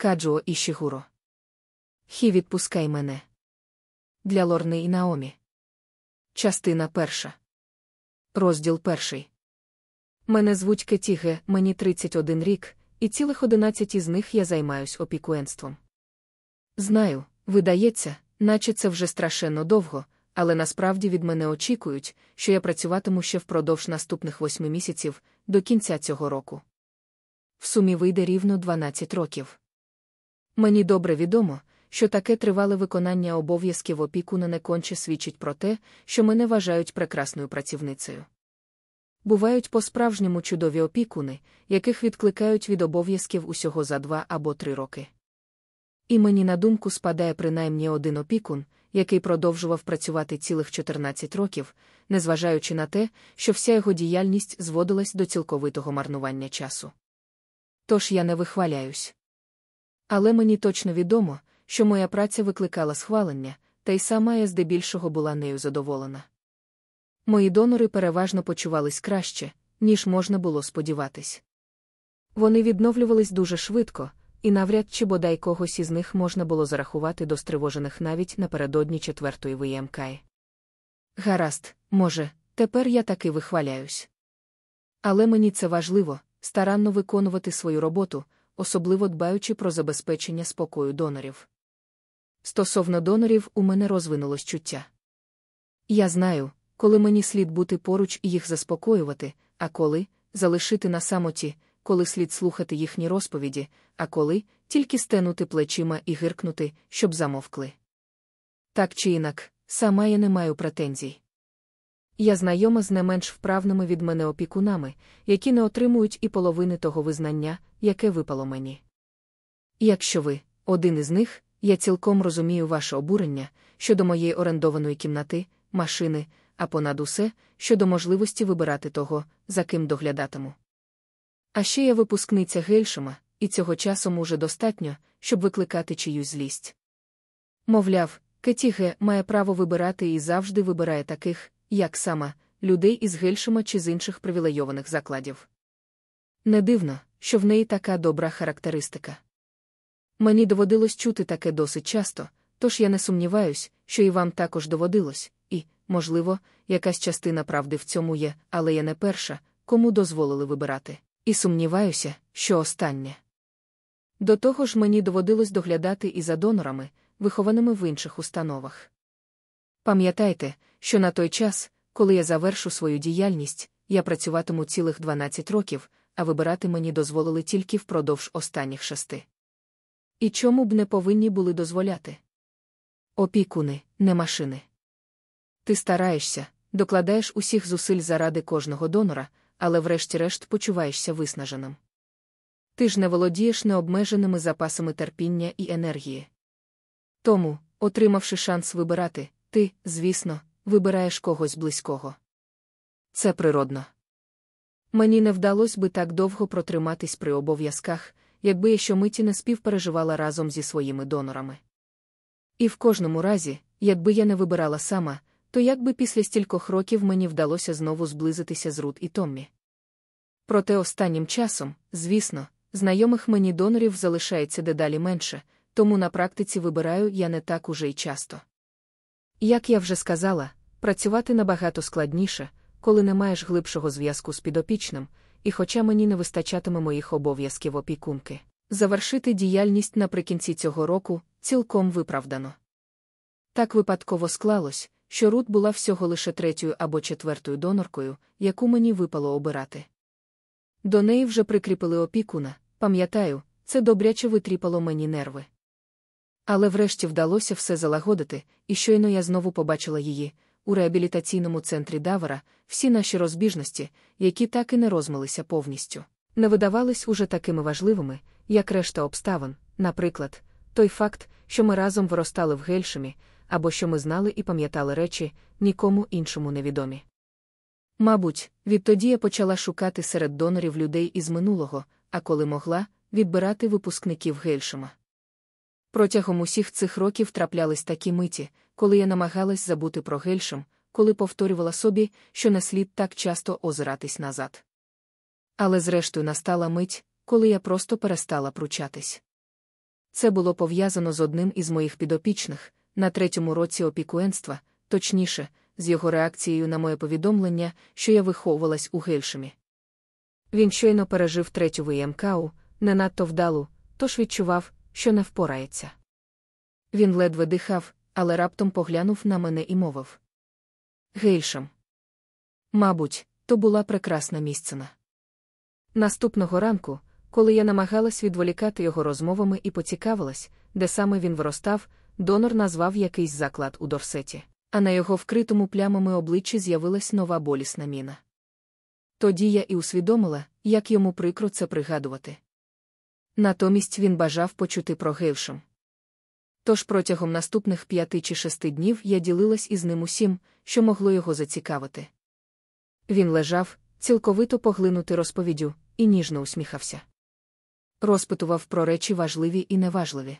Каджуо і Шігуро. Хі відпускай мене. Для Лорни і Наомі. Частина перша. Розділ перший. Мене звуть Кетіге, мені 31 рік, і цілих 11 із них я займаюсь опікуенством. Знаю, видається, наче це вже страшенно довго, але насправді від мене очікують, що я працюватиму ще впродовж наступних восьми місяців до кінця цього року. В сумі вийде рівно 12 років. Мені добре відомо, що таке тривале виконання обов'язків опікуна не конче свідчить про те, що мене вважають прекрасною працівницею. Бувають по-справжньому чудові опікуни, яких відкликають від обов'язків усього за два або три роки. І мені на думку спадає принаймні один опікун, який продовжував працювати цілих 14 років, незважаючи на те, що вся його діяльність зводилась до цілковитого марнування часу. Тож я не вихваляюсь. Але мені точно відомо, що моя праця викликала схвалення, та й сама я здебільшого була нею задоволена. Мої донори переважно почувались краще, ніж можна було сподіватись. Вони відновлювались дуже швидко, і навряд чи бодай когось із них можна було зарахувати до стривожених навіть напередодні четвертої ВМК. Гаразд, може, тепер я таки вихваляюсь. Але мені це важливо старанно виконувати свою роботу, особливо дбаючи про забезпечення спокою донорів. Стосовно донорів, у мене розвинулось чуття. Я знаю, коли мені слід бути поруч і їх заспокоювати, а коли залишити на самоті, коли слід слухати їхні розповіді, а коли тільки стенути плечима і гиркнути, щоб замовкли. Так чи інак, сама я не маю претензій. Я знайома з не менш вправними від мене опікунами, які не отримують і половини того визнання, яке випало мені. Якщо ви, один із них, я цілком розумію ваше обурення щодо моєї орендованої кімнати, машини, а понад усе щодо можливості вибирати того, за ким доглядатиму. А ще я випускниця Гельшема, і цього часу уже достатньо, щоб викликати чиюсь злість. Мовляв, Кетіге має право вибирати і завжди вибирає таких, як сама, людей із Гельшема чи з інших привілейованих закладів. Не дивно, що в неї така добра характеристика. Мені доводилось чути таке досить часто, тож я не сумніваюсь, що і вам також доводилось, і, можливо, якась частина правди в цьому є, але я не перша, кому дозволили вибирати. І сумніваюся, що останнє. До того ж мені доводилось доглядати і за донорами, вихованими в інших установах. Пам'ятайте, що на той час, коли я завершу свою діяльність, я працюватиму цілих 12 років, а вибирати мені дозволили тільки впродовж останніх шести. І чому б не повинні були дозволяти? Опікуни, не машини. Ти стараєшся, докладаєш усіх зусиль заради кожного донора, але врешті-решт почуваєшся виснаженим. Ти ж не володієш необмеженими запасами терпіння і енергії. Тому, отримавши шанс вибирати, ти, звісно, вибираєш когось близького. Це природно. Мені не вдалося би так довго протриматись при обов'язках, якби я щомиті не співпереживала разом зі своїми донорами. І в кожному разі, якби я не вибирала сама, то як би після стількох років мені вдалося знову зблизитися з Рут і Томмі. Проте останнім часом, звісно, знайомих мені донорів залишається дедалі менше, тому на практиці вибираю я не так уже й часто. Як я вже сказала, працювати набагато складніше, коли не маєш глибшого зв'язку з підопічним, і хоча мені не вистачатиме моїх обов'язків опікунки, завершити діяльність наприкінці цього року цілком виправдано. Так випадково склалось, що Рут була всього лише третьою або четвертою доноркою, яку мені випало обирати. До неї вже прикріпили опікуна, пам'ятаю, це добряче витріпало мені нерви. Але врешті вдалося все залагодити, і щойно я знову побачила її у реабілітаційному центрі Давара, всі наші розбіжності, які так і не розмилися повністю, не видавались уже такими важливими, як решта обставин, наприклад, той факт, що ми разом виростали в Гельшемі, або що ми знали і пам'ятали речі, нікому іншому невідомі. Мабуть, відтоді я почала шукати серед донорів людей із минулого, а коли могла, відбирати випускників Гельшема. Протягом усіх цих років траплялись такі миті, коли я намагалась забути про Гельшем, коли повторювала собі, що не слід так часто озиратись назад. Але зрештою настала мить, коли я просто перестала пручатись. це було пов'язано з одним із моїх підопічних на третьому році опікуенства, точніше, з його реакцією на моє повідомлення, що я виховувалась у Гельшемі. Він щойно пережив третю ВМКУ, не надто вдалу, тож відчував, що не впорається. Він ледве дихав, але раптом поглянув на мене і мовив: Гейшем. Мабуть, то була прекрасна місцина. Наступного ранку, коли я намагалась відволікати його розмовами і поцікавилась, де саме він виростав, донор назвав якийсь заклад у Дорсеті, а на його вкритому плямами обличчі з'явилась нова болісна міна. Тоді я і усвідомила, як йому прикро це пригадувати. Натомість він бажав почути про Гейшем. Тож протягом наступних п'яти чи шести днів я ділилась із ним усім, що могло його зацікавити. Він лежав, цілковито поглинутий розповіддю, і ніжно усміхався. Розпитував про речі важливі і неважливі.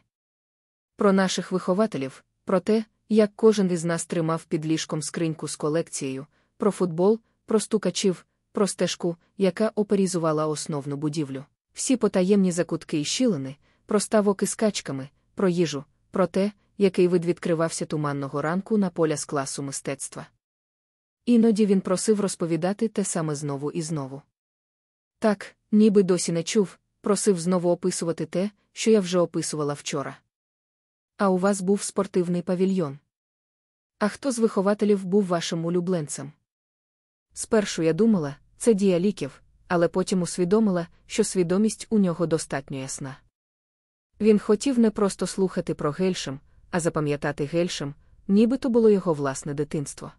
Про наших вихователів, про те, як кожен із нас тримав під ліжком скриньку з колекцією, про футбол, про стукачів, про стежку, яка оперізувала основну будівлю, всі потаємні закутки і щілини, про ставок із качками, про їжу, про те, який вид відкривався туманного ранку на поля з класу мистецтва. Іноді він просив розповідати те саме знову і знову. Так, ніби досі не чув, просив знову описувати те, що я вже описувала вчора. А у вас був спортивний павільйон. А хто з вихователів був вашим улюбленцем? Спершу я думала, це дія ліків, але потім усвідомила, що свідомість у нього достатньо ясна. Він хотів не просто слухати про гельшем, а запам'ятати гельшем, ніби то було його власне дитинство.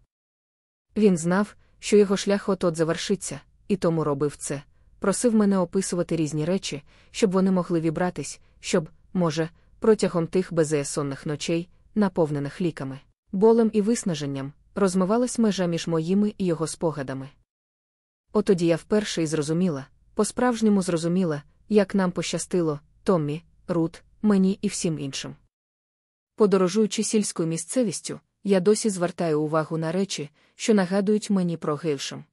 Він знав, що його шлях от-от завершиться, і тому робив це, просив мене описувати різні речі, щоб вони могли вібратись, щоб, може, протягом тих безеясонних ночей, наповнених ліками, болем і виснаженням, розмивалась межа між моїми і його спогадами. Отоді я вперше і зрозуміла, по-справжньому зрозуміла, як нам пощастило, Томмі, Рут, мені і всім іншим. Подорожуючи сільською місцевістю, я досі звертаю увагу на речі, що нагадують мені про гейшем.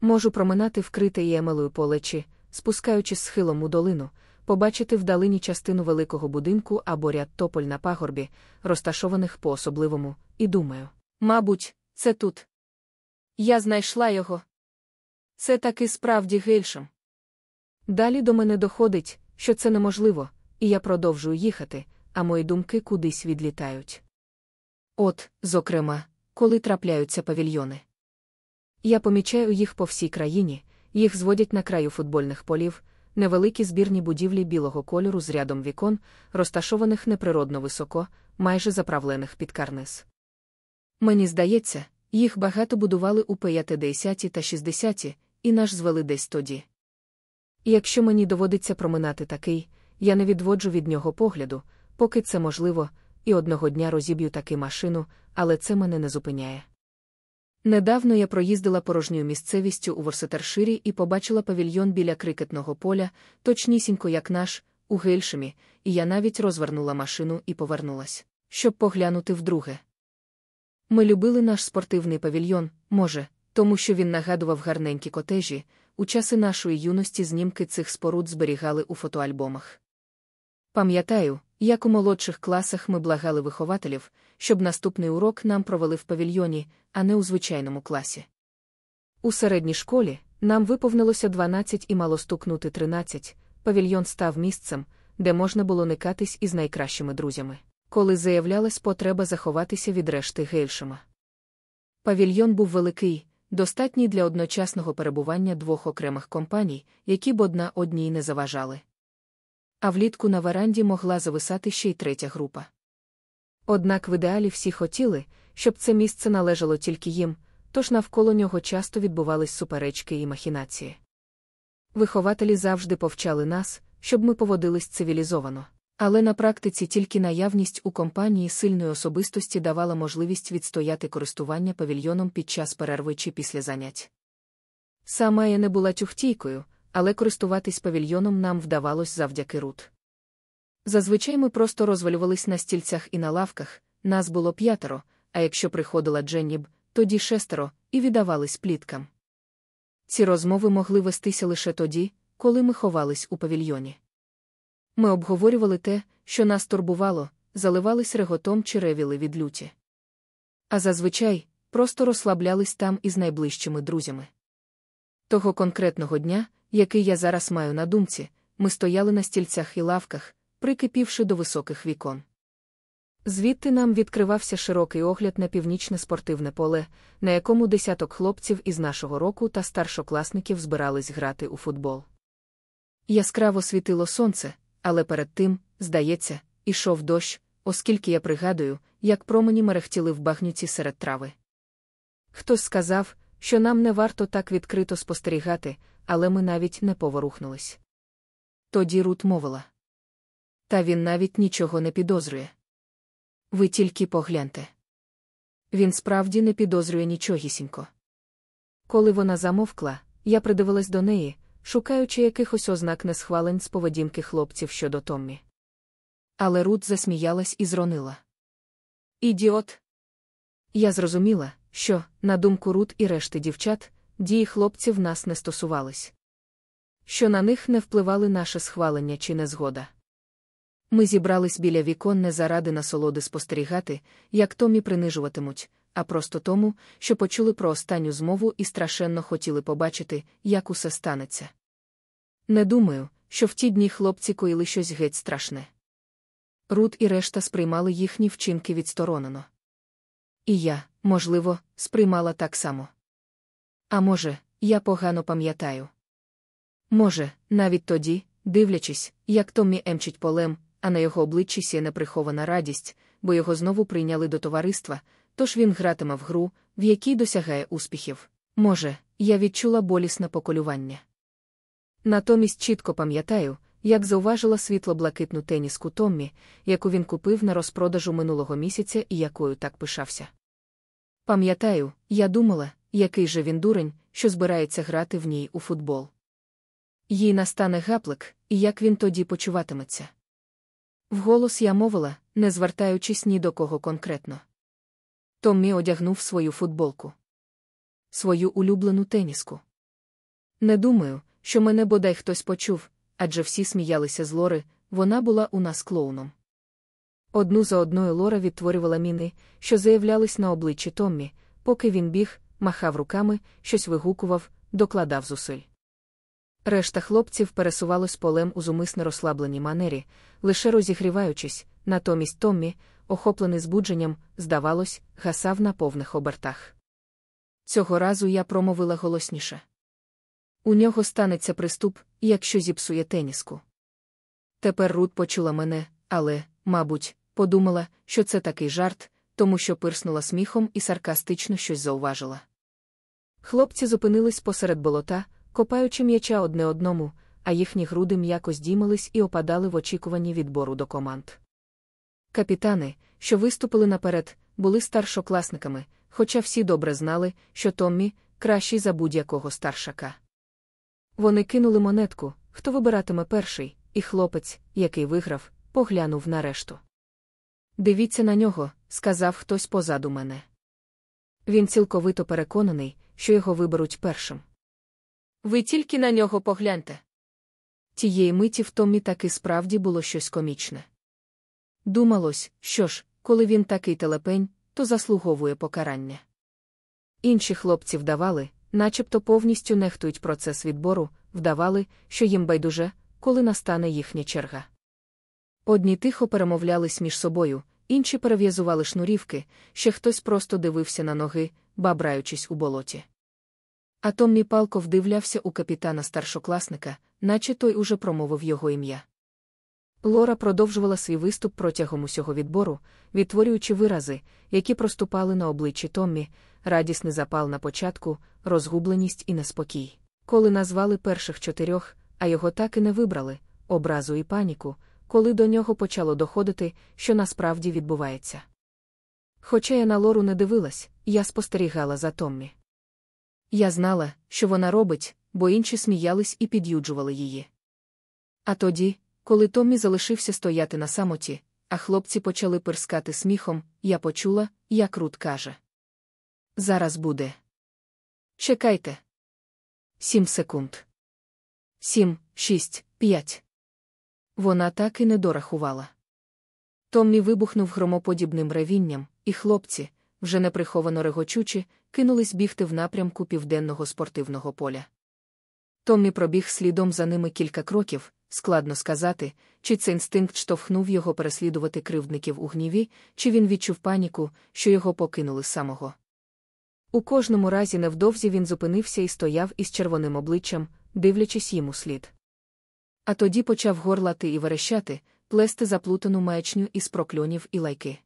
Можу проминати вкрите і емелою полечі, спускаючись схилом у долину, побачити вдалині частину великого будинку або ряд тополь на пагорбі, розташованих по особливому, і думаю. Мабуть, це тут. Я знайшла його. Це таки справді гельшем. Далі до мене доходить, що це неможливо, і я продовжую їхати, а мої думки кудись відлітають. От, зокрема, коли трапляються павільйони. Я помічаю їх по всій країні, їх зводять на краю футбольних полів, невеликі збірні будівлі білого кольору з рядом вікон, розташованих неприродно високо, майже заправлених під карниз. Мені здається, їх багато будували у 50 та 60 і наш звели десь тоді. І якщо мені доводиться проминати такий, я не відводжу від нього погляду, поки це можливо, і одного дня розіб'ю таки машину, але це мене не зупиняє. Недавно я проїздила порожньою місцевістю у Ворсетерширі і побачила павільйон біля крикетного поля, точнісінько як наш, у Гельшемі, і я навіть розвернула машину і повернулась, щоб поглянути вдруге. Ми любили наш спортивний павільйон, може, тому що він нагадував гарненькі котежі, у часи нашої юності знімки цих споруд зберігали у фотоальбомах. Пам'ятаю, як у молодших класах ми благали вихователів, щоб наступний урок нам провели в павільйоні, а не у звичайному класі. У середній школі нам виповнилося 12 і мало стукнути 13, павільйон став місцем, де можна було никатись із найкращими друзями, коли заявлялась потреба заховатися від решти гельшема. Павільйон був великий, достатній для одночасного перебування двох окремих компаній, які б одна одній не заважали. А влітку на веранді могла зависати ще й третя група. Однак в ідеалі всі хотіли, щоб це місце належало тільки їм, тож навколо нього часто відбувались суперечки і махінації. Вихователі завжди повчали нас, щоб ми поводились цивілізовано. Але на практиці тільки наявність у компанії сильної особистості давала можливість відстояти користування павільйоном під час перерви чи після занять. Сама я не була тюхтійкою, але користуватись павільйоном нам вдавалось завдяки рут. Зазвичай ми просто розвалювались на стільцях і на лавках, нас було п'ятеро, а якщо приходила Дженніб, тоді шестеро, і віддавались пліткам. Ці розмови могли вестися лише тоді, коли ми ховались у павільйоні. Ми обговорювали те, що нас турбувало, заливались реготом чи ревіли від люті. А зазвичай просто розслаблялись там із найближчими друзями. Того конкретного дня, який я зараз маю на думці, ми стояли на стільцях і лавках, прикипівши до високих вікон. Звідти нам відкривався широкий огляд на північне спортивне поле, на якому десяток хлопців із нашого року та старшокласників збирались грати у футбол. Яскраво світило сонце, але перед тим, здається, ішов дощ, оскільки я пригадую, як промені мерехтіли в багнюці серед трави. Хтось сказав, що нам не варто так відкрито спостерігати, але ми навіть не поворухнулись. Тоді Рут мовила. Та він навіть нічого не підозрює. Ви тільки погляньте. Він справді не підозрює нічогісінько. Коли вона замовкла, я придивилась до неї, шукаючи якихось ознак несхвалень з поведінки хлопців щодо Томмі. Але Рут засміялась і зронила. Ідіот. Я зрозуміла, що, на думку Рут і решти дівчат, дії хлопців нас не стосувались. Що на них не впливали наше схвалення чи незгода. Ми зібрались біля вікон не заради насолоди спостерігати, як Томі принижуватимуть, а просто тому, що почули про останню змову і страшенно хотіли побачити, як усе станеться. Не думаю, що в ті дні хлопці коїли щось геть страшне. Рут і решта сприймали їхні вчинки відсторонено. І я, можливо, сприймала так само. А може, я погано пам'ятаю. Може, навіть тоді, дивлячись, як Томмі емчить полем, а на його обличчі сіє неприхована радість, бо його знову прийняли до товариства, тож він гратиме в гру, в якій досягає успіхів. Може, я відчула болісне поколювання. Натомість чітко пам'ятаю, як зауважила світло-блакитну теніску Томмі, яку він купив на розпродажу минулого місяця і якою так пишався. Пам'ятаю, я думала, який же він дурень, що збирається грати в ній у футбол. Їй настане гаплик, і як він тоді почуватиметься. Вголос я мовила, не звертаючись ні до кого конкретно. Томмі одягнув свою футболку, свою улюблену теніску. Не думаю, що мене бодай хтось почув, адже всі сміялися з Лори, вона була у нас клоуном. Одну за одною Лора відтворювала міни, що заявлялись на обличчі Томмі, поки він біг, махав руками, щось вигукував, докладав зусиль. Решта хлопців пересувалось полем у зумисне розслабленій манері, лише розігріваючись, натомість Томмі, охоплений збудженням, здавалось, гасав на повних обертах. Цього разу я промовила голосніше. У нього станеться приступ, якщо зіпсує теніску. Тепер Рут почула мене, але, мабуть, подумала, що це такий жарт, тому що пирснула сміхом і саркастично щось зауважила. Хлопці зупинились посеред болота, копаючи м'яча одне одному, а їхні груди м'яко здіймались і опадали в очікуванні відбору до команд. Капітани, що виступили наперед, були старшокласниками, хоча всі добре знали, що Томмі кращий за будь-якого старшака. Вони кинули монетку, хто вибиратиме перший, і хлопець, який виграв, поглянув на решту. Дивіться на нього, сказав хтось позаду мене. Він цілковито переконаний, що його виберуть першим. Ви тільки на нього погляньте. Тієї миті в Томі таки справді було щось комічне. Думалось, що ж, коли він такий телепень, то заслуговує покарання. Інші хлопці вдавали, начебто повністю нехтують процес відбору, вдавали, що їм байдуже, коли настане їхня черга. Одні тихо перемовлялись між собою, інші перев'язували шнурівки, ще хтось просто дивився на ноги, бабраючись у болоті. А Томмі палко вдивлявся у капітана старшокласника, наче той уже промовив його ім'я. Лора продовжувала свій виступ протягом усього відбору, відтворюючи вирази, які проступали на обличчі Томмі, радісний запал на початку, розгубленість і неспокій. Коли назвали перших чотирьох, а його так і не вибрали, образу і паніку, коли до нього почало доходити, що насправді відбувається. Хоча я на Лору не дивилась, я спостерігала за Томмі. Я знала, що вона робить, бо інші сміялись і під'юджували її. А тоді, коли Томмі залишився стояти на самоті, а хлопці почали пирскати сміхом, я почула, як Рут каже. Зараз буде. Чекайте. Сім секунд. Сім, шість, п'ять. Вона так і не дорахувала. Томмі вибухнув громоподібним ревінням, і хлопці, вже неприховано регочучи, кинулись бігти в напрямку південного спортивного поля. Томмі пробіг слідом за ними кілька кроків, складно сказати, чи це інстинкт штовхнув його переслідувати кривдників у гніві, чи він відчув паніку, що його покинули самого. У кожному разі невдовзі він зупинився і стояв із червоним обличчям, дивлячись йому слід. А тоді почав горлати і верещати, плести заплутану маячню із прокльонів і лайки.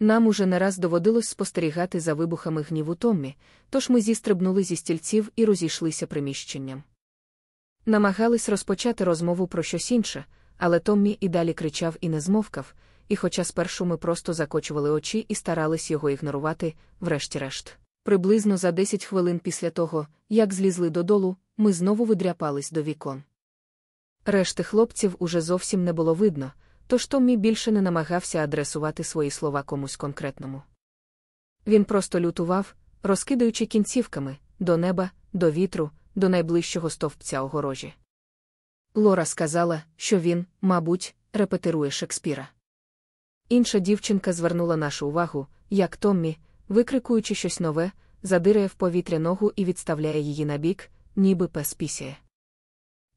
Нам уже не раз доводилось спостерігати за вибухами гніву Томмі, тож ми зістрибнули зі стільців і розійшлися приміщенням. Намагались розпочати розмову про щось інше, але Томмі і далі кричав і не змовкав, і хоча спершу ми просто закочували очі і старались його ігнорувати, врешті-решт. Приблизно за 10 хвилин після того, як злізли додолу, ми знову видряпались до вікон. Решти хлопців уже зовсім не було видно, тож Томмі більше не намагався адресувати свої слова комусь конкретному. Він просто лютував, розкидаючи кінцівками до неба, до вітру, до найближчого стовпця огорожі. Лора сказала, що він, мабуть, репетирує Шекспіра. Інша дівчинка звернула нашу увагу, як Томмі, викрикуючи щось нове, задирає в повітря ногу і відставляє її набік, ніби пес пісяє.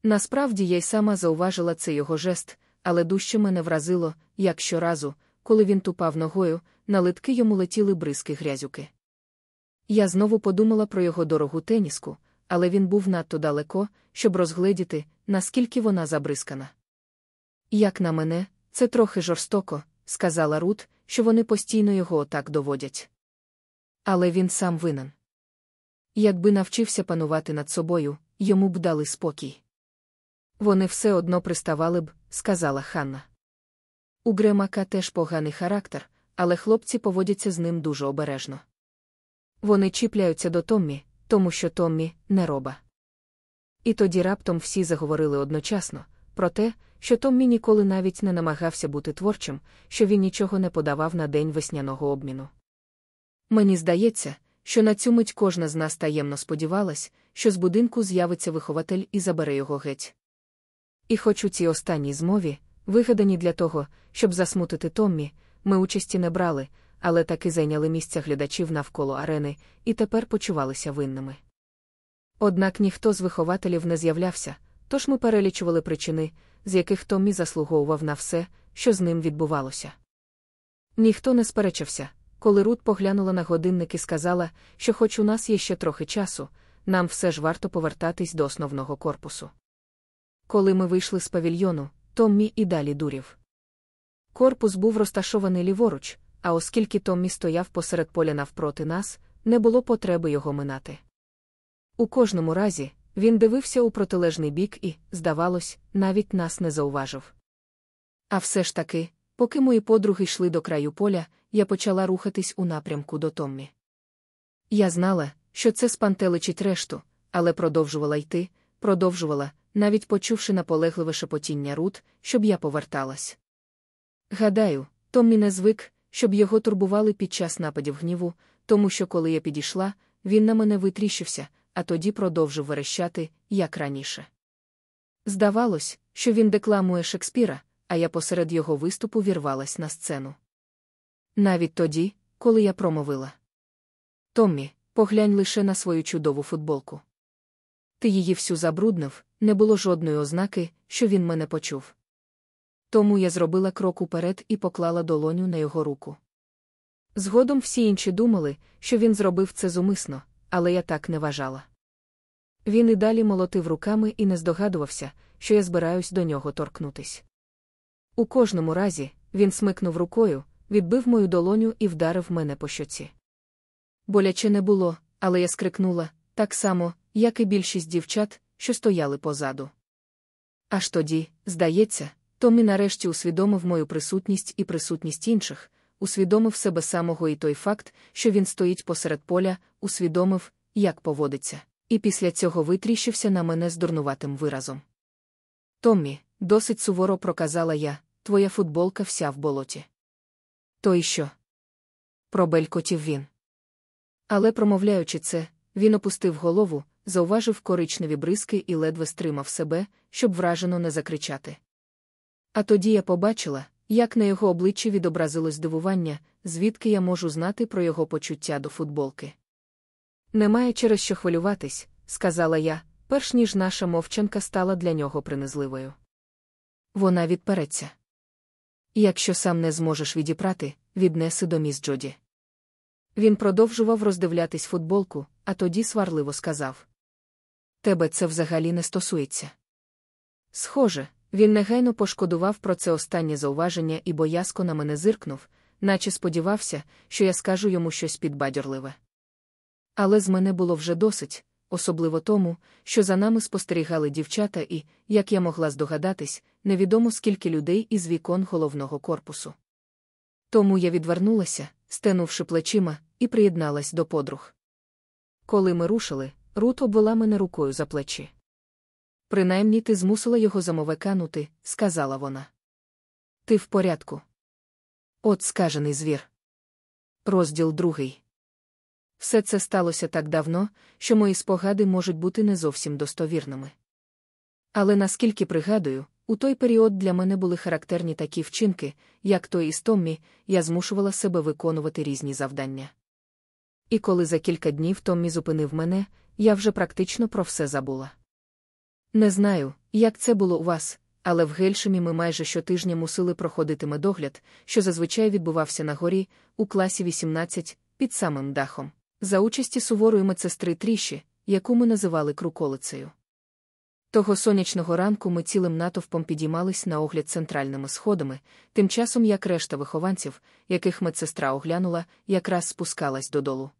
Насправді я й сама зауважила цей його жест, але дужче мене вразило, як щоразу, коли він тупав ногою, на литки йому летіли бризки грязюки. Я знову подумала про його дорогу теніску, але він був надто далеко, щоб розгледіти, наскільки вона забризкана. Як на мене, це трохи жорстоко, сказала Рут, що вони постійно його отак доводять. Але він сам винен. Якби навчився панувати над собою, йому б дали спокій. Вони все одно приставали б, сказала Ханна. У Гремака теж поганий характер, але хлопці поводяться з ним дуже обережно. Вони чіпляються до Томмі, тому що Томмі не роба. І тоді раптом всі заговорили одночасно про те, що Томмі ніколи навіть не намагався бути творчим, що він нічого не подавав на день весняного обміну. Мені здається, що на цю мить кожна з нас таємно сподівалась, що з будинку з'явиться вихователь і забере його геть. І хоч у цій останній змові, вигадані для того, щоб засмутити Томмі, ми участі не брали, але таки зайняли місця глядачів навколо арени і тепер почувалися винними. Однак ніхто з вихователів не з'являвся, тож ми перелічували причини, з яких Томмі заслуговував на все, що з ним відбувалося. Ніхто не сперечався, коли Рут поглянула на годинник і сказала, що, хоч у нас є ще трохи часу, нам все ж варто повертатись до основного корпусу. Коли ми вийшли з павільйону, Томмі і далі дурів. Корпус був розташований ліворуч, а оскільки Томмі стояв посеред поля навпроти нас, не було потреби його минати. У кожному разі, він дивився у протилежний бік і, здавалось, навіть нас не зауважив. А все ж таки, поки мої подруги йшли до краю поля, я почала рухатись у напрямку до Томмі. Я знала, що це спантеличить решту, але продовжувала йти, продовжувала, навіть почувши наполегливе шепотіння Рут, щоб я поверталась. Гадаю, Томмі не звик, щоб його турбували під час нападів гніву, тому що, коли я підійшла, він на мене витріщився, а тоді продовжив верещати, як раніше. Здавалось, що він декламує Шекспіра, а я посеред його виступу вірвалась на сцену. Навіть тоді, коли я промовила. Томмі, поглянь лише на свою чудову футболку. Ти її всю забруднив, не було жодної ознаки, що він мене почув. Тому я зробила крок уперед і поклала долоню на його руку. Згодом всі інші думали, що він зробив це зумисно, але я так не вважала. Він і далі молотив руками і не здогадувався, що я збираюсь до нього торкнутись. У кожному разі він смикнув рукою, відбив мою долоню і вдарив мене по щоці. Боляче не було, але я скрикнула так само, як і більшість дівчат, що стояли позаду. Аж тоді, здається, Томі нарешті усвідомив мою присутність і присутність інших, усвідомив себе самого і той факт, що він стоїть посеред поля, усвідомив, як поводиться, і після цього витріщився на мене з дурнуватим виразом. Томмі, досить суворо проказала я, твоя футболка вся в болоті. То і що? Пробелькотів він. Але, промовляючи це, він опустив голову, зауважив коричневі бризки і ледве стримав себе, щоб вражено не закричати. А тоді я побачила, як на його обличчі відобразилось здивування, звідки я можу знати про його почуття до футболки. Немає через що хвилюватись, сказала я, перш ніж наша мовчанка стала для нього принизливою. Вона відпереться. Якщо сам не зможеш відіпрати, віднеси до міс Джоді. Він продовжував роздивлятись футболку, а тоді сварливо сказав: Тебе це взагалі не стосується. Схоже, він негайно пошкодував про це останнє зауваження і боязко на мене зиркнув, наче сподівався, що я скажу йому щось підбадьорливе. Але з мене було вже досить, особливо тому, що за нами спостерігали дівчата і, як я могла здогадатись, невідомо скільки людей із вікон головного корпусу. Тому я відвернулася, стенувши плечима, і приєдналась до подруг. Коли ми рушили, Рут обвела мене рукою за плечі. Принаймні ти змусила його замовеканути, сказала вона. Ти в порядку. От скажений звір. Розділ другий. Все це сталося так давно, що мої спогади можуть бути не зовсім достовірними. Але наскільки пригадую, у той період для мене були характерні такі вчинки, як той із Томмі, я змушувала себе виконувати різні завдання. І коли за кілька днів Томмі зупинив мене, я вже практично про все забула. Не знаю, як це було у вас, але в Гельшемі ми майже щотижня мусили проходити медогляд, що зазвичай відбувався на горі, у класі 18, під самим дахом, за участі суворої медсестри Тріші, яку ми називали круколицею. Того сонячного ранку ми цілим натовпом підіймались на огляд центральними сходами, тим часом як решта вихованців, яких медсестра оглянула, якраз спускалась додолу.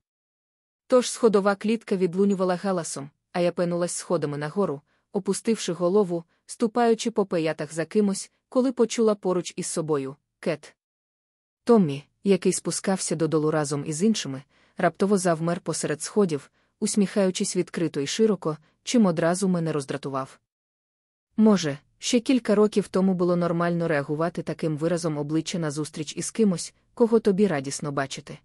Тож сходова клітка відлунювала галасом, а я пенулась сходами нагору, опустивши голову, ступаючи по пеятах за кимось, коли почула поруч із собою кет. Томмі, який спускався додолу разом із іншими, раптово завмер посеред сходів, усміхаючись відкрито і широко, чим одразу мене роздратував. Може, ще кілька років тому було нормально реагувати таким виразом обличчя на зустріч із кимось, кого тобі радісно бачити.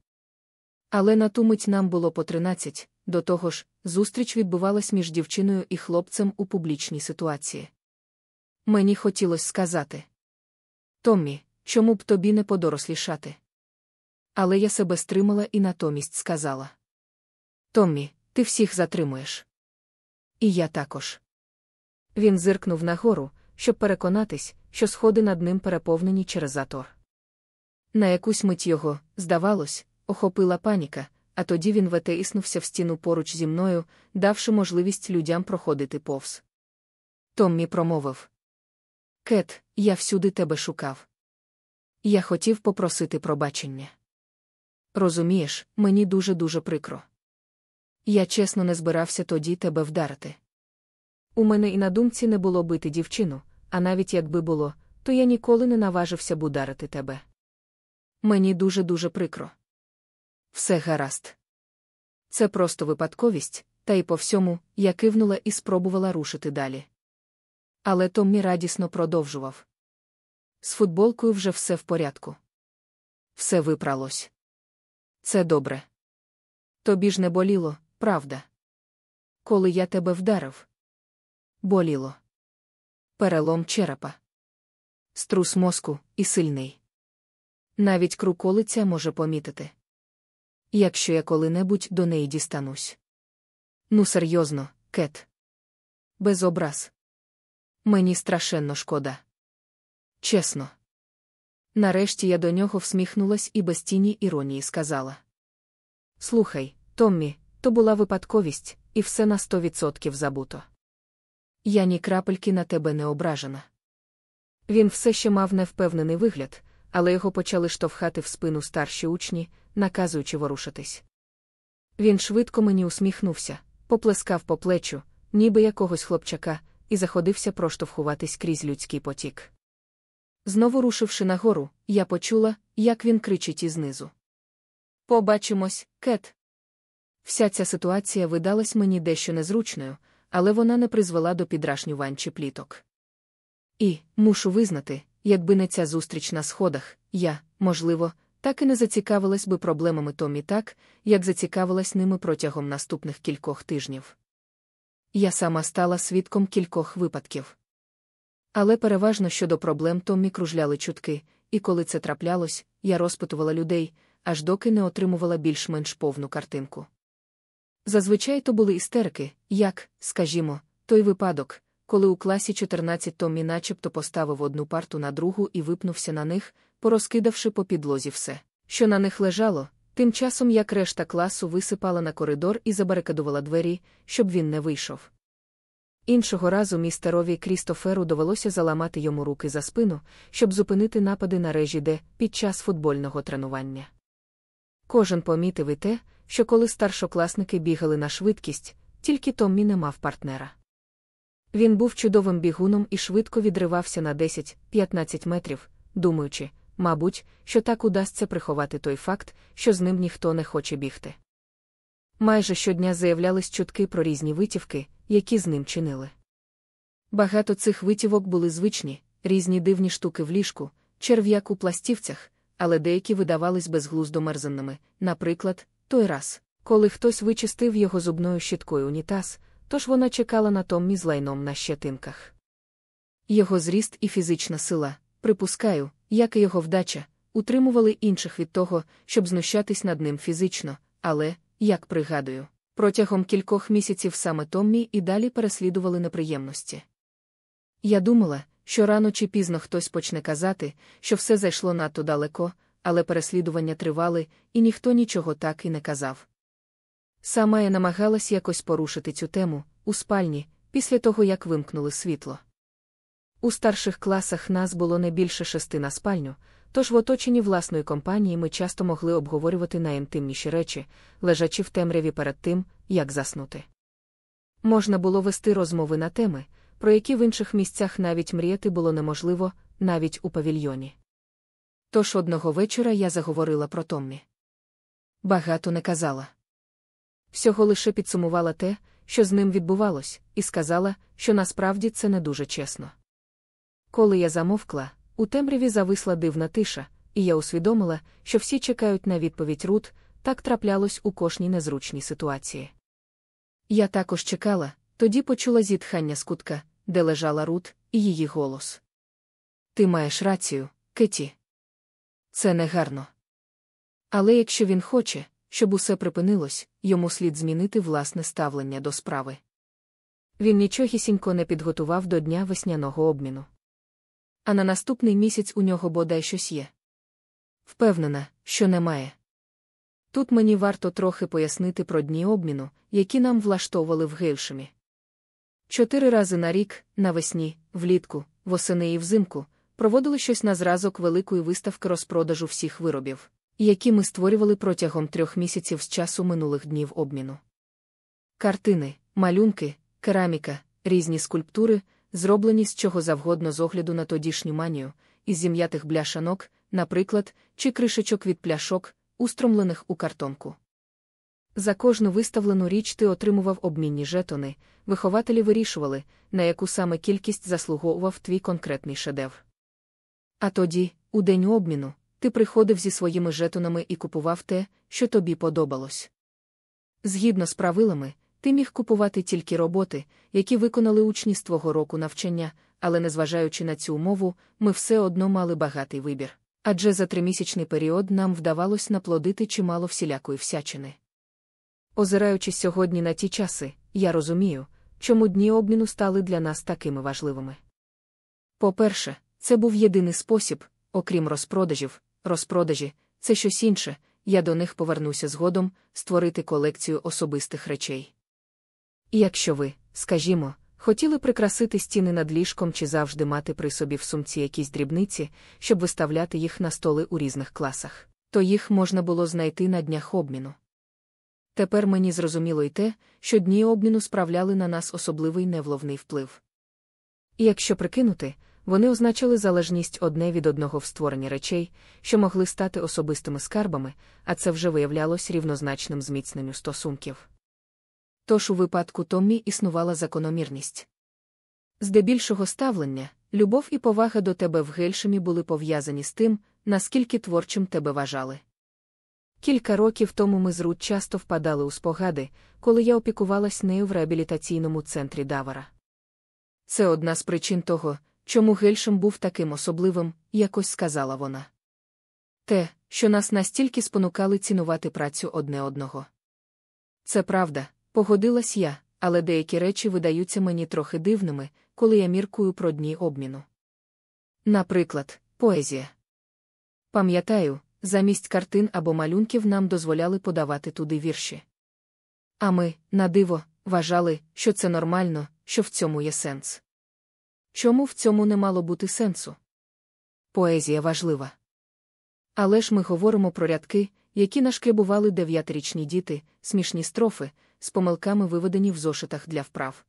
Але на ту мить нам було по тринадцять, до того ж, зустріч відбувалась між дівчиною і хлопцем у публічній ситуації. Мені хотілося сказати Томмі, чому б тобі не подорослішати? Але я себе стримала і натомість сказала Томмі, ти всіх затримуєш. І я також. Він зиркнув нагору, щоб переконатись, що сходи над ним переповнені через затор. На якусь мить його, здавалось, охопила паніка, а тоді він ветеіснувся в стіну поруч зі мною, давши можливість людям проходити повз. Томмі промовив Кет, я всюди тебе шукав. Я хотів попросити пробачення. Розумієш, мені дуже-дуже прикро. Я чесно не збирався тоді тебе вдарити. У мене і на думці не було бити дівчину, а навіть якби було, то я ніколи не наважився б ударити тебе. Мені дуже-дуже прикро. Все гаразд. Це просто випадковість, та й по всьому я кивнула і спробувала рушити далі. Але Томмі радісно продовжував. З футболкою вже все в порядку. Все випралось. Це добре. Тобі ж не боліло, правда? Коли я тебе вдарив. Боліло. Перелом черепа. Струс мозку і сильний. Навіть круколиця може помітити. Якщо я коли-небудь до неї дістанусь. Ну, серйозно, кет. Без образ. Мені страшенно шкода. Чесно. Нарешті я до нього всміхнулась і без тіні іронії сказала: Слухай, Томмі, то була випадковість, і все на сто відсотків забуто. Я ні крапельки на тебе не ображена. Він все ще мав невпевнений вигляд, але його почали штовхати в спину старші учні, наказуючи ворушитись. Він швидко мені усміхнувся, поплескав по плечу, ніби якогось хлопчака, і заходився проштовхуватись крізь людський потік. Знову рушивши нагору, я почула, як він кричить ізнизу. Побачимось, кет. Вся ця ситуація видалась мені дещо незручною, але вона не призвела до підрашнювань чи пліток. І, мушу визнати, якби не ця зустріч на сходах, я, можливо, так і не зацікавилась би проблемами Томі так, як зацікавилась ними протягом наступних кількох тижнів. Я сама стала свідком кількох випадків. Але переважно щодо проблем Томмі кружляли чутки, і коли це траплялось, я розпитувала людей, аж доки не отримувала більш-менш повну картинку. Зазвичай то були істерики, як, скажімо, той випадок, коли у класі 14 Томмі начебто поставив одну парту на другу і випнувся на них, порозкидавши по підлозі все, що на них лежало, тим часом як решта класу висипала на коридор і забарикадувала двері, щоб він не вийшов. Іншого разу містерові Крістоферу довелося заламати йому руки за спину, щоб зупинити напади на режі де під час футбольного тренування. Кожен помітив і те, що коли старшокласники бігали на швидкість, тільки Томмі не мав партнера. Він був чудовим бігуном і швидко відривався на 10-15 метрів, думаючи, мабуть, що так удасться приховати той факт, що з ним ніхто не хоче бігти. Майже щодня заявлялись чутки про різні витівки, які з ним чинили. Багато цих витівок були звичні, різні дивні штуки в ліжку, черв'як у пластівцях, але деякі видавались безглуздо мерзенними, наприклад, той раз, коли хтось вичистив його зубною щіткою унітаз, тож вона чекала на Томмі з лайном на щетинках. Його зріст і фізична сила, припускаю, як і його вдача, утримували інших від того, щоб знущатись над ним фізично, але, як пригадую, протягом кількох місяців саме Томмі і далі переслідували неприємності. Я думала, що рано чи пізно хтось почне казати, що все зайшло надто далеко, але переслідування тривали, і ніхто нічого так і не казав. Сама я намагалась якось порушити цю тему у спальні, після того як вимкнули світло. У старших класах нас було не більше шести на спальню, тож в оточенні власної компанії ми часто могли обговорювати найінтимніші речі, лежачи в темряві перед тим, як заснути. Можна було вести розмови на теми, про які в інших місцях навіть мріяти було неможливо, навіть у павільйоні. Тож одного вечора я заговорила про Томмі. Багато не казала. Всього лише підсумувала те, що з ним відбувалось, і сказала, що насправді це не дуже чесно. Коли я замовкла, у темряві зависла дивна тиша, і я усвідомила, що всі чекають на відповідь Рут, так траплялось у кожній незручній ситуації. Я також чекала, тоді почула зітхання з кутка, де лежала Рут, і її голос. Ти маєш рацію, Кеті. Це негарно. Але якщо він хоче, щоб усе припинилось, йому слід змінити власне ставлення до справи. Він нічогісінько не підготував до дня весняного обміну. А на наступний місяць у нього бодай щось є. Впевнена, що немає. Тут мені варто трохи пояснити про дні обміну, які нам влаштовували в Гейлшемі. Чотири рази на рік, навесні, влітку, восени і взимку, проводили щось на зразок великої виставки розпродажу всіх виробів, які ми створювали протягом трьох місяців з часу минулих днів обміну. Картини, малюнки, кераміка, різні скульптури, зроблені з чого завгодно з огляду на тодішню манію, із зім'ятих бляшанок, наприклад, чи кришечок від пляшок, устромлених у картонку. За кожну виставлену річ ти отримував обмінні жетони, вихователі вирішували, на яку саме кількість заслуговував твій конкретний шедевр. А тоді, у день обміну, ти приходив зі своїми жетонами і купував те, що тобі подобалось. Згідно з правилами, ти міг купувати тільки роботи, які виконали учні з твого року навчання, але незважаючи на цю умову, ми все одно мали багатий вибір. Адже за тримісячний період нам вдавалось наплодити чимало всілякої всячини. Озираючись сьогодні на ті часи, я розумію, чому дні обміну стали для нас такими важливими. По-перше, це був єдиний спосіб, окрім розпродажів, розпродажі, це щось інше, я до них повернуся згодом, створити колекцію особистих речей. І якщо ви, скажімо, хотіли прикрасити стіни над ліжком чи завжди мати при собі в сумці якісь дрібниці, щоб виставляти їх на столи у різних класах, то їх можна було знайти на днях обміну. Тепер мені зрозуміло й те, що дні обміну справляли на нас особливий невловний вплив. І якщо прикинути, вони означали залежність одне від одного в створенні речей, що могли стати особистими скарбами, а це вже виявлялось рівнозначним зміцненню стосунків. Тож у випадку Томмі існувала закономірність. Здебільшого ставлення, любов і повага до тебе в Гельшемі були пов'язані з тим, наскільки творчим тебе вважали. Кілька років тому ми з Рут часто впадали у спогади, коли я опікувалась нею в реабілітаційному центрі Давара. Це одна з причин того, чому Гельшем був таким особливим, якось сказала вона. Те, що нас настільки спонукали цінувати працю одне одного. Це правда, погодилась я, але деякі речі видаються мені трохи дивними, коли я міркую про дні обміну. Наприклад, поезія. Пам'ятаю, замість картин або малюнків нам дозволяли подавати туди вірші. А ми, на диво, вважали, що це нормально, що в цьому є сенс. Чому в цьому не мало бути сенсу? Поезія важлива. Але ж ми говоримо про рядки, які нашкребували дев'ятирічні діти, смішні строфи, з помилками виведені в зошитах для вправ.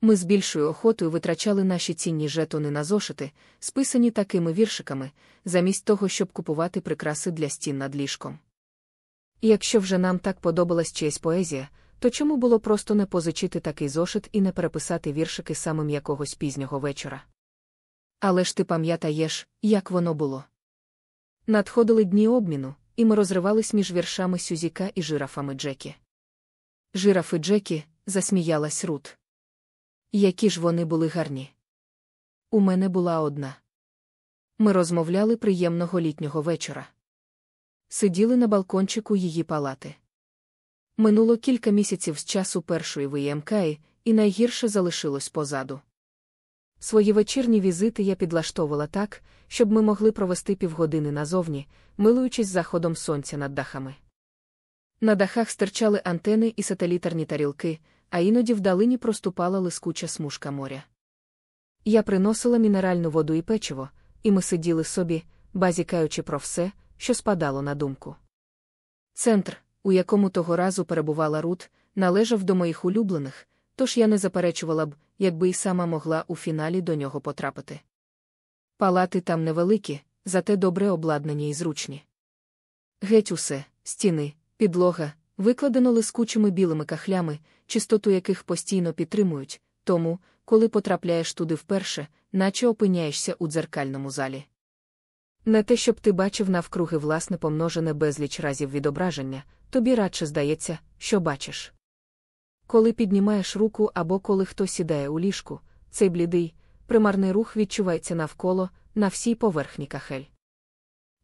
Ми з більшою охотою витрачали наші цінні жетони на зошити, списані такими віршиками, замість того, щоб купувати прикраси для стін над ліжком. І якщо вже нам так подобалась чиясь поезія, то чому було просто не позичити такий зошит і не переписати віршики самим якогось пізнього вечора? Але ж ти пам'ятаєш, як воно було. Надходили дні обміну, і ми розривались між віршами Сюзіка і жирафами Джекі. Жирафи Джекі, засміялась Рут. Які ж вони були гарні. У мене була одна. Ми розмовляли приємного літнього вечора. Сиділи на балкончику її палати. Минуло кілька місяців з часу першої виємкаї, і найгірше залишилось позаду. Свої вечірні візити я підлаштовувала так, щоб ми могли провести півгодини назовні, милуючись заходом сонця над дахами. На дахах стирчали антени і сателітарні тарілки, а іноді вдалині проступала лискуча смужка моря. Я приносила мінеральну воду і печиво, і ми сиділи собі, базікаючи про все, що спадало на думку. Центр, у якому того разу перебувала Рут, належав до моїх улюблених, тож я не заперечувала б, якби й сама могла у фіналі до нього потрапити. Палати там невеликі, зате добре обладнані і зручні. Геть усе, стіни, підлога, викладено лискучими білими кахлями, чистоту яких постійно підтримують, тому, коли потрапляєш туди вперше, наче опиняєшся у дзеркальному залі. Не те, щоб ти бачив навкруги власне помножене безліч разів відображення, тобі радше здається, що бачиш. Коли піднімаєш руку або коли хтось сідає у ліжку, цей блідий, примарний рух відчувається навколо, на всій поверхні кахель.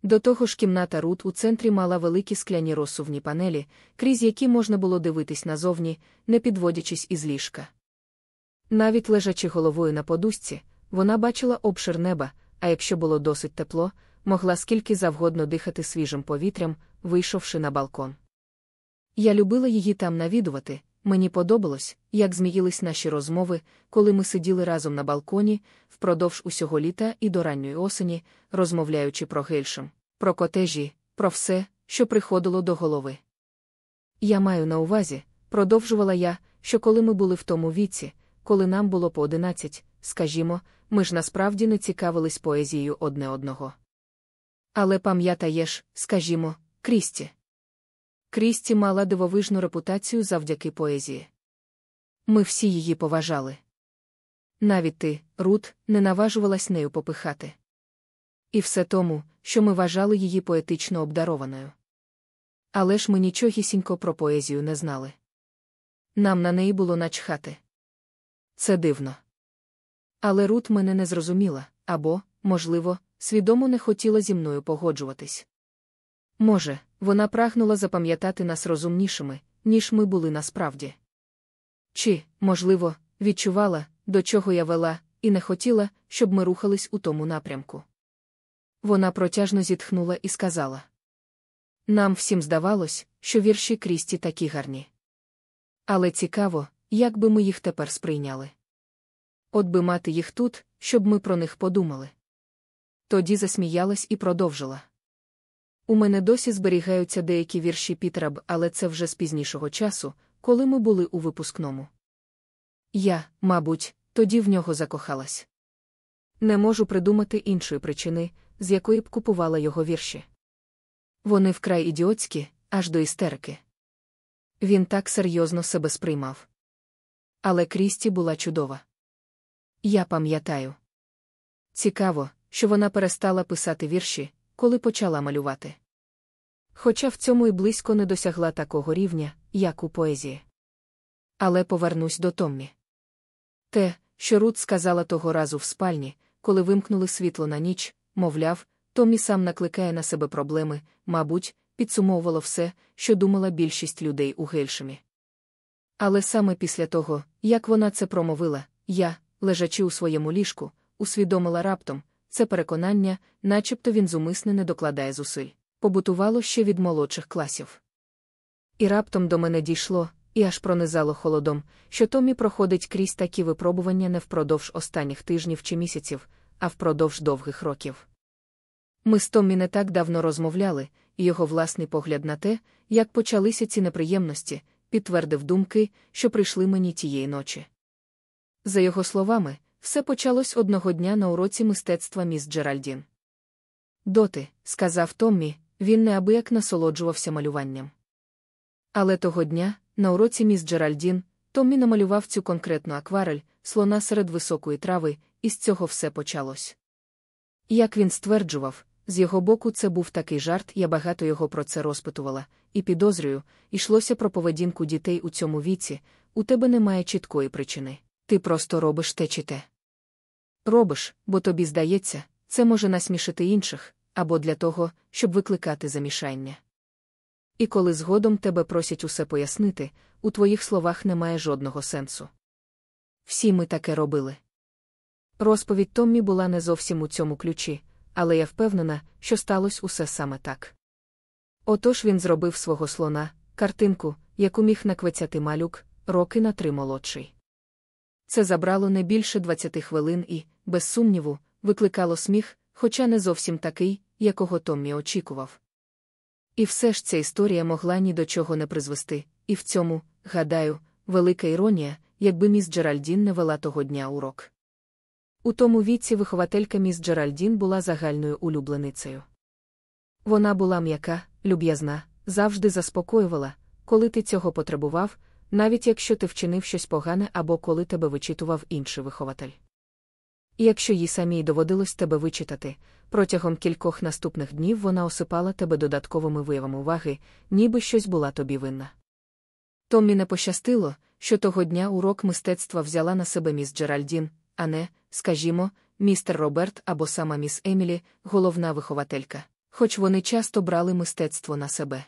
До того ж кімната Рут у центрі мала великі скляні розсувні панелі, крізь які можна було дивитись назовні, не підводячись із ліжка. Навіть лежачи головою на подушці, вона бачила обшир неба, а якщо було досить тепло, могла скільки завгодно дихати свіжим повітрям, вийшовши на балкон. Я любила її там навідувати, мені подобалось, як зміїлись наші розмови, коли ми сиділи разом на балконі, впродовж усього літа і до ранньої осені, розмовляючи про гельшем, про котежі, про все, що приходило до голови. Я маю на увазі, продовжувала я, що коли ми були в тому віці, коли нам було по одинадцять, скажімо, ми ж насправді не цікавились поезією одне одного. Але пам'ятаєш, скажімо, Крісті. Крісті мала дивовижну репутацію завдяки поезії. Ми всі її поважали. Навіть ти, Рут, не наважувалась нею попихати. І все тому, що ми вважали її поетично обдарованою. Але ж ми нічогісінько про поезію не знали. Нам на неї було начхати. Це дивно. Але Рут мене не зрозуміла або, можливо, свідомо не хотіла зі мною погоджуватись. Може, вона прагнула запам'ятати нас розумнішими, ніж ми були насправді. Чи, можливо, відчувала, до чого я вела, і не хотіла, щоб ми рухались у тому напрямку. Вона протяжно зітхнула і сказала: Нам всім здавалось, що вірші Крісті такі гарні. Але цікаво, як би ми їх тепер сприйняли. От би мати їх тут, щоб ми про них подумали. Тоді засміялась і продовжила. У мене досі зберігаються деякі вірші Пітера Б, але це вже з пізнішого часу, коли ми були у випускному. Я, мабуть, тоді в нього закохалась. Не можу придумати іншої причини, з якої б купувала його вірші. Вони вкрай ідіотські, аж до істерики. Він так серйозно себе сприймав. Але Крісті була чудова. Я пам'ятаю. Цікаво, що вона перестала писати вірші, коли почала малювати. Хоча в цьому і близько не досягла такого рівня, як у поезії. Але повернусь до Томмі. Те, що Рут сказала того разу в спальні, коли вимкнули світло на ніч, мовляв, Томмі сам накликає на себе проблеми, мабуть, підсумовувало все, що думала більшість людей у Гельшемі. Але саме після того, як вона це промовила, я, лежачи у своєму ліжку, усвідомила раптом це переконання, начебто він зумисне не докладає зусиль, побутувало ще від молодших класів. І раптом до мене дійшло, і аж пронизало холодом, що Томі проходить крізь такі випробування не впродовж останніх тижнів чи місяців, а впродовж довгих років. Ми з Томмі не так давно розмовляли, і його власний погляд на те, як почалися ці неприємності, підтвердив думки, що прийшли мені тієї ночі. За його словами, все почалось одного дня на уроці мистецтва міс Джеральдін. Доти, сказав Томмі, він неабияк насолоджувався малюванням. Але того дня, на уроці міс Джеральдін, Томмі намалював цю конкретну акварель, слона серед високої трави, і з цього все почалось. Як він стверджував, з його боку це був такий жарт, я багато його про це розпитувала, і підозрюю, йшлося про поведінку дітей у цьому віці, у тебе немає чіткої причини. Ти просто робиш те чи те. Робиш, бо тобі здається, це може насмішити інших, або для того, щоб викликати замішання. І коли згодом тебе просять усе пояснити, у твоїх словах немає жодного сенсу. Всі ми таке робили. Розповідь Томмі була не зовсім у цьому ключі, але я впевнена, що сталося усе саме так. Отож він зробив свого слона, картинку, яку міг наквецяти малюк, роки на три молодший. Це забрало не більше 20 хвилин і, без сумніву, викликало сміх, хоча не зовсім такий, якого Томмі очікував. І все ж ця історія могла ні до чого не призвести, і в цьому, гадаю, велика іронія, якби міс Джеральдін не вела того дня урок. У тому віці вихователька міс Джеральдін була загальною улюбленицею. Вона була м'яка, люб'язна, завжди заспокоювала, коли ти цього потребував, навіть якщо ти вчинив щось погане або коли тебе вичитував інший вихователь. І якщо їй самій доводилось тебе вичитати, протягом кількох наступних днів вона осипала тебе додатковими виявами уваги, ніби щось була тобі винна. Томмі не пощастило, що того дня урок мистецтва взяла на себе міс Джеральдін, а не, скажімо, містер Роберт або сама міс Емілі, головна вихователька, хоч вони часто брали мистецтво на себе.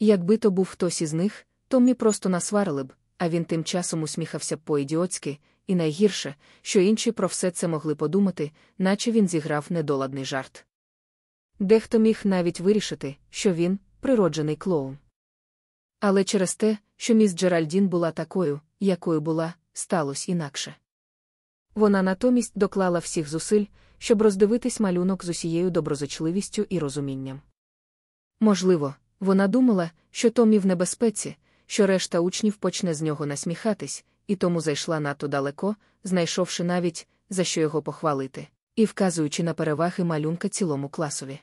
Якби то був хтось із них, Томмі просто насварили б, а він тим часом усміхався по-ідіотськи, і найгірше, що інші про все це могли подумати, наче він зіграв недоладний жарт. Дехто міг навіть вирішити, що він природжений клоун. Але через те, що міс Джеральдін була такою, якою була, сталося інакше. Вона натомість доклала всіх зусиль, щоб роздивитись малюнок з усією доброзичливістю і розумінням. Можливо, вона думала, що Томі в небезпеці, що решта учнів почне з нього насміхатись, і тому зайшла надто далеко, знайшовши навіть, за що його похвалити, і вказуючи на переваги малюнка цілому класові.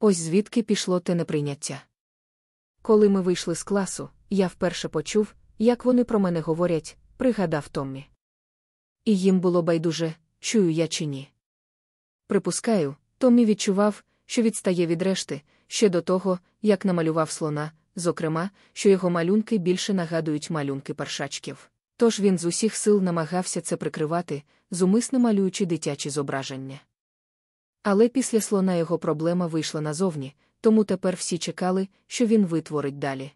Ось звідки пішло те неприйняття. Коли ми вийшли з класу, я вперше почув, як вони про мене говорять, пригадав Томмі. І їм було байдуже, чую я чи ні. Припускаю, Томмі відчував, що відстає від решти, ще до того, як намалював слона, зокрема, що його малюнки більше нагадують малюнки паршачків. Тож він з усіх сил намагався це прикривати, зумисно малюючи дитячі зображення. Але після слона його проблема вийшла назовні, тому тепер всі чекали, що він витворить далі.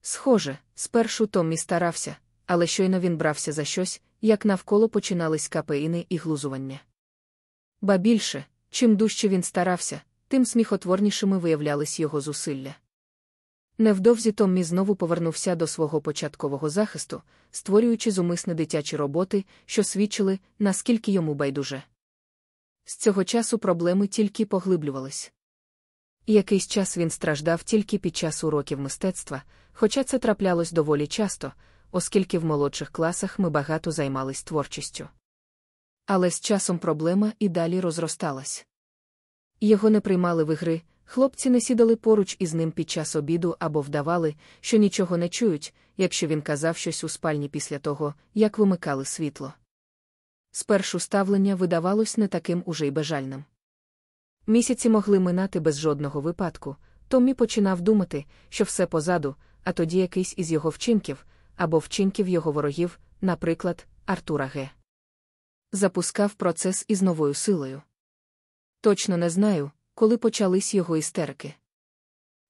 Схоже, спершу Томмі старався, але щойно він брався за щось, як навколо починались капеїни і глузування. Ба більше, чим дужче він старався, тим сміхотворнішими виявлялись його зусилля. Невдовзі Томмі знову повернувся до свого початкового захисту, створюючи зумисне дитячі роботи, що свідчили, наскільки йому байдуже. З цього часу проблеми тільки поглиблювались. Якийсь час він страждав тільки під час уроків мистецтва, хоча це траплялось доволі часто, оскільки в молодших класах ми багато займались творчістю. Але з часом проблема і далі розросталась. Його не приймали в ігри, хлопці не сідали поруч із ним під час обіду або вдавали, що нічого не чують, якщо він казав щось у спальні після того, як вимикали світло. Спершу ставлення видавалось не таким уже й бажальним. Місяці могли минати без жодного випадку, Томмі починав думати, що все позаду, а тоді якийсь із його вчинків, або вчинків його ворогів, наприклад, Артура Г. Запускав процес із новою силою. Точно не знаю, коли почались його істерики.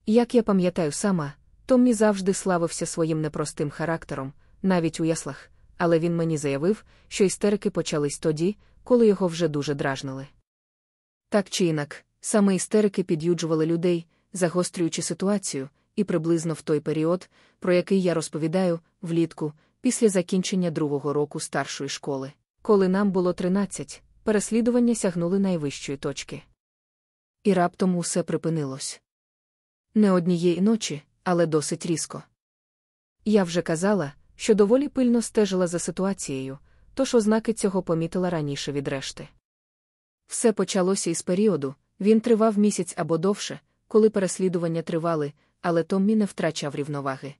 Як я пам'ятаю сама, Томмі завжди славився своїм непростим характером, навіть у яслах, але він мені заявив, що істерики почались тоді, коли його вже дуже дражнили. Так чи інак, саме істерики під'юджували людей, загострюючи ситуацію, і приблизно в той період, про який я розповідаю, влітку, після закінчення другого року старшої школи, коли нам було 13, переслідування сягнули найвищої точки. І раптом усе припинилось. Не однієї ночі, але досить різко. Я вже казала, що доволі пильно стежила за ситуацією, тож ознаки цього помітила раніше від решти. Все почалося із періоду, він тривав місяць або довше, коли переслідування тривали, але Томмі не втрачав рівноваги.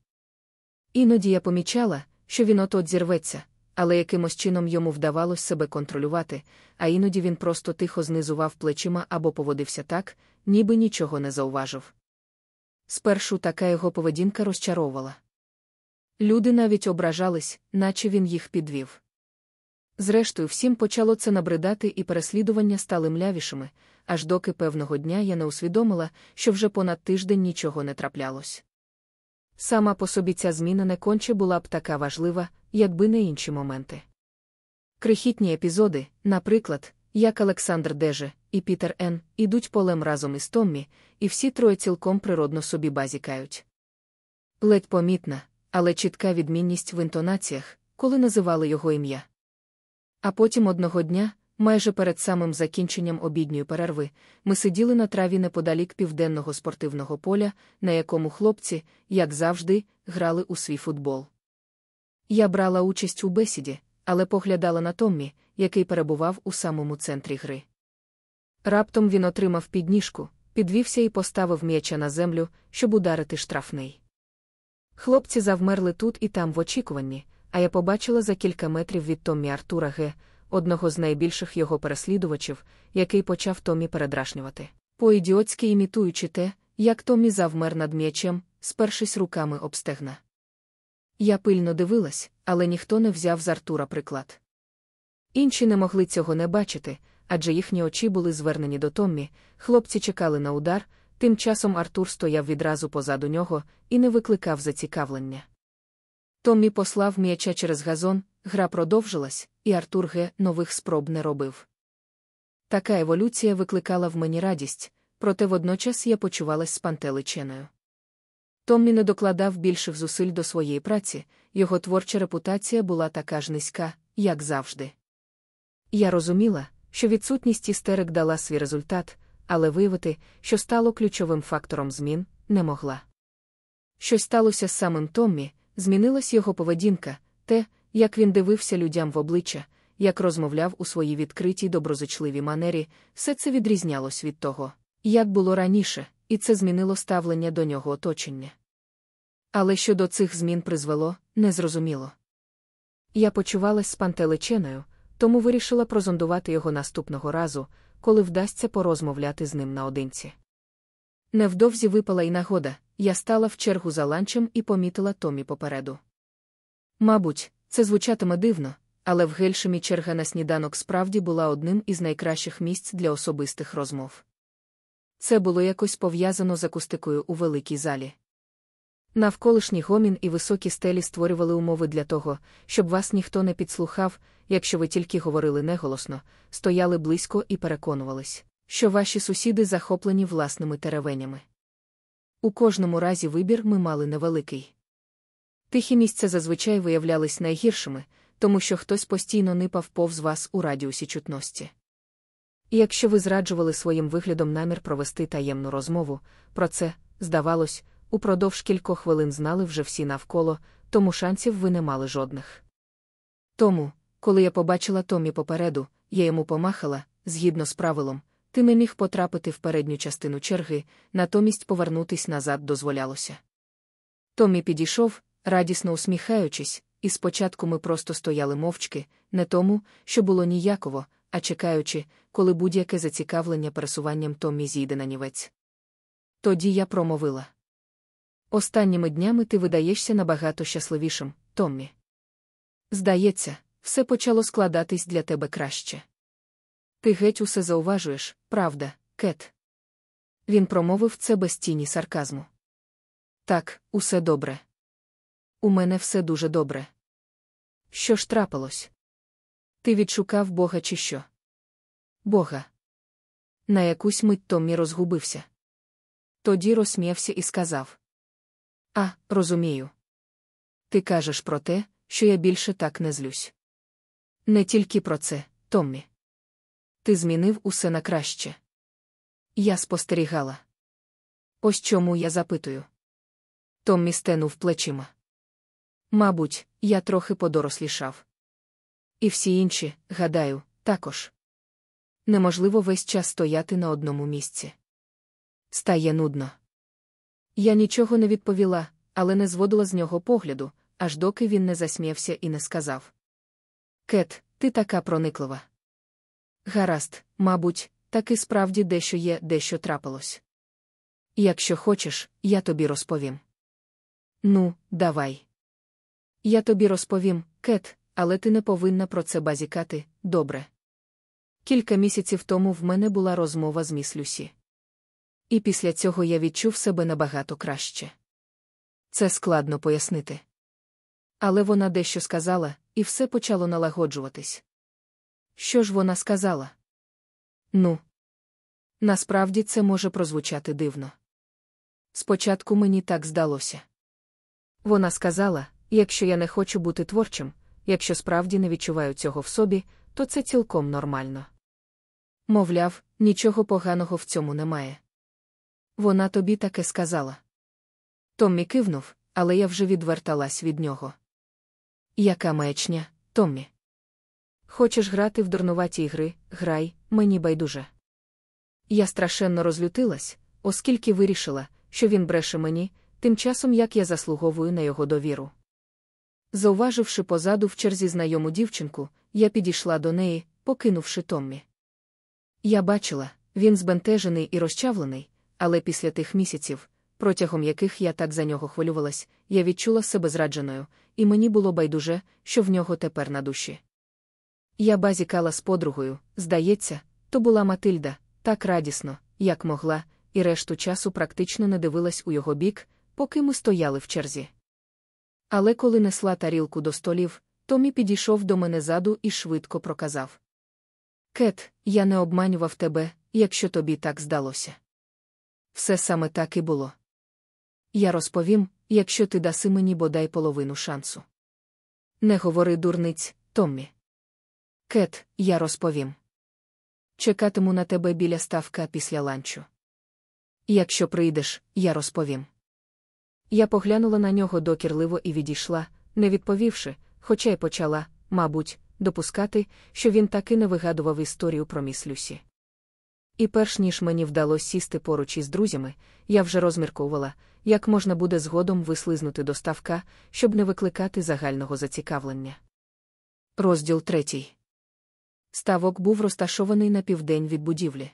Іноді я помічала, що він от-от зірветься, але якимось чином йому вдавалось себе контролювати, а іноді він просто тихо знизував плечима або поводився так, ніби нічого не зауважив. Спершу така його поведінка розчаровувала. Люди навіть ображались, наче він їх підвів. Зрештою, всім почало це набридати, і переслідування стали млявішими, аж доки певного дня я не усвідомила, що вже понад тиждень нічого не траплялось. Сама по собі ця зміна не конче була б така важлива, якби не інші моменти. Крихітні епізоди, наприклад, як Олександр Деже і Пітер Н. ідуть полем разом із Томмі, і всі троє цілком природно собі базікають. Ледь помітна, але чітка відмінність в інтонаціях, коли називали його ім'я. А потім одного дня, майже перед самим закінченням обідньої перерви, ми сиділи на траві неподалік південного спортивного поля, на якому хлопці, як завжди, грали у свій футбол. Я брала участь у бесіді, але поглядала на Томмі, який перебував у самому центрі гри. Раптом він отримав підніжку, підвівся і поставив м'яча на землю, щоб ударити штрафний. Хлопці завмерли тут і там в очікуванні, а я побачила за кілька метрів від Томмі Артура Г., одного з найбільших його переслідувачів, який почав Томмі передрашнювати, по-ідіотськи імітуючи те, як Томмі завмер над м'ячем, спершись руками об стегна. Я пильно дивилась, але ніхто не взяв з Артура приклад. Інші не могли цього не бачити, адже їхні очі були звернені до Томмі, хлопці чекали на удар, тим часом Артур стояв відразу позаду нього і не викликав зацікавлення. Томмі послав м'яча через газон, гра продовжилась, і Артур Г. нових спроб не робив. Така еволюція викликала в мені радість, проте водночас я почувалась спантеличеною. Томмі не докладав більших зусиль до своєї праці, його творча репутація була така ж низька, як завжди. Я розуміла, що відсутність істерик дала свій результат, але виявити, що стало ключовим фактором змін, не могла. Щось сталося з самим Томмі, змінилась його поведінка, те, як він дивився людям в обличчя, як розмовляв у своїй відкритій доброзичливій манері, все це відрізнялось від того, як було раніше, і це змінило ставлення до нього оточення. Але що до цих змін призвело, незрозуміло. Я почувалась спантеличеною, тому вирішила прозондувати його наступного разу, коли вдасться порозмовляти з ним наодинці. Невдовзі випала й нагода, я стала в чергу за ланчем і помітила Томі попереду. Мабуть, це звучатиме дивно, але в Гельшемі черга на сніданок справді була одним із найкращих місць для особистих розмов. Це було якось пов'язано з акустикою у великій залі. Навколишній гомін і високі стелі створювали умови для того, щоб вас ніхто не підслухав, якщо ви тільки говорили неголосно, стояли близько і переконувались, що ваші сусіди захоплені власними теревенями. У кожному разі вибір ми мали невеликий. Тихі місця зазвичай виявлялись найгіршими, тому що хтось постійно нипав повз вас у радіусі чутності. І якщо ви зраджували своїм виглядом намір провести таємну розмову, про це, здавалось, упродовж кількох хвилин знали вже всі навколо, тому шансів ви не мали жодних. Тому, коли я побачила Томі попереду, я йому помахала, згідно з правилом, ти не міг потрапити в передню частину черги, натомість повернутись назад дозволялося. Томі підійшов, радісно усміхаючись, і спочатку ми просто стояли мовчки, не тому, що було ніяково, а чекаючи, коли будь-яке зацікавлення пересуванням Томмі зійде на нівець. Тоді я промовила. Останніми днями ти видаєшся набагато щасливішим, Томмі. Здається, все почало складатись для тебе краще. Ти геть усе зауважуєш, правда, Кет? Він промовив це без тіні сарказму. Так, усе добре. У мене все дуже добре. Що ж трапилось? Ти відшукав Бога, чи що? Бога. На якусь мить Томмі розгубився. Тоді розсміявся і сказав: А, розумію. Ти кажеш про те, що я більше так не злюсь. Не тільки про це, Томмі. Ти змінив усе на краще. Я спостерігала. Ось чому я запитую. Томмі стенув плечима. Мабуть, я трохи подорослішав. І всі інші, гадаю, також. Неможливо весь час стояти на одному місці. Стає нудно. Я нічого не відповіла, але не зводила з нього погляду, аж доки він не засміявся і не сказав. Кет, ти така прониклива. Гаразд, мабуть, таки справді дещо є, дещо трапилось. Якщо хочеш, я тобі розповім. Ну, давай. Я тобі розповім, Кет, але ти не повинна про це базікати, добре. Кілька місяців тому в мене була розмова з міс Люсі. І після цього я відчув себе набагато краще. Це складно пояснити. Але вона дещо сказала, і все почало налагоджуватись. Що ж вона сказала? Ну, насправді це може прозвучати дивно. Спочатку мені так здалося. Вона сказала: якщо я не хочу бути творчим, якщо справді не відчуваю цього в собі, то це цілком нормально. Мовляв, нічого поганого в цьому немає. Вона тобі таке сказала. Томмі кивнув, але я вже відверталась від нього. Яка маячня, Томмі? Хочеш грати в дурнуваті ігри, грай, мені байдуже. Я страшенно розлютилась, оскільки вирішила, що він бреше мені, тим часом як я заслуговую на його довіру. Зауваживши позаду в черзі знайому дівчинку, я підійшла до неї, покинувши Томмі. Я бачила, він збентежений і розчавлений, але після тих місяців, протягом яких я так за нього хвилювалась, я відчула себе зрадженою, і мені було байдуже, що в нього тепер на душі. Я базікала з подругою, здається, то була Матильда, так радісно, як могла, і решту часу практично не дивилась у його бік, поки ми стояли в черзі. Але коли несла тарілку до столів, Томі підійшов до мене заду і швидко проказав: Кет, я не обманював тебе, якщо тобі так здалося. Все саме так і було. Я розповім, якщо ти даси мені бодай половину шансу. Не говори дурниць, Томмі. Кет, я розповім. Чекатиму на тебе біля ставка після ланчу. Якщо прийдеш, я розповім. Я поглянула на нього докірливо і відійшла, не відповівши, хоча й почала, мабуть, допускати, що він таки не вигадував історію про міс Люсі. І перш ніж мені вдалося сісти поруч із друзями, я вже розмірковувала, як можна буде згодом вислизнути до ставка, щоб не викликати загального зацікавлення. Розділ третій. Ставок був розташований на південь від будівлі.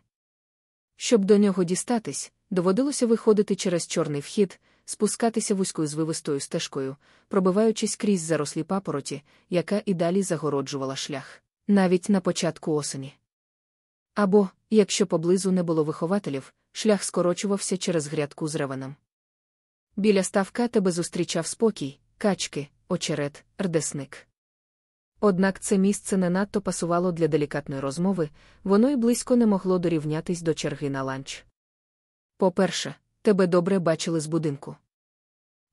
Щоб до нього дістатись, доводилося виходити через чорний вхід, спускатися вузькою звивистою стежкою, пробиваючись крізь зарослі папороті, яка і далі загороджувала шлях, навіть на початку осені. Або, якщо поблизу не було вихователів, шлях скорочувався через грядку з ревеном. Біля ставка тебе зустрічав спокій, качки, очерет, рдесник. Однак це місце не надто пасувало для делікатної розмови, воно й близько не могло дорівнятись до черги на ланч. По-перше, тебе добре бачили з будинку.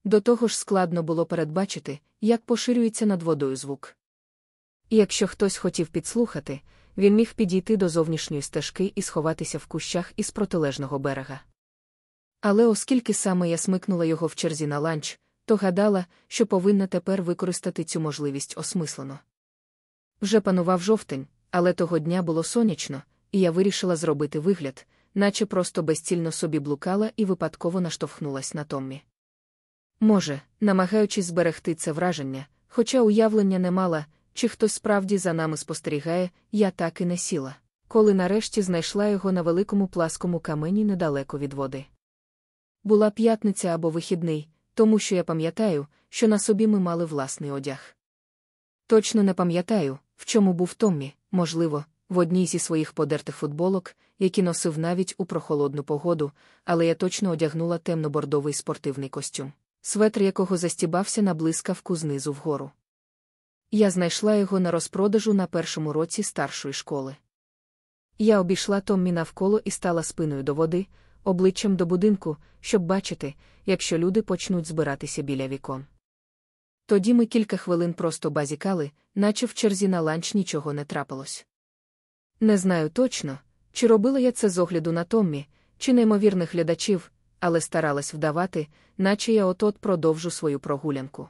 До того ж складно було передбачити, як поширюється над водою звук. І якщо хтось хотів підслухати, він міг підійти до зовнішньої стежки і сховатися в кущах із протилежного берега. Але оскільки саме я смикнула його в черзі на ланч, то гадала, що повинна тепер використати цю можливість осмислено. Вже панував жовтень, але того дня було сонячно, і я вирішила зробити вигляд, наче просто безцільно собі блукала і випадково наштовхнулась на Томмі. Може, намагаючись зберегти це враження, хоча уявлення не мала, чи хтось справді за нами спостерігає, я так і не сіла, коли нарешті знайшла його на великому пласкому камені недалеко від води. Була п'ятниця або вихідний, тому що я пам'ятаю, що на собі ми мали власний одяг. Точно не пам'ятаю, в чому був Томмі, можливо, в одній зі своїх подертих футболок, які носив навіть у прохолодну погоду, але я точно одягнула темно-бордовий спортивний костюм, светр якого застібався на блискавку знизу вгору. Я знайшла його на розпродажу на першому році старшої школи. Я обійшла Томмі навколо і стала спиною до води, обличчям до будинку, щоб бачити, якщо люди почнуть збиратися біля вікон. Тоді ми кілька хвилин просто базікали, наче в черзі на ланч нічого не трапилось. Не знаю точно, чи робила я це з огляду на Томмі, чи неймовірних глядачів, але старалась вдавати, наче я от-от продовжу свою прогулянку.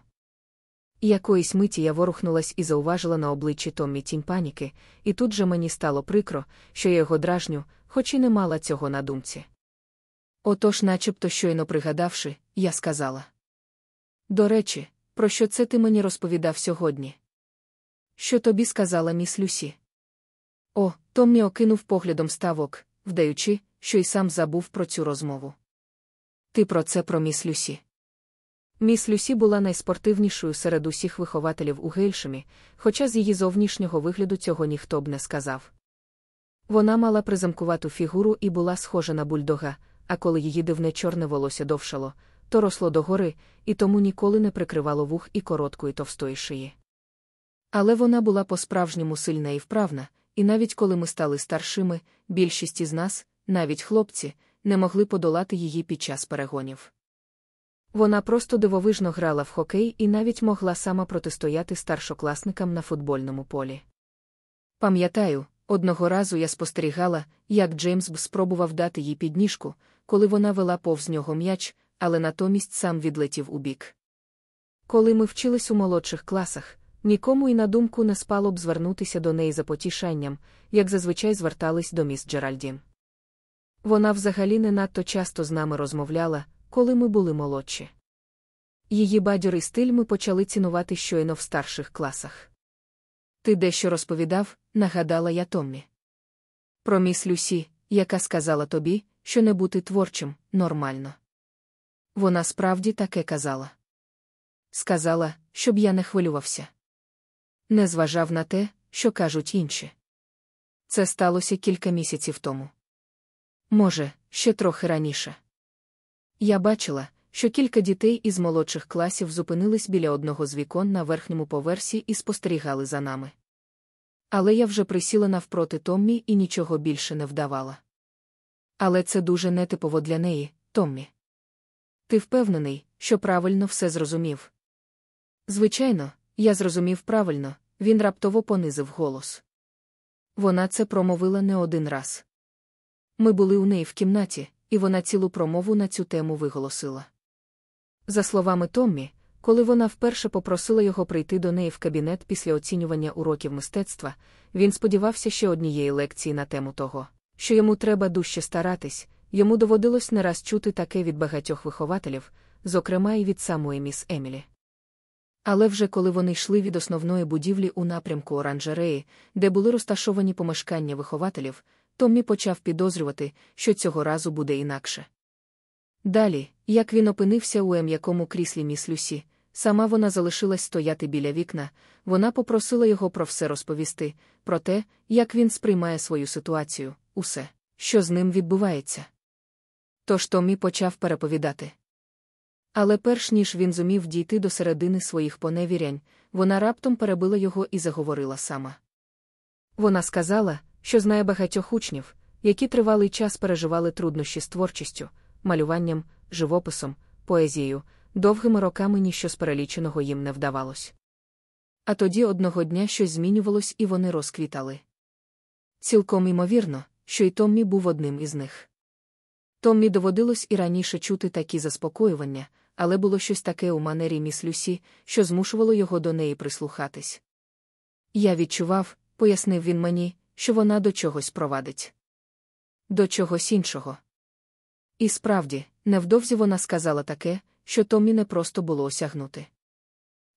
Якоїсь миті я ворухнулась і зауважила на обличчі Томмі тінь паніки, і тут же мені стало прикро, що я його дражню, хоч і не мала цього на думці. Отож, начебто щойно пригадавши, я сказала. До речі, про що це ти мені розповідав сьогодні? Що тобі сказала міс Люсі? О, Томмі окинув поглядом ставок, вдаючи, що й сам забув про цю розмову. Ти про це про міс Люсі. Міс Люсі була найспортивнішою серед усіх вихователів у Гейлшемі, хоча з її зовнішнього вигляду цього ніхто б не сказав. Вона мала призамкувату фігуру і була схожа на бульдога, а коли її дивне чорне волосся довшало, то росло догори, і тому ніколи не прикривало вух і короткої товстої шиї. Але вона була по-справжньому сильна і вправна, і навіть коли ми стали старшими, більшість із нас, навіть хлопці, не могли подолати її під час перегонів. Вона просто дивовижно грала в хокей і навіть могла сама протистояти старшокласникам на футбольному полі. Пам'ятаю, одного разу я спостерігала, як Джеймс б спробував дати їй підніжку, коли вона вела повз нього м'яч, але натомість сам відлетів у бік. Коли ми вчились у молодших класах, нікому і на думку не спало б звернутися до неї за потішанням, як зазвичай звертались до міс Джеральдін. Вона взагалі не надто часто з нами розмовляла, коли ми були молодші. Її бадьорий стиль ми почали цінувати щойно в старших класах. Ти дещо розповідав, нагадала я Томмі. Про міс Люсі, яка сказала тобі, що не бути творчим нормально. Вона справді таке казала. Сказала, щоб я не хвилювався. Не зважав на те, що кажуть інші. Це сталося кілька місяців тому. Може, ще трохи раніше. Я бачила, що кілька дітей із молодших класів зупинились біля одного з вікон на верхньому поверсі і спостерігали за нами. Але я вже присіла навпроти Томмі і нічого більше не вдавала. Але це дуже нетипово для неї, Томмі. Ти впевнений, що правильно все зрозумів? Звичайно, я зрозумів правильно, він раптово понизив голос. Вона це промовила не один раз. Ми були у неї в кімнаті, і вона цілу промову на цю тему виголосила. За словами Томмі, коли вона вперше попросила його прийти до неї в кабінет після оцінювання уроків мистецтва, він сподівався ще однієї лекції на тему того, що йому треба дужче старатись, йому доводилось не раз чути таке від багатьох вихователів, зокрема і від самої міс Емілі. Але вже коли вони йшли від основної будівлі у напрямку оранжереї, де були розташовані помешкання вихователів, Томмі почав підозрювати, що цього разу буде інакше. Далі, як він опинився у ем'якому кріслі міс Люсі, сама вона залишилась стояти біля вікна, вона попросила його про все розповісти, про те, як він сприймає свою ситуацію, усе, що з ним відбувається. Тож Томмі почав переповідати. Але перш ніж він зумів дійти до середини своїх поневірянь, вона раптом перебила його і заговорила сама. Вона сказала, що знає багатьох учнів, які тривалий час переживали труднощі з творчістю, малюванням, живописом, поезією, довгими роками ніщо з переліченого їм не вдавалось. А тоді одного дня щось змінювалось і вони розквітали. Цілком імовірно, що й Томмі був одним із них. Томмі доводилось і раніше чути такі заспокоювання, але було щось таке у манері міс Люсі, що змушувало його до неї прислухатись. Я відчував, пояснив він мені, що вона до чогось провадить. До чогось іншого. І справді, невдовзі вона сказала таке, що Томмі не просто було осягнути.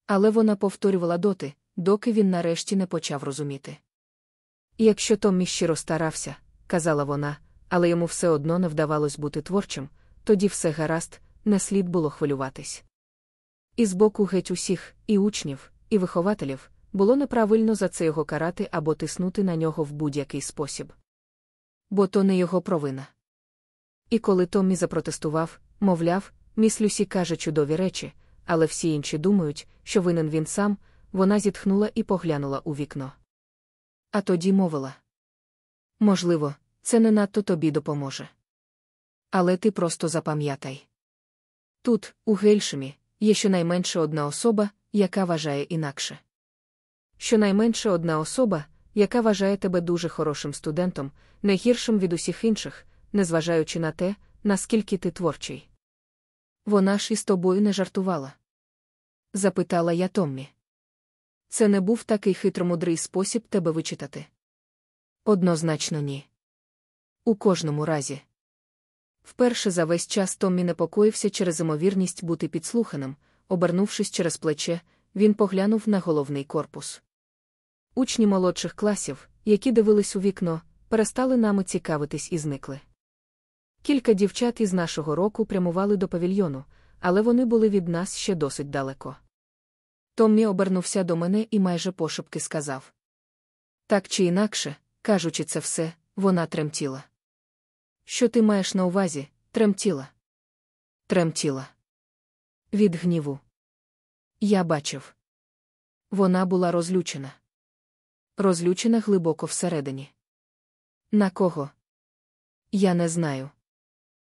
Але вона повторювала доти, доки він нарешті не почав розуміти. Якщо Томмі щиро старався, казала вона, але йому все одно не вдавалось бути творчим, тоді все гаразд, не слід було хвилюватись. І з боку геть усіх, і учнів, і вихователів, було неправильно за це його карати або тиснути на нього в будь-який спосіб. Бо то не його провина. І коли Томмі запротестував, мовляв, міс Люсі каже чудові речі, але всі інші думають, що винен він сам, вона зітхнула і поглянула у вікно. А тоді мовила: Можливо, це не надто тобі допоможе. Але ти просто запам'ятай. Тут, у Гельшемі, є щонайменше одна особа, яка вважає інакше. Щонайменше одна особа, яка вважає тебе дуже хорошим студентом, не гіршим від усіх інших, незважаючи на те, наскільки ти творчий. Вона ж із тобою не жартувала. Запитала я Томмі. Це не був такий хитромудрий спосіб тебе вичитати. Однозначно, ні. У кожному разі. Вперше за весь час Томмі непокоївся через імовірність бути підслуханим, обернувшись через плече, він поглянув на головний корпус. Учні молодших класів, які дивились у вікно, перестали нами цікавитись і зникли. Кілька дівчат із нашого року прямували до павільйону, але вони були від нас ще досить далеко. Томмі обернувся до мене і майже пошепки сказав: Так чи інакше, кажучи це все, вона тремтіла. Що ти маєш на увазі, тремтіла? Тремтіла. Від гніву. Я бачив. Вона була розлючена. Розлючена глибоко всередині. На кого? Я не знаю.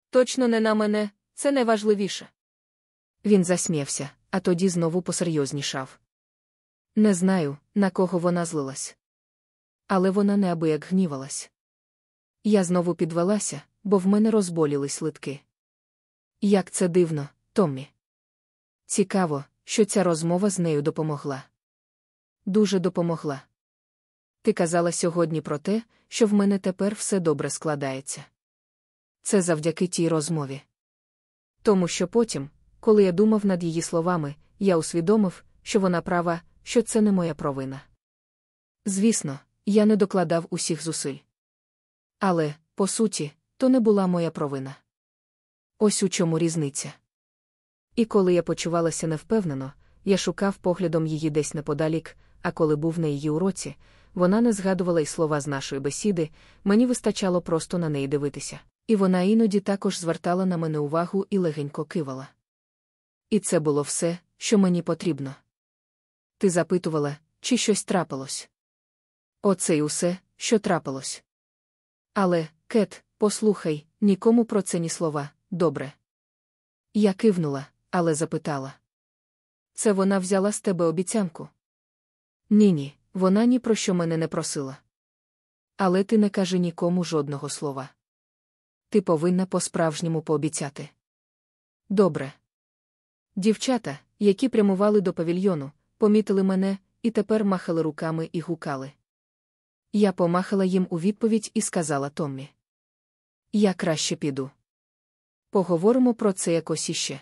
Точно не на мене, це найважливіше. Він засміявся, а тоді знову посерйознішав. Не знаю, на кого вона злилась. Але вона неабияк гнівалась. Я знову підвелася, бо в мене розболілись литки. Як це дивно, Томмі. Цікаво, що ця розмова з нею допомогла. Дуже допомогла. Ти казала сьогодні про те, що в мене тепер все добре складається. Це завдяки тій розмові. Тому що потім, коли я думав над її словами, я усвідомив, що вона права, що це не моя провина. Звісно, я не докладав усіх зусиль. Але, по суті, то не була моя провина. Ось у чому різниця. І коли я почувалася невпевнено, я шукав поглядом її десь неподалік, а коли був на її уроці, вона не згадувала й слова з нашої бесіди, мені вистачало просто на неї дивитися. І вона іноді також звертала на мене увагу і легенько кивала. І це було все, що мені потрібно. Ти запитувала, чи щось трапилось. Оце й усе, що трапилось. Але, Кет, послухай, нікому про це ні слова, добре. Я кивнула, але запитала. Це вона взяла з тебе обіцянку? Ні, ні, вона ні про що мене не просила. Але ти не кажи нікому жодного слова. Ти повинна по-справжньому пообіцяти. Добре. Дівчата, які прямували до павільйону, помітили мене і тепер махали руками і гукали. Я помахала їм у відповідь і сказала Томмі. Я краще піду. Поговоримо про це якось іще.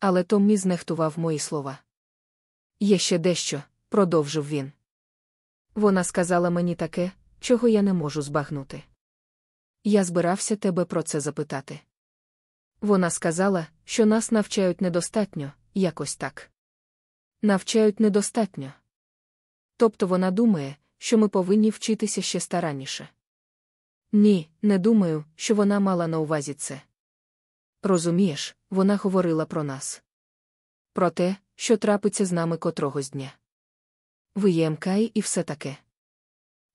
Але Томмі знехтував мої слова. Є ще дещо, продовжив він. Вона сказала мені таке, чого я не можу збагнути. Я збирався тебе про це запитати. Вона сказала, що нас навчають недостатньо, якось так. Навчають недостатньо. Тобто вона думає, що ми повинні вчитися ще старанніше. Ні, не думаю, що вона мала на увазі це. Розумієш, вона говорила про нас. Про те, що трапиться з нами котрогось дня. Ви є МКІ і все таке.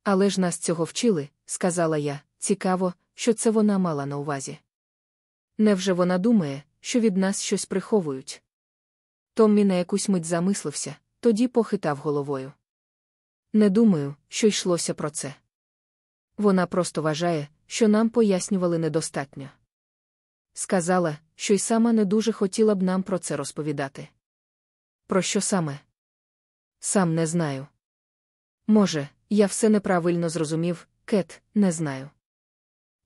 Але ж нас цього вчили, сказала я, цікаво, що це вона мала на увазі. Невже вона думає, що від нас щось приховують? Томмі на якусь мить замислився, тоді похитав головою. Не думаю, що йшлося про це. Вона просто вважає, що нам пояснювали недостатньо. Сказала, що й сама не дуже хотіла б нам про це розповідати. Про що саме? Сам не знаю. Може, я все неправильно зрозумів, Кет, не знаю.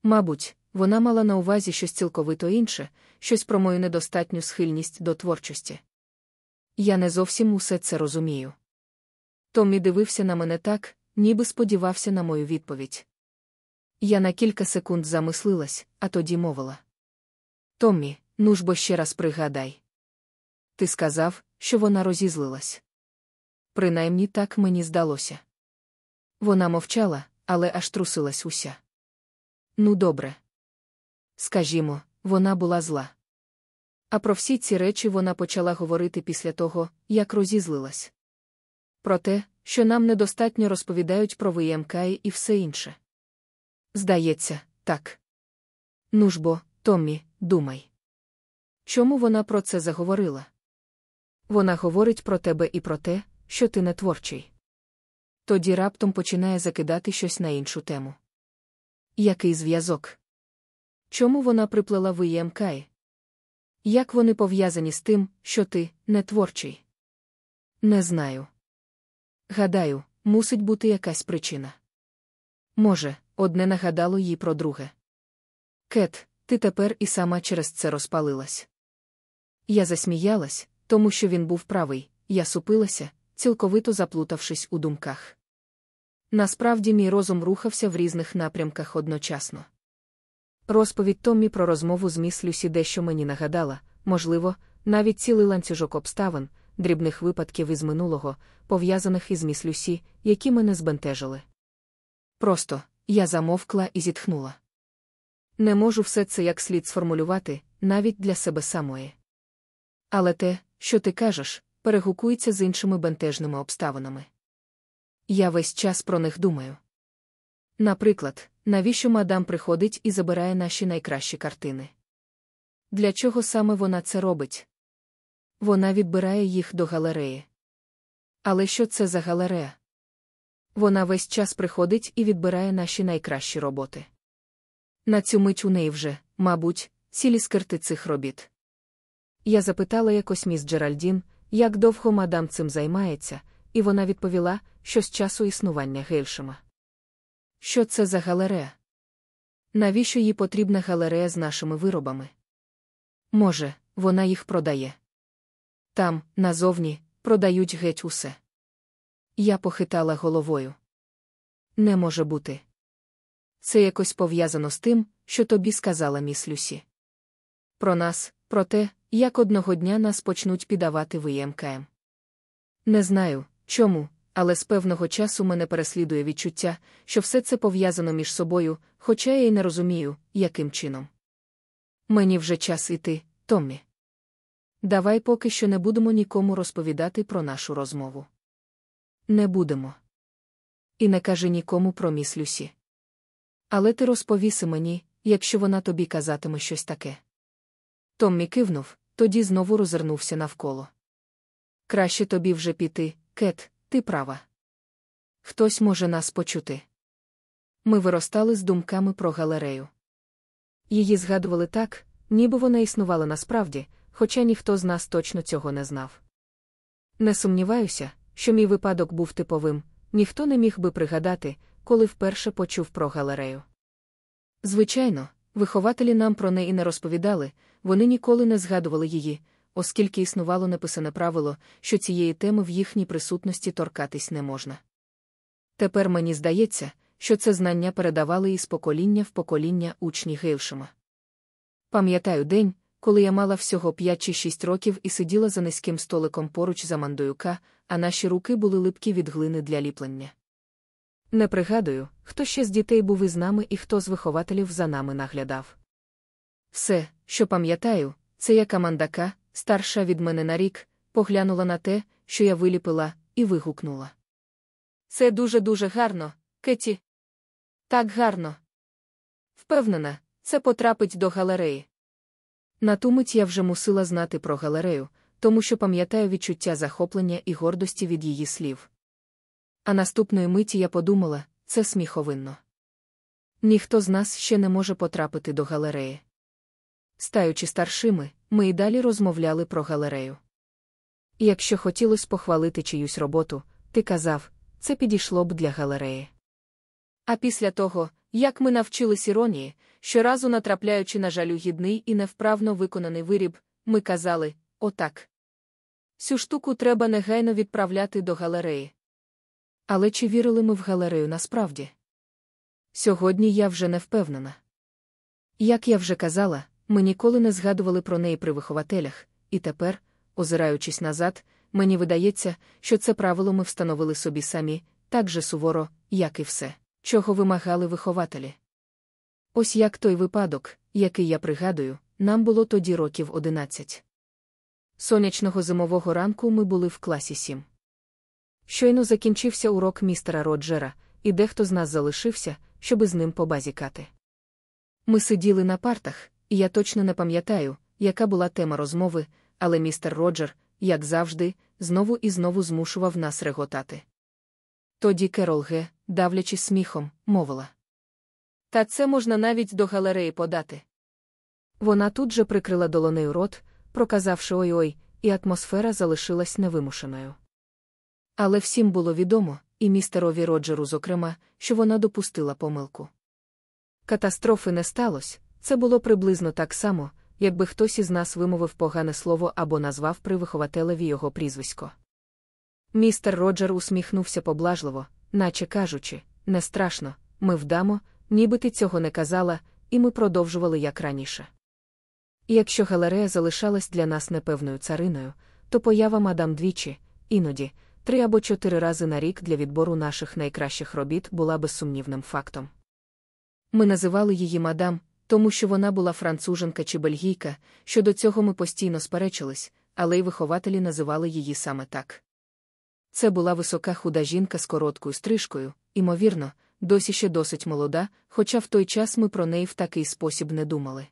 Мабуть, вона мала на увазі щось цілковито інше, щось про мою недостатню схильність до творчості. Я не зовсім усе це розумію. Томмі дивився на мене так, ніби сподівався на мою відповідь. Я на кілька секунд замислилась, а тоді мовила. Томмі, ну ж бо ще раз пригадай. Ти сказав, що вона розізлилась. Принаймні так мені здалося. Вона мовчала, але аж трусилась уся. Ну, добре. Скажімо, вона була зла. А про всі ці речі вона почала говорити після того, як розізлилась. Про те, що нам недостатньо розповідають про ВМК і все інше. Здається, так. Ну ж бо, Томмі, думай. Чому вона про це заговорила? Вона говорить про тебе і про те, що ти не творчий. Тоді раптом починає закидати щось на іншу тему. Який зв'язок? Чому вона приплела в ІМК? Як вони пов'язані з тим, що ти не творчий? Не знаю. Гадаю, мусить бути якась причина. Може, одне нагадало їй про друге. Кет, ти тепер і сама через це розпалилась. Я засміялась, тому що він був правий, я супилася, цілковито заплутавшись у думках. Насправді, мій розум рухався в різних напрямках одночасно. Розповідь Томмі про розмову з міс Люсі дещо мені нагадала, можливо, навіть цілий ланцюжок обставин, дрібних випадків із минулого, пов'язаних із міс Люсі, які мене збентежили. Просто я замовкла і зітхнула. Не можу все це як слід сформулювати, навіть для себе самої. Але те, що ти кажеш, перегукується з іншими бентежними обставинами. Я весь час про них думаю. Наприклад, навіщо мадам приходить і забирає наші найкращі картини? Для чого саме вона це робить? Вона відбирає їх до галереї. Але що це за галерея? Вона весь час приходить і відбирає наші найкращі роботи. На цю мить у неї вже, мабуть, цілі скирти цих робіт. Я запитала якось міс Джеральдін, як довго мадам цим займається, і вона відповіла, що з часу існування гельшима. Що це за галерея? Навіщо їй потрібна галерея з нашими виробами? Може, вона їх продає. Там, назовні, продають геть усе. Я похитала головою. Не може бути. Це якось пов'язано з тим, що тобі сказала міс Люсі. Про нас, про те, як одного дня нас почнуть піддавати в ІМКМ. Не знаю, чому, але з певного часу мене переслідує відчуття, що все це пов'язано між собою, хоча я й не розумію, яким чином. Мені вже час іти, Томмі. Давай поки що не будемо нікому розповідати про нашу розмову. Не будемо. І не кажи нікому про міс Люсі. Але ти розповіси мені, якщо вона тобі казатиме щось таке. Томмі кивнув, тоді знову розвернувся навколо. Краще тобі вже піти, Кет, ти права. Хтось може нас почути. Ми виростали з думками про галерею. Її згадували так, ніби вона існувала насправді, хоча ніхто з нас точно цього не знав. Не сумніваюся, що мій випадок був типовим, ніхто не міг би пригадати, коли вперше почув про галерею. Звичайно, вихователі нам про неї не розповідали, вони ніколи не згадували її, оскільки існувало неписане правило, що цієї теми в їхній присутності торкатись не можна. Тепер мені здається, що це знання передавали із покоління в покоління учні Гейлшема. Пам'ятаю день, коли я мала всього 5 чи 6 років і сиділа за низьким столиком поруч за мандуюка, а наші руки були липкі від глини для ліплення. Не пригадую, хто ще з дітей був із нами і хто з вихователів за нами наглядав. Все, що пам'ятаю, це як Амандака, старша від мене на рік, поглянула на те, що я виліпила, і вигукнула. Це дуже-дуже гарно, Кеті. Так гарно. Впевнена, це потрапить до галереї. На ту мить я вже мусила знати про галерею, тому що пам'ятаю відчуття захоплення і гордості від її слів. А наступної миті я подумала, це сміховинно. Ніхто з нас ще не може потрапити до галереї. Стаючи старшими, ми й далі розмовляли про галерею. Якщо хотілося похвалити чиюсь роботу, ти казав, це підійшло б для галереї. А після того, як ми навчились іронії, щоразу натрапляючи на жалюгідний і невправно виконаний виріб, ми казали отак. Цю штуку треба негайно відправляти до галереї. Але чи вірили ми в галерею насправді? Сьогодні я вже не впевнена. Як я вже казала, ми ніколи не згадували про неї при вихователях, і тепер, озираючись назад, Мені видається, що це правило ми встановили собі самі, так же суворо, як і все, чого вимагали вихователі. Ось як той випадок, який я пригадую, нам було тоді років одинадцять. Сонячного зимового ранку ми були в класі сім. Щойно закінчився урок містера Роджера, і дехто з нас залишився, щоби з ним побазікати. Ми сиділи на партах, і я точно не пам'ятаю, яка була тема розмови, але містер Роджер, як завжди, знову і знову змушував нас реготати. Тоді Керол Г., давлячись сміхом, мовила. Та це можна навіть до галереї подати. Вона тут же прикрила долонею рот, проказавши ой-ой, і атмосфера залишилась невимушеною. Але всім було відомо, і містерові Роджеру, зокрема, що вона допустила помилку. Катастрофи не сталося, це було приблизно так само, якби хтось із нас вимовив погане слово або назвав при вихователеві його прізвисько. Містер Роджер усміхнувся поблажливо, наче кажучи, не страшно, ми вдамо, ніби ти цього не казала, і ми продовжували як раніше. І якщо галерея залишалась для нас непевною цариною, то поява мадам двічі, іноді, три або чотири рази на рік для відбору наших найкращих робіт була безсумнівним фактом. Ми називали її мадам, тому що вона була француженка чи бельгійка, що до цього ми постійно сперечились, але й вихователі називали її саме так. Це була висока худа жінка з короткою стрижкою, імовірно, досі ще досить молода, хоча в той час ми про неї в такий спосіб не думали.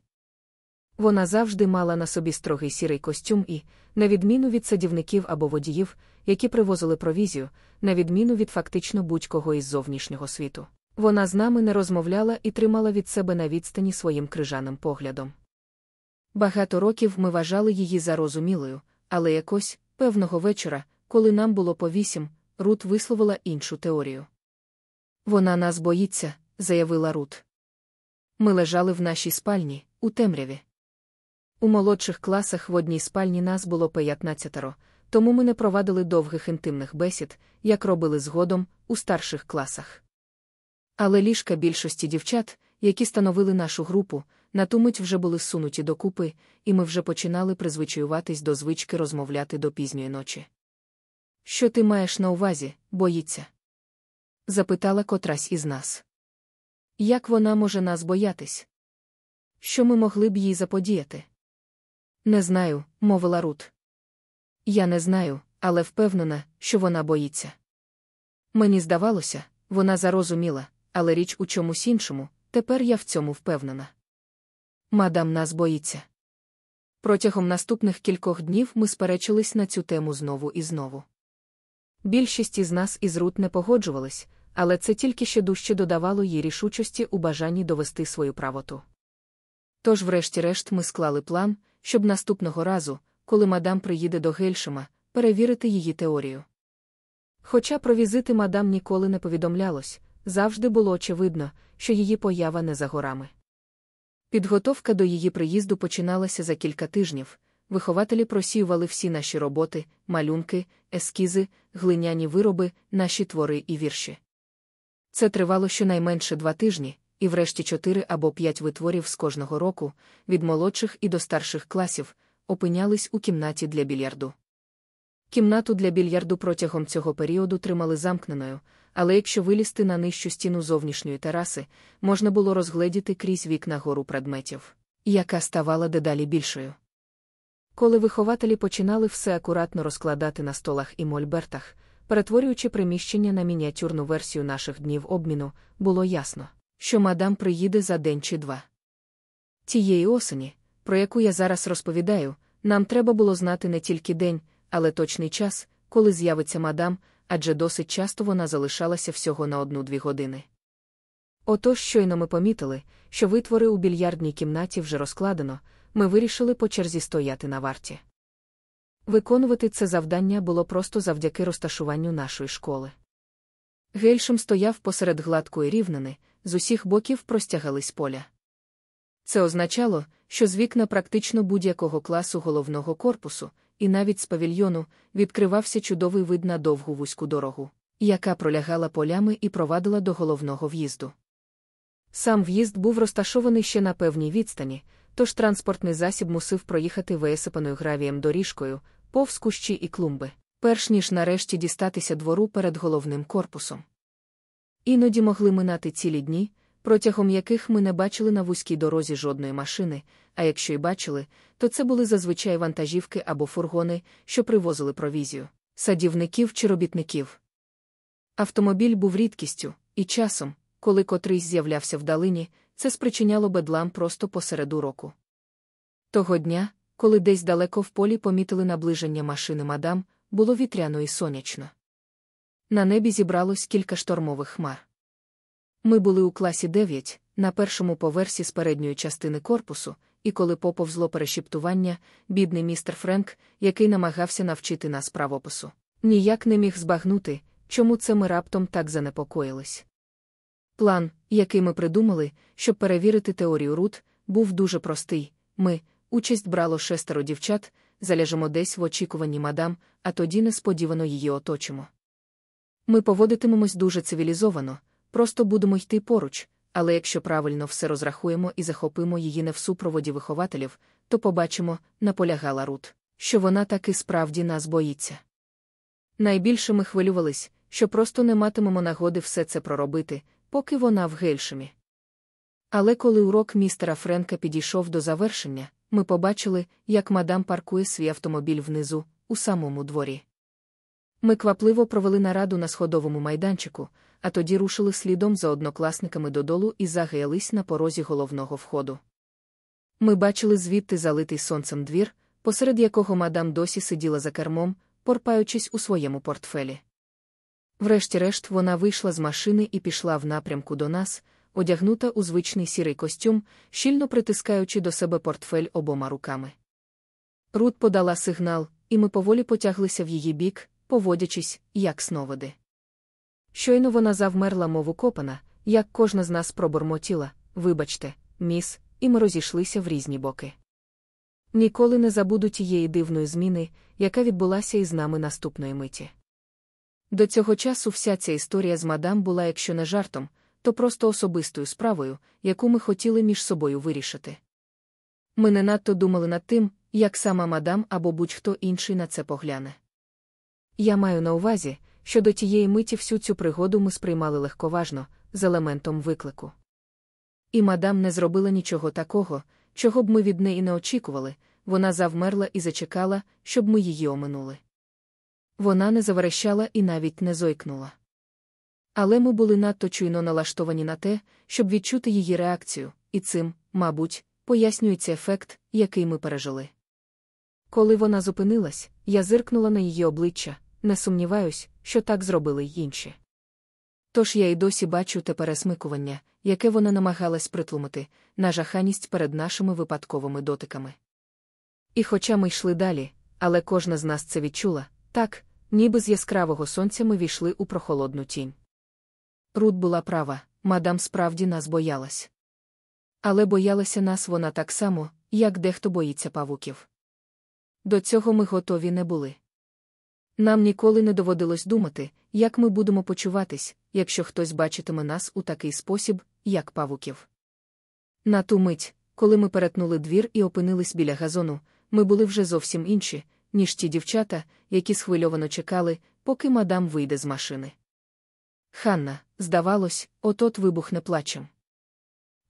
Вона завжди мала на собі строгий сірий костюм і, на відміну від садівників або водіїв, які привозили провізію, на відміну від фактично будь-кого із зовнішнього світу. Вона з нами не розмовляла і тримала від себе на відстані своїм крижаним поглядом. Багато років ми вважали її зарозумілою, але якось, певного вечора, коли нам було по вісім, Рут висловила іншу теорію. Вона нас боїться, заявила Рут. Ми лежали в нашій спальні, у темряві. У молодших класах в одній спальні нас було п'ятнадцятеро, тому ми не провадили довгих інтимних бесід, як робили згодом у старших класах. Але ліжка більшості дівчат, які становили нашу групу, на ту мить вже були сунуті докупи, і ми вже починали призвичаюватись до звички розмовляти до пізньої ночі. Що ти маєш на увазі, боїться? Запитала котрась із нас. Як вона може нас боятись? Що ми могли б їй заподіяти? Не знаю, мовила Рут. Я не знаю, але впевнена, що вона боїться. Мені здавалося, вона зарозуміла, але річ у чомусь іншому, тепер я в цьому впевнена. Мадам нас боїться. Протягом наступних кількох днів ми сперечились на цю тему знову і знову. Більшість із нас із Рут не погоджувались, але це тільки ще дужче додавало їй рішучості у бажанні довести свою правоту. Тож, врешті-решт, ми склали план, щоб наступного разу, коли мадам приїде до Гельшема, перевірити її теорію. Хоча про візити мадам ніколи не повідомлялось, завжди було очевидно, що її поява не за горами. Підготовка до її приїзду починалася за кілька тижнів. Вихователі просіювали всі наші роботи, малюнки, ескізи, глиняні вироби, наші твори і вірші. Це тривало щонайменше два тижні, і врешті чотири або п'ять витворів з кожного року, від молодших і до старших класів, опинялись у кімнаті для більярду. Кімнату для більярду протягом цього періоду тримали замкненою, але якщо вилізти на нижчу стіну зовнішньої тераси, можна було розгледіти крізь вікна гору предметів, яка ставала дедалі більшою. Коли вихователі починали все акуратно розкладати на столах і мольбертах, перетворюючи приміщення на мініатюрну версію наших днів обміну, було ясно, що мадам приїде за день чи два. Тієї осені, про яку я зараз розповідаю, нам треба було знати не тільки день, але точний час, коли з'явиться мадам, адже досить часто вона залишалася всього на одну-дві години. Отож щойно ми помітили, що витвори у більярдній кімнаті вже розкладено, ми вирішили по черзі стояти на варті. Виконувати це завдання було просто завдяки розташуванню нашої школи. Гельшем стояв посеред гладкої рівнини, з усіх боків простягались поля. Це означало, що з вікна практично будь-якого класу головного корпусу, і навіть з павільйону, відкривався чудовий вид на довгу вузьку дорогу, яка пролягала полями і провадила до головного в'їзду. Сам в'їзд був розташований ще на певній відстані, тож транспортний засіб мусив проїхати висипаною гравієм доріжкою, повз кущі і клумби, перш ніж нарешті дістатися двору перед головним корпусом. Іноді могли минати цілі дні, протягом яких ми не бачили на вузькій дорозі жодної машини, а якщо й бачили, то це були зазвичай вантажівки або фургони, що привозили провізію, садівників чи робітників. Автомобіль був рідкістю, і часом, коли котрийсь з'являвся вдалині, це спричиняло бедлам просто посереду року. Того дня, коли десь далеко в полі помітили наближення машини мадам, було вітряно і сонячно. На небі зібралось кілька штормових хмар. Ми були у класі 9, на першому поверсі з передньої частини корпусу, і коли поповзло перешіптування, бідний містер Френк, який намагався навчити нас правопису, ніяк не міг збагнути, чому це ми раптом так занепокоїлись. План, який ми придумали, щоб перевірити теорію Рут, був дуже простий. Ми, участь брало шестеро дівчат, заляжемо десь в очікуванні мадам, а тоді несподівано її оточимо. Ми поводитимемось дуже цивілізовано, просто будемо йти поруч, але якщо правильно все розрахуємо і захопимо її не в супроводі вихователів, то побачимо, наполягала Рут, що вона таки справді нас боїться. Найбільше ми хвилювались, що просто не матимемо нагоди все це проробити, поки вона в гельшемі. Але коли урок містера Френка підійшов до завершення, ми побачили, як мадам паркує свій автомобіль внизу, у самому дворі. Ми квапливо провели нараду на сходовому майданчику, а тоді рушили слідом за однокласниками додолу і загаялись на порозі головного входу. Ми бачили звідти залитий сонцем двір, посеред якого мадам досі сиділа за кермом, порпаючись у своєму портфелі. Врешті-решт вона вийшла з машини і пішла в напрямку до нас, одягнута у звичний сірий костюм, щільно притискаючи до себе портфель обома руками. Рут подала сигнал, і ми поволі потяглися в її бік, поводячись, як сновиди. Щойно вона завмерла мову копана, як кожна з нас пробормотіла, вибачте, міс, і ми розійшлися в різні боки. Ніколи не забуду тієї дивної зміни, яка відбулася із нами наступної миті. До цього часу вся ця історія з мадам була, якщо не жартом, то просто особистою справою, яку ми хотіли між собою вирішити. Ми не надто думали над тим, як сама мадам або будь-хто інший на це погляне. Я маю на увазі, що до тієї миті всю цю пригоду ми сприймали легковажно, з елементом виклику. І мадам не зробила нічого такого, чого б ми від неї не очікували, вона завмерла і зачекала, щоб ми її оминули. Вона не заверещала і навіть не зойкнула. Але ми були надто чуйно налаштовані на те, щоб відчути її реакцію, і цим, мабуть, пояснюється ефект, який ми пережили. Коли вона зупинилась, я зиркнула на її обличчя, не сумніваюсь, що так зробили й інші. Тож я й досі бачу те пересмикування, яке вона намагалась притлумити, на жаханість перед нашими випадковими дотиками. І хоча ми йшли далі, але кожна з нас це відчула, так, ніби з яскравого сонця ми війшли у прохолодну тінь. Рут була права, мадам справді нас боялась. Але боялася нас вона так само, як дехто боїться павуків. До цього ми готові не були. Нам ніколи не доводилось думати, як ми будемо почуватись, якщо хтось бачитиме нас у такий спосіб, як павуків. На ту мить, коли ми перетнули двір і опинились біля газону, ми були вже зовсім інші, ніж ті дівчата, які схвильовано чекали, поки мадам вийде з машини. Ханна, здавалось, от-от вибухне плачем.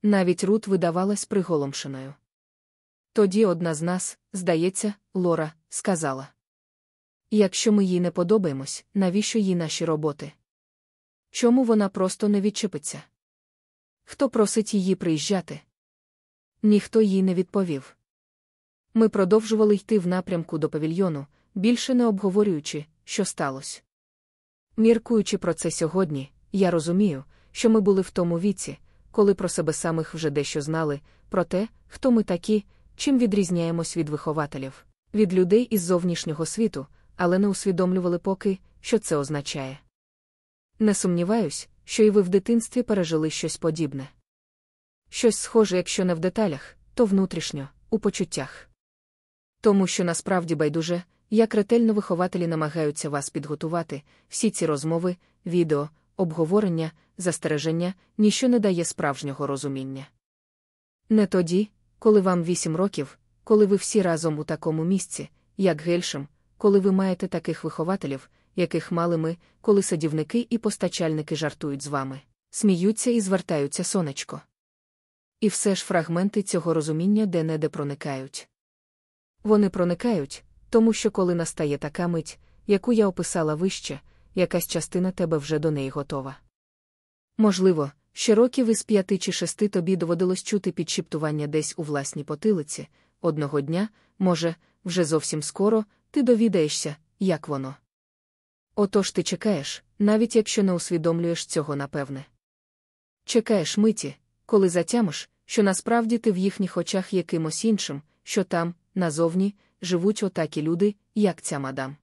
Навіть Рут видавалась приголомшеною. Тоді одна з нас, здається, Лора, сказала. Якщо ми їй не подобаємось, навіщо їй наші роботи? Чому вона просто не відчепиться? Хто просить її приїжджати? Ніхто їй не відповів. Ми продовжували йти в напрямку до павільйону, більше не обговорюючи, що сталося. Міркуючи про це сьогодні, я розумію, що ми були в тому віці, коли про себе самих вже дещо знали, про те, хто ми такі, чим відрізняємось від вихователів, від людей із зовнішнього світу, але не усвідомлювали поки, що це означає. Не сумніваюсь, що і ви в дитинстві пережили щось подібне. Щось схоже, якщо не в деталях, то внутрішньо, у почуттях. Тому що насправді байдуже, як ретельно вихователі намагаються вас підготувати, всі ці розмови, відео, обговорення, застереження, ніщо не дає справжнього розуміння. Не тоді, коли вам вісім років, коли ви всі разом у такому місці, як гельшем, коли ви маєте таких вихователів, яких мали ми, коли садівники і постачальники жартують з вами, сміються і звертаються сонечко. І все ж фрагменти цього розуміння де-не-де проникають. Вони проникають, тому що коли настає така мить, яку я описала вище, якась частина тебе вже до неї готова. Можливо, ще років із п'яти чи шести тобі доводилось чути підшіптування десь у власній потилиці, одного дня, може, вже зовсім скоро, ти довідаєшся, як воно. Отож ти чекаєш, навіть якщо не усвідомлюєш цього напевне. Чекаєш миті, коли затямиш, що насправді ти в їхніх очах якимось іншим, що там, назовні, живуть отакі люди, як ця мадам.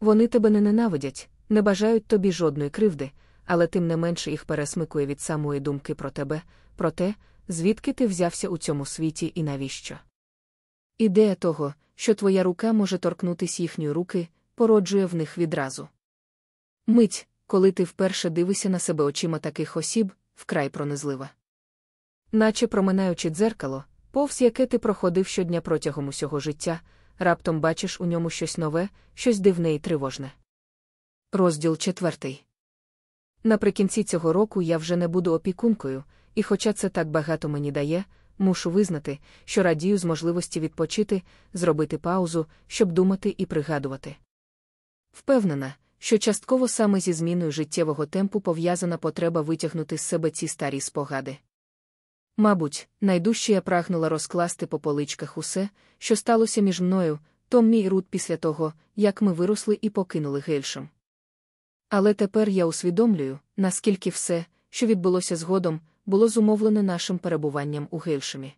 Вони тебе не ненавидять, не бажають тобі жодної кривди, але тим не менше їх пересмикує від самої думки про тебе, про те, звідки ти взявся у цьому світі і навіщо. Ідея того, що твоя рука може торкнутись їхньої руки, породжує в них відразу. Мить, коли ти вперше дивишся на себе очима таких осіб, вкрай пронизлива. Наче проминаючи дзеркало, повз яке ти проходив щодня протягом усього життя, раптом бачиш у ньому щось нове, щось дивне і тривожне. Розділ четвертий. Наприкінці цього року я вже не буду опікункою, і, хоча це так багато мені дає, мушу визнати, що радію з можливості відпочити, зробити паузу, щоб думати і пригадувати. Впевнена, що частково саме зі зміною життєвого темпу пов'язана потреба витягнути з себе ці старі спогади. Мабуть, найдужче я прагнула розкласти по поличках усе, що сталося між мною, Томмі і Рут після того, як ми виросли і покинули гельшем. Але тепер я усвідомлюю, наскільки все, що відбулося згодом, було зумовлене нашим перебуванням у гельшемі.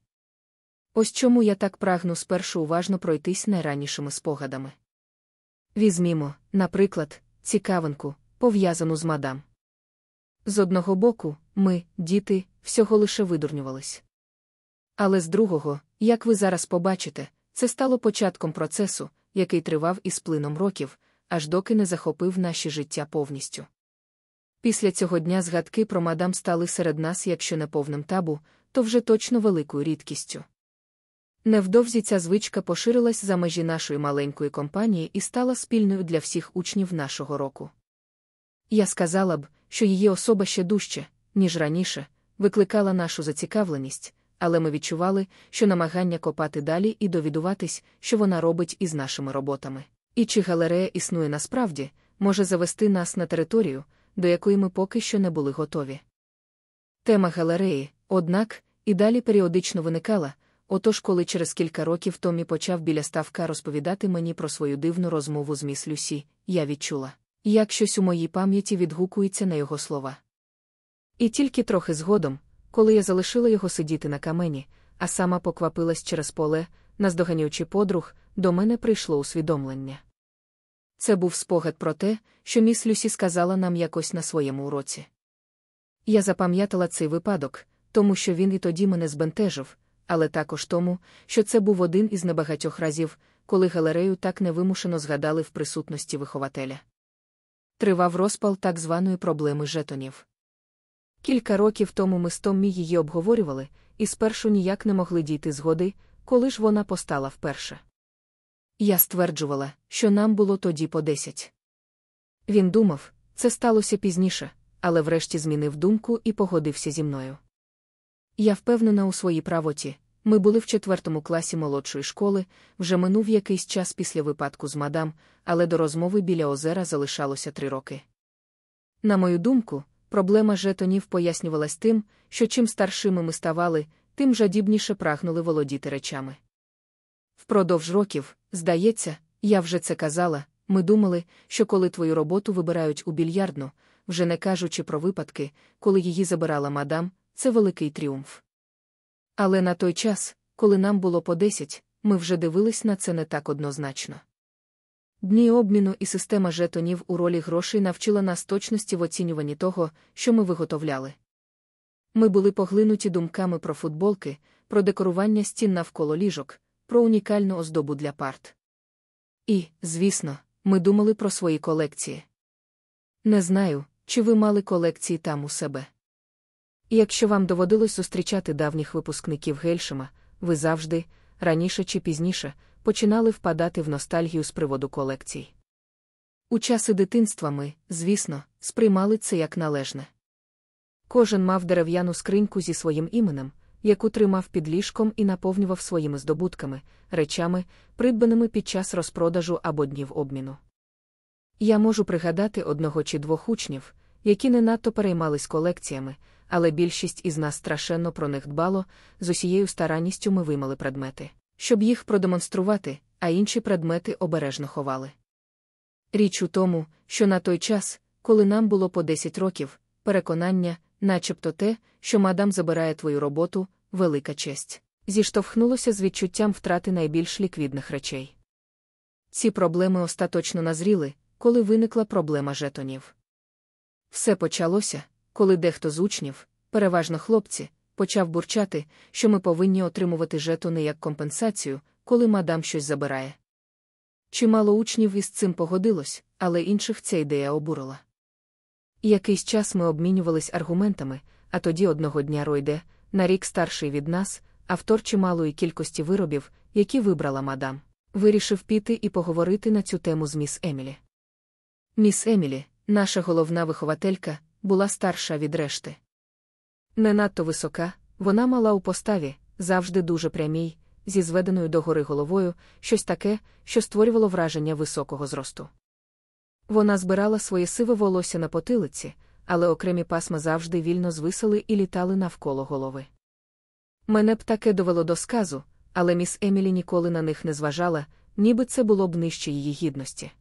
Ось чому я так прагну спершу уважно пройтись найраннішими спогадами. Візьмімо, наприклад, цікавинку, пов'язану з мадам. З одного боку, ми, діти, всього лише видурнювались. Але з другого, як ви зараз побачите, це стало початком процесу, який тривав із плином років, аж доки не захопив наші життя повністю. Після цього дня згадки про мадам стали серед нас, якщо не повним табу, то вже точно великою рідкістю. Невдовзі ця звичка поширилась за межі нашої маленької компанії і стала спільною для всіх учнів нашого року. Я сказала б, що її особа ще дужче, ніж раніше, викликала нашу зацікавленість, але ми відчували, що намагання копати далі і довідуватись, що вона робить із нашими роботами. І чи галерея існує насправді, може завести нас на територію, до якої ми поки що не були готові. Тема галереї, однак, і далі періодично виникала. Отож, коли через кілька років Томі почав біля ставка розповідати мені про свою дивну розмову з міс Люсі, я відчула, як щось у моїй пам'яті відгукується на його слова. І тільки трохи згодом, коли я залишила його сидіти на камені, а сама поквапилась через поле, наздоганюючи подруг, до мене прийшло усвідомлення. Це був спогад про те, що міс Люсі сказала нам якось на своєму уроці. Я запам'ятала цей випадок, тому що він і тоді мене збентежив але також тому, що це був один із небагатьох разів, коли галерею так невимушено згадали в присутності вихователя. Тривав розпал так званої проблеми жетонів. Кілька років тому ми з Томмі її обговорювали, і спершу ніяк не могли дійти згоди, коли ж вона постала вперше. Я стверджувала, що нам було тоді по десять. Він думав, це сталося пізніше, але врешті змінив думку і погодився зі мною. Я впевнена у своїй правоті. Ми були в четвертому класі молодшої школи, вже минув якийсь час після випадку з мадам, але до розмови біля озера залишалося три роки. На мою думку, проблема жетонів пояснювалась тим, що чим старшими ми ставали, тим жадібніше прагнули володіти речами. Впродовж років, здається, я вже це казала, ми думали, що коли твою роботу вибирають у більярдну, вже не кажучи про випадки, коли її забирала мадам, це великий тріумф. Але на той час, коли нам було по десять, ми вже дивились на це не так однозначно. Дні обміну і система жетонів у ролі грошей навчила нас точності в оцінюванні того, що ми виготовляли. Ми були поглинуті думками про футболки, про декорування стін навколо ліжок, про унікальну оздобу для парт. І, звісно, ми думали про свої колекції. Не знаю, чи ви мали колекції там у себе. Якщо вам доводилось зустрічати давніх випускників Гельшема, ви завжди, раніше чи пізніше, починали впадати в ностальгію з приводу колекцій. У часи дитинства ми, звісно, сприймали це як належне. Кожен мав дерев'яну скриньку зі своїм іменем, яку тримав під ліжком і наповнював своїми здобутками, речами, придбаними під час розпродажу або днів обміну. Я можу пригадати одного чи двох учнів, які не надто переймались колекціями, але більшість із нас страшенно про них дбало, з усією старанністю ми виймали предмети, щоб їх продемонструвати, а інші предмети обережно ховали. Річ у тому, що на той час, коли нам було по 10 років, переконання, начебто те, що мадам забирає твою роботу, велика честь, зіштовхнулося з відчуттям втрати найбільш ліквідних речей. Ці проблеми остаточно назріли, коли виникла проблема жетонів. Все почалося, коли дехто з учнів, переважно хлопці, почав бурчати, що ми повинні отримувати жетони як компенсацію, коли мадам щось забирає. Чимало учнів із цим погодилось, але інших ця ідея обурила. Якийсь час ми обмінювались аргументами, а тоді одного дня Ройде, на рік старший від нас, автор чималої кількості виробів, які вибрала мадам, вирішив піти і поговорити на цю тему з міс Емілі. Міс Емілі, наша головна вихователька, була старша від решти. Не надто висока, вона мала у поставі, завжди дуже прямій, зі зведеною догори головою, щось таке, що створювало враження високого зросту. Вона збирала своє сиве волосся на потилиці, але окремі пасма завжди вільно звисали і літали навколо голови. Мене б таке довело до сказу, але міс Емілі ніколи на них не зважала, ніби це було б нижче її гідності.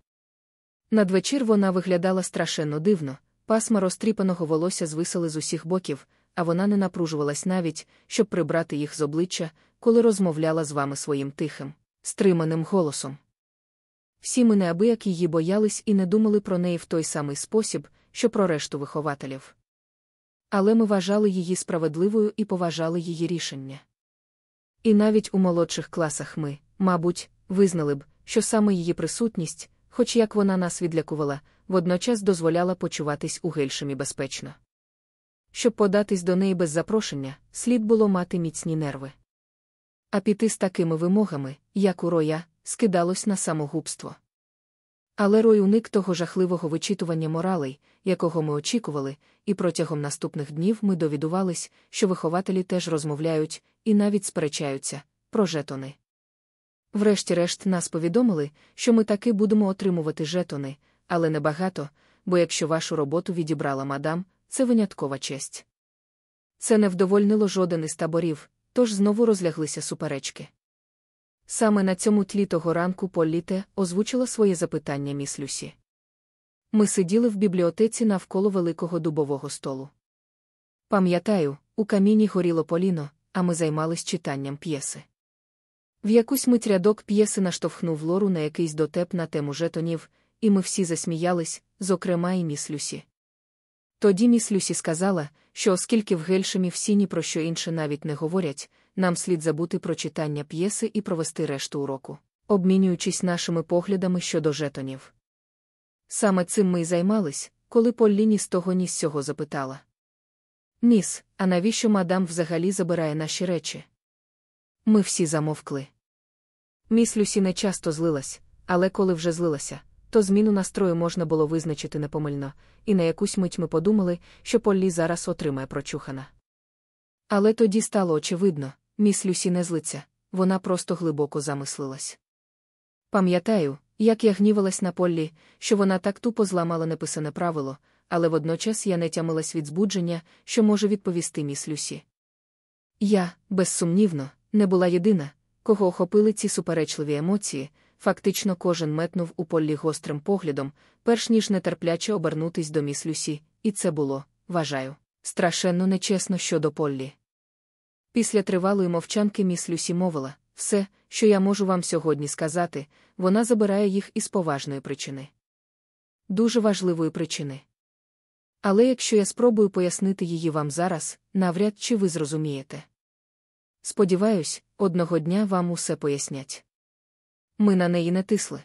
Надвечір вона виглядала страшенно дивно, пасма розтріпаного волосся звисали з усіх боків, а вона не напружувалась навіть, щоб прибрати їх з обличчя, коли розмовляла з вами своїм тихим, стриманим голосом. Всі ми неабияк її боялись і не думали про неї в той самий спосіб, що про решту вихователів. Але ми вважали її справедливою і поважали її рішення. І навіть у молодших класах ми, мабуть, визнали б, що саме її присутність, хоч як вона нас відлякувала, водночас дозволяла почуватись у гельшемі безпечно. Щоб податись до неї без запрошення, слід було мати міцні нерви. А піти з такими вимогами, як у роя, скидалось на самогубство. Але Рой уник того жахливого вичитування моралей, якого ми очікували, і протягом наступних днів ми довідувались, що вихователі теж розмовляють і навіть сперечаються про жетони. Врешті-решт нас повідомили, що ми таки будемо отримувати жетони, але небагато, бо якщо вашу роботу відібрала мадам, це виняткова честь. Це не вдовольнило жоден із таборів, тож знову розляглися суперечки. Саме на цьому тлі того ранку Політе озвучила своє запитання міс Люсі. Ми сиділи в бібліотеці навколо великого дубового столу. Пам'ятаю, у каміні горіло поліно, а ми займались читанням п'єси. В якусь мить рядок п'єси наштовхнув лору на якийсь дотеп на тему жетонів, і ми всі засміялись, зокрема і міс Люсі. Тоді міс Люсі сказала, що оскільки в Гельшемі всі ні про що інше навіть не говорять, нам слід забути про читання п'єси і провести решту уроку, обмінюючись нашими поглядами щодо жетонів. Саме цим ми й займались, коли Поллі ні з того ні з цього запитала. Міс, а навіщо мадам взагалі забирає наші речі? Ми всі замовкли. Міс Люсі не часто злилась, але коли вже злилася, то зміну настрою можна було визначити непомильно, і на якусь мить ми подумали, що Поллі зараз отримає прочухана. Але тоді стало очевидно, міс Люсі не злиться, вона просто глибоко замислилась. Пам'ятаю, як я гнівалась на Поллі, що вона так тупо зламала неписане правило, але водночас я не тямилась від збудження, що може відповісти міс Люсі. Я, безсумнівно, не була єдина, кого охопили ці суперечливі емоції, фактично кожен метнув у Поллі гострим поглядом, перш ніж нетерпляче обернутись до міс Люсі, і це було, вважаю, страшенно нечесно щодо Поллі. Після тривалої мовчанки міс Люсі мовила все, що я можу вам сьогодні сказати, вона забирає їх із поважної причини. Дуже важливої причини. Але якщо я спробую пояснити її вам зараз, навряд чи ви зрозумієте. Сподіваюсь, одного дня вам усе пояснять. Ми на неї не тисли.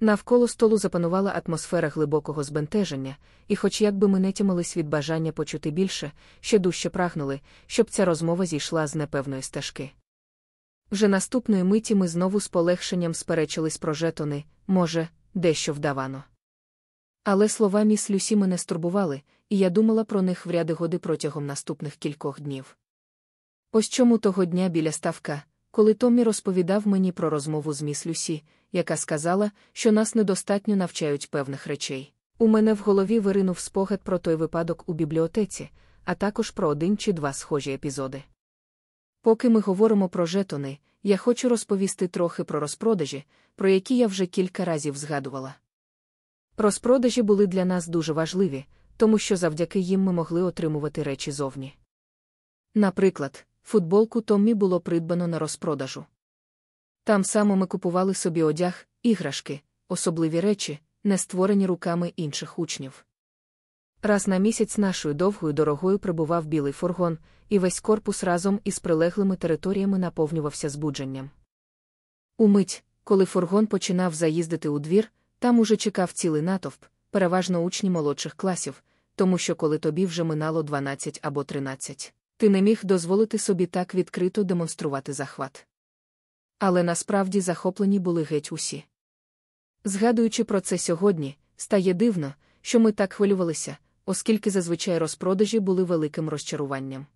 Навколо столу запанувала атмосфера глибокого збентеження, і, хоч якби ми не тямились від бажання почути більше, ще дужче прагнули, щоб ця розмова зійшла з непевної стежки. Вже наступної миті ми знову з полегшенням сперечились про жетони, може, дещо вдавано. Але слова міс Люсі мене стурбували, і я думала про них в ряди годи протягом наступних кількох днів. Ось чому того дня біля ставка, коли Томмі розповідав мені про розмову з міс Люсі, яка сказала, що нас недостатньо навчають певних речей. У мене в голові виринув спогад про той випадок у бібліотеці, а також про один чи два схожі епізоди. Поки ми говоримо про жетони, я хочу розповісти трохи про розпродажі, про які я вже кілька разів згадувала. Розпродажі були для нас дуже важливі, тому що завдяки їм ми могли отримувати речі зовні. Наприклад, футболку Томмі було придбано на розпродажу. Там само ми купували собі одяг, іграшки, особливі речі, не створені руками інших учнів. Раз на місяць нашою довгою дорогою прибував білий фургон, і весь корпус разом із прилеглими територіями наповнювався збудженням. Умить, коли фургон починав заїздити у двір, там уже чекав цілий натовп, переважно учні молодших класів, тому що коли тобі вже минало 12 або 13, ти не міг дозволити собі так відкрито демонструвати захват. Але насправді захоплені були геть усі. Згадуючи про це сьогодні, стає дивно, що ми так хвилювалися, оскільки зазвичай розпродажі були великим розчаруванням.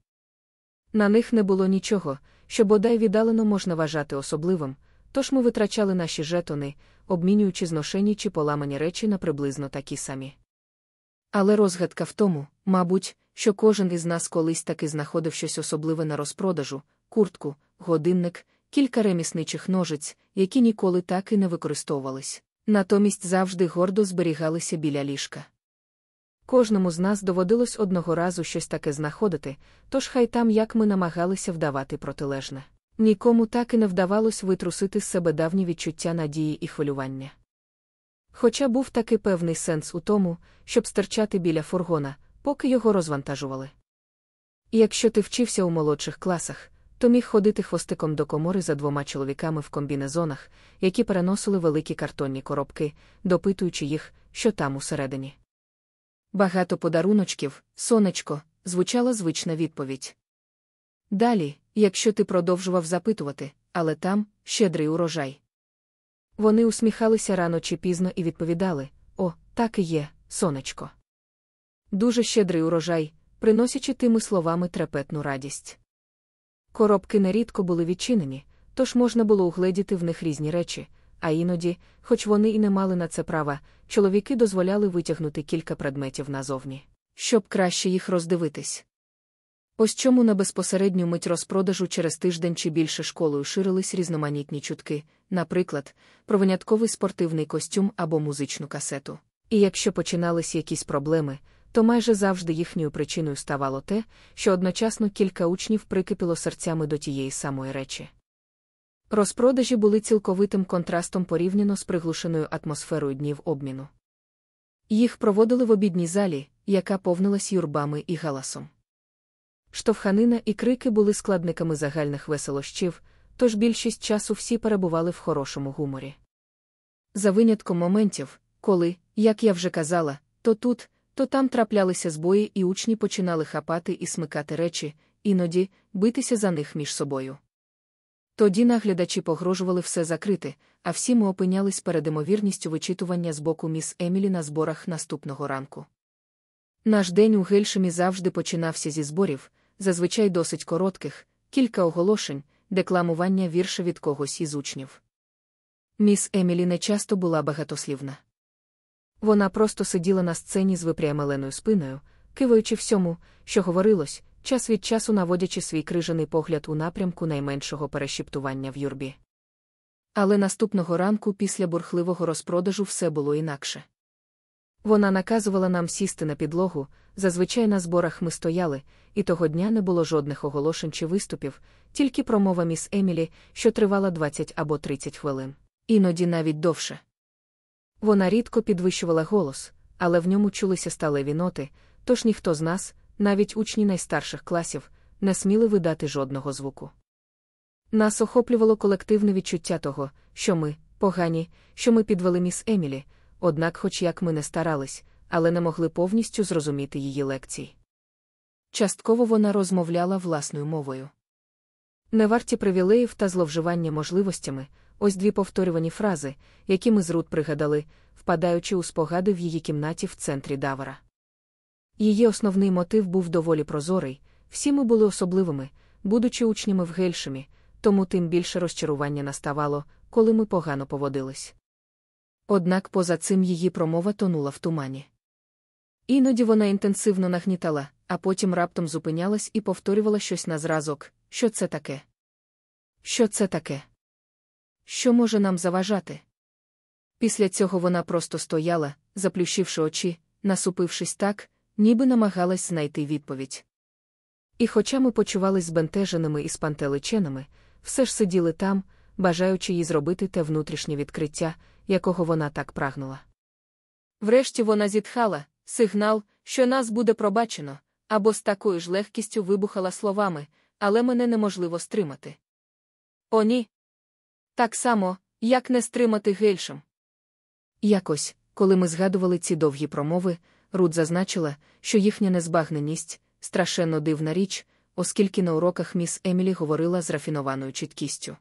На них не було нічого, що бодай віддалено можна вважати особливим, тож ми витрачали наші жетони, обмінюючи зношені чи поламані речі на приблизно такі самі. Але розгадка в тому, мабуть, що кожен із нас колись таки знаходив щось особливе на розпродажу, куртку, годинник, кілька ремісничих ножиць, які ніколи так і не використовувались, натомість завжди гордо зберігалися біля ліжка. Кожному з нас доводилось одного разу щось таке знаходити, тож хай там як ми намагалися вдавати протилежне. Нікому так і не вдавалось витрусити з себе давні відчуття надії і хвилювання. Хоча був таки певний сенс у тому, щоб стерчати біля фургона, поки його розвантажували. Якщо ти вчився у молодших класах, то міг ходити хвостиком до комори за двома чоловіками в комбінезонах, які переносили великі картонні коробки, допитуючи їх, що там усередині. Багато подаруночків, сонечко, звучала звична відповідь. Далі, якщо ти продовжував запитувати, але там щедрий урожай. Вони усміхалися рано чи пізно і відповідали: О, так і є, сонечко. Дуже щедрий урожай, приносячи тими словами трепетну радість. Коробки нерідко були відчинені, тож можна було угледіти в них різні речі, а іноді, хоч вони і не мали на це права, чоловіки дозволяли витягнути кілька предметів назовні, щоб краще їх роздивитись. Ось чому на безпосередню мить розпродажу через тиждень чи більше школою ширились різноманітні чутки, наприклад, про винятковий спортивний костюм або музичну касету. І якщо починались якісь проблеми, то майже завжди їхньою причиною ставало те, що одночасно кілька учнів прикипіло серцями до тієї самої речі. Розпродажі були цілковитим контрастом порівняно з приглушеною атмосферою днів обміну. Їх проводили в обідній залі, яка повнилась юрбами і галасом. Штовханина і крики були складниками загальних веселощів, тож більшість часу всі перебували в хорошому гуморі. За винятком моментів, коли, як я вже казала, то тут, то там траплялися збої, і учні починали хапати і смикати речі, іноді битися за них між собою. Тоді наглядачі погрожували все закрити, а всі ми опинялись перед імовірністю вичитування з боку міс Емілі на зборах наступного ранку. Наш день у Гельшемі завжди починався зі зборів, зазвичай досить коротких, кілька оголошень, декламування вірша від когось із учнів. Міс Емілі не часто була багатослівна. Вона просто сиділа на сцені з випрямеленою спиною, киваючи всьому, що говорилось, час від часу наводячи свій крижаний погляд у напрямку найменшого перешіптування в юрбі. Але наступного ранку після бурхливого розпродажу все було інакше. Вона наказувала нам сісти на підлогу, зазвичай на зборах ми стояли, і того дня не було жодних оголошень чи виступів, тільки промова міс Емілі, що тривала 20 або 30 хвилин, іноді навіть довше. Вона рідко підвищувала голос, але в ньому чулися сталеві ноти, тож ніхто з нас, навіть учні найстарших класів, не сміли видати жодного звуку. Нас охоплювало колективне відчуття того, що ми, погані, що ми підвели міс Емілі, однак, хоч як ми не старались, але не могли повністю зрозуміти її лекцій. Частково вона розмовляла власною мовою. Не варті привілеїв та зловживання можливостями, ось дві повторювані фрази, які ми з Рут пригадали, впадаючи у спогади в її кімнаті в центрі Давара. Її основний мотив був доволі прозорий, всі ми були особливими, будучи учнями в Гельшемі, тому тим більше розчарування наставало, коли ми погано поводились. Однак поза цим її промова тонула в тумані. Іноді вона інтенсивно нагнітала, а потім раптом зупинялась і повторювала щось на зразок, що це таке? Що це таке? Що може нам заважати? Після цього вона просто стояла, заплющивши очі, насупившись так, ніби намагалась знайти відповідь. І хоча ми почувались збентеженими і спантеличеними, все ж сиділи там, бажаючи їй зробити те внутрішнє відкриття, якого вона так прагнула. Врешті вона зітхала сигнал, що нас буде пробачено, або з такою ж легкістю вибухала словами, але мене неможливо стримати. О, ні. Так само, як не стримати гельшем. Якось, коли ми згадували ці довгі промови, Рут зазначила, що їхня незбагненість страшенно дивна річ, оскільки на уроках міс Емілі говорила з рафінованою чіткістю.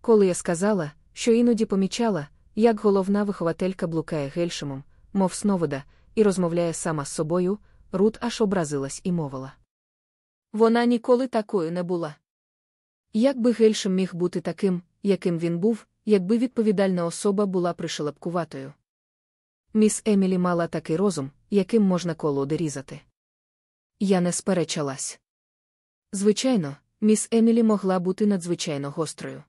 Коли я сказала, що іноді помічала, як головна вихователька блукає гельшемом, мов сновида, і розмовляє сама з собою, Рут аж образилась і мовила. Вона ніколи такою не була. Як би Гельшем міг бути таким, яким він був, якби відповідальна особа була пришелепкуватою? Міс Емілі мала такий розум, яким можна колоди різати. Я не сперечалась. Звичайно, міс Емілі могла бути надзвичайно гострою.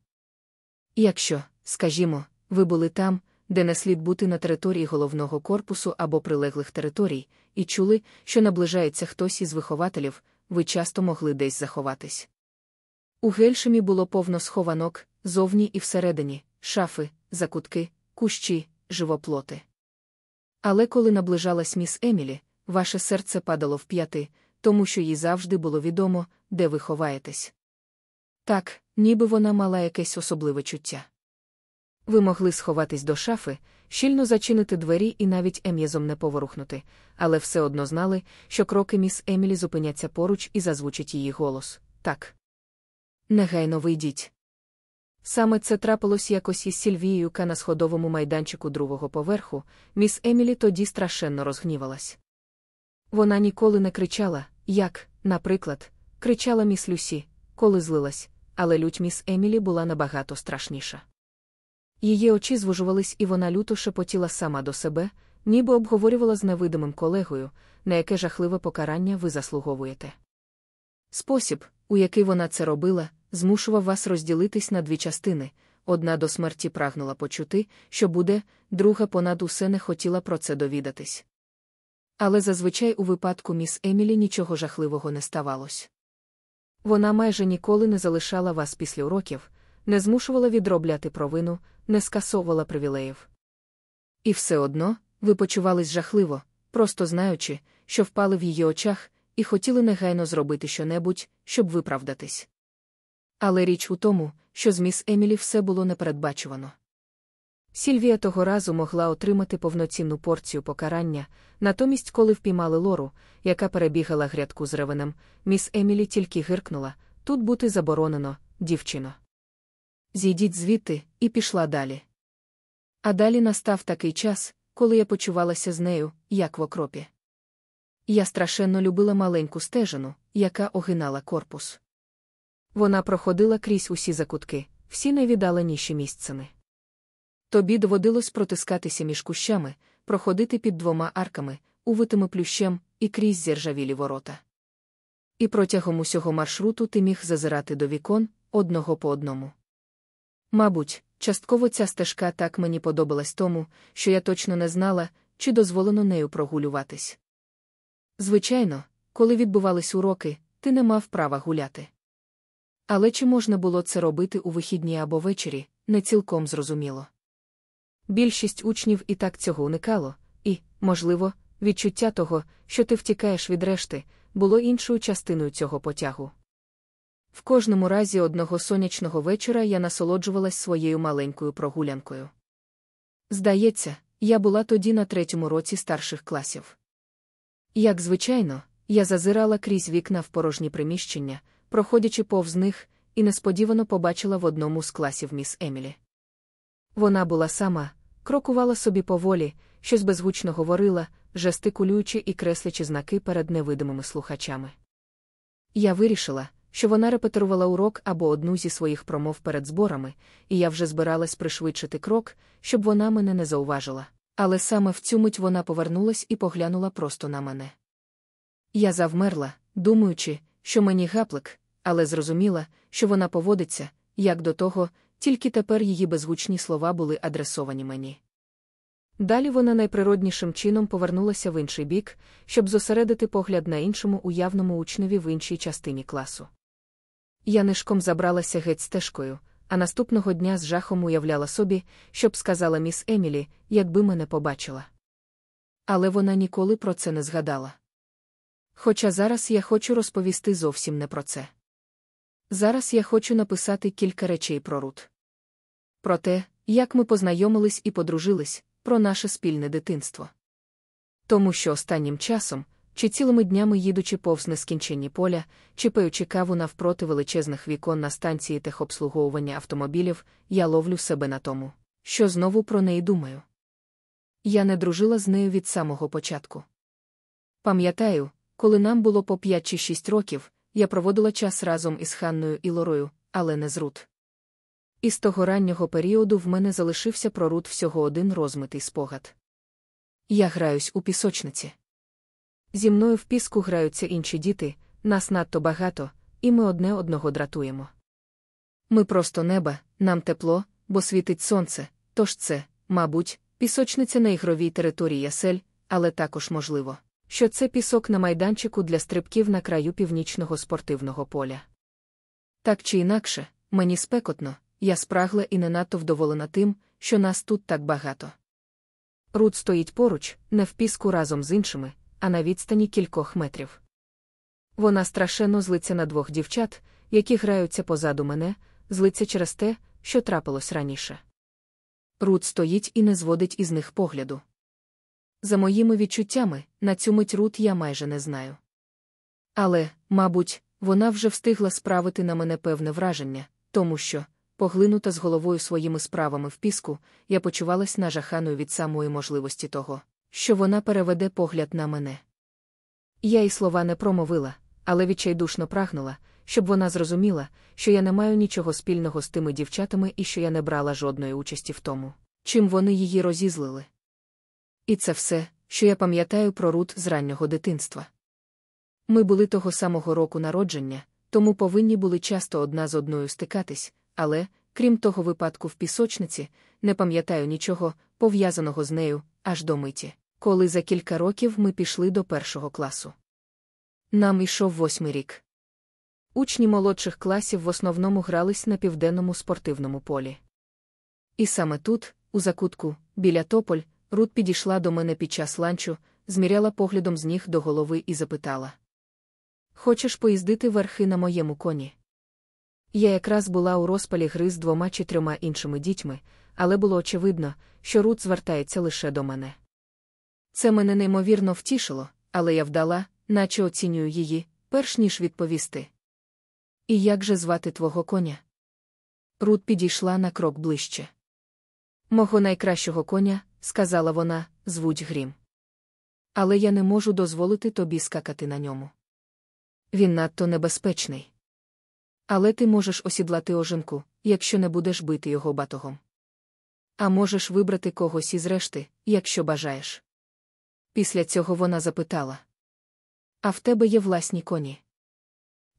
Якщо, скажімо, ви були там, де не слід бути на території головного корпусу або прилеглих територій, і чули, що наближається хтось із вихователів, ви часто могли десь заховатись. У Гельшемі було повно схованок, зовні і всередині, шафи, закутки, кущі, живоплоти. Але коли наближалась міс Емілі, ваше серце падало в п'яти, тому що їй завжди було відомо, де ви ховаєтесь. Так, ніби вона мала якесь особливе чуття. Ви могли сховатись до шафи, щільно зачинити двері і навіть ем'язом не поворухнути, але все одно знали, що кроки міс Емілі зупиняться поруч і зазвучить її голос так. Негайно вийдіть. Саме це трапилось якось із Сільвією Ка на сходовому майданчику другого поверху, міс Емілі тоді страшенно розгнівалась. Вона ніколи не кричала, як, наприклад, кричала міс Люсі, коли злилась, але лють міс Емілі була набагато страшніша. Її очі звужувались, і вона люто шепотіла сама до себе, ніби обговорювала з невидимим колегою, на яке жахливе покарання ви заслуговуєте. Спосіб, у який вона це робила, змушував вас розділитись на дві частини одна до смерті прагнула почути, що буде, друга понад усе не хотіла про це довідатись. Але зазвичай у випадку міс Емілі нічого жахливого не ставалось. Вона майже ніколи не залишала вас після уроків, не змушувала відробляти провину, не скасовувала привілеїв. І все одно ви почувались жахливо, просто знаючи, що впали в її очах, і хотіли негайно зробити щонебудь, щоб виправдатись. Але річ у тому, що з міс Емілі все було непередбачувано. Сільвія того разу могла отримати повноцінну порцію покарання, натомість, коли впіймали лору, яка перебігала грядку з ревенем, міс Емілі тільки гиркнула тут бути заборонено, дівчино. Зійдіть звідти, і пішла далі. А далі настав такий час, коли я почувалася з нею, як в окропі. Я страшенно любила маленьку стежину, яка огинала корпус. Вона проходила крізь усі закутки, всі найвіддаленіші місцини. Тобі доводилось протискатися між кущами, проходити під двома арками, увитими плющем і крізь зіржавілі ворота. І протягом усього маршруту ти міг зазирати до вікон одного по одному. Мабуть, частково ця стежка так мені подобалась тому, що я точно не знала, чи дозволено нею прогулюватись. Звичайно, коли відбувались уроки, ти не мав права гуляти. Але чи можна було це робити у вихідні або ввечері, не цілком зрозуміло. Більшість учнів і так цього уникало, і, можливо, відчуття того, що ти втікаєш від решти, було іншою частиною цього потягу. В кожному разі одного сонячного вечора я насолоджувалась своєю маленькою прогулянкою. Здається, я була тоді на третьому році старших класів. Як звичайно, я зазирала крізь вікна в порожні приміщення, проходячи повз них, і несподівано побачила в одному з класів міс Емілі. Вона була сама, крокувала собі поволі, щось безгучно говорила, жестикулюючи і креслячи знаки перед невидимими слухачами. Я вирішила, що вона репетирувала урок або одну зі своїх промов перед зборами, і я вже збиралась пришвидшити крок, щоб вона мене не зауважила. Але саме в цю мить вона повернулась і поглянула просто на мене. Я завмерла, думаючи, що мені гаплик, але зрозуміла, що вона поводиться, як до того, тільки тепер її безгучні слова були адресовані мені. Далі вона найприроднішим чином повернулася в інший бік, щоб зосередити погляд на іншому уявному учневі в іншій частині класу. Я нишком забралася геть стежкою, а наступного дня з жахом уявляла собі, щоб сказала міс Емілі, якби мене побачила. Але вона ніколи про це не згадала. Хоча зараз я хочу розповісти зовсім не про це. Зараз я хочу написати кілька речей про Рут. Про те, як ми познайомились і подружились, про наше спільне дитинство. Тому що останнім часом, чи цілими днями їдучи повз нескінченні поля, чи пиючи каву навпроти величезних вікон на станції техобслуговування автомобілів, я ловлю себе на тому, що знову про неї думаю. Я не дружила з нею від самого початку. Пам'ятаю, коли нам було по 5 чи 6 років, я проводила час разом із Ханною і Лорою, але не з Рут. Із того раннього періоду в мене залишився про Рут всього один розмитий спогад. Я граюсь у пісочниці. Зі мною в піску граються інші діти, нас надто багато, і ми одне одного дратуємо. Ми просто неба, нам тепло, бо світить сонце, тож це, мабуть, пісочниця на ігровій території ясель, але також можливо, що це пісок на майданчику для стрибків на краю північного спортивного поля. Так чи інакше, мені спекотно, я спрагла і не надто вдоволена тим, що нас тут так багато. Рут стоїть поруч, не в піску разом з іншими, а на відстані кількох метрів. Вона страшенно злиться на двох дівчат, які граються позаду мене, злиться через те, що трапилось раніше. Рут стоїть і не зводить із них погляду. За моїми відчуттями, на цю мить Рут я майже не знаю. Але, мабуть, вона вже встигла справити на мене певне враження, тому що, поглинута з головою своїми справами в піску, я почувалась нажаханою від самої можливості того, що вона переведе погляд на мене. Я й слова не промовила, але відчайдушно прагнула, щоб вона зрозуміла, що я не маю нічого спільного з тими дівчатами і що я не брала жодної участі в тому, чим вони її розізлили. І це все, що я пам'ятаю про Рут з раннього дитинства. Ми були того самого року народження, тому повинні були часто одна з одною стикатись, але, крім того випадку в пісочниці, не пам'ятаю нічого, пов'язаного з нею, аж до миті, коли за кілька років ми пішли до першого класу. Нам ішов восьмий рік. Учні молодших класів в основному грались на південному спортивному полі. І саме тут, у закутку, біля тополь, Рут підійшла до мене під час ланчу, зміряла поглядом з ніг до голови і запитала: Хочеш поїздити верхи на моєму коні? Я якраз була у розпалі гри з двома чи трьома іншими дітьми, але було очевидно, що Рут звертається лише до мене. Це мене неймовірно втішило, але я вдала, наче оцінюю її, перш ніж відповісти. І як же звати твого коня? Рут підійшла на крок ближче. Мого найкращого коня, сказала вона, звуть Грім. Але я не можу дозволити тобі скакати на ньому. Він надто небезпечний. Але ти можеш осідлати ожинку, якщо не будеш бити його батогом. А можеш вибрати когось із решти, якщо бажаєш. Після цього вона запитала: А в тебе є власні коні?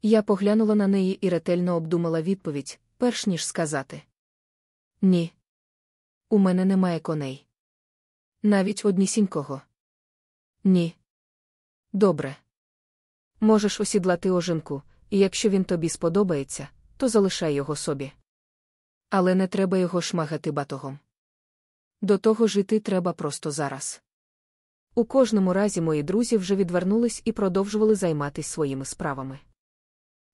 Я поглянула на неї і ретельно обдумала відповідь, перш ніж сказати: Ні. У мене немає коней. Навіть однісінького. Ні. Добре. Можеш осідлати ожинку, і якщо він тобі сподобається, то залишай його собі. Але не треба його шмагати батогом. До того жити треба просто зараз. У кожному разі мої друзі вже відвернулись і продовжували займатися своїми справами.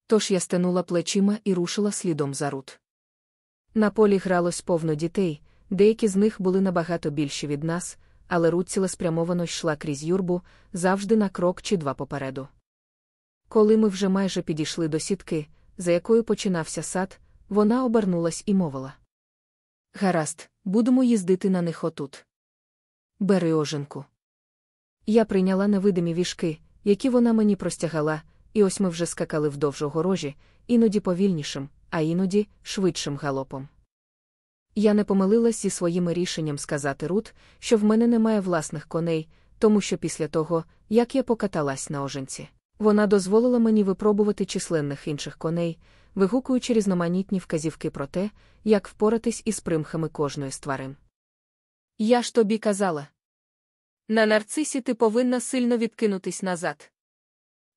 Тож я стенула плечима і рушила слідом за Рут. На полі гралось повно дітей, деякі з них були набагато більші від нас, але Рут цілеспрямовано йшла крізь юрбу, завжди на крок чи два попереду. Коли ми вже майже підійшли до сітки, за якою починався сад, вона обернулась і мовила. Гаразд, будемо їздити на них отут. Бери оженку. Я прийняла невидимі вішки, які вона мені простягала, і ось ми вже скакали вдовж огорожі, іноді повільнішим, а іноді швидшим галопом. Я не помилилась зі своїм рішенням сказати Рут, що в мене немає власних коней, тому що після того, як я покаталась на оженці, вона дозволила мені випробувати численних інших коней, вигукуючи різноманітні вказівки про те, як впоратись із примхами кожної з тварин. Я ж тобі казала. На нарцисі ти повинна сильно відкинутись назад.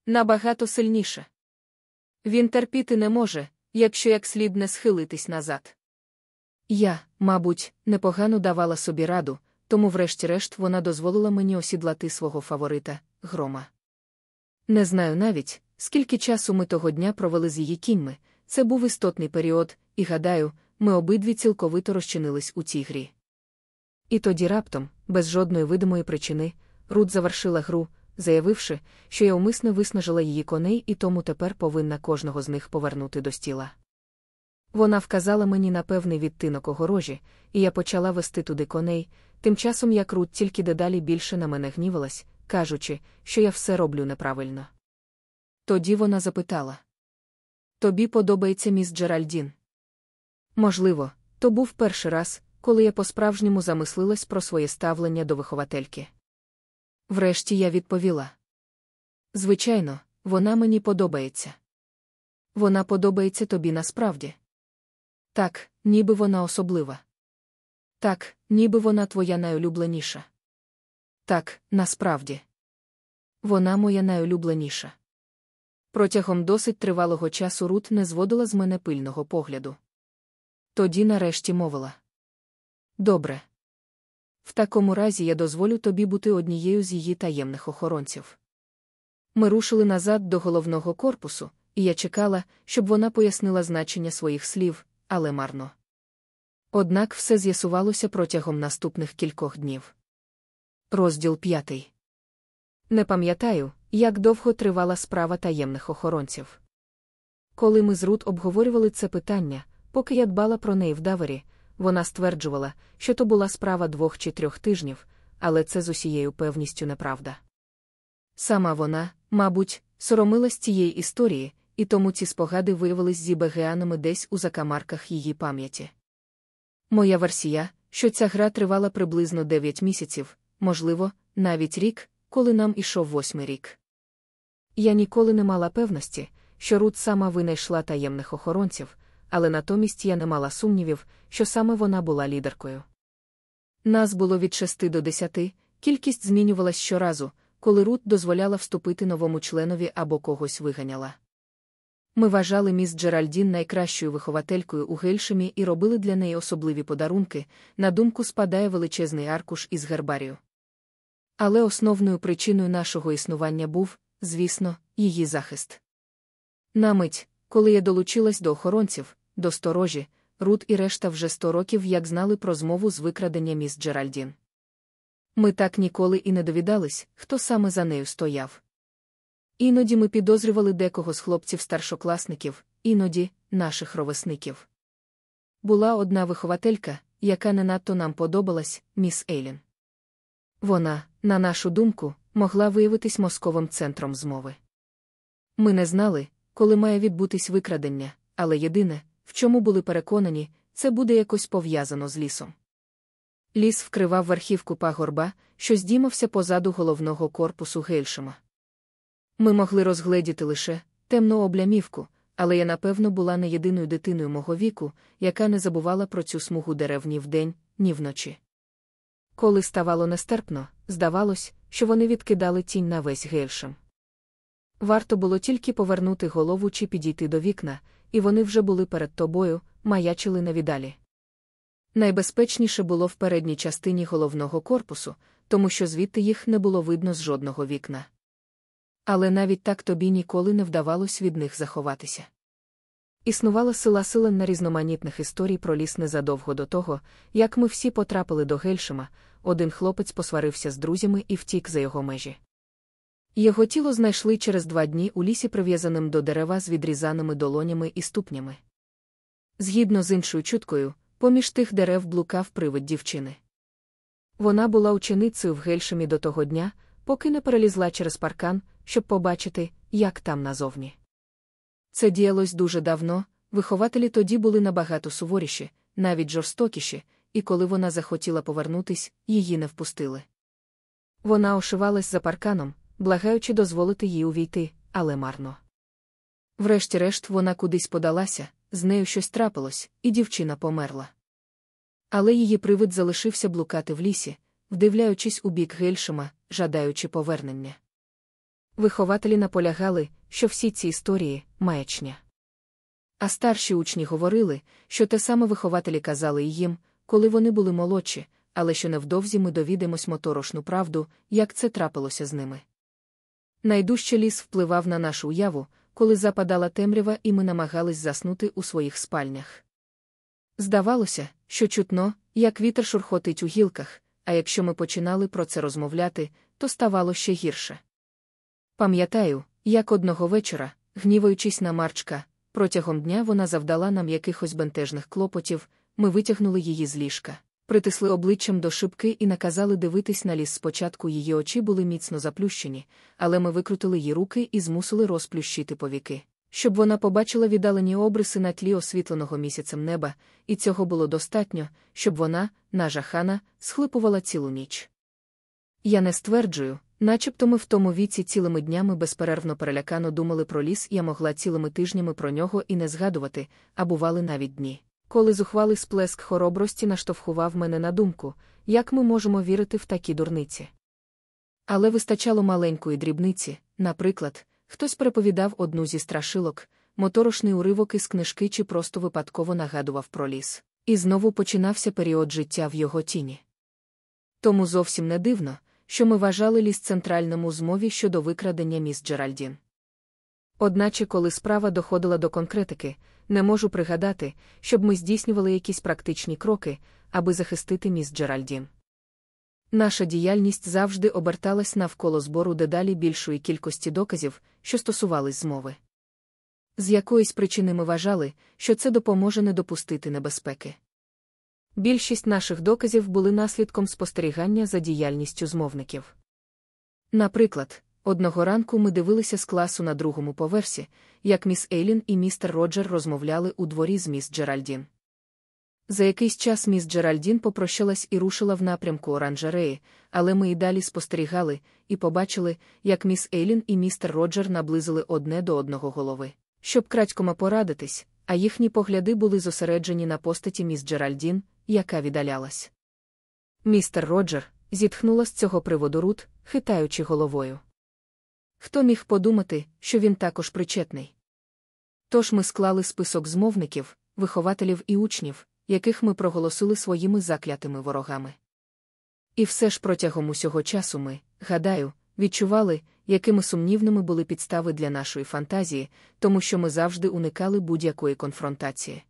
Набагато сильніше. Він терпіти не може, якщо як слід не схилитись назад. Я, мабуть, непогано давала собі раду, тому, врешті-решт, вона дозволила мені осідлати свого фаворита, грома. Не знаю навіть, скільки часу ми того дня провели з її кіньми, це був істотний період, і гадаю, ми обидві цілковито розчинились у цій грі. І тоді раптом, без жодної видимої причини, Рут завершила гру, заявивши, що я умисно виснажила її коней і тому тепер повинна кожного з них повернути до стіла. Вона вказала мені на певний відтинок огорожі, і я почала вести туди коней, тим часом як Рут тільки дедалі більше на мене гнівалась, кажучи, що я все роблю неправильно. Тоді вона запитала: Тобі подобається міс Джеральдін? Можливо, то був перший раз, коли я по-справжньому замислилась про своє ставлення до виховательки. Врешті я відповіла: Звичайно, вона мені подобається. Вона подобається тобі насправді. Так, ніби вона особлива. Так, ніби вона твоя найулюбленіша. Так, насправді. Вона моя найулюбленіша. Протягом досить тривалого часу Рут не зводила з мене пильного погляду. Тоді нарешті мовила. Добре. В такому разі я дозволю тобі бути однією з її таємних охоронців. Ми рушили назад до головного корпусу, і я чекала, щоб вона пояснила значення своїх слів, але марно. Однак все з'ясувалося протягом наступних кількох днів. Розділ п'ятий. Не пам'ятаю, як довго тривала справа таємних охоронців. Коли ми з Рут обговорювали це питання, поки я дбала про неї в давері, вона стверджувала, що то була справа двох чи трьох тижнів, але це з усією певністю неправда. Сама вона, мабуть, соромилась цієї історії, і тому ці спогади виявились зібегеанами десь у закамарках її пам'яті. Моя версія, що ця гра тривала приблизно 9 місяців, можливо, навіть рік, коли нам ішов восьмий рік. Я ніколи не мала певності, що Рут сама винайшла таємних охоронців, але натомість я не мала сумнівів, що саме вона була лідеркою. Нас було від шести до десяти, кількість змінювалась щоразу, коли Рут дозволяла вступити новому членові або когось виганяла. Ми вважали міс Джеральдін найкращою вихователькою у Гельшемі і робили для неї особливі подарунки, на думку спадає величезний аркуш із гербарію. Але основною причиною нашого існування був, звісно, її захист. На мить, коли я долучилась до охоронців, до сторожі, Рут і решта вже сто років як знали про змову з викрадення міс Джеральдін. Ми так ніколи і не довідались, хто саме за нею стояв. Іноді ми підозрювали декого з хлопців-старшокласників, іноді наших ровесників. Була одна вихователька, яка не надто нам подобалась, міс Ейлін. Вона, на нашу думку, могла виявитись мозковим центром змови. Ми не знали, коли має відбутись викрадення, але єдине, в чому були переконані, це буде якось пов'язано з лісом. Ліс вкривав верхівку пагорба, що здіймався позаду головного корпусу Гельшема. Ми могли розгледіти лише темну облямівку, але я, напевно, була не єдиною дитиною мого віку, яка не забувала про цю смугу дерев ні вдень, ні вночі. Коли ставало нестерпно, здавалось, що вони відкидали тінь на весь гельшем. Варто було тільки повернути голову чи підійти до вікна, і вони вже були перед тобою, маячили навідалі. Найбезпечніше було в передній частині головного корпусу, тому що звідти їх не було видно з жодного вікна. Але навіть так тобі ніколи не вдавалось від них заховатися. Існувала сила силен на різноманітних історій про ліс незадовго до того, як ми всі потрапили до Гельшима, один хлопець посварився з друзями і втік за його межі. Його тіло знайшли через два дні у лісі прив'язаним до дерева з відрізаними долонями і ступнями. Згідно з іншою чуткою, поміж тих дерев блукав привид дівчини. Вона була ученицею в Гельшемі до того дня, поки не перелізла через паркан, щоб побачити, як там назовні. Це діялось дуже давно, вихователі тоді були набагато суворіші, навіть жорстокіші, і коли вона захотіла повернутись, її не впустили. Вона ошивалась за парканом, благаючи дозволити їй увійти, але марно. Врешті-решт вона кудись подалася, з нею щось трапилось, і дівчина померла. Але її привид залишився блукати в лісі, вдивляючись у бік Гельшема, жадаючи повернення. Вихователі наполягали, що всі ці історії маячня. А старші учні говорили, що те саме вихователі казали і їм, коли вони були молодші, але що невдовзі ми довідимось моторошну правду, як це трапилося з ними. Найдужче ліс впливав на нашу уяву, коли западала темрява, і ми намагались заснути у своїх спальнях. Здавалося, що чутно, як вітер шурхотить у гілках, а якщо ми починали про це розмовляти, то ставало ще гірше. Пам'ятаю, як одного вечора, гніваючись на Марчка, протягом дня вона завдала нам якихось бентежних клопотів, ми витягнули її з ліжка, притисли обличчям до шибки і наказали дивитись на ліс. Спочатку її очі були міцно заплющені, але ми викрутили її руки і змусили розплющити повіки, щоб вона побачила віддалені обриси на тлі освітленого місяцем неба, і цього було достатньо, щоб вона, нажахана, схлипувала цілу ніч. Я не стверджую, начебто ми в тому віці цілими днями безперервно перелякано думали про ліс, я могла цілими тижнями про нього і не згадувати, а бували навіть дні. Коли зухвалий сплеск хоробрості наштовхував мене на думку, як ми можемо вірити в такі дурниці. Але вистачало маленької дрібниці, наприклад, хтось переповідав одну зі страшилок, моторошний уривок із книжки чи просто випадково нагадував про ліс, і знову починався період життя в його тіні. Тому зовсім не дивно, що ми вважали ліс центральним у змові щодо викрадення міс Джеральдін. Одначе, коли справа доходила до конкретики, не можу пригадати, щоб ми здійснювали якісь практичні кроки, аби захистити міс Джеральдін. Наша діяльність завжди оберталась навколо збору дедалі більшої кількості доказів, що стосувались змови. З якоїсь причини ми вважали, що це допоможе не допустити небезпеки. Більшість наших доказів були наслідком спостерігання за діяльністю змовників. Наприклад, одного ранку ми дивилися з класу на другому поверсі, як міс Ейлін і містер Роджер розмовляли у дворі з міс Джеральдін. За якийсь час міс Джеральдін попрощалась і рушила в напрямку оранжереї, але ми і далі спостерігали і побачили, як міс Ейлін і містер Роджер наблизили одне до одного голови, щоб крадькома порадитись, а їхні погляди були зосереджені на постаті міс Джеральдін, яка віддалялась. Містер Роджер зітхнула з цього приводу Рут, хитаючи головою. Хто міг подумати, що він також причетний? Тож ми склали список змовників, вихователів і учнів, яких ми проголосили своїми заклятими ворогами. І все ж протягом усього часу ми, гадаю, відчували, якими сумнівними були підстави для нашої фантазії, тому що ми завжди уникали будь-якої конфронтації.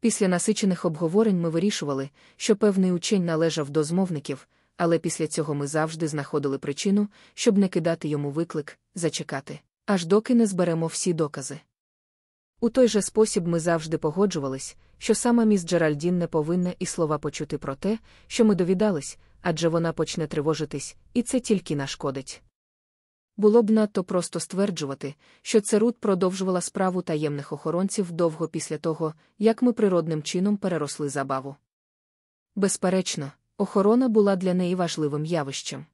Після насичених обговорень ми вирішували, що певний учень належав до змовників, але після цього ми завжди знаходили причину, щоб не кидати йому виклик, зачекати, аж доки не зберемо всі докази. У той же спосіб ми завжди погоджувались, що сама міс Джеральдін не повинна і слова почути про те, що ми довідались, адже вона почне тривожитись, і це тільки нашкодить. Було б надто просто стверджувати, що це Рут продовжувала справу таємних охоронців довго після того, як ми природним чином переросли забаву. Безперечно, охорона була для неї важливим явищем.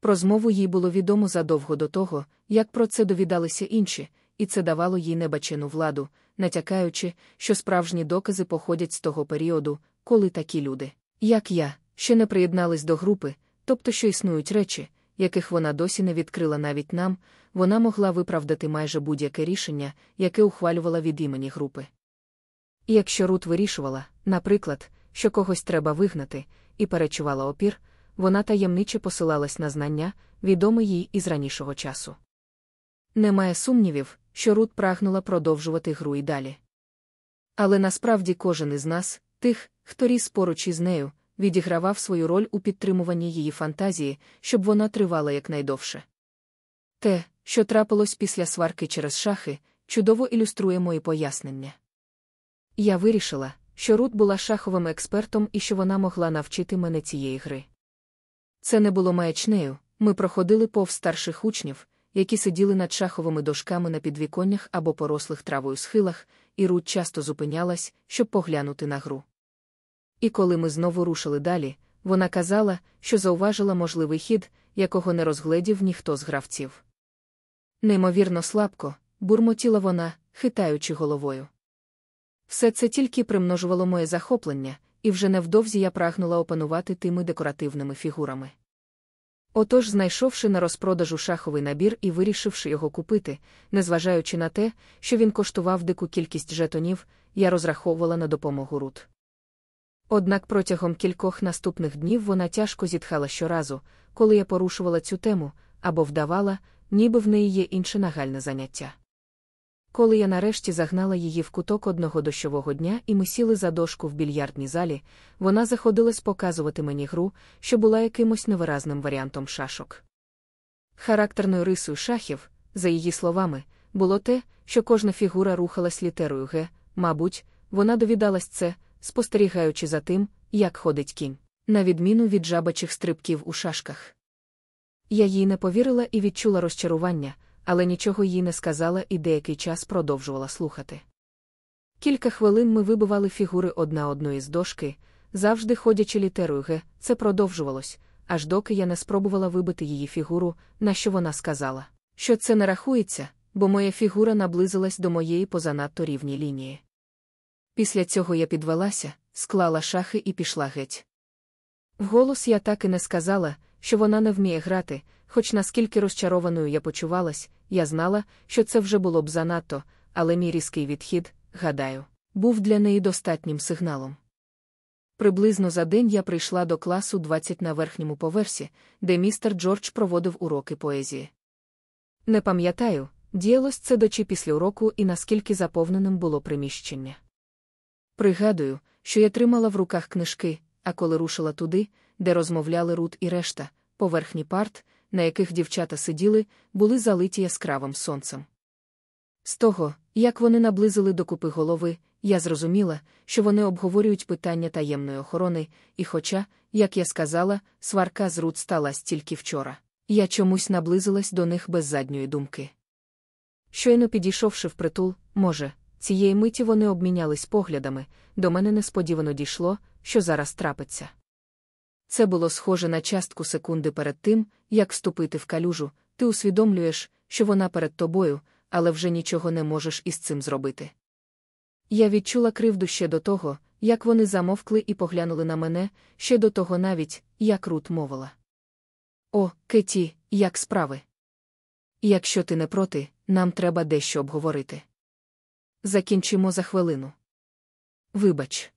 Про змову їй було відомо задовго до того, як про це довідалися інші, і це давало їй небачену владу, натякаючи, що справжні докази походять з того періоду, коли такі люди, як я, ще не приєднались до групи, тобто що існують речі, яких вона досі не відкрила навіть нам, вона могла виправдати майже будь-яке рішення, яке ухвалювала від імені групи. І якщо Рут вирішувала, наприклад, що когось треба вигнати, і перечувала опір, вона таємниче посилалась на знання, відоме їй із ранішого часу. Немає сумнівів, що Рут прагнула продовжувати гру і далі. Але насправді кожен із нас, тих, хто ріс поруч із нею, відігравав свою роль у підтримуванні її фантазії, щоб вона тривала якнайдовше. Те, що трапилось після сварки через шахи, чудово ілюструє мої пояснення. Я вирішила, що Рут була шаховим експертом і що вона могла навчити мене цієї гри. Це не було маячнею, ми проходили повз старших учнів, які сиділи над шаховими дошками на підвіконнях або порослих травою схилах, і Рут часто зупинялась, щоб поглянути на гру. І коли ми знову рушили далі, вона казала, що зауважила можливий хід, якого не розгледів ніхто з гравців. Неймовірно слабко, бурмотіла вона, хитаючи головою. Все це тільки примножувало моє захоплення, і вже невдовзі я прагнула опанувати тими декоративними фігурами. Отож, знайшовши на розпродажу шаховий набір і вирішивши його купити, незважаючи на те, що він коштував дику кількість жетонів, я розраховувала на допомогу Рут. Однак протягом кількох наступних днів вона тяжко зітхала щоразу, коли я порушувала цю тему, або вдавала, ніби в неї є інше нагальне заняття. Коли я нарешті загнала її в куток одного дощового дня і ми сіли за дошку в більярдній залі, вона заходилась показувати мені гру, що була якимось невиразним варіантом шашок. Характерною рисою шахів, за її словами, було те, що кожна фігура рухалась літерою Г, мабуть, вона довідалась це, спостерігаючи за тим, як ходить кінь, на відміну від жабачих стрибків у шашках. Я їй не повірила і відчула розчарування, але нічого їй не сказала і деякий час продовжувала слухати. Кілька хвилин ми вибивали фігури одна одної з дошки, завжди ходячи літерою Г, це продовжувалось, аж доки я не спробувала вибити її фігуру, на що вона сказала, що це не рахується, бо моя фігура наблизилась до моєї позанадто рівній лінії. Після цього я підвелася, склала шахи і пішла геть. Вголос я так і не сказала, що вона не вміє грати, хоч наскільки розчарованою я почувалась, я знала, що це вже було б занадто, але мій різкий відхід, гадаю, був для неї достатнім сигналом. Приблизно за день я прийшла до класу 20 на верхньому поверсі, де містер Джордж проводив уроки поезії. Не пам'ятаю, діялось це до чи після уроку і наскільки заповненим було приміщення. Пригадую, що я тримала в руках книжки, а коли рушила туди, де розмовляли Рут і решта, поверхні парт, на яких дівчата сиділи, були залиті яскравим сонцем. З того, як вони наблизили до купи голови, я зрозуміла, що вони обговорюють питання таємної охорони, і хоча, як я сказала, сварка з Рут сталась тільки вчора, я чомусь наблизилась до них без задньої думки. Щойно підійшовши в притул, може, цієї миті вони обмінялись поглядами, до мене несподівано дійшло, що зараз трапиться. Це було схоже на частку секунди перед тим, як вступити в калюжу, ти усвідомлюєш, що вона перед тобою, але вже нічого не можеш із цим зробити. Я відчула кривду ще до того, як вони замовкли і поглянули на мене, ще до того навіть, як Рут мовила. О, Кеті, як справи? Якщо ти не проти, нам треба дещо обговорити. Закінчимо за хвилину. Вибач.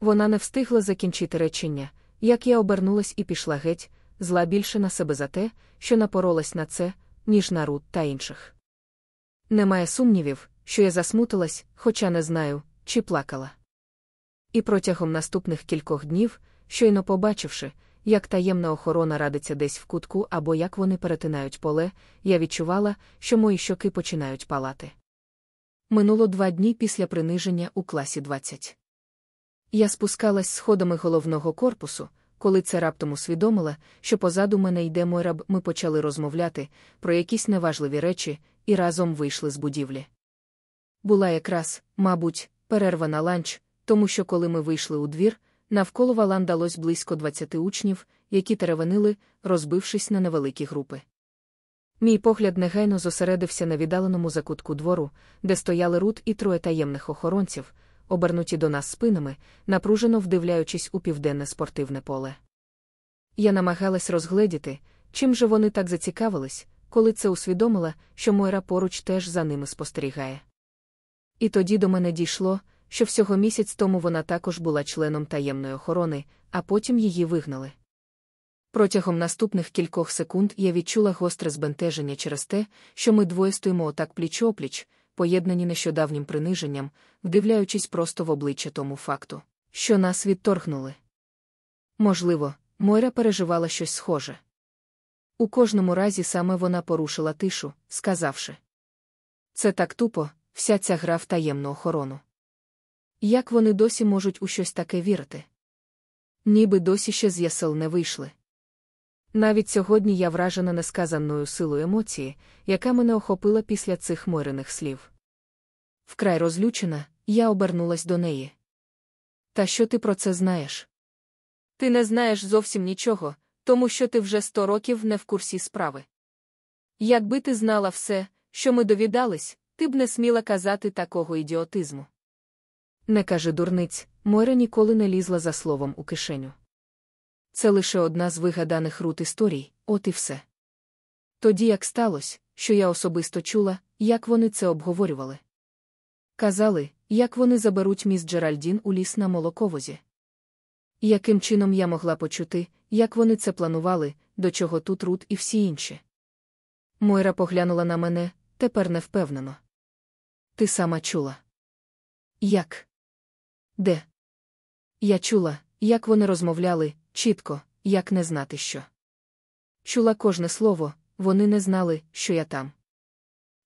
Вона не встигла закінчити речення, як я обернулась і пішла геть, зла більше на себе за те, що напоролась на це, ніж на Рут та інших. Немає сумнівів, що я засмутилась, хоча не знаю, чи плакала. І протягом наступних кількох днів, щойно побачивши, як таємна охорона радиться десь в кутку або як вони перетинають поле, я відчувала, що мої щоки починають палати. Минуло два дні після приниження у класі 20. Я спускалась сходами головного корпусу, коли це раптом усвідомила, що позаду мене йде мой раб, ми почали розмовляти про якісь неважливі речі і разом вийшли з будівлі. Була якраз, мабуть, перерва на ланч, тому що коли ми вийшли у двір, навколо валандалось близько 20 учнів, які теревенили, розбившись на невеликі групи. Мій погляд негайно зосередився на віддаленому закутку двору, де стояли рут і троє таємних охоронців, обернуті до нас спинами, напружено вдивляючись у південне спортивне поле. Я намагалась розгледіти, чим же вони так зацікавились, коли це усвідомила, що Мойра поруч теж за ними спостерігає. І тоді до мене дійшло, що всього місяць тому вона також була членом таємної охорони, а потім її вигнали. Протягом наступних кількох секунд я відчула гостре збентеження через те, що ми двоє стоїмо отак пліч опліч, поєднані нещодавнім приниженням, вдивляючись просто в обличчя тому факту, що нас відторгнули. Можливо, Мойра переживала щось схоже. У кожному разі саме вона порушила тишу, сказавши. Це так тупо, вся ця гра в таємну охорону. Як вони досі можуть у щось таке вірити? Ніби досі ще з ясел не вийшли. Навіть сьогодні я вражена несказаною силою емоції, яка мене охопила після цих мирених слів. Вкрай розлючена, я обернулась до неї. Та що ти про це знаєш? Ти не знаєш зовсім нічого, тому що ти вже сто років не в курсі справи. Якби ти знала все, що ми довідались, ти б не сміла казати такого ідіотизму. Не каже дурниць, Мойра ніколи не лізла за словом у кишеню. Це лише одна з вигаданих рут історій, от і все. Тоді як сталося, що я особисто чула, як вони це обговорювали. Казали, як вони заберуть міс Джеральдін у ліс на молоковозі. Яким чином я могла почути, як вони це планували, до чого тут Рут і всі інші? Мойра поглянула на мене, тепер невпевнено. Ти сама чула. Як? Де? Я чула, як вони розмовляли, чітко, як не знати що. Чула кожне слово, вони не знали, що я там.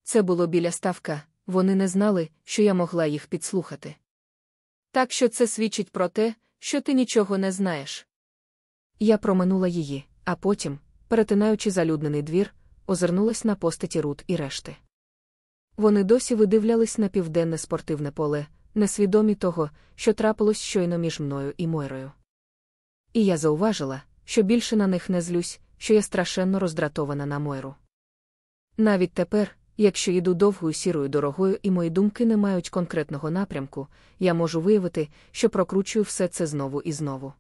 Це було біля ставка, вони не знали, що я могла їх підслухати. Так що це свідчить про те, що ти нічого не знаєш. Я проминула її, а потім, перетинаючи залюднений двір, озирнулась на постаті Рут і решти. Вони досі видивлялись на південне спортивне поле, несвідомі того, що трапилось щойно між мною і Мойрою. І я зауважила, що більше на них не злюсь, що я страшенно роздратована на Мойру. Навіть тепер, якщо йду довгою сірою дорогою і мої думки не мають конкретного напрямку, я можу виявити, що прокручую все це знову і знову.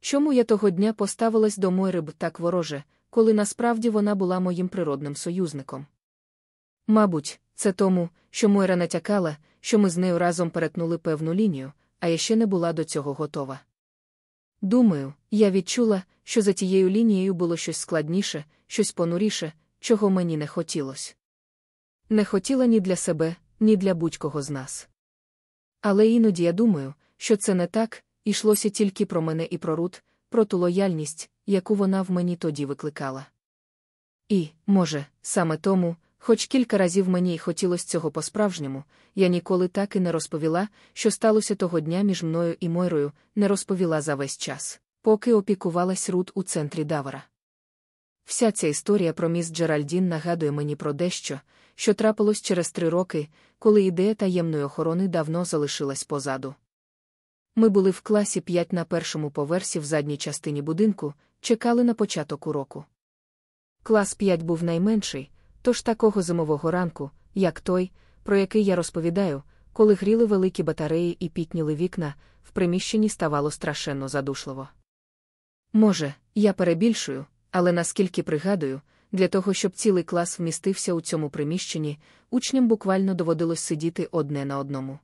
Чому я того дня поставилась до Мойри б так вороже, коли насправді вона була моїм природним союзником? Мабуть, це тому, що Мойра натякала, що ми з нею разом перетнули певну лінію, а я ще не була до цього готова. Думаю, я відчула, що за тією лінією було щось складніше, щось понуріше, чого мені не хотілося. Не хотіла ні для себе, ні для будь-кого з нас. Але іноді я думаю, що це не так, ішлося тільки про мене і про Рут, про ту лояльність, яку вона в мені тоді викликала. І, може, саме тому, хоч кілька разів мені й хотілося цього по-справжньому, я ніколи так і не розповіла, що сталося того дня між мною і Мойрою, не розповіла за весь час, поки опікувалась Рут у центрі Давара. Вся ця історія про міс Джеральдін нагадує мені про дещо, що трапилось через три роки, коли ідея таємної охорони давно залишилась позаду. Ми були в класі 5 на першому поверсі в задній частині будинку, чекали на початок уроку. Клас 5 був найменший, тож такого зимового ранку, як той, про який я розповідаю, коли гріли великі батареї і пітніли вікна, в приміщенні ставало страшенно задушливо. Може, я перебільшую, але наскільки пригадую, для того, щоб цілий клас вмістився у цьому приміщенні, учням буквально доводилось сидіти одне на одному.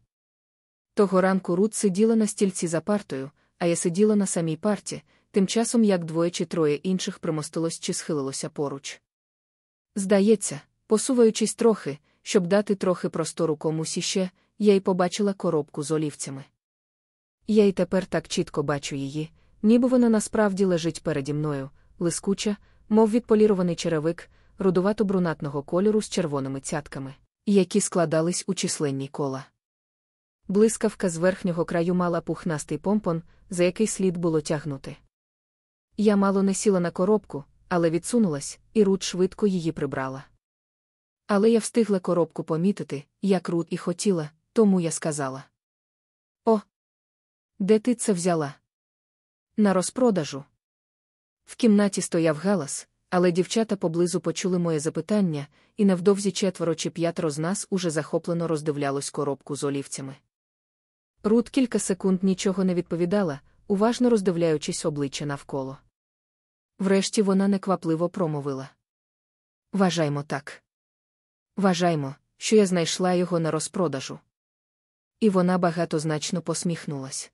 Того ранку Рут сиділа на стільці за партою, а я сиділа на самій парті, тим часом як двоє чи троє інших примостилось чи схилилося поруч. Здається, посуваючись трохи, щоб дати трохи простору комусь іще, я й побачила коробку з олівцями. Я й тепер так чітко бачу її, ніби вона насправді лежить переді мною, лискуча, мов відполірований черевик, рудувато-брунатного кольору з червоними цятками, які складались у численні кола. Блискавка з верхнього краю мала пухнастий помпон, за який слід було тягнути. Я мало не сіла на коробку, але відсунулась, і Рут швидко її прибрала. Але я встигла коробку помітити, як Рут і хотіла, тому я сказала: О, де ти це взяла? На розпродажу. В кімнаті стояв галас, але дівчата поблизу почули моє запитання, і невдовзі четверо чи п'ятеро з нас уже захоплено роздивлялось коробку з олівцями. Рут кілька секунд нічого не відповідала, уважно роздивляючись обличчя навколо. Врешті вона неквапливо промовила. Вважаймо так. Вважаймо, що я знайшла його на розпродажу. І вона багатозначно посміхнулась.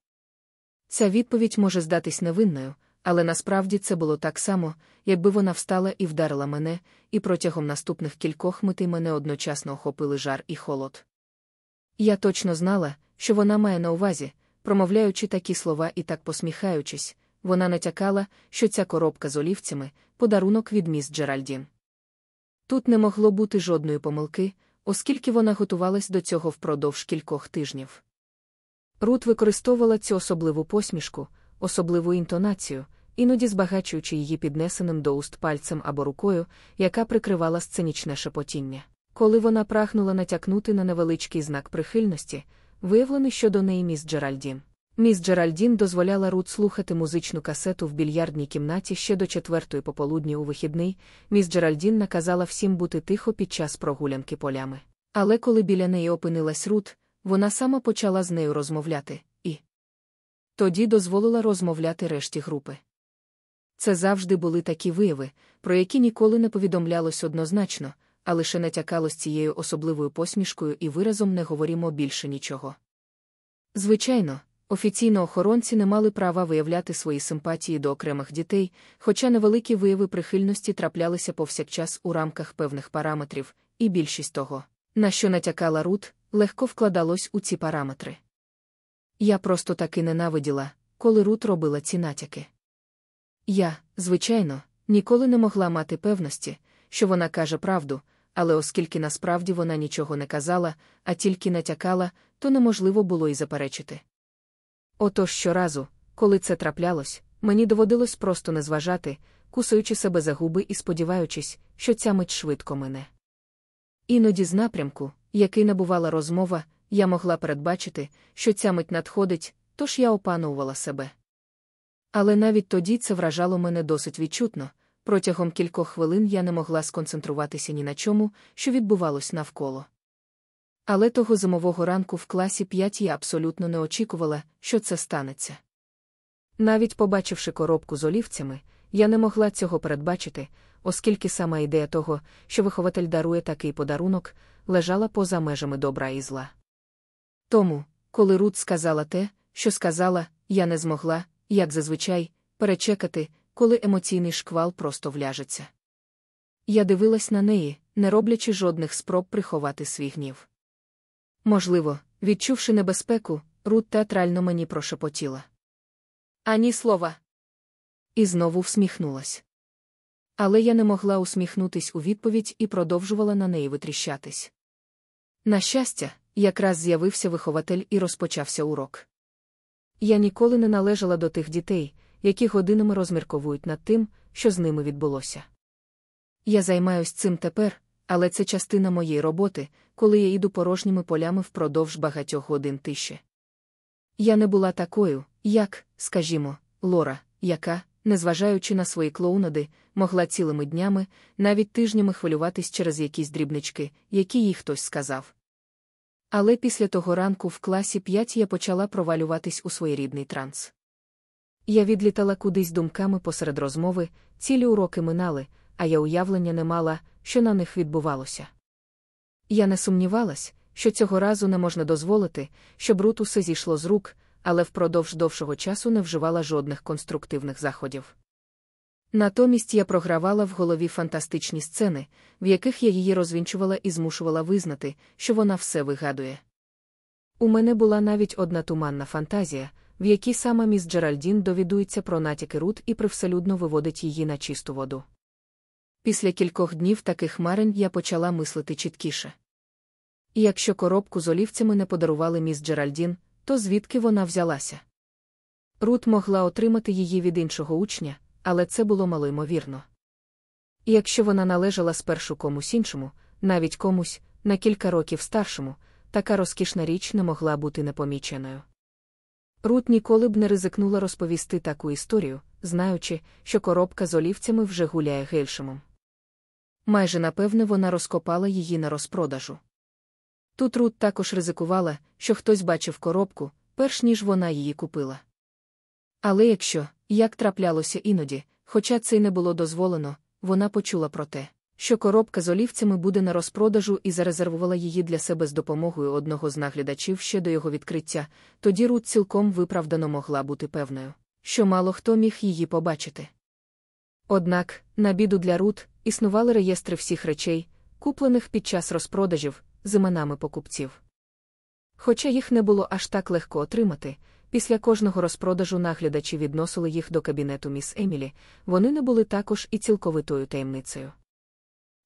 Ця відповідь може здатись невинною, але насправді це було так само, якби вона встала і вдарила мене, і протягом наступних кількох митей мене одночасно охопили жар і холод. Я точно знала, що вона має на увазі, промовляючи такі слова і так посміхаючись, вона натякала, що ця коробка з олівцями подарунок від міс Джеральдін. Тут не могло бути жодної помилки, оскільки вона готувалась до цього впродовж кількох тижнів. Рут використовувала цю особливу посмішку, особливу інтонацію, іноді збагачуючи її піднесеним до уст пальцем або рукою, яка прикривала сценічне шепотіння. Коли вона прагнула натякнути на невеличкий знак прихильності, виявлений щодо неї міс Джеральдін. Міс Джеральдін дозволяла Рут слухати музичну касету в більярдній кімнаті ще до четвертої пополудні у вихідний. Міс Джеральдін наказала всім бути тихо під час прогулянки полями. Але коли біля неї опинилась Рут, вона сама почала з нею розмовляти, і тоді дозволила розмовляти решті групи. Це завжди були такі вияви, про які ніколи не повідомлялось однозначно, а лише натякалось цією особливою посмішкою і виразом не говоримо більше нічого. Звичайно, офіційно охоронці не мали права виявляти свої симпатії до окремих дітей, хоча невеликі вияви прихильності траплялися повсякчас у рамках певних параметрів, і більшість того, на що натякала Рут, легко вкладалось у ці параметри. Я просто таки ненавиділа, коли Рут робила ці натяки. Я, звичайно, ніколи не могла мати певності, що вона каже правду, але оскільки насправді вона нічого не казала, а тільки натякала, то неможливо було й заперечити. Отож щоразу, коли це траплялось, мені доводилось просто не зважати, кусаючи себе за губи і сподіваючись, що ця мить швидко мине. Іноді з напрямку, який набувала розмова, я могла передбачити, що ця мить надходить, тож я опанувала себе. Але навіть тоді це вражало мене досить відчутно. Протягом кількох хвилин я не могла сконцентруватися ні на чому, що відбувалось навколо. Але того зимового ранку в класі 5 я абсолютно не очікувала, що це станеться. Навіть побачивши коробку з олівцями, я не могла цього передбачити, оскільки сама ідея того, що вихователь дарує такий подарунок, лежала поза межами добра і зла. Тому, коли Рут сказала те, що сказала, я не змогла, як зазвичай, перечекати, коли емоційний шквал просто вляжеться. Я дивилась на неї, не роблячи жодних спроб приховати свій гнів. Можливо, відчувши небезпеку, Рут театрально мені прошепотіла. Ані слова. І знову всміхнулась. Але я не могла усміхнутись у відповідь і продовжувала на неї витріщатись. На щастя, якраз з'явився вихователь і розпочався урок. Я ніколи не належала до тих дітей, які годинами розмірковують над тим, що з ними відбулося. Я займаюсь цим тепер, але це частина моєї роботи, коли я йду порожніми полями впродовж багатьох годин тиші. Я не була такою, як, скажімо, Лора, яка, незважаючи на свої клоунади, могла цілими днями, навіть тижнями хвилюватись через якісь дрібнички, які їй хтось сказав. Але після того ранку в класі 5 я почала провалюватись у своєрідний транс. Я відлітала кудись думками посеред розмови, цілі уроки минали, а я уявлення не мала, що на них відбувалося. Я не сумнівалась, що цього разу не можна дозволити, щоб Рут усе зійшло з рук, але впродовж довшого часу не вживала жодних конструктивних заходів. Натомість я програвала в голові фантастичні сцени, в яких я її розвінчувала і змушувала визнати, що вона все вигадує. У мене була навіть одна туманна фантазія, в якій сама міс Джеральдін довідується про натяки Рут і привселюдно виводить її на чисту воду. Після кількох днів таких марень я почала мислити чіткіше. І якщо коробку з олівцями не подарували міс Джеральдін, то звідки вона взялася? Рут могла отримати її від іншого учня, але це було малоймовірно. І якщо вона належала спершу комусь іншому, навіть комусь, на кілька років старшому, така розкішна річ не могла бути непоміченою. Рут ніколи б не ризикнула розповісти таку історію, знаючи, що коробка з олівцями вже гуляє гельшемом. Майже напевне вона розкопала її на розпродажу. Тут Рут також ризикувала, що хтось бачив коробку, перш ніж вона її купила. Але якщо, як траплялося іноді, хоча це й не було дозволено, вона почула про те, що коробка з олівцями буде на розпродажу і зарезервувала її для себе з допомогою одного з наглядачів ще до його відкриття, тоді Рут цілком виправдано могла бути певною, що мало хто міг її побачити. Однак, на біду для Рут, існували реєстри всіх речей, куплених під час розпродажів, з іменами покупців. Хоча їх не було аж так легко отримати, Після кожного розпродажу наглядачі відносили їх до кабінету міс Емілі, вони не були також і цілковитою таємницею.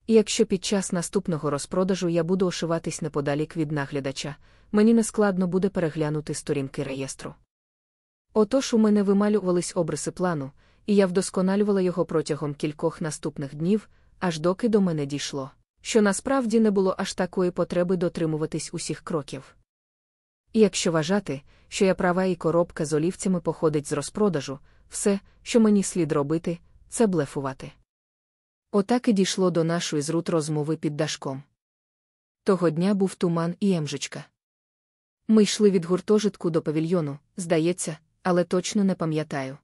І якщо під час наступного розпродажу я буду ошиватись неподалік від наглядача, мені нескладно буде переглянути сторінки реєстру. Отож у мене вималювались обриси плану, і я вдосконалювала його протягом кількох наступних днів, аж доки до мене дійшло, що насправді не було аж такої потреби дотримуватись усіх кроків. І якщо вважати, що я права і коробка з олівцями походить з розпродажу, все, що мені слід робити, це блефувати. Отак і дійшло до нашої з Рут розмови під дашком. Того дня був туман і емжечка. Ми йшли від гуртожитку до павільйону, здається, але точно не пам'ятаю.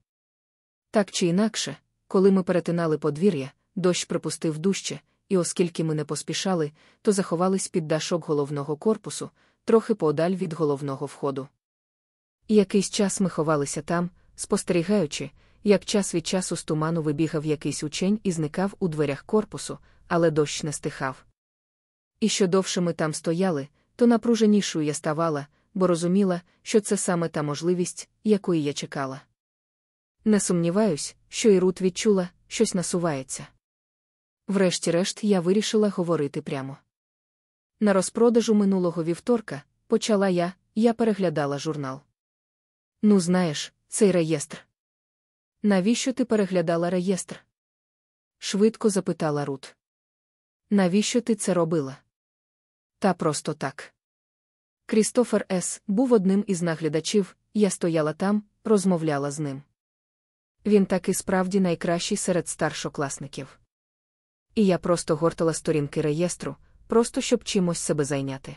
Так чи інакше, коли ми перетинали подвір'я, дощ припустив дужче, і оскільки ми не поспішали, то заховались під дашок головного корпусу, трохи подаль від головного входу. Якийсь час ми ховалися там, спостерігаючи, як час від часу з туману вибігав якийсь учень і зникав у дверях корпусу, але дощ не стихав. І що довше ми там стояли, то напруженішою я ставала, бо розуміла, що це саме та можливість, якої я чекала. Не сумніваюсь, що і Рут відчула, щось насувається. Врешті-решт, я вирішила говорити прямо. На розпродажу минулого вівторка, почала я, я переглядала журнал. Ну, знаєш, цей реєстр. Навіщо ти переглядала реєстр? Швидко запитала Рут. Навіщо ти це робила? Та просто так. Крістофер С. був одним із наглядачів, я стояла там, розмовляла з ним. Він таки справді найкращий серед старшокласників. І я просто гортала сторінки реєстру, просто щоб чимось себе зайняти.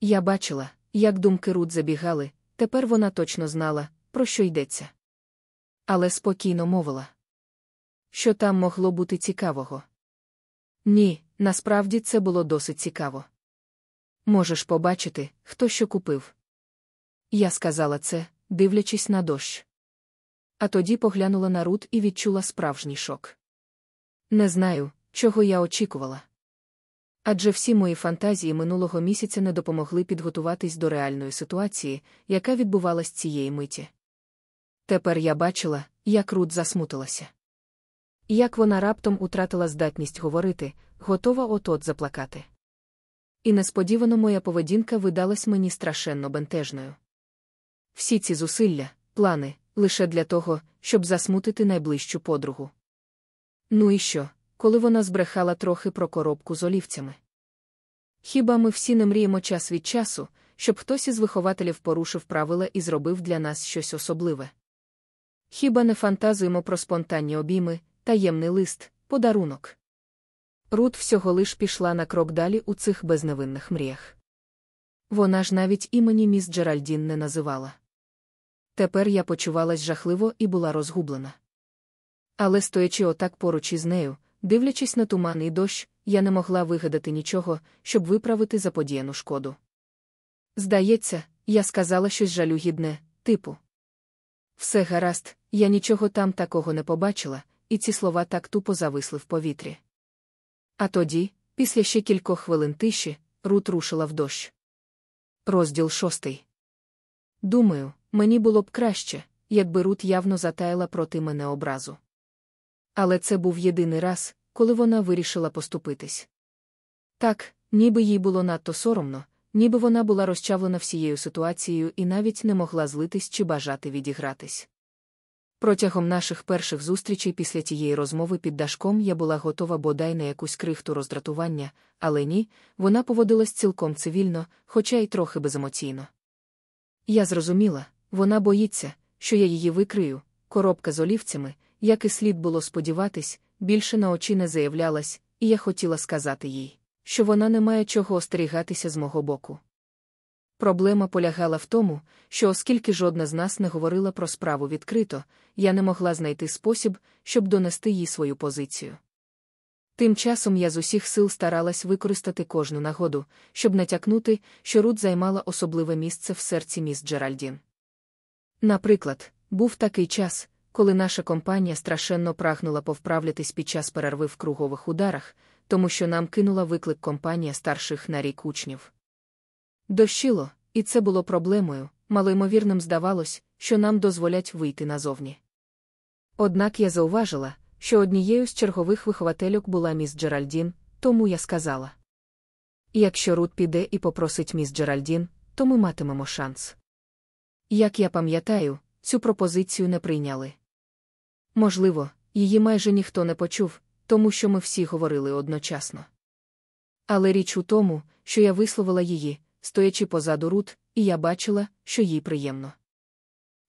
Я бачила, як думки Рут забігали, тепер вона точно знала, про що йдеться. Але спокійно мовила. Що там могло бути цікавого? Ні, насправді це було досить цікаво. Можеш побачити, хто що купив. Я сказала це, дивлячись на дощ. А тоді поглянула на Рут і відчула справжній шок. Не знаю, чого я очікувала. Адже всі мої фантазії минулого місяця не допомогли підготуватись до реальної ситуації, яка відбувалась цієї миті. Тепер я бачила, як Рут засмутилася. Як вона раптом утратила здатність говорити, готова от-от заплакати. І несподівано моя поведінка видалась мені страшенно бентежною. Всі ці зусилля, плани, лише для того, щоб засмутити найближчу подругу. Ну і що, коли вона збрехала трохи про коробку з олівцями? Хіба ми всі не мріємо час від часу, щоб хтось із вихователів порушив правила і зробив для нас щось особливе? Хіба не фантазуємо про спонтанні обійми, таємний лист, подарунок? Рут всього лиш пішла на крок далі у цих безневинних мріях. Вона ж навіть імені міс Джеральдін не називала. Тепер я почувалась жахливо і була розгублена. Але стоячи отак поруч із нею, дивлячись на туман і дощ, я не могла вигадати нічого, щоб виправити заподіяну шкоду. Здається, я сказала щось жалюгідне, типу. Все гаразд, я нічого там такого не побачила, і ці слова так тупо зависли в повітрі. А тоді, після ще кількох хвилин тиші, Рут рушила в дощ. Розділ шостий. Думаю, мені було б краще, якби Рут явно затаяла проти мене образу. Але це був єдиний раз, коли вона вирішила поступитись. Так, ніби їй було надто соромно, ніби вона була розчавлена всією ситуацією і навіть не могла злитись чи бажати відігратись. Протягом наших перших зустрічей після тієї розмови під дашком я була готова бодай на якусь крихту роздратування, але ні, вона поводилась цілком цивільно, хоча й трохи беземоційно. Я зрозуміла, вона боїться, що я її викрию, коробка з олівцями, як і слід було сподіватись, більше на очі не заявлялась, і я хотіла сказати їй, що вона не має чого остерігатися з мого боку. Проблема полягала в тому, що оскільки жодна з нас не говорила про справу відкрито, я не могла знайти спосіб, щоб донести їй свою позицію. Тим часом я з усіх сил старалась використати кожну нагоду, щоб натякнути, що Рут займала особливе місце в серці міс Джеральдін. Наприклад, був такий час, коли наша компанія страшенно прагнула повправлятись під час перерви в кругових ударах, тому що нам кинула виклик компанія старших на рік учнів. Дощило, і це було проблемою, малоймовірним здавалось, що нам дозволять вийти назовні. Однак я зауважила, що однією з чергових виховательок була міс Джеральдін, тому я сказала. Якщо Рут піде і попросить міс Джеральдін, то ми матимемо шанс. Як я пам'ятаю, цю пропозицію не прийняли. Можливо, її майже ніхто не почув, тому що ми всі говорили одночасно. Але річ у тому, що я висловила її, стоячи позаду Рут, і я бачила, що їй приємно.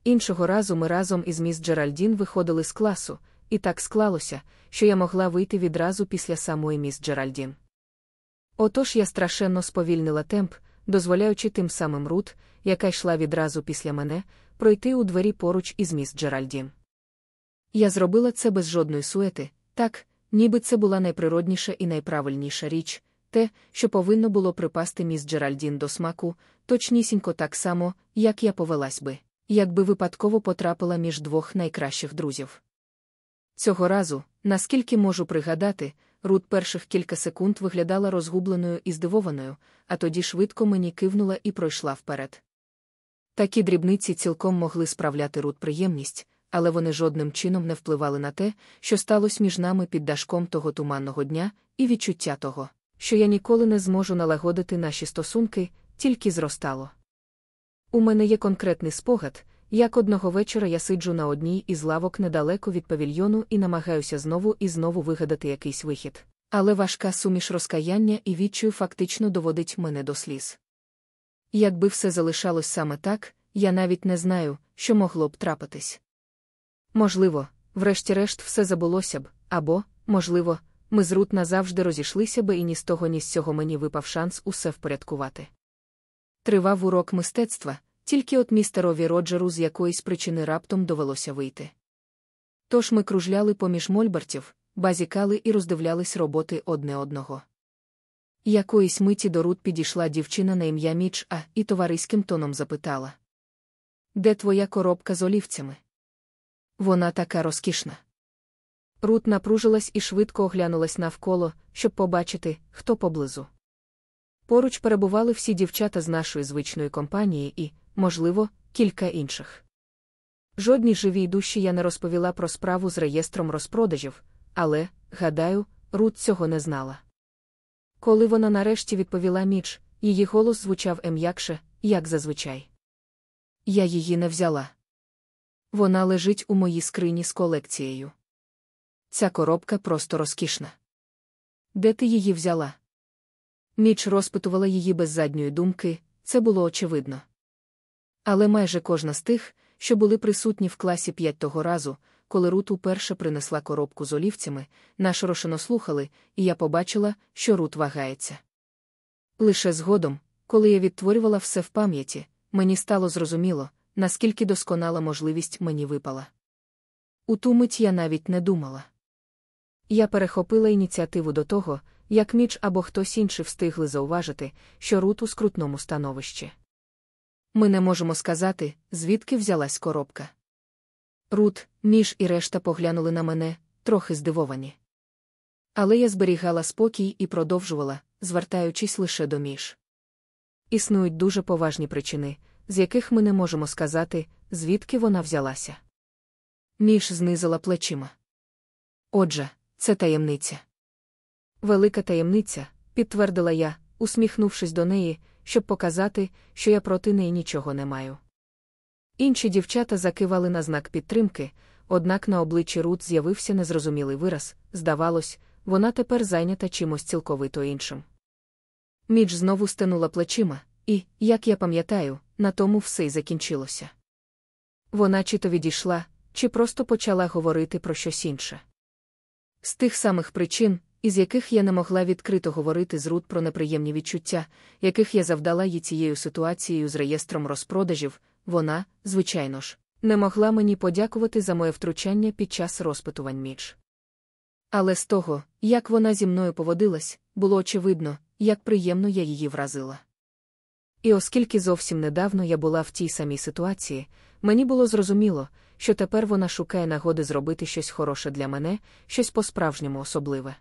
Іншого разу ми разом із міс Джеральдін виходили з класу, і так склалося, що я могла вийти відразу після самої міс Джеральдін. Отож я страшенно сповільнила темп, дозволяючи тим самим Рут, яка йшла відразу після мене, пройти у двері поруч із міс Джеральдін. Я зробила це без жодної суети, так, ніби це була найприродніша і найправильніша річ, те, що повинно було припасти міс Джеральдін до смаку, точнісінько так само, як я повелась би, якби випадково потрапила між двох найкращих друзів. Цього разу, наскільки можу пригадати, Рут перших кілька секунд виглядала розгубленою і здивованою, а тоді швидко мені кивнула і пройшла вперед. Такі дрібниці цілком могли справляти Рут приємність, але вони жодним чином не впливали на те, що сталося між нами під дашком того туманного дня, і відчуття того, що я ніколи не зможу налагодити наші стосунки, тільки зростало. У мене є конкретний спогад, як одного вечора я сиджу на одній із лавок недалеко від павільйону і намагаюся знову і знову вигадати якийсь вихід. Але важка суміш розкаяння і відчую фактично доводить мене до сліз. Якби все залишалось саме так, я навіть не знаю, що могло б трапитись. Можливо, врешті-решт все забулося б, або, можливо, ми з Рут назавжди розійшлися би і ні з того, ні з цього мені випав шанс усе впорядкувати. Тривав урок мистецтва, тільки от містерові Роджеру з якоїсь причини раптом довелося вийти. Тож ми кружляли поміж мольбартів, базікали і роздивлялись роботи одне одного. Якоїсь миті до Рут підійшла дівчина на ім'я Міч А і товариським тоном запитала: Де твоя коробка з олівцями? Вона така розкішна. Рут напружилась і швидко оглянулась навколо, щоб побачити, хто поблизу. Поруч перебували всі дівчата з нашої звичної компанії і, можливо, кілька інших. Жодній живій душі я не розповіла про справу з реєстром розпродажів, але, гадаю, Рут цього не знала. Коли вона нарешті відповіла міч, її голос звучав ем'якше, як зазвичай. Я її не взяла. Вона лежить у моїй скрині з колекцією. Ця коробка просто розкішна. Де ти її взяла? Міч розпитувала її без задньої думки, це було очевидно. Але майже кожна з тих, що були присутні в класі п'ять того разу, коли Рут уперше принесла коробку з олівцями, нашорошено слухали, і я побачила, що Рут вагається. Лише згодом, коли я відтворювала все в пам'яті, мені стало зрозуміло, наскільки досконала можливість мені випала. У ту мить я навіть не думала. Я перехопила ініціативу до того, як Міч або хтось інший встигли зауважити, що Рут у скрутному становищі. Ми не можемо сказати, звідки взялась коробка. Рут, Міш і решта поглянули на мене, трохи здивовані. Але я зберігала спокій і продовжувала, звертаючись лише до Міш. Існують дуже поважні причини, з яких ми не можемо сказати, звідки вона взялася. Міш знизила плечима. Отже, це таємниця. Велика таємниця, підтвердила я, усміхнувшись до неї, щоб показати, що я проти неї нічого не маю. Інші дівчата закивали на знак підтримки, однак на обличчі Рут з'явився незрозумілий вираз здавалось, вона тепер зайнята чимось цілковито іншим. Міч знову стенула плечима, і, як я пам'ятаю, на тому все й закінчилося. Вона чи то відійшла, чи просто почала говорити про щось інше. З тих самих причин, із яких я не могла відкрито говорити з Рут про неприємні відчуття, яких я завдала їй цією ситуацією з реєстром розпродажів, вона, звичайно ж, не могла мені подякувати за моє втручання під час розпитувань міч. Але з того, як вона зі мною поводилась, було очевидно, як приємно я її вразила. І оскільки зовсім недавно я була в тій самій ситуації, мені було зрозуміло, що тепер вона шукає нагоди зробити щось хороше для мене, щось по-справжньому особливе.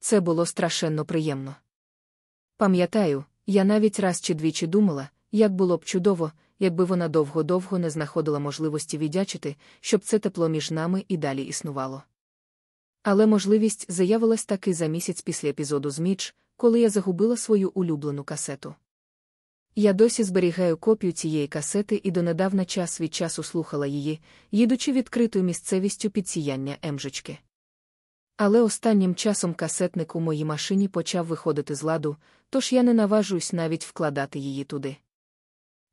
Це було страшенно приємно. Пам'ятаю, я навіть раз чи двічі думала, як було б чудово, якби вона довго-довго не знаходила можливості віддячити, щоб це тепло між нами і далі існувало. Але можливість заявилась таки за місяць після епізоду з Міч, коли я загубила свою улюблену касету. Я досі зберігаю копію цієї касети і донедавна час від часу слухала її, їдучи відкритою місцевістю під сіяння Емжечки. Але останнім часом касетник у моїй машині почав виходити з ладу, тож я не наважуюсь навіть вкладати її туди.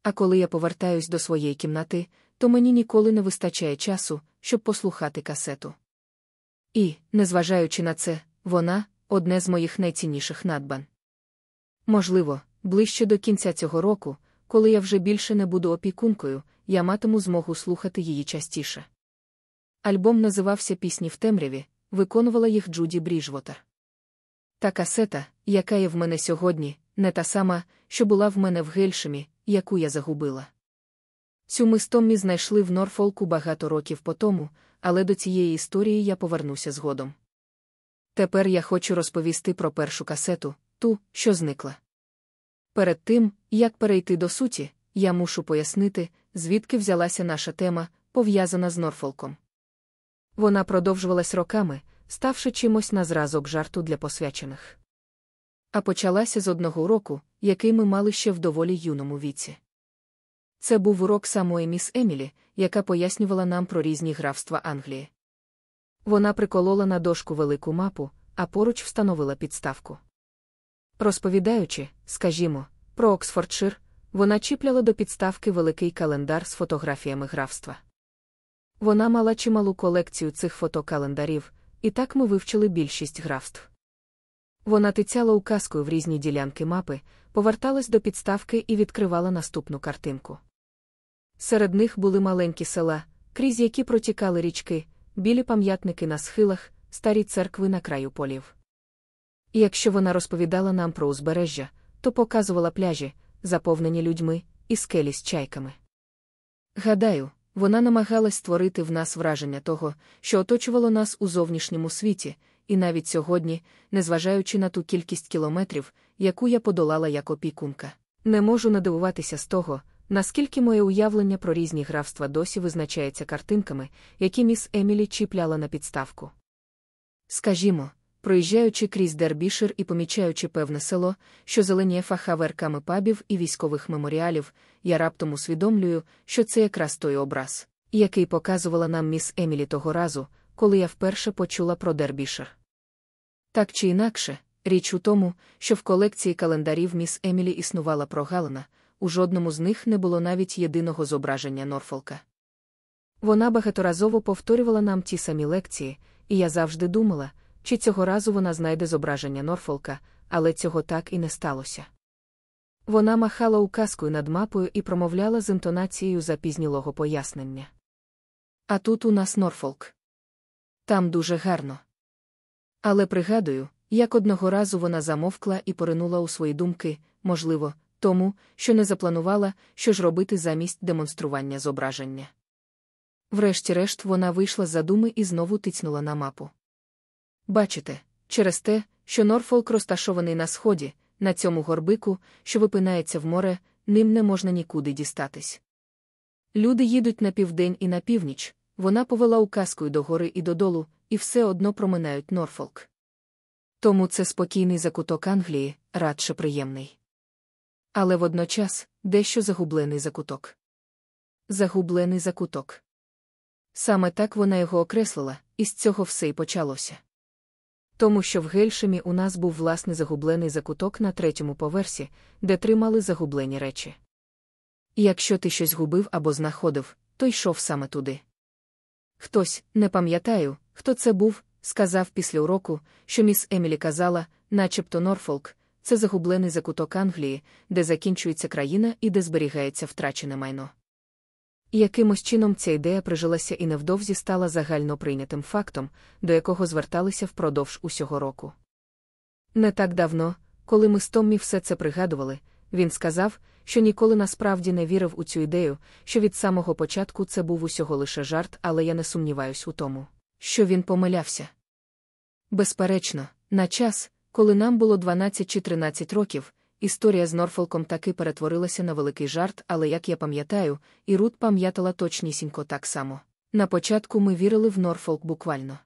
А коли я повертаюсь до своєї кімнати, то мені ніколи не вистачає часу, щоб послухати касету. І, незважаючи на це, вона одне з моїх найцінніших надбан. Можливо, ближче до кінця цього року, коли я вже більше не буду опікункою, я матиму змогу слухати її частіше. Альбом називався Пісні в темряві, виконувала їх Джуді Бріжвотер. Та касета, яка є в мене сьогодні, не та сама, що була в мене в Гельшемі, яку я загубила. Цю ми з Томмі знайшли в Норфолку багато років по тому, але до цієї історії я повернуся згодом. Тепер я хочу розповісти про першу касету, ту, що зникла. Перед тим, як перейти до суті, я мушу пояснити, звідки взялася наша тема, пов'язана з Норфолком. Вона продовжувалась роками, ставши чимось на зразок жарту для посвячених. А почалася з одного року, який ми мали ще в доволі юному віці. Це був урок самої міс Емілі, яка пояснювала нам про різні графства Англії. Вона приколола на дошку велику мапу, а поруч встановила підставку. Розповідаючи, скажімо, про Оксфордшир, вона чіпляла до підставки великий календар з фотографіями графства. Вона мала чималу колекцію цих фотокалендарів, і так ми вивчили більшість графств. Вона тицяла указкою в різні ділянки мапи, поверталась до підставки і відкривала наступну картинку. Серед них були маленькі села, крізь які протікали річки, білі пам'ятники на схилах, старі церкви на краю полів. І якщо вона розповідала нам про узбережжя, то показувала пляжі, заповнені людьми, і скелі з чайками. Гадаю, вона намагалась створити в нас враження того, що оточувало нас у зовнішньому світі, і навіть сьогодні, незважаючи на ту кількість кілометрів, яку я подолала як опікунка, не можу надивуватися з того, наскільки моє уявлення про різні графства досі визначається картинками, які міс Емілі чіпляла на підставку. Скажімо, проїжджаючи крізь Дербішир і помічаючи певне село, що зеленіє фахаверками пабів і військових меморіалів, я раптом усвідомлюю, що це якраз той образ, який показувала нам міс Емілі того разу, коли я вперше почула про Дербішир. Так чи інакше, річ у тому, що в колекції календарів міс Емілі існувала прогалина, у жодному з них не було навіть єдиного зображення Норфолка. Вона багаторазово повторювала нам ті самі лекції, і я завжди думала, чи цього разу вона знайде зображення Норфолка, але цього так і не сталося. Вона махала указкою над мапою і промовляла з інтонацією запізнілого пояснення. А тут у нас Норфолк. Там дуже гарно. Але пригадую, як одного разу вона замовкла і поринула у свої думки, можливо, тому, що не запланувала, що ж робити замість демонстрування зображення. Врешті-решт вона вийшла з задуми і знову тицнула на мапу. Бачите, через те, що Норфолк розташований на сході, на цьому горбику, що випинається в море, ним не можна нікуди дістатись. Люди їдуть на південь і на північ, вона повела указкою догори і додолу, і все одно проминають Норфолк. Тому це спокійний закуток Англії, радше приємний. Але водночас дещо загублений закуток. Загублений закуток. Саме так вона його окреслила, і з цього все й почалося. Тому що в Гельшемі у нас був власний загублений закуток на третьому поверсі, де тримали загублені речі. І якщо ти щось губив або знаходив, то йшов саме туди. Хтось, не пам'ятаю, хто це був, сказав після уроку, що міс Емілі казала, начебто Норфолк, це загублений закуток Англії, де закінчується країна і де зберігається втрачене майно. Якимось чином ця ідея прижилася і невдовзі стала загально прийнятим фактом, до якого зверталися впродовж усього року. Не так давно, коли ми з Томмі все це пригадували, він сказав, що ніколи насправді не вірив у цю ідею, що від самого початку це був усього лише жарт, але я не сумніваюсь у тому, що він помилявся. Безперечно, на час, коли нам було 12 чи 13 років, історія з Норфолком таки перетворилася на великий жарт, але як я пам'ятаю, і Рут пам'ятала точнісінько так само. На початку ми вірили в Норфолк буквально.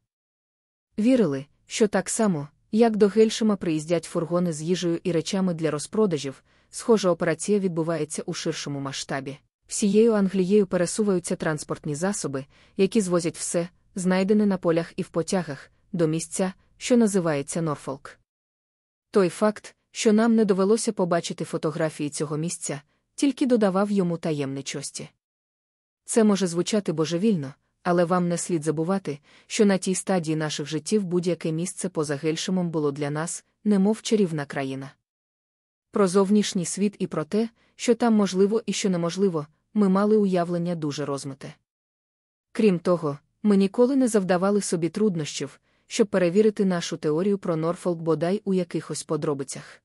Вірили, що так само, як до Гельшима приїздять фургони з їжею і речами для розпродажів, схожа операція відбувається у ширшому масштабі. Всією Англією пересуваються транспортні засоби, які звозять все, знайдене на полях і в потягах, до місця, що називається Норфолк. Той факт, що нам не довелося побачити фотографії цього місця, тільки додавав йому таємничості. Це може звучати божевільно, але вам не слід забувати, що на тій стадії наших життів будь-яке місце поза Гельшемом було для нас, немов чарівна країна. Про зовнішній світ і про те, що там можливо і що неможливо, ми мали уявлення дуже розмите. Крім того, ми ніколи не завдавали собі труднощів, щоб перевірити нашу теорію про Норфолк бодай у якихось подробицях.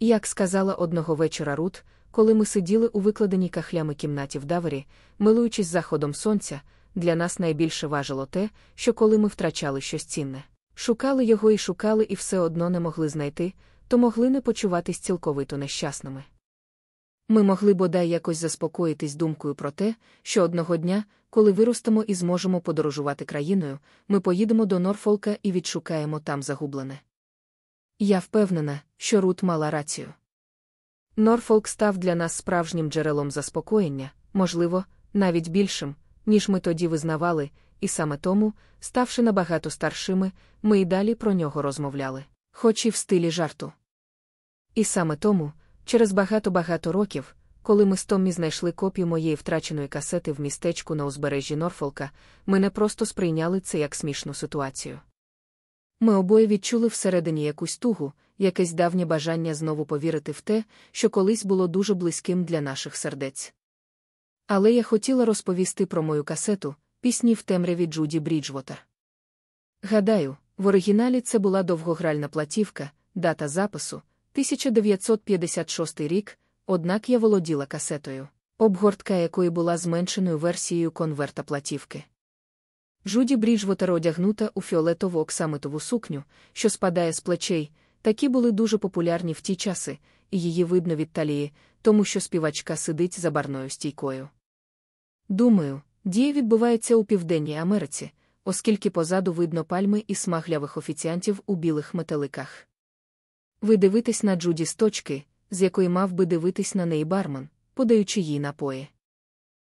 Як сказала одного вечора Рут, коли ми сиділи у викладеній кахлями кімнаті в Давері, милуючись заходом сонця, для нас найбільше важило те, що коли ми втрачали щось цінне, шукали його і шукали, і все одно не могли знайти, то могли не почуватись цілковито нещасними. Ми могли бодай якось заспокоїтись думкою про те, що одного дня, коли виростемо і зможемо подорожувати країною, ми поїдемо до Норфолка і відшукаємо там загублене. Я впевнена, що Рут мала рацію. Норфолк став для нас справжнім джерелом заспокоєння, можливо, навіть більшим, ніж ми тоді визнавали, і саме тому, ставши набагато старшими, ми й далі про нього розмовляли, хоч і в стилі жарту. І саме тому, через багато-багато років, коли ми з Томмі знайшли копію моєї втраченої касети в містечку на узбережжі Норфолка, ми не просто сприйняли це як смішну ситуацію. Ми обоє відчули всередині якусь тугу, якесь давнє бажання знову повірити в те, що колись було дуже близьким для наших сердець. Але я хотіла розповісти про мою касету, пісні в темряві Джуді Бріджвотер. Гадаю, в оригіналі це була довгогральна платівка, дата запису 1956 рік, однак я володіла касетою, обгортка якої була зменшеною версією конверта платівки. Джуді Бріджвотер одягнута у фіолетову оксамитову сукню, що спадає з плечей, такі були дуже популярні в ті часи, і її видно від талії, тому що співачка сидить за барною стійкою. Думаю, дія відбувається у Південній Америці, оскільки позаду видно пальми і смаглявих офіціантів у білих метеликах. Ви дивитесь на Джуді з точки, з якої мав би дивитись на неї бармен, подаючи їй напої.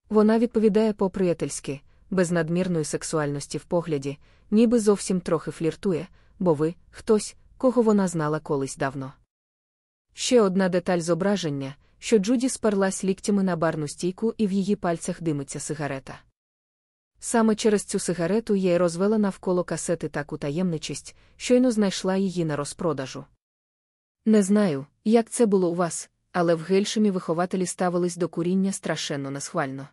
Вона відповідає по-приятельськи, без надмірної сексуальності в погляді, ніби зовсім трохи фліртує, бо ви хтось, кого вона знала колись давно. Ще одна деталь зображення, що Джуді сперлась ліктями на барну стійку і в її пальцях димиться сигарета. Саме через цю сигарету я й розвела навколо касети таку таємничість, щойно знайшла її на розпродажу. Не знаю, як це було у вас, але в Гельшемі вихователі ставились до куріння страшенно несхвально.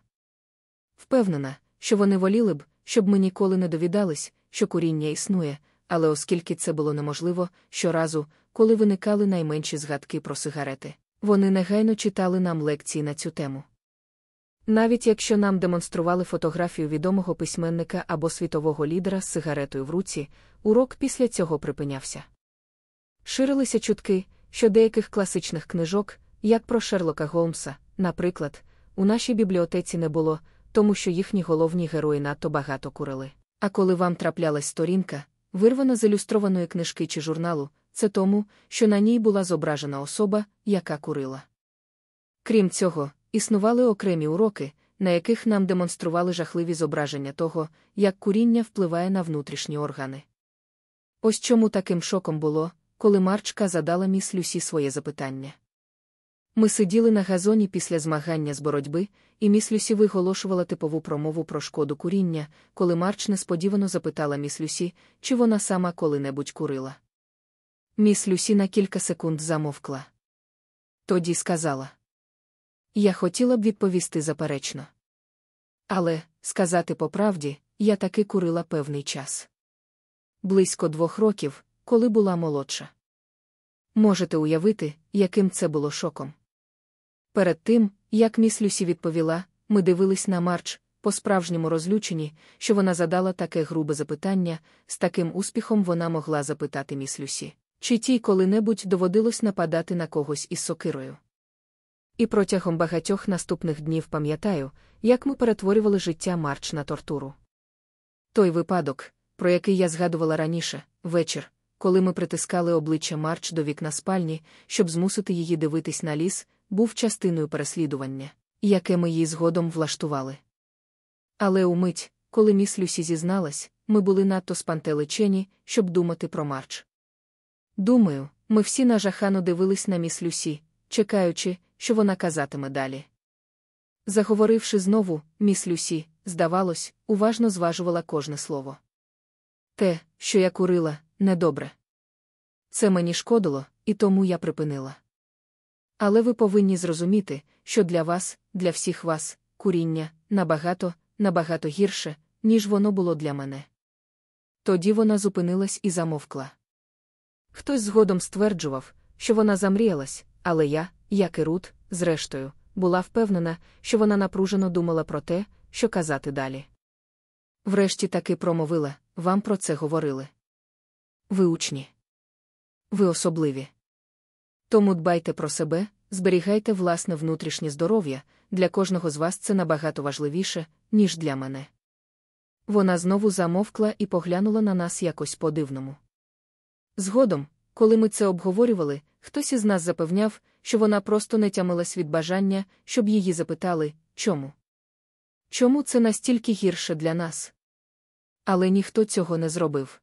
Впевнена, що вони воліли б, щоб ми ніколи не довідались, що куріння існує, але оскільки це було неможливо, щоразу, коли виникали найменші згадки про сигарети, вони негайно читали нам лекції на цю тему. Навіть якщо нам демонстрували фотографію відомого письменника або світового лідера з сигаретою в руці, урок після цього припинявся. Ширилися чутки, що деяких класичних книжок, як про Шерлока Голмса, наприклад, у нашій бібліотеці не було, тому що їхні головні герої надто багато курили. А коли вам траплялась сторінка, вирвана з ілюстрованої книжки чи журналу, це тому, що на ній була зображена особа, яка курила. Крім цього, існували окремі уроки, на яких нам демонстрували жахливі зображення того, як куріння впливає на внутрішні органи. Ось чому таким шоком було, коли Марчка задала міс Люсі своє запитання. Ми сиділи на газоні після змагання з боротьби, і міс Люсі виголошувала типову промову про шкоду куріння, коли Марч несподівано запитала міс Люсі, чи вона сама коли-небудь курила. Міс Люсі на кілька секунд замовкла. Тоді сказала: Я хотіла б відповісти заперечно. Але, сказати по правді, я таки курила певний час. Близько двох років, коли була молодша. Можете уявити, яким це було шоком. Перед тим, як міс Люсі відповіла, ми дивились на Марч, по-справжньому розлючені, що вона задала таке грубе запитання, з таким успіхом вона могла запитати міс Люсі. чи тій коли-небудь доводилось нападати на когось із сокирою. І протягом багатьох наступних днів пам'ятаю, як ми перетворювали життя Марч на тортуру. Той випадок, про який я згадувала раніше, вечір, коли ми притискали обличчя Марч до вікна спальні, щоб змусити її дивитись на ліс, був частиною переслідування, яке ми їй згодом влаштували. Але у мить, коли міс Люсі зізналась, ми були надто спантеличені, щоб думати про Марч. Думаю, ми всі нажахано дивились на міс Люсі, чекаючи, що вона казатиме далі. Заговоривши знову, міс Люсі, здавалось, уважно зважувала кожне слово. Те, що я курила, недобре. Це мені шкодило, і тому я припинила. Але ви повинні зрозуміти, що для вас, для всіх вас, куріння набагато, набагато гірше, ніж воно було для мене. Тоді вона зупинилась і замовкла. Хтось згодом стверджував, що вона замріялась, але я, як і Рут, зрештою, була впевнена, що вона напружено думала про те, що казати далі. Врешті таки промовила вам про це говорили. Ви учні. Ви особливі. Тому дбайте про себе, зберігайте власне внутрішнє здоров'я, для кожного з вас це набагато важливіше, ніж для мене. Вона знову замовкла і поглянула на нас якось по-дивному. Згодом, коли ми це обговорювали, хтось із нас запевняв, що вона просто не тямилась від бажання, щоб її запитали, чому? Чому це настільки гірше для нас? Але ніхто цього не зробив.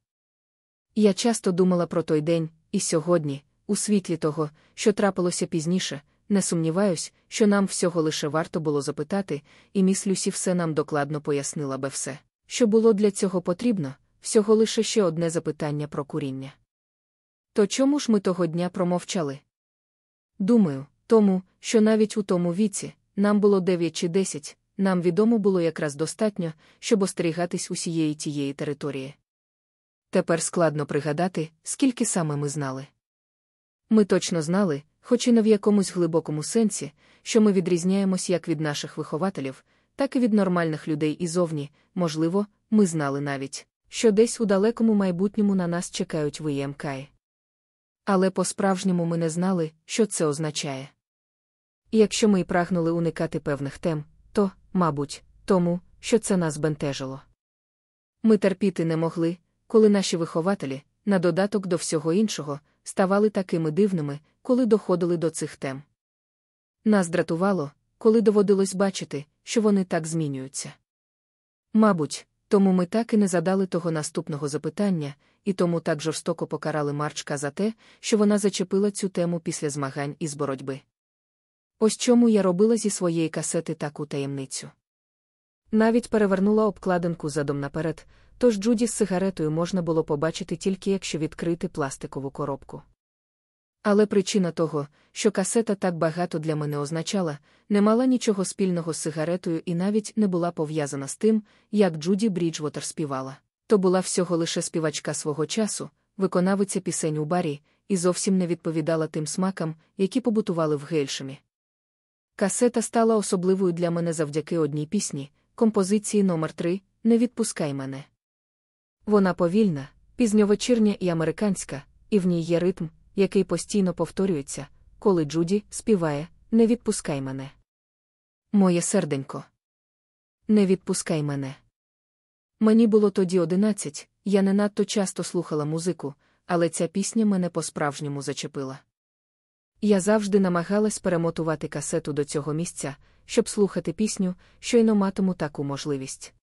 Я часто думала про той день, і сьогодні, у світлі того, що трапилося пізніше, не сумніваюсь, що нам всього лише варто було запитати, і міс Люсі все нам докладно пояснила би все, що було для цього потрібно, всього лише ще одне запитання про куріння. То чому ж ми того дня промовчали? Думаю, тому, що навіть у тому віці, нам було 9 чи 10, нам відомо було якраз достатньо, щоб остерігатись усієї тієї території. Тепер складно пригадати, скільки саме ми знали. Ми точно знали, хоч і не в якомусь глибокому сенсі, що ми відрізняємось як від наших вихователів, так і від нормальних людей ізовні, можливо, ми знали навіть, що десь у далекому майбутньому на нас чекають виємкаї. Але по-справжньому ми не знали, що це означає. Якщо ми й прагнули уникати певних тем, то, мабуть, тому, що це нас бентежило. Ми терпіти не могли, коли наші вихователі, на додаток до всього іншого, ставали такими дивними, коли доходили до цих тем. Нас дратувало, коли доводилось бачити, що вони так змінюються. Мабуть, тому ми так і не задали того наступного запитання, і тому так жорстоко покарали Марчка за те, що вона зачепила цю тему після змагань із боротьби. Ось чому я робила зі своєї касети таку таємницю. Навіть перевернула обкладинку задом наперед, тож Джуді з сигаретою можна було побачити тільки якщо відкрити пластикову коробку. Але причина того, що касета так багато для мене означала, не мала нічого спільного з сигаретою і навіть не була пов'язана з тим, як Джуді Бріджвотер співала. То була всього лише співачка свого часу, виконавиця пісень у барі, і зовсім не відповідала тим смакам, які побутували в Гельшемі. Касета стала особливою для мене завдяки одній пісні, композиції номер 3 Не відпускай мене. Вона повільна, пізньовечірня і американська, і в ній є ритм, який постійно повторюється, коли Джуді співає Не відпускай мене. Моє серденько. Не відпускай мене. Мені було тоді одинадцять, я не надто часто слухала музику, але ця пісня мене по-справжньому зачепила. Я завжди намагалась перемотувати касету до цього місця, щоб слухати пісню, щойно матиму таку можливість.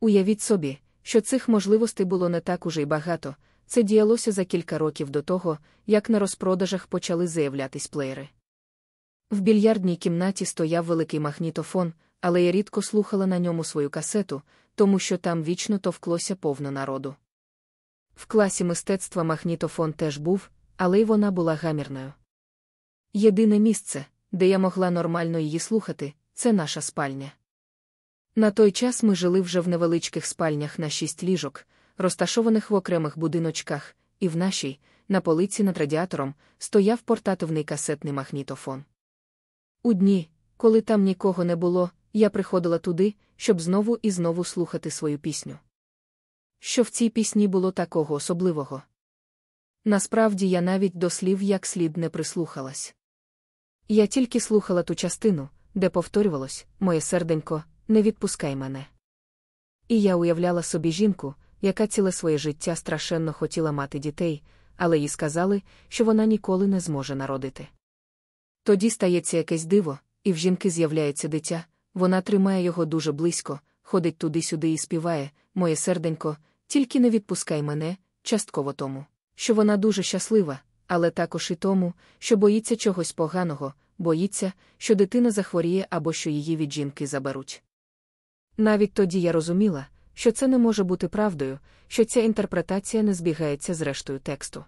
Уявіть собі, що цих можливостей було не так уже й багато, це діялося за кілька років до того, як на розпродажах почали заявлятись плеєри. В більярдній кімнаті стояв великий магнітофон, але я рідко слухала на ньому свою касету, тому що там вічно товклося повно народу. В класі мистецтва магнітофон теж був, але й вона була гамірною. Єдине місце, де я могла нормально її слухати, це наша спальня. На той час ми жили вже в невеличких спальнях на шість ліжок, розташованих в окремих будиночках, і в нашій, на полиці над радіатором, стояв портативний касетний магнітофон. У дні, коли там нікого не було, я приходила туди, щоб знову і знову слухати свою пісню. Що в цій пісні було такого особливого? Насправді я навіть до слів як слід не прислухалась. Я тільки слухала ту частину, де повторювалось моє серденько, не відпускай мене. І я уявляла собі жінку, яка ціле своє життя страшенно хотіла мати дітей, але їй сказали, що вона ніколи не зможе народити. Тоді стається якесь диво, і в жінки з'являється дитя, вона тримає його дуже близько, ходить туди-сюди і співає, моє серденько, тільки не відпускай мене, частково тому, що вона дуже щаслива, але також і тому, що боїться чогось поганого, боїться, що дитина захворіє або що її від жінки заберуть. Навіть тоді я розуміла, що це не може бути правдою, що ця інтерпретація не збігається з рештою тексту.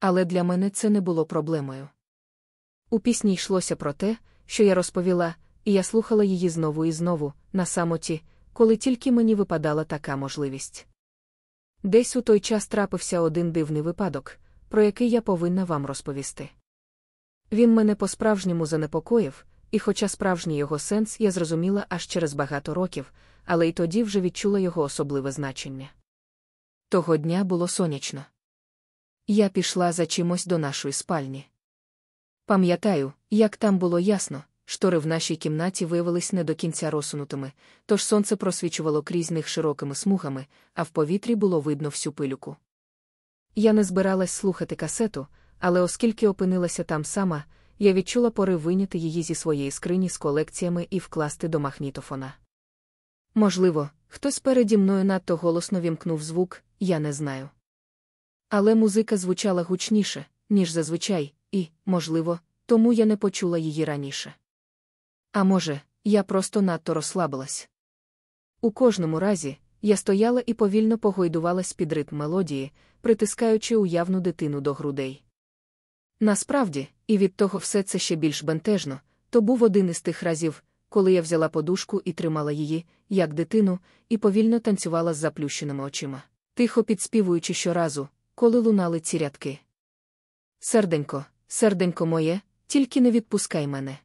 Але для мене це не було проблемою. У пісні йшлося про те, що я розповіла, і я слухала її знову і знову, на самоті, коли тільки мені випадала така можливість. Десь у той час трапився один дивний випадок, про який я повинна вам розповісти. Він мене по-справжньому занепокоїв, і, хоча справжній його сенс я зрозуміла аж через багато років, але й тоді вже відчула його особливе значення. Того дня було сонячно. Я пішла за чимось до нашої спальні. Пам'ятаю, як там було ясно, штори в нашій кімнаті виявились не до кінця розсунутими, тож сонце просвічувало крізь них широкими смугами, а в повітрі було видно всю пилюку. Я не збиралась слухати касету, але оскільки опинилася там сама, я відчула порив виняти її зі своєї скрині з колекціями і вкласти до магнітофона. Можливо, хтось переді мною надто голосно вімкнув звук, я не знаю. Але музика звучала гучніше, ніж зазвичай, і, можливо, тому я не почула її раніше. А може, я просто надто розслабилась. У кожному разі, я стояла і повільно погойдувалась під ритм мелодії, притискаючи уявну дитину до грудей. Насправді, і від того все це ще більш бентежно, то був один із тих разів, коли я взяла подушку і тримала її, як дитину, і повільно танцювала з заплющеними очима, тихо підспівуючи щоразу, коли лунали ці рядки. Серденько, серденько моє, тільки не відпускай мене.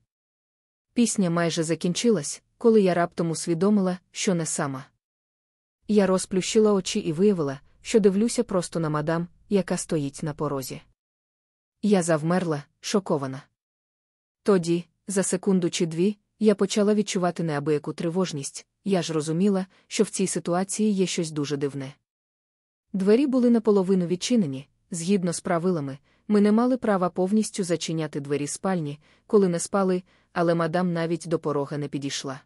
Пісня майже закінчилась, коли я раптом усвідомила, що не сама. Я розплющила очі і виявила, що дивлюся просто на мадам, яка стоїть на порозі. Я завмерла, шокована. Тоді, за секунду чи дві, я почала відчувати неабияку тривожність, я ж розуміла, що в цій ситуації є щось дуже дивне. Двері були наполовину відчинені, згідно з правилами, ми не мали права повністю зачиняти двері спальні, коли не спали, але мадам навіть до порога не підійшла.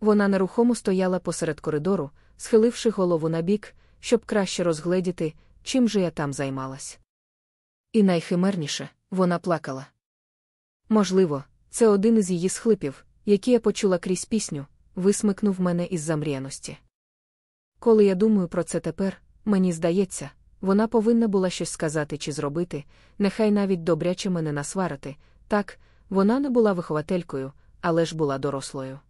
Вона нерухомо стояла посеред коридору, схиливши голову набік, щоб краще розгледіти, чим же я там займалась. І найхимерніше, вона плакала. Можливо, це один із її схлипів, які я почула крізь пісню, висмикнув мене із замріяності. Коли я думаю про це тепер, мені здається, вона повинна була щось сказати чи зробити, нехай навіть добряче мене насварити, так, вона не була вихователькою, але ж була дорослою.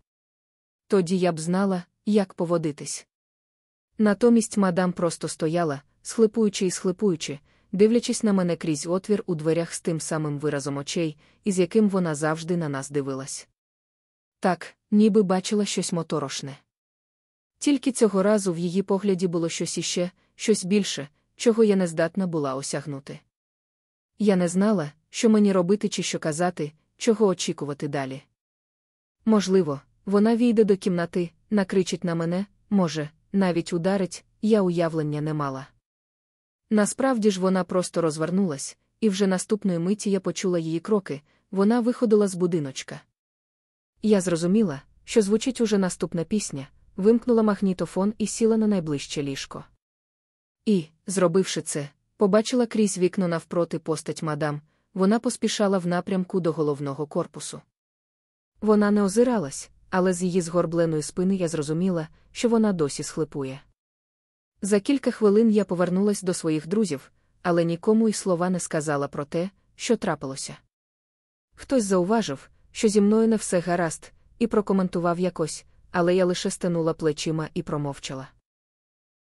Тоді я б знала, як поводитись. Натомість мадам просто стояла, схлипуючи і схлипуючи, дивлячись на мене крізь отвір у дверях з тим самим виразом очей, із яким вона завжди на нас дивилась. Так, ніби бачила щось моторошне. Тільки цього разу в її погляді було щось іще, щось більше, чого я не здатна була осягнути. Я не знала, що мені робити чи що казати, чого очікувати далі. Можливо, вона війде до кімнати, накричить на мене, може, навіть ударить, я уявлення не мала. Насправді ж вона просто розвернулась, і вже наступної миті я почула її кроки, вона виходила з будиночка. Я зрозуміла, що звучить уже наступна пісня, вимкнула магнітофон і сіла на найближче ліжко. І, зробивши це, побачила крізь вікно навпроти постать мадам, вона поспішала в напрямку до головного корпусу. Вона не озиралась, але з її згорбленої спини я зрозуміла, що вона досі схлипує. За кілька хвилин я повернулась до своїх друзів, але нікому й слова не сказала про те, що трапилося. Хтось зауважив, що зі мною не все гаразд, і прокоментував якось, але я лише стенула плечима і промовчала.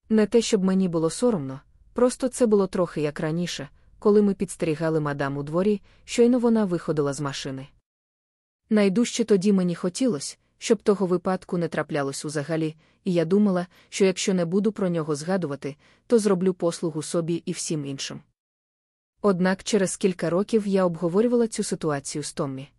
Не те, щоб мені було соромно, просто це було трохи як раніше, коли ми підстерігали мадам у дворі, щойно вона виходила з машини. Найдужче тоді мені хотілося, щоб того випадку не траплялось узагалі, і я думала, що якщо не буду про нього згадувати, то зроблю послугу собі і всім іншим. Однак через кілька років я обговорювала цю ситуацію з Томмі.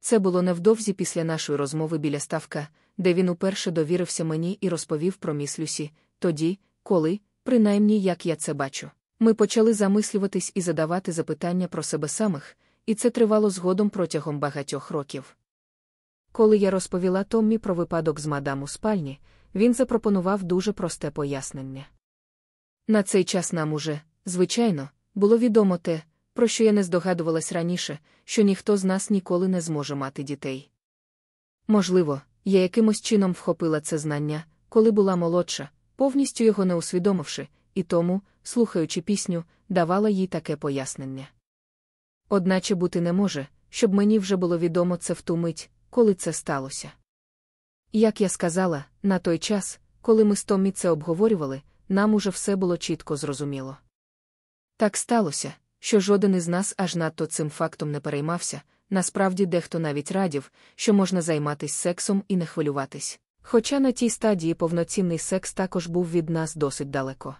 Це було невдовзі після нашої розмови біля ставка, де він уперше довірився мені і розповів про міс Люсі, тоді, коли, принаймні як я це бачу. Ми почали замислюватись і задавати запитання про себе самих, і це тривало згодом протягом багатьох років. Коли я розповіла Томмі про випадок з мадам у спальні, він запропонував дуже просте пояснення. На цей час нам уже, звичайно, було відомо те, про що я не здогадувалась раніше, що ніхто з нас ніколи не зможе мати дітей. Можливо, я якимось чином вхопила це знання, коли була молодша, повністю його не усвідомивши, і тому, слухаючи пісню, давала їй таке пояснення. Одначе бути не може, щоб мені вже було відомо це в ту мить, коли це сталося. Як я сказала, на той час, коли ми з Томмі це обговорювали, нам уже все було чітко зрозуміло. Так сталося, що жоден із нас аж надто цим фактом не переймався, насправді дехто навіть радів, що можна займатися сексом і не хвилюватись. Хоча на тій стадії повноцінний секс також був від нас досить далеко.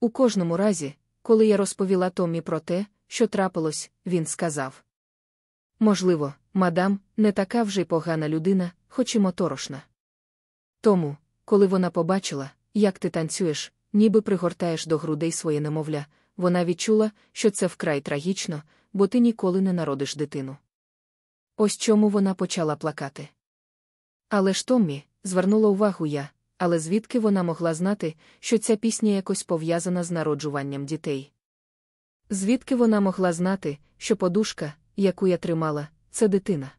У кожному разі, коли я розповіла Томі про те, що трапилось, він сказав: Можливо, мадам, не така вже й погана людина, хоч і моторошна. Тому, коли вона побачила, як ти танцюєш, ніби пригортаєш до грудей своє немовля, вона відчула, що це вкрай трагічно, бо ти ніколи не народиш дитину. Ось чому вона почала плакати. Але ж Томмі, звернула увагу я, але звідки вона могла знати, що ця пісня якось пов'язана з народжуванням дітей? Звідки вона могла знати, що подушка, яку я тримала, це дитина?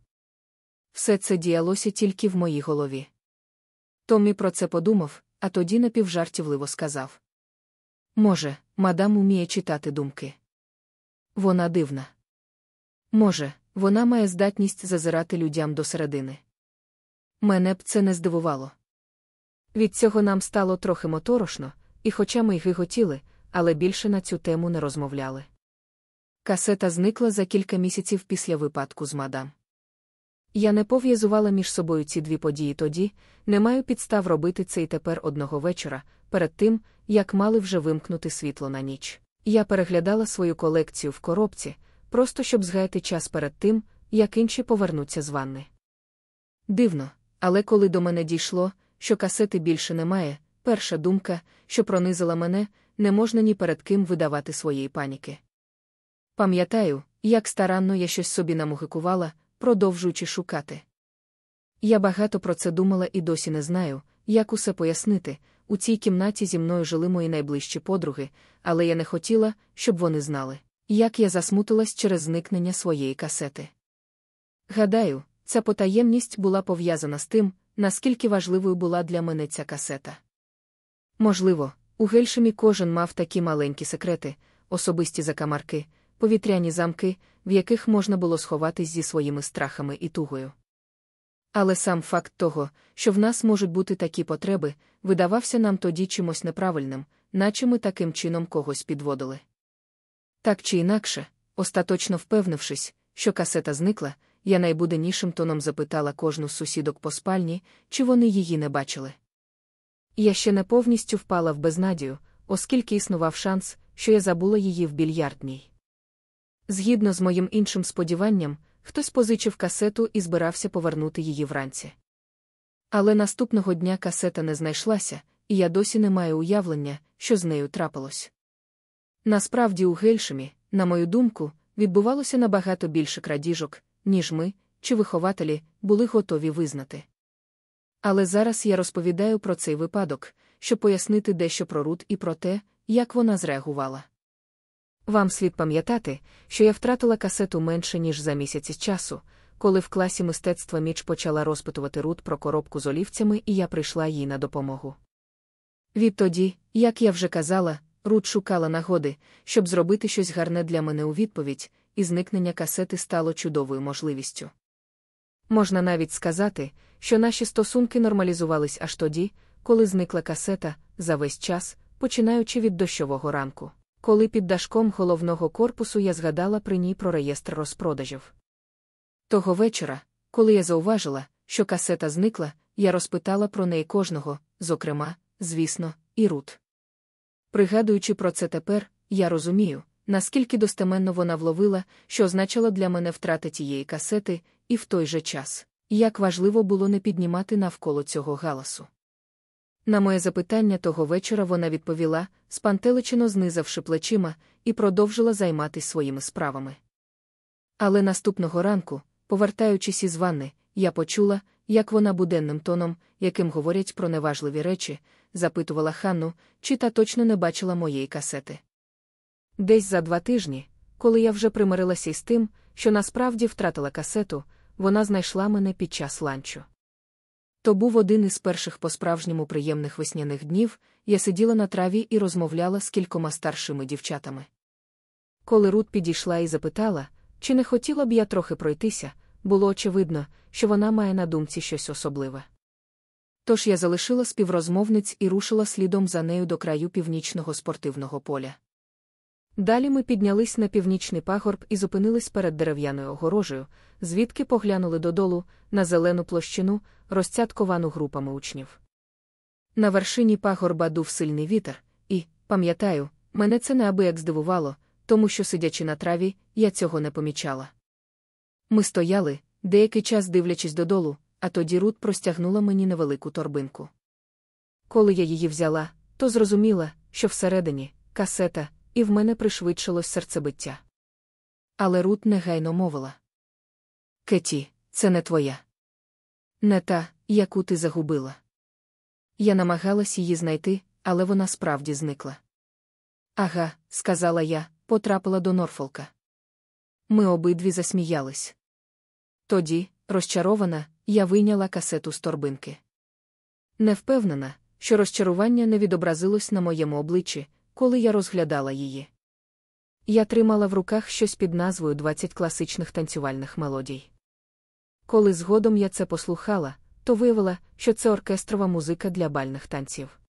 Все це діялося тільки в моїй голові. Томмі про це подумав, а тоді напівжартівливо сказав: Може, мадам уміє читати думки. Вона дивна. Може, вона має здатність зазирати людям до середини. Мене б це не здивувало. Від цього нам стало трохи моторошно, і хоча ми й гиготіли, але більше на цю тему не розмовляли. Касета зникла за кілька місяців після випадку з мадам. Я не пов'язувала між собою ці дві події тоді, не маю підстав робити це й тепер одного вечора, перед тим, як мали вже вимкнути світло на ніч. Я переглядала свою колекцію в коробці, просто щоб згаяти час перед тим, як інші повернуться з ванни. Дивно, але коли до мене дійшло, що касети більше немає, перша думка, що пронизила мене, не можна ні перед ким видавати своєї паніки. Пам'ятаю, як старанно я щось собі намугикувала, продовжуючи шукати. Я багато про це думала і досі не знаю, як усе пояснити. У цій кімнаті зі мною жили мої найближчі подруги, але я не хотіла, щоб вони знали, як я засмутилась через зникнення своєї касети. Гадаю, ця потаємність була пов'язана з тим, наскільки важливою була для мене ця касета. Можливо, у Гельшемі кожен мав такі маленькі секрети, особисті закамарки, повітряні замки, в яких можна було сховатись зі своїми страхами і тугою. Але сам факт того, що в нас можуть бути такі потреби, видавався нам тоді чимось неправильним, наче ми таким чином когось підводили. Так чи інакше, остаточно впевнившись, що касета зникла, я найбуденнішим тоном запитала кожну з сусідок по спальні, чи вони її не бачили. Я ще не повністю впала в безнадію, оскільки існував шанс, що я забула її в більярдній. Згідно з моїм іншим сподіванням, хтось позичив касету і збирався повернути її вранці. Але наступного дня касета не знайшлася, і я досі не маю уявлення, що з нею трапилось. Насправді, у Гельшемі, на мою думку, відбувалося набагато більше крадіжок, ніж ми, чи вихователі, були готові визнати. Але зараз я розповідаю про цей випадок, щоб пояснити дещо про Рут і про те, як вона зреагувала. Вам слід пам'ятати, що я втратила касету менше, ніж за місяць часу, коли в класі мистецтва Міч почала розпитувати Рут про коробку з олівцями, і я прийшла їй на допомогу. Відтоді, як я вже казала, Рут шукала нагоди, щоб зробити щось гарне для мене у відповідь, і зникнення касети стало чудовою можливістю. Можна навіть сказати, що наші стосунки нормалізувались аж тоді, коли зникла касета за весь час, починаючи від дощового ранку коли під дашком головного корпусу я згадала при ній про реєстр розпродажів. Того вечора, коли я зауважила, що касета зникла, я розпитала про неї кожного, зокрема, звісно, і Рут. Пригадуючи про це тепер, я розумію, наскільки достеменно вона вловила, що означало для мене втрата тієї касети, і в той же час, як важливо було не піднімати навколо цього галасу. На моє запитання того вечора вона відповіла, спантеличено знизавши плечима, і продовжила займатися своїми справами. Але наступного ранку, повертаючись із ванни, я почула, як вона буденним тоном, яким говорять про неважливі речі, запитувала Ханну, чи та точно не бачила моєї касети. Десь за два тижні, коли я вже примирилася із тим, що насправді втратила касету, вона знайшла мене під час ланчу. То був один із перших по-справжньому приємних весняних днів, я сиділа на траві і розмовляла з кількома старшими дівчатами. Коли Рут підійшла і запитала, чи не хотіла б я трохи пройтися, було очевидно, що вона має на думці щось особливе. Тож я залишила співрозмовниць і рушила слідом за нею до краю північного спортивного поля. Далі ми піднялись на північний пагорб і зупинились перед дерев'яною огорожею, звідки поглянули додолу, на зелену площину, розцятковану групами учнів. На вершині пагорба дув сильний вітер, і, пам'ятаю, мене це неабияк здивувало, тому що, сидячи на траві, я цього не помічала. Ми стояли, деякий час дивлячись додолу, а тоді Рут простягнула мені невелику торбинку. Коли я її взяла, то зрозуміла, що всередині касета, і в мене пришвидшилось серцебиття. Але Рут негайно мовила: Кеті, це не твоя. Не та, яку ти загубила. Я намагалась її знайти, але вона справді зникла. Ага, сказала я, потрапила до Норфолка. Ми обидві засміялись. Тоді, розчарована, я вийняла касету з торбинки. Не впевнена, що розчарування не відобразилось на моєму обличчі, коли я розглядала її. Я тримала в руках щось під назвою «20 класичних танцювальних мелодій. Коли згодом я це послухала, то виявила, що це оркестрова музика для бальних танців.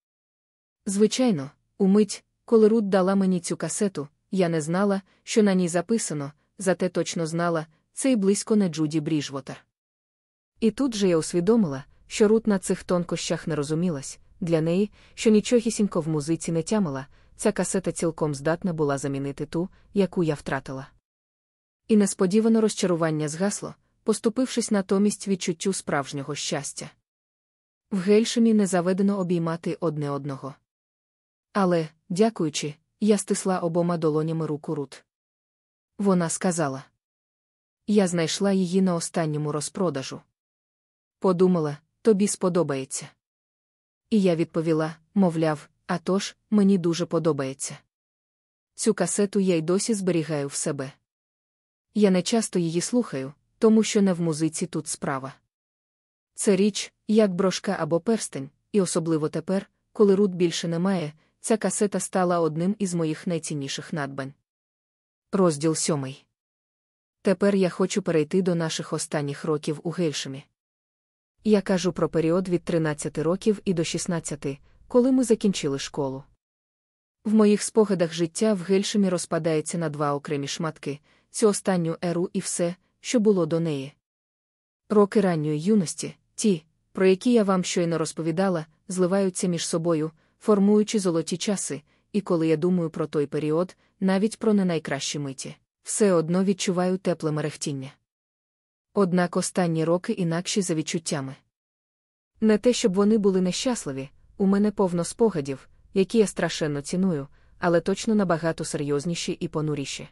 Звичайно, умить, коли Рут дала мені цю касету, я не знала, що на ній записано, зате точно знала, це й близько не Джуді Бріжвотер. І тут же я усвідомила, що Рут на цих тонкощах не розумілась, для неї, що нічогісінько в музиці не тямила, ця касета цілком здатна була замінити ту, яку я втратила. І несподівано розчарування згасло, поступившись натомість відчуттю справжнього щастя. В гельшемі не заведено обіймати одне одного. Але, дякуючи, я стисла обома долонями руку Рут. Вона сказала: Я знайшла її на останньому розпродажу. Подумала, тобі сподобається. І я відповіла, мовляв, а тож, мені дуже подобається. Цю касету я й досі зберігаю в себе. Я не часто її слухаю, тому що не в музиці тут справа. Це річ, як брошка або перстень, і особливо тепер, коли Рут більше немає, ця касета стала одним із моїх найцінніших надбань. Розділ сьомий. Тепер я хочу перейти до наших останніх років у Гельшемі. Я кажу про період від 13 років і до 16, коли ми закінчили школу. В моїх спогадах життя в Гельшемі розпадається на два окремі шматки, цю останню еру і все, що було до неї. Роки ранньої юності, ті, про які я вам щойно розповідала, зливаються між собою, формуючи золоті часи, і коли я думаю про той період, навіть про не найкращі миті, все одно відчуваю тепле мерехтіння. Однак останні роки інакші за відчуттями. Не те, щоб вони були нещасливі, у мене повно спогадів, які я страшенно ціную, але точно набагато серйозніші і понуріші.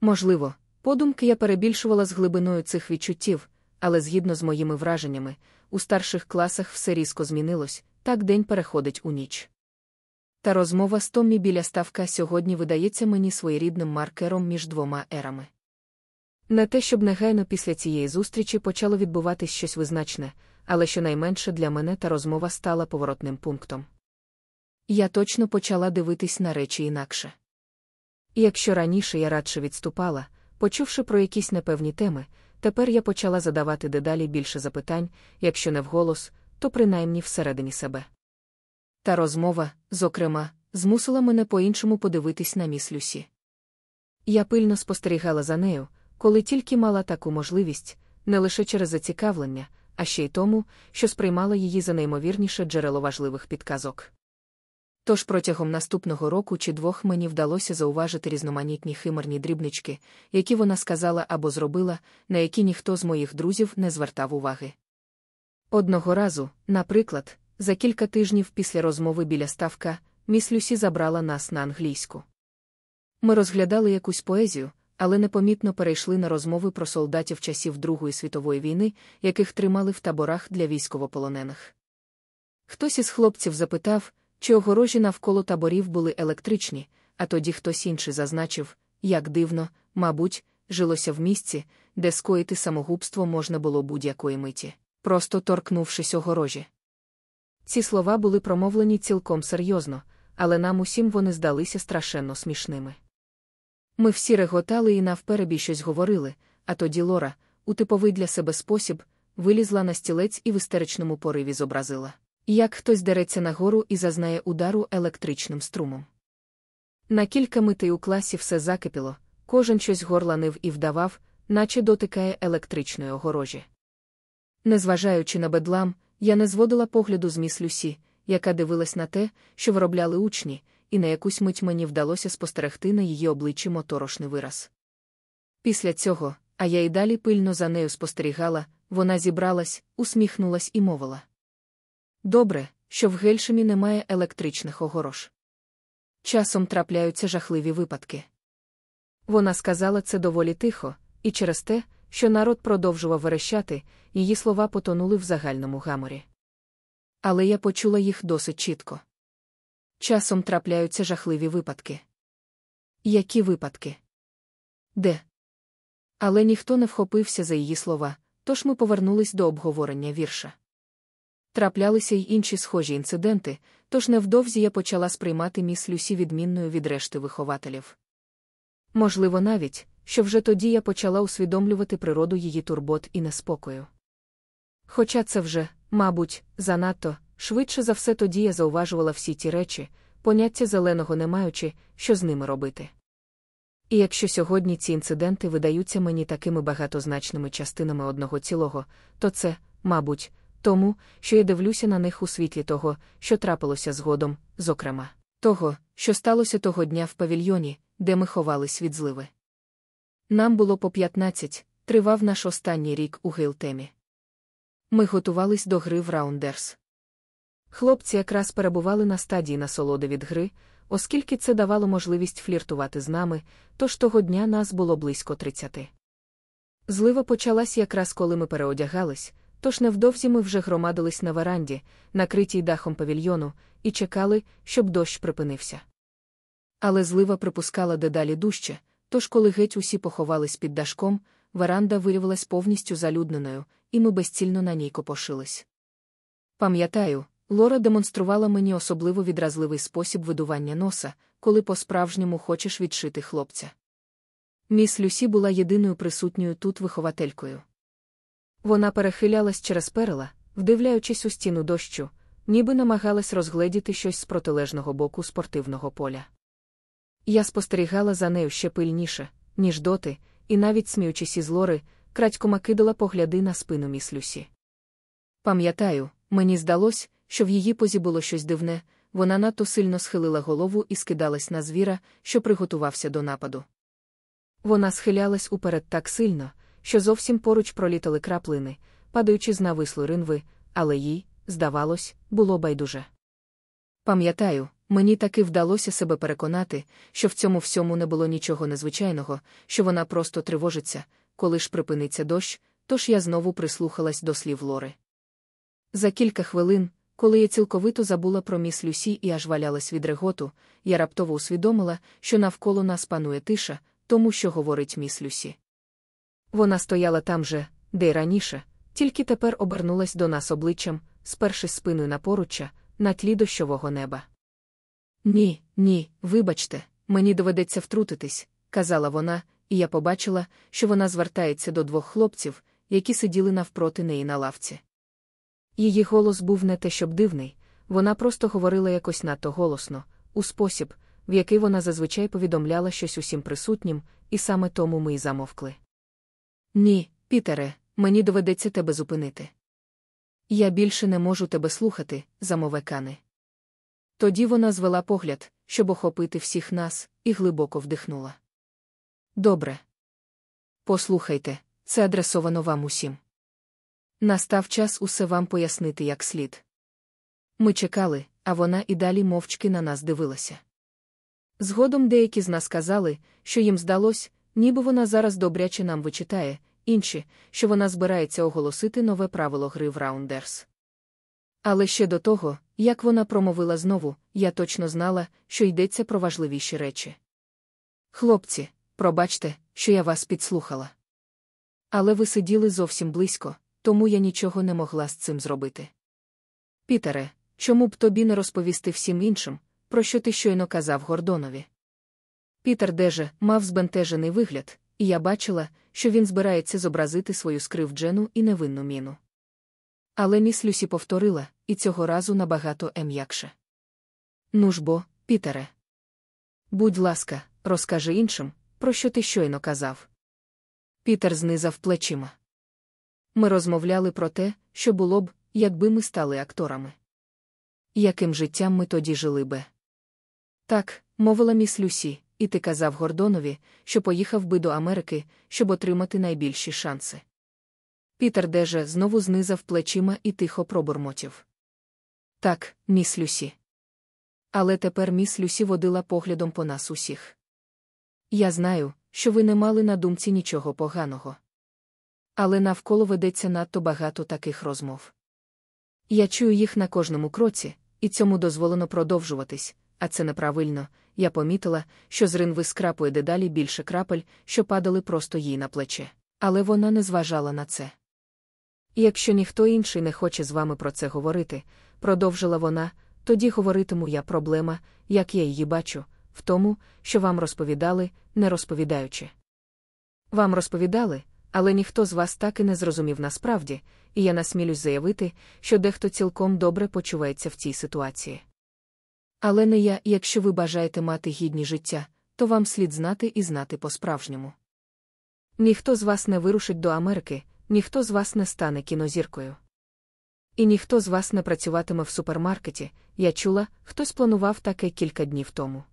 Можливо, подумки я перебільшувала з глибиною цих відчуттів, але згідно з моїми враженнями, у старших класах все різко змінилось, так день переходить у ніч. Та розмова з Томмі біля ставка сьогодні видається мені своєрідним маркером між двома ерами. Не те, щоб негайно після цієї зустрічі почало відбуватись щось визначне, але щонайменше для мене та розмова стала поворотним пунктом. Я точно почала дивитись на речі інакше. І якщо раніше я радше відступала, почувши про якісь непевні теми, тепер я почала задавати дедалі більше запитань, якщо не вголос, то принаймні всередині себе. Та розмова, зокрема, змусила мене по-іншому подивитись на міс Люсі. Я пильно спостерігала за нею, коли тільки мала таку можливість, не лише через зацікавлення, а ще й тому, що сприймала її за неймовірніше джерело важливих підказок. Тож протягом наступного року чи двох мені вдалося зауважити різноманітні химерні дрібнички, які вона сказала або зробила, на які ніхто з моїх друзів не звертав уваги. Одного разу, наприклад, за кілька тижнів після розмови біля ставка, міс Люсі забрала нас на англійську. Ми розглядали якусь поезію, але непомітно перейшли на розмови про солдатів часів Другої світової війни, яких тримали в таборах для військовополонених. Хтось із хлопців запитав, чи огорожі навколо таборів були електричні, а тоді хтось інший зазначив, як дивно, мабуть, жилося в місці, де скоїти самогубство можна було будь-якої миті, просто торкнувшись огорожі. Ці слова були промовлені цілком серйозно, але нам усім вони здалися страшенно смішними. Ми всі реготали і навперебій щось говорили, а тоді Лора, у типовий для себе спосіб, вилізла на стілець і в істеричному пориві зобразила, як хтось дереться нагору і зазнає удару електричним струмом. На кілька митей у класі все закипіло, кожен щось горланив і вдавав, наче дотикає електричної огорожі. Незважаючи на бедлам, я не зводила погляду з міс Люсі, яка дивилась на те, що виробляли учні, і на якусь мить мені вдалося спостерегти на її обличчі моторошний вираз. Після цього, а я й далі пильно за нею спостерігала, вона зібралась, усміхнулась і мовила. Добре, що в Гельшемі немає електричних огорож. Часом трапляються жахливі випадки. Вона сказала це доволі тихо, і через те, що народ продовжував верещати, її слова потонули в загальному гаморі. Але я почула їх досить чітко. Часом трапляються жахливі випадки. Які випадки? Де? Але ніхто не вхопився за її слова, тож ми повернулись до обговорення вірша. Траплялися й інші схожі інциденти, тож невдовзі я почала сприймати міс Люсі відмінною від решти вихователів. Можливо, навіть, що вже тоді я почала усвідомлювати природу її турбот і неспокою. Хоча це вже, мабуть, занадто, швидше за все тоді я зауважувала всі ті речі, поняття зеленого не маючи, що з ними робити. І якщо сьогодні ці інциденти видаються мені такими багатозначними частинами одного цілого, то це, мабуть, тому, що я дивлюся на них у світлі того, що трапилося згодом, зокрема, того, що сталося того дня в павільйоні, де ми ховались від зливи. Нам було по 15, тривав наш останній рік у Гейлтемі. Ми готувались до гри в Раундерс. Хлопці якраз перебували на стадії насолоди від гри, оскільки це давало можливість фліртувати з нами, тож того дня нас було близько 30. Злива почалась якраз коли ми переодягались, тож невдовзі ми вже громадились на веранді, накритій дахом павільйону, і чекали, щоб дощ припинився. Але злива припускала дедалі дужче, тож, коли геть усі поховались під дашком, веранда виявилась повністю залюдненою, і ми безцільно на ній копошились. Пам'ятаю, Лора демонструвала мені особливо відразливий спосіб видування носа, коли по-справжньому хочеш відшити хлопця. Міс Люсі була єдиною присутньою тут вихователькою. Вона перехилялась через перила, вдивляючись у стіну дощу, ніби намагалась розгледіти щось з протилежного боку спортивного поля. Я спостерігала за нею ще пильніше, ніж доти, і навіть сміючись із лори, крадькома кидала погляди на спину міс Люсі. Пам'ятаю, мені здалось, що в її позі було щось дивне, вона надто сильно схилила голову і скидалась на звіра, що приготувався до нападу. Вона схилялась уперед так сильно, що зовсім поруч пролітали краплини, падаючи з навислої ринви, але їй, здавалось, було байдуже. Пам'ятаю, мені таки вдалося себе переконати, що в цьому всьому не було нічого незвичайного, що вона просто тривожиться, коли ж припиниться дощ, тож я знову прислухалась до слів Лори. За кілька хвилин, коли я цілковито забула про міс Люсі і аж валялась від реготу, я раптово усвідомила, що навколо нас панує тиша, тому що говорить міс Люсі. Вона стояла там же, де й раніше, тільки тепер обернулась до нас обличчям, сперши спиною на поруччя, на тлі дощового неба. Ні, ні, вибачте, мені доведеться втрутитись, казала вона, і я побачила, що вона звертається до двох хлопців, які сиділи навпроти неї на лавці. Її голос був не те, щоб дивний, вона просто говорила якось надто голосно, у спосіб, в який вона зазвичай повідомляла щось усім присутнім, і саме тому ми й замовкли. Ні, Пітере, мені доведеться тебе зупинити. Я більше не можу тебе слухати, замове Кани. Тоді вона звела погляд, щоб охопити всіх нас, і глибоко вдихнула. Добре. Послухайте, це адресовано вам усім. Настав час усе вам пояснити як слід. Ми чекали, а вона і далі мовчки на нас дивилася. Згодом деякі з нас казали, що їм здалось, ніби вона зараз добряче нам вичитає, інші, що вона збирається оголосити нове правило гри в Раундерс. Але ще до того, як вона промовила знову, я точно знала, що йдеться про важливіші речі. Хлопці, пробачте, що я вас підслухала. Але ви сиділи зовсім близько, тому я нічого не могла з цим зробити. Пітере, чому б тобі не розповісти всім іншим, про що ти щойно казав Гордонові? Пітер Деже мав збентежений вигляд, і я бачила, що він збирається зобразити свою скривджену і невинну міну. Але міс Люсі повторила, і цього разу набагато ем'якше. Ну ж бо, Пітере. Будь ласка, розкажи іншим, про що ти щойно казав. Пітер знизав плечима. Ми розмовляли про те, що було б, якби ми стали акторами. Яким життям ми тоді жили би? Так, мовила міс Люсі, і ти казав Гордонові, що поїхав би до Америки, щоб отримати найбільші шанси. Пітер Деже знову знизав плечима і тихо пробурмотів. Так, міс Люсі. Але тепер міс Люсі водила поглядом по нас усіх. Я знаю, що ви не мали на думці нічого поганого. Але навколо ведеться надто багато таких розмов. Я чую їх на кожному кроці, і цьому дозволено продовжуватись, а це неправильно. Я помітила, що з ринви скрапує дедалі більше крапель, що падали просто їй на плече. Але вона не зважала на це. Якщо ніхто інший не хоче з вами про це говорити, продовжила вона, тоді говоритиму я проблема, як я її бачу, в тому, що вам розповідали, не розповідаючи. Вам розповідали, але ніхто з вас так і не зрозумів насправді, і я насмілюсь заявити, що дехто цілком добре почувається в цій ситуації. Але не я, якщо ви бажаєте мати гідні життя, то вам слід знати і знати по-справжньому. Ніхто з вас не вирушить до Америки, ніхто з вас не стане кінозіркою. І ніхто з вас не працюватиме в супермаркеті, я чула, хтось планував таке кілька днів тому.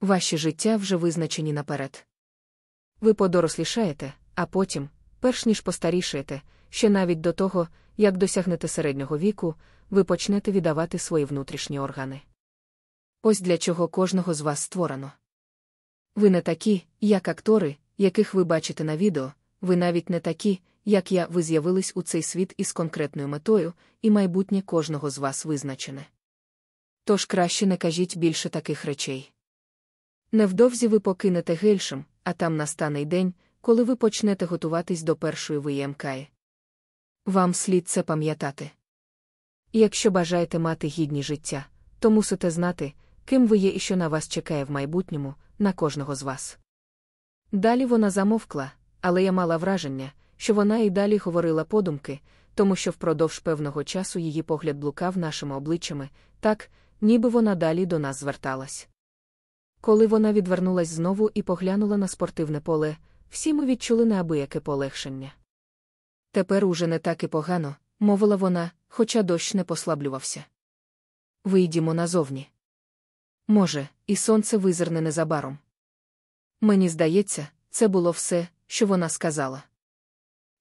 Ваші життя вже визначені наперед. Ви подорослішаєте, а потім, перш ніж постарішаєте, ще навіть до того, як досягнете середнього віку, ви почнете віддавати свої внутрішні органи. Ось для чого кожного з вас створено. Ви не такі, як актори, яких ви бачите на відео, ви навіть не такі, як я, ви з'явились у цей світ із конкретною метою, і майбутнє кожного з вас визначене. Тож краще не кажіть більше таких речей. Невдовзі ви покинете гельшем, а там настане й день, коли ви почнете готуватись до першої виємкаї. Вам слід це пам'ятати. Якщо бажаєте мати гідні життя, то мусите знати, ким ви є і що на вас чекає в майбутньому, на кожного з вас. Далі вона замовкла, але я мала враження, що вона і далі говорила подумки, тому що впродовж певного часу її погляд блукав нашими обличчями, так, ніби вона далі до нас зверталась. Коли вона відвернулась знову і поглянула на спортивне поле, всі ми відчули неабияке полегшення. Тепер уже не так і погано, мовила вона, хоча дощ не послаблювався. Вийдімо назовні. Може, і сонце визирне незабаром. Мені здається, це було все, що вона сказала.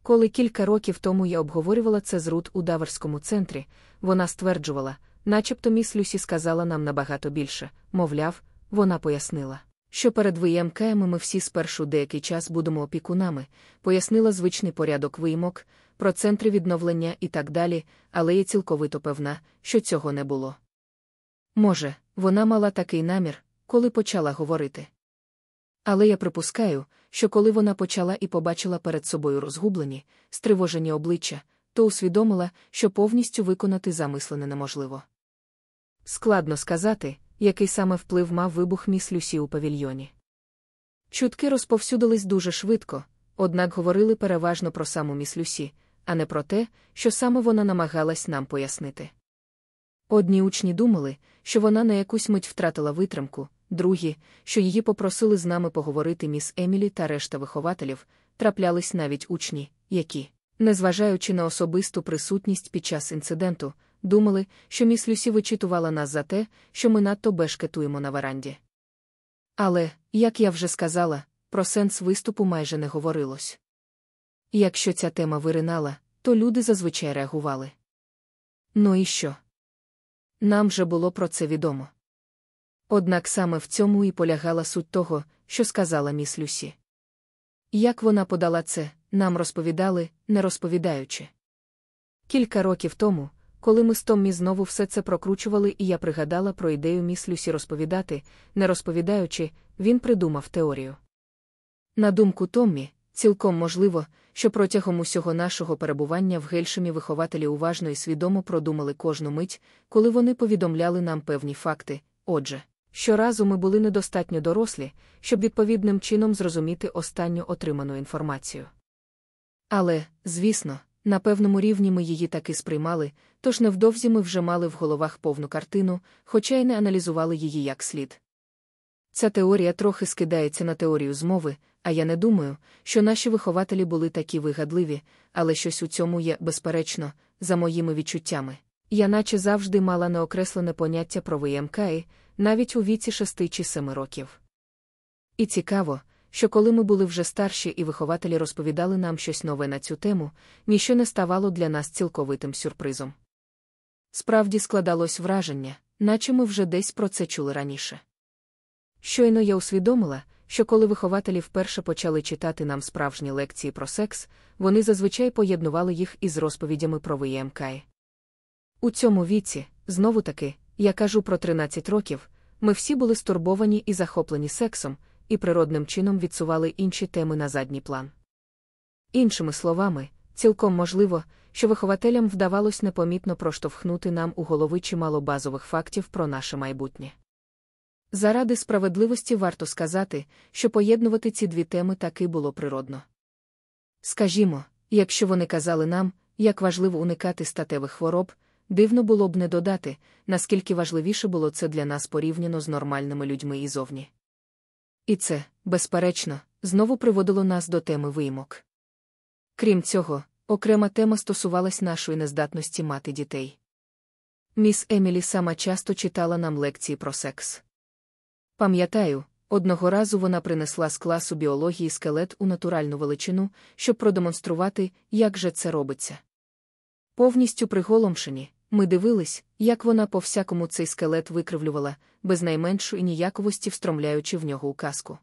Коли кілька років тому я обговорювала це з Рут у Даверському центрі, вона стверджувала, начебто міс Люсі сказала нам набагато більше, мовляв, вона пояснила, що перед виємками ми всі спершу деякий час будемо опікунами, пояснила звичний порядок виїмок, про центри відновлення і так далі, але я цілковито певна, що цього не було. Може, вона мала такий намір, коли почала говорити. Але я припускаю, що коли вона почала і побачила перед собою розгублені, стривожені обличчя, то усвідомила, що повністю виконати замислене неможливо. Складно сказати, який саме вплив мав вибух міс Люсі у павільйоні. Чутки розповсюдились дуже швидко, однак говорили переважно про саму міс Люсі, а не про те, що саме вона намагалась нам пояснити. Одні учні думали, що вона на якусь мить втратила витримку, другі, що її попросили з нами поговорити міс Емілі та решта вихователів, траплялись навіть учні, які, незважаючи на особисту присутність під час інциденту, думали, що міс Люсі вичитувала нас за те, що ми надто бешкетуємо на веранді. Але, як я вже сказала, про сенс виступу майже не говорилось. Якщо ця тема виринала, то люди зазвичай реагували. Ну і що? Нам вже було про це відомо. Однак саме в цьому і полягала суть того, що сказала міс Люсі. Як вона подала це, нам розповідали, не розповідаючи. Кілька років тому, коли ми з Томмі знову все це прокручували, і я пригадала про ідею міс Люсі розповідати, не розповідаючи, він придумав теорію. На думку Томмі, цілком можливо, що протягом усього нашого перебування в Гельшемі вихователі уважно і свідомо продумали кожну мить, коли вони повідомляли нам певні факти. Отже, щоразу ми були недостатньо дорослі, щоб відповідним чином зрозуміти останню отриману інформацію. Але, звісно, на певному рівні ми її таки сприймали, тож невдовзі ми вже мали в головах повну картину, хоча й не аналізували її як слід. Ця теорія трохи скидається на теорію змови, а я не думаю, що наші вихователі були такі вигадливі, але щось у цьому є, безперечно, за моїми відчуттями. Я наче завжди мала неокреслене поняття про ВМКІ, навіть у віці шести чи семи років. І цікаво, що коли ми були вже старші і вихователі розповідали нам щось нове на цю тему, ніщо не ставало для нас цілковитим сюрпризом. Справді складалось враження, наче ми вже десь про це чули раніше. Щойно я усвідомила, що коли вихователі вперше почали читати нам справжні лекції про секс, вони зазвичай поєднували їх із розповідями про ВМК. У цьому віці, знову таки, я кажу про 13 років, ми всі були стурбовані і захоплені сексом, і природним чином відсували інші теми на задній план. Іншими словами, цілком можливо, що вихователям вдавалось непомітно проштовхнути нам у голови чимало базових фактів про наше майбутнє. Заради справедливості варто сказати, що поєднувати ці дві теми таки було природно. Скажімо, якщо вони казали нам, як важливо уникати статевих хвороб, дивно було б не додати, наскільки важливіше було це для нас порівняно з нормальними людьми ізовні. І це, безперечно, знову приводило нас до теми виймок. Крім цього, окрема тема стосувалась нашої нездатності мати дітей. Міс Емілі сама часто читала нам лекції про секс. Пам'ятаю, одного разу вона принесла з класу біології скелет у натуральну величину, щоб продемонструвати, як же це робиться. Повністю приголомшені, ми дивились, як вона по всякому цей скелет викривлювала, без найменшої ніяковості встромляючи в нього указку.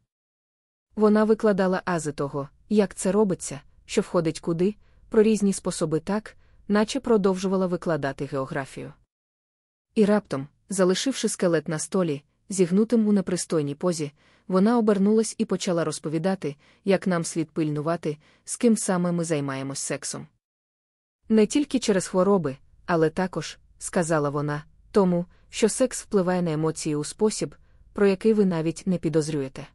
Вона викладала ази того, як це робиться, що входить куди, про різні способи так, наче продовжувала викладати географію. І раптом, залишивши скелет на столі, зігнутим у непристойній позі, вона обернулась і почала розповідати, як нам слід пильнувати, з ким саме ми займаємось сексом. Не тільки через хвороби, але також, сказала вона, тому, що секс впливає на емоції у спосіб, про який ви навіть не підозрюєте.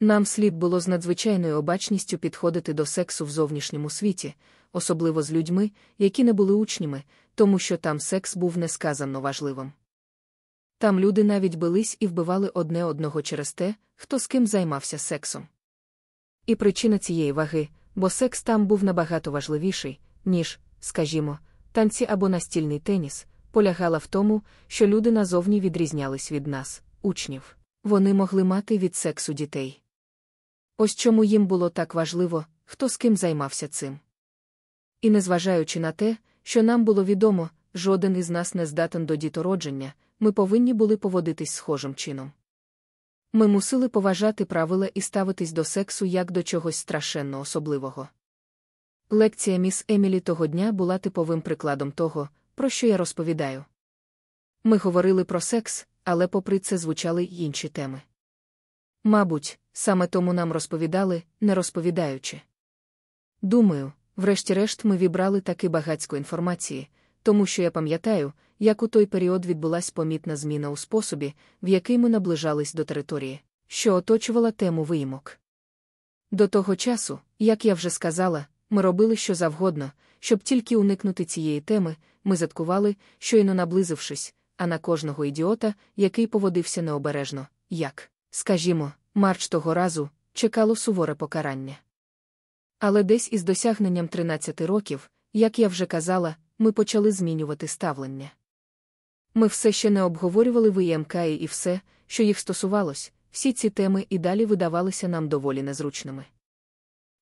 Нам слід було з надзвичайною обачністю підходити до сексу в зовнішньому світі, особливо з людьми, які не були учнями, тому що там секс був несказанно важливим. Там люди навіть бились і вбивали одне одного через те, хто з ким займався сексом. І причина цієї ваги, бо секс там був набагато важливіший, ніж, скажімо, танці або настільний теніс, полягала в тому, що люди назовні відрізнялись від нас, учнів. Вони могли мати від сексу дітей. Ось чому їм було так важливо, хто з ким займався цим. І незважаючи на те, що нам було відомо, жоден із нас не здатен до дітородження, ми повинні були поводитись схожим чином. Ми мусили поважати правила і ставитись до сексу як до чогось страшенно особливого. Лекція міс Емілі того дня була типовим прикладом того, про що я розповідаю. Ми говорили про секс, але попри це звучали й інші теми. Мабуть, саме тому нам розповідали, не розповідаючи. Думаю, врешті-решт ми вібрали таки багацько інформації, тому що я пам'ятаю, як у той період відбулася помітна зміна у способі, в який ми наближались до території, що оточувала тему виїмок. До того часу, як я вже сказала, ми робили що завгодно, щоб тільки уникнути цієї теми, ми заткували, щойно наблизившись, а на кожного ідіота, який поводився необережно, як, скажімо, марч того разу, чекало суворе покарання. Але десь із досягненням 13 років, як я вже казала, ми почали змінювати ставлення. Ми все ще не обговорювали ВІМК і все, що їх стосувалось, всі ці теми і далі видавалися нам доволі незручними.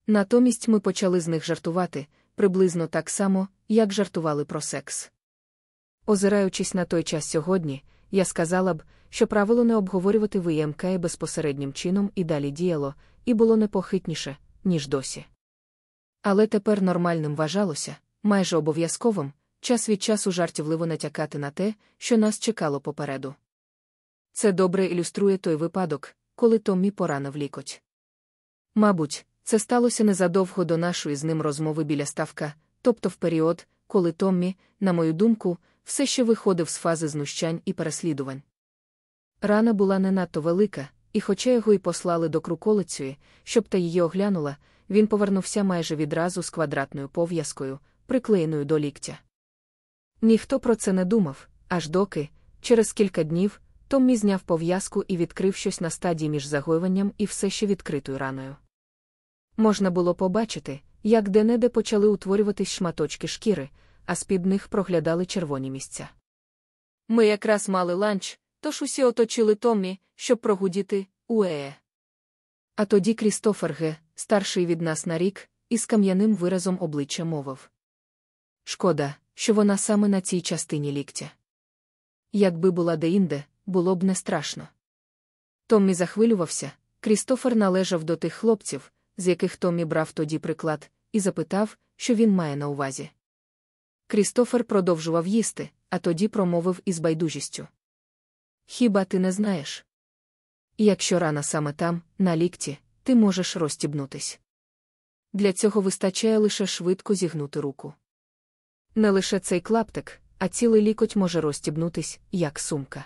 Натомість ми почали з них жартувати, приблизно так само, як жартували про секс. Озираючись на той час сьогодні, я сказала б, що правило не обговорювати ВІМК безпосереднім чином і далі діяло, і було непохитніше, ніж досі. Але тепер нормальним вважалося, майже обов'язковим, час від часу жартівливо натякати на те, що нас чекало попереду. Це добре ілюструє той випадок, коли Томмі поранив лікоть. Мабуть, це сталося незадовго до нашої з ним розмови біля ставка, тобто в період, коли Томмі, на мою думку, все ще виходив з фази знущань і переслідувань. Рана була не надто велика, і, хоча його й послали до круколицюї, щоб та її оглянула, він повернувся майже відразу з квадратною пов'язкою, приклеєною до ліктя. Ніхто про це не думав, аж доки, через кілька днів, Томмі зняв пов'язку і відкрив щось на стадії між загоюванням і все ще відкритою раною. Можна було побачити, як де-неде почали утворюватись шматочки шкіри, а з-під них проглядали червоні місця. Ми якраз мали ланч, тож усі оточили Томмі, щоб прогудіти уеє. А тоді Крістофер Г., старший від нас на рік, із кам'яним виразом обличчя мовив. Шкода, що вона саме на цій частині ліктя. Якби була деінде, було б не страшно. Томмі захвилювався, Крістофер належав до тих хлопців, з яких Томмі брав тоді приклад, і запитав, що він має на увазі. Крістофер продовжував їсти, а тоді промовив із байдужістю. Хіба ти не знаєш? Якщо рана саме там, на лікті, ти можеш розстібнутись. Для цього вистачає лише швидко зігнути руку. Не лише цей клаптик, а цілий лікоть може розстібнутись, як сумка.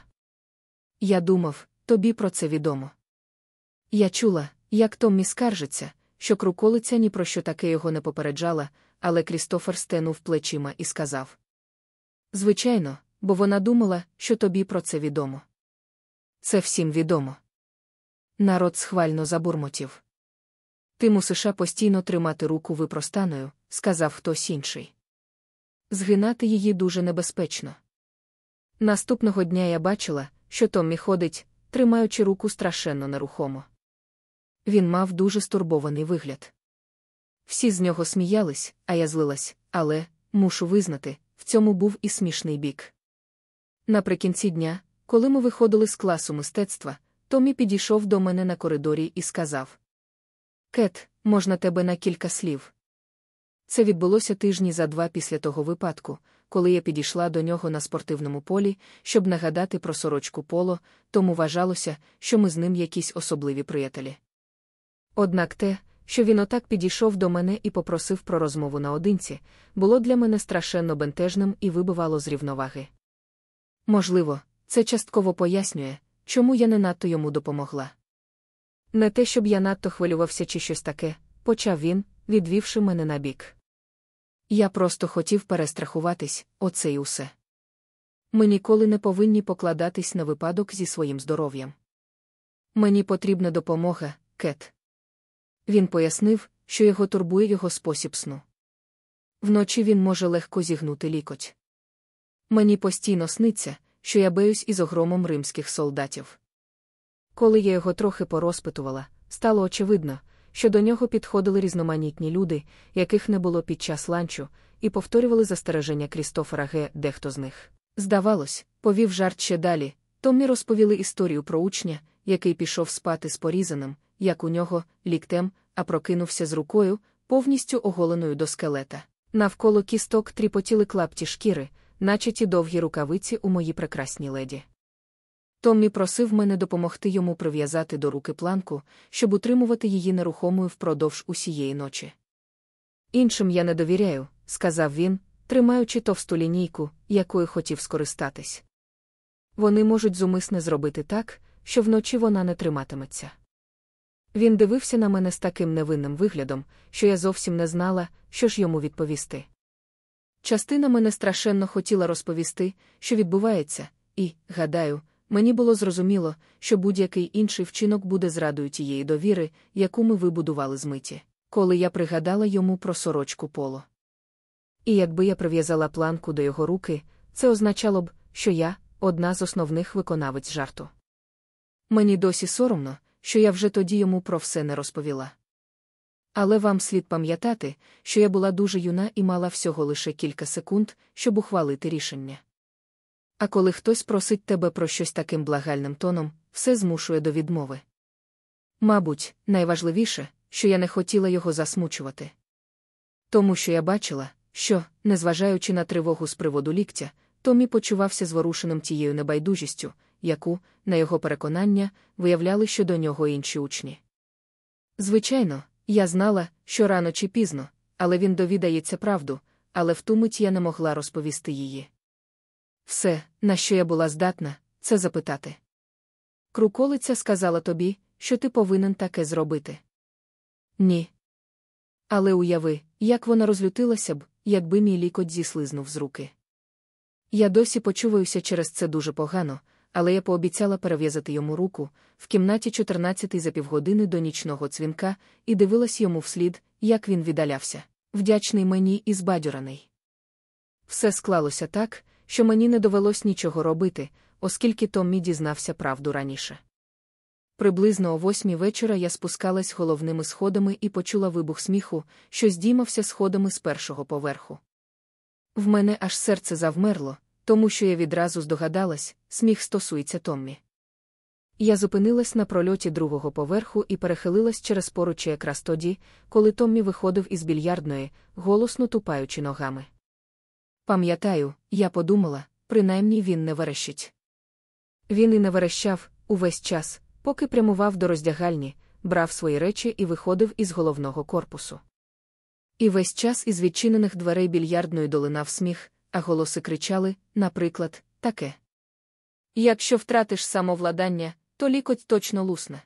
Я думав, тобі про це відомо. Я чула, як Томмі скаржиться, що круколиця ні про що таке його не попереджала, але Крістофер стенув плечима і сказав: Звичайно, бо вона думала, що тобі про це відомо. Це всім відомо. Народ схвально забурмотів. Ти мусиш постійно тримати руку випростаною, сказав хтось інший. Згинати її дуже небезпечно. Наступного дня я бачила, що Томмі ходить, тримаючи руку страшенно нерухомо. Він мав дуже стурбований вигляд. Всі з нього сміялись, а я злилась, але, мушу визнати, в цьому був і смішний бік. Наприкінці дня, коли ми виходили з класу мистецтва, Томі підійшов до мене на коридорі і сказав: Кет, можна тебе на кілька слів. Це відбулося тижні за два після того випадку, коли я підійшла до нього на спортивному полі, щоб нагадати про сорочку поло, тому вважалося, що ми з ним якісь особливі приятелі. Однак те, що він отак підійшов до мене і попросив про розмову наодинці, було для мене страшенно бентежним і вибивало з рівноваги. Можливо, це частково пояснює, чому я не надто йому допомогла. Не те, щоб я надто хвилювався чи щось таке, почав він, відвівши мене на бік. Я просто хотів перестрахуватись, оце й усе. Ми ніколи не повинні покладатись на випадок зі своїм здоров'ям. Мені потрібна допомога, Кет. Він пояснив, що його турбує його спосіб сну. Вночі він може легко зігнути лікоть. Мені постійно сниться, що я беюсь із огромом римських солдатів. Коли я його трохи порозпитувала, стало очевидно, що до нього підходили різноманітні люди, яких не було під час ланчу, і повторювали застереження Крістофера Г. дехто з них. Здавалось, повів жарт ще далі. Томмі розповіли історію про учня, який пішов спати з порізаним, як у нього, ліктем, а прокинувся з рукою, повністю оголеною до скелета. Навколо кісток тріпотіли клапті шкіри, наче ті довгі рукавиці у моїй прекрасній леді. Томмі просив мене допомогти йому прив'язати до руки планку, щоб утримувати її нерухомою впродовж усієї ночі. Іншим я не довіряю, сказав він, тримаючи товсту лінійку, якою хотів скористатись. Вони можуть зумисне зробити так, що вночі вона не триматиметься. Він дивився на мене з таким невинним виглядом, що я зовсім не знала, що ж йому відповісти. Частина мене страшенно хотіла розповісти, що відбувається, і, гадаю, мені було зрозуміло, що будь-який інший вчинок буде зрадою тієї довіри, яку ми вибудували з миті, коли я пригадала йому про сорочку поло. І якби я прив'язала планку до його руки, це означало б, що я одна з основних виконавець жарту. Мені досі соромно, що я вже тоді йому про все не розповіла. Але вам слід пам'ятати, що я була дуже юна і мала всього лише кілька секунд, щоб ухвалити рішення. А коли хтось просить тебе про щось таким благальним тоном, все змушує до відмови. Мабуть, найважливіше, що я не хотіла його засмучувати. Тому що я бачила, що, незважаючи на тривогу з приводу ліктя, Томі почувався зворушеним тією небайдужістю, яку, на його переконання, виявляли щодо нього інші учні. Звичайно, я знала, що рано чи пізно, але він довідається правду, але в ту мить я не могла розповісти її. Все, на що я була здатна, це запитати. Круколиця сказала тобі, що ти повинен таке зробити. Ні. Але уяви, як вона розлютилася б, якби мій лікоть зіслизнув з руки. Я досі почуваюся через це дуже погано, але я пообіцяла перев'язати йому руку в кімнаті 14 за півгодини до нічного дзвінка і дивилась йому вслід, як він віддалявся, вдячний мені і збадьораний. Все склалося так, що мені не довелось нічого робити, оскільки Томмі дізнався правду раніше. Приблизно о восьмій вечора я спускалась головними сходами і почула вибух сміху, що здіймався сходами з першого поверху. В мене аж серце завмерло, тому що я відразу здогадалась, сміх стосується Томмі. Я зупинилась на прольоті другого поверху і перехилилась через поруччя якраз тоді, коли Томмі виходив із більярдної, голосно тупаючи ногами. Пам'ятаю, я подумала, принаймні він не верещить. Він і не верещав увесь час, поки прямував до роздягальні, брав свої речі і виходив із головного корпусу. І весь час із відчинених дверей більярдної долинав сміх, а голоси кричали, наприклад, таке. Якщо втратиш самовладання, то лікоть точно лусне.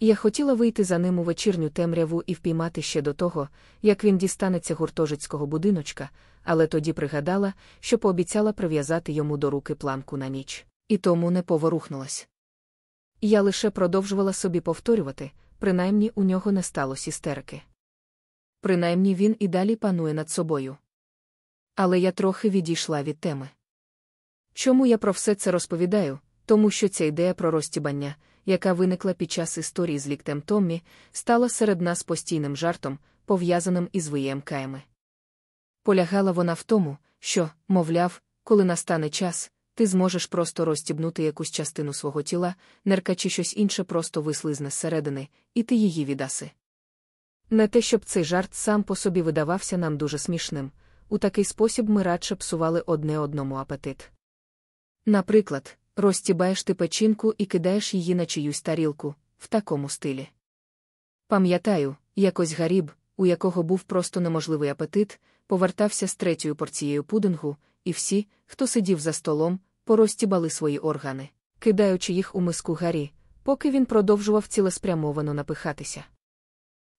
Я хотіла вийти за ним у вечірню темряву і впіймати ще до того, як він дістанеться гуртожицького будиночка, але тоді пригадала, що пообіцяла прив'язати йому до руки планку на ніч, і тому не поворухнулась. Я лише продовжувала собі повторювати, принаймні у нього не сталося істерики. Принаймні він і далі панує над собою. Але я трохи відійшла від теми. Чому я про все це розповідаю? Тому що ця ідея про розтібання, яка виникла під час історії з ліктем Томмі, стала серед нас постійним жартом, пов'язаним із виємками. Полягала вона в тому, що, мовляв, коли настане час, ти зможеш просто розтібнути якусь частину свого тіла, неркачи щось інше просто вислизне зсередини, і ти її віддаси. Не те, щоб цей жарт сам по собі видавався нам дуже смішним, у такий спосіб ми радше псували одне одному апетит. Наприклад, розтібаєш ти печінку і кидаєш її на чиюсь тарілку, в такому стилі. Пам'ятаю, якось Гаріб, у якого був просто неможливий апетит, повертався з третьою порцією пудингу, і всі, хто сидів за столом, порозтібали свої органи, кидаючи їх у миску Гарі, поки він продовжував цілеспрямовано напихатися.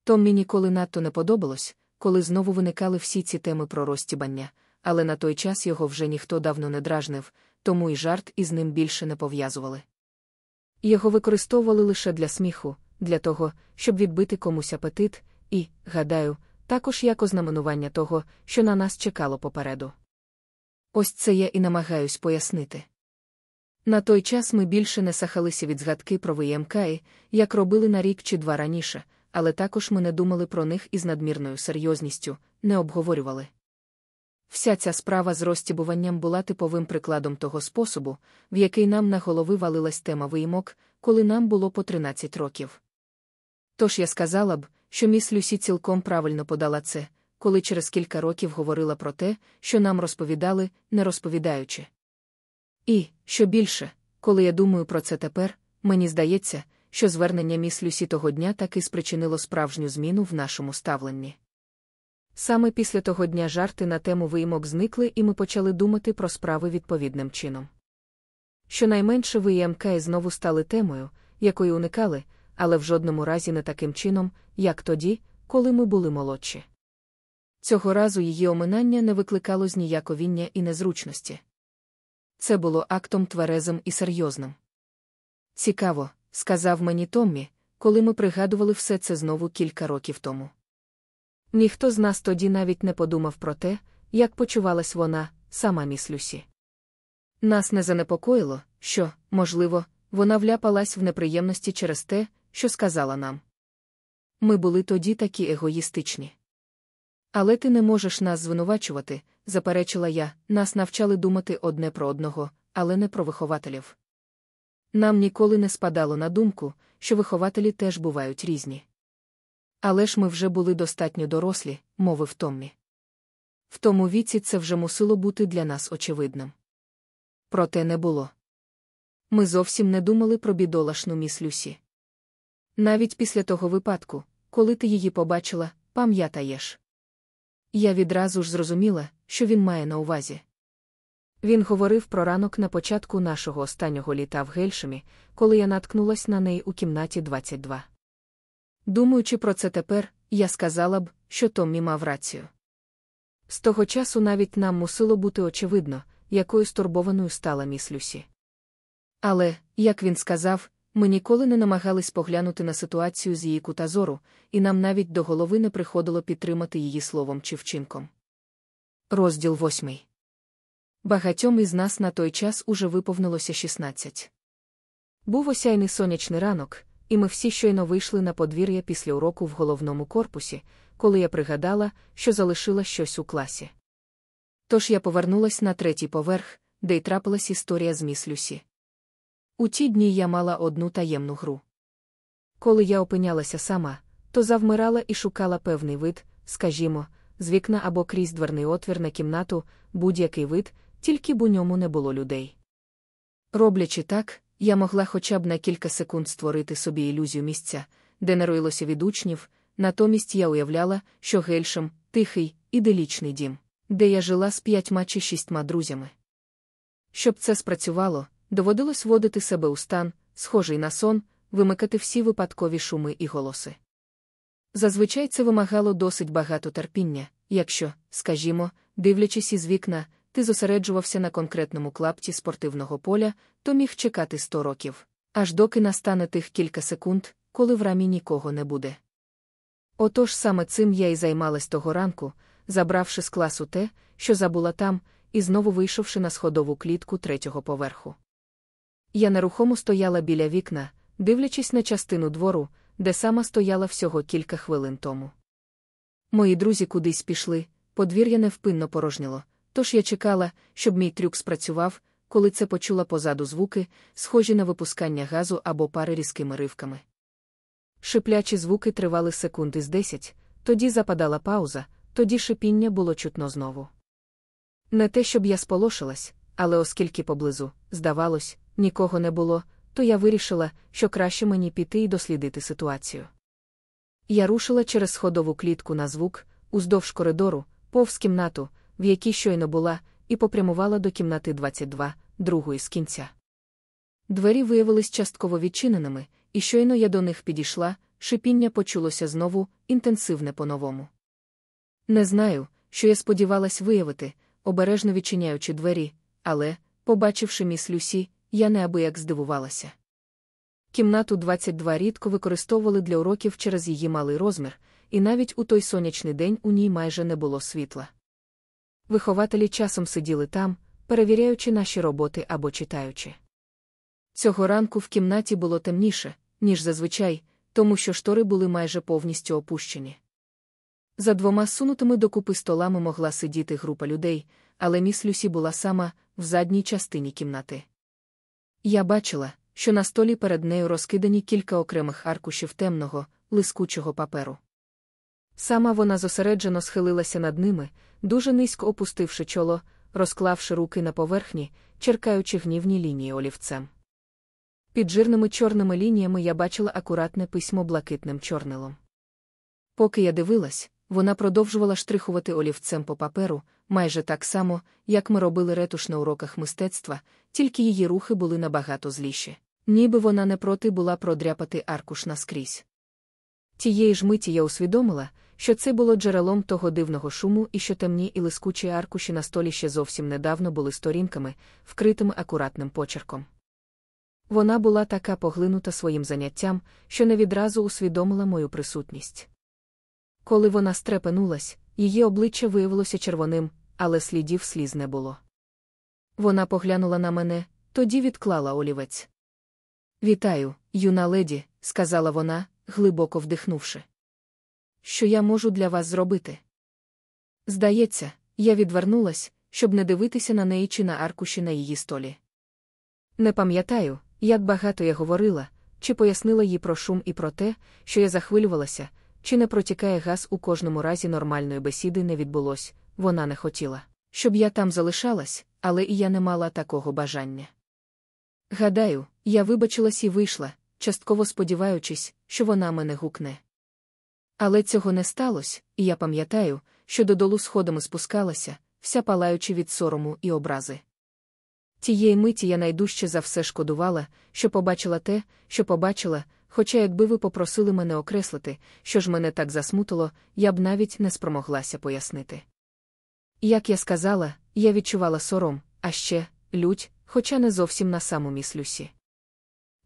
Томмі ніколи надто не подобалось, коли знову виникали всі ці теми про розтібання, але на той час його вже ніхто давно не дражнив, тому й жарт із ним більше не пов'язували. Його використовували лише для сміху, для того, щоб відбити комусь апетит, і, гадаю, також як ознаменування того, що на нас чекало попереду. Ось це я і намагаюсь пояснити. На той час ми більше не сахалися від згадки про ВМКІ, як робили на рік чи два раніше, але також ми не думали про них із надмірною серйозністю, не обговорювали. Вся ця справа з розтібуванням була типовим прикладом того способу, в який нам на голови валилась тема виїмок, коли нам було по 13 років. Тож я сказала б, що міс Люсі цілком правильно подала це, коли через кілька років говорила про те, що нам розповідали, не розповідаючи. І, що більше, коли я думаю про це тепер, мені здається, що звернення міс Люсі того дня таки спричинило справжню зміну в нашому ставленні. Саме після того дня жарти на тему виїмок зникли, і ми почали думати про справи відповідним чином. Щонайменше виємки знову стали темою, якої уникали, але в жодному разі не таким чином, як тоді, коли ми були молодші. Цього разу її оминання не викликало зніяковіння і незручності. Це було актом тверезим і серйозним. Цікаво, сказав мені Томмі, коли ми пригадували все це знову кілька років тому. Ніхто з нас тоді навіть не подумав про те, як почувалась вона, сама міс Люсі. Нас не занепокоїло, що, можливо, вона вляпалась в неприємності через те, що сказала нам. Ми були тоді такі егоїстичні. Але ти не можеш нас звинувачувати, заперечила я, нас навчали думати одне про одного, але не про вихователів. Нам ніколи не спадало на думку, що вихователі теж бувають різні. Але ж ми вже були достатньо дорослі, мовив Томмі. В тому віці це вже мусило бути для нас очевидним. Проте не було. Ми зовсім не думали про бідолашну міс Люсі. Навіть після того випадку, коли ти її побачила, пам'ятаєш. Я відразу ж зрозуміла, що він має на увазі. Він говорив про ранок на початку нашого останнього літа в Гельшемі, коли я наткнулась на неї у кімнаті 22. Думаючи про це тепер, я сказала б, що Томмі мав рацію. З того часу навіть нам мусило бути очевидно, якою стурбованою стала міс Люсі. Але, як він сказав, ми ніколи не намагались поглянути на ситуацію з її кута зору, і нам навіть до голови не приходило підтримати її словом чи вчинком. Розділ восьмий. Багатьом із нас на той час уже виповнилося 16. Був осяйний сонячний ранок, і ми всі щойно вийшли на подвір'я після уроку в головному корпусі, коли я пригадала, що залишила щось у класі. Тож я повернулась на третій поверх, де й трапилась історія з міс Люсі. У ті дні я мала одну таємну гру. Коли я опинялася сама, то завмирала і шукала певний вид, скажімо, з вікна або крізь дверний отвір на кімнату, будь-який вид, тільки б у ньому не було людей. Роблячи так, я могла хоча б на кілька секунд створити собі ілюзію місця, де не роїлося від учнів, натомість я уявляла, що гельшем тихий, іделічний дім, де я жила з п'ятьма чи шістьма друзями. Щоб це спрацювало, доводилось вводити себе у стан, схожий на сон, вимикати всі випадкові шуми і голоси. Зазвичай це вимагало досить багато терпіння, якщо, скажімо, дивлячись із вікна, ти зосереджувався на конкретному клапті спортивного поля, то міг чекати сто років, аж доки настане тих кілька секунд, коли в рамі нікого не буде. Отож саме цим я й займалась того ранку, забравши з класу те, що забула там, і знову вийшовши на сходову клітку третього поверху. Я нерухомо стояла біля вікна, дивлячись на частину двору, де сама стояла всього кілька хвилин тому. Мої друзі кудись пішли, подвір'я невпинно порожніло, тож я чекала, щоб мій трюк спрацював, коли це почула позаду звуки, схожі на випускання газу або пари різкими ривками. Шиплячі звуки тривали секунди з десять, тоді западала пауза, тоді шипіння було чутно знову. Не те, щоб я сполошилась, але оскільки поблизу, здавалось, нікого не було, то я вирішила, що краще мені піти і дослідити ситуацію. Я рушила через сходову клітку на звук, уздовж коридору, повз кімнату, в якій щойно була, і попрямувала до кімнати 22, другої з кінця. Двері виявились частково відчиненими, і щойно я до них підійшла, шипіння почулося знову, інтенсивне по-новому. Не знаю, що я сподівалась виявити, обережно відчиняючи двері, але, побачивши міс Люсі, я неабияк здивувалася. Кімнату 22 рідко використовували для уроків через її малий розмір, і навіть у той сонячний день у ній майже не було світла. Вихователі часом сиділи там, перевіряючи наші роботи або читаючи. Цього ранку в кімнаті було темніше, ніж зазвичай, тому що штори були майже повністю опущені. За двома сунутими докупи столами могла сидіти група людей, але міс Люсі була сама в задній частині кімнати. Я бачила, що на столі перед нею розкидані кілька окремих аркушів темного, лискучого паперу. Сама вона зосереджено схилилася над ними, дуже низько опустивши чоло, розклавши руки на поверхні, черкаючи гнівні лінії олівцем. Під жирними чорними лініями я бачила акуратне письмо блакитним чорнилом. Поки я дивилась, вона продовжувала штрихувати олівцем по паперу, майже так само, як ми робили ретуш на уроках мистецтва, тільки її рухи були набагато зліші. Ніби вона не проти була продряпати аркуш наскрізь. Тієї ж миті я усвідомила, що це було джерелом того дивного шуму і що темні і лискучі аркуші на столі ще зовсім недавно були сторінками, вкритими акуратним почерком. Вона була така поглинута своїм заняттям, що не відразу усвідомила мою присутність. Коли вона стрепенулась, її обличчя виявилося червоним, але слідів сліз не було. Вона поглянула на мене, тоді відклала олівець. Вітаю, юна леді, сказала вона, глибоко вдихнувши. Що я можу для вас зробити? Здається, я відвернулась, щоб не дивитися на неї чи на аркуші на її столі. Не пам'ятаю, як багато я говорила, чи пояснила їй про шум і про те, що я захвилювалася, чи не протікає газ у кожному разі нормальної бесіди не відбулось, вона не хотіла, щоб я там залишалась, але і я не мала такого бажання. Гадаю, я вибачилась і вийшла, частково сподіваючись, що вона мене гукне. Але цього не сталося, і я пам'ятаю, що додолу сходами спускалася, вся палаючи від сорому і образи. Тієї миті я найдужче за все шкодувала, що побачила те, що побачила, хоча якби ви попросили мене окреслити, що ж мене так засмутило, я б навіть не спромоглася пояснити. Як я сказала, я відчувала сором, а ще лють, хоча не зовсім на саму міс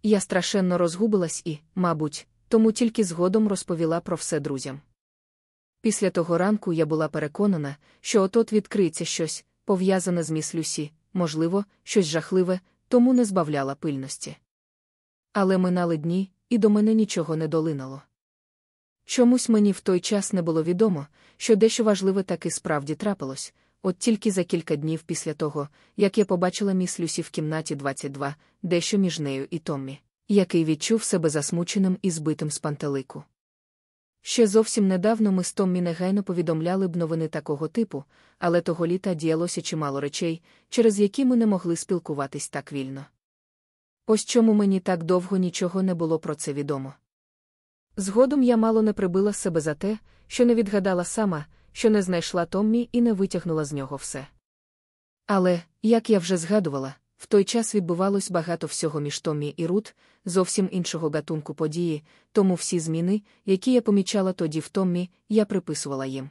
Я страшенно розгубилась і, мабуть, тому тільки згодом розповіла про все друзям. Після того ранку я була переконана, що отот відкриється щось, пов'язане з міс Люсі, можливо, щось жахливе, тому не збавляла пильності. Але минали дні, і до мене нічого не долинало. Чомусь мені в той час не було відомо, що дещо важливе таки справді трапилось, от тільки за кілька днів після того, як я побачила міс Люсі в кімнаті 22, дещо між нею і Томмі, який відчув себе засмученим і збитим з пантелику. Ще зовсім недавно ми з Томмі негайно повідомляли б новини такого типу, але того літа діялося чимало речей, через які ми не могли спілкуватись так вільно. Ось чому мені так довго нічого не було про це відомо. Згодом я мало не прибила себе за те, що не відгадала сама, що не знайшла Томмі і не витягнула з нього все. Але, як я вже згадувала, в той час відбувалось багато всього між Томмі і Рут, зовсім іншого гатунку події, тому всі зміни, які я помічала тоді в Томмі, я приписувала їм.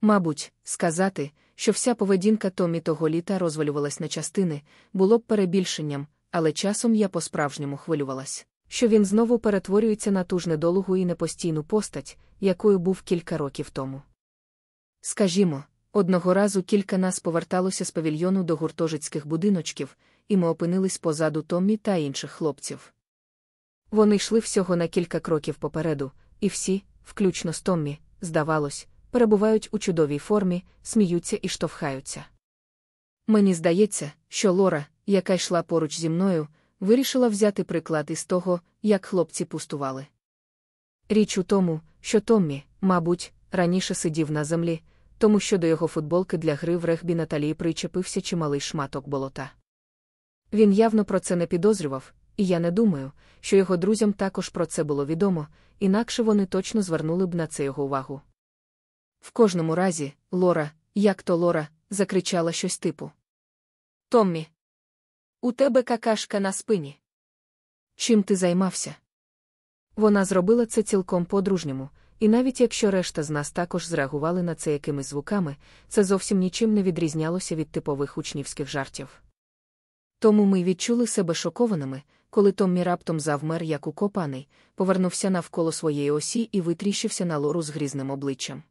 Мабуть, сказати, що вся поведінка Томмі того літа розвалювалась на частини, було б перебільшенням, але часом я по-справжньому хвилювалась, що він знову перетворюється на ту ж недолугу і непостійну постать, якою був кілька років тому. Скажімо, одного разу кілька нас поверталося з павільйону до гуртожицьких будиночків, і ми опинились позаду Томмі та інших хлопців. Вони йшли всього на кілька кроків попереду, і всі, включно з Томмі, здавалось, перебувають у чудовій формі, сміються і штовхаються. Мені здається, що Лора, яка йшла поруч зі мною, вирішила взяти приклад із того, як хлопці пустували. Річ у тому, що Томмі, мабуть, раніше сидів на землі, тому що до його футболки для гри в регбі Наталії причепився чималий шматок болота. Він явно про це не підозрював, і я не думаю, що його друзям також про це було відомо, інакше вони точно звернули б на це його увагу. В кожному разі, Лора, як то Лора, закричала щось типу. Томмі, у тебе какашка на спині. Чим ти займався? Вона зробила це цілком по-дружньому, і навіть якщо решта з нас також зреагували на це якимись звуками, це зовсім нічим не відрізнялося від типових учнівських жартів. Тому ми відчули себе шокованими, коли Томмі раптом завмер, як укопаний, повернувся навколо своєї осі і витріщився на лору з грізним обличчям.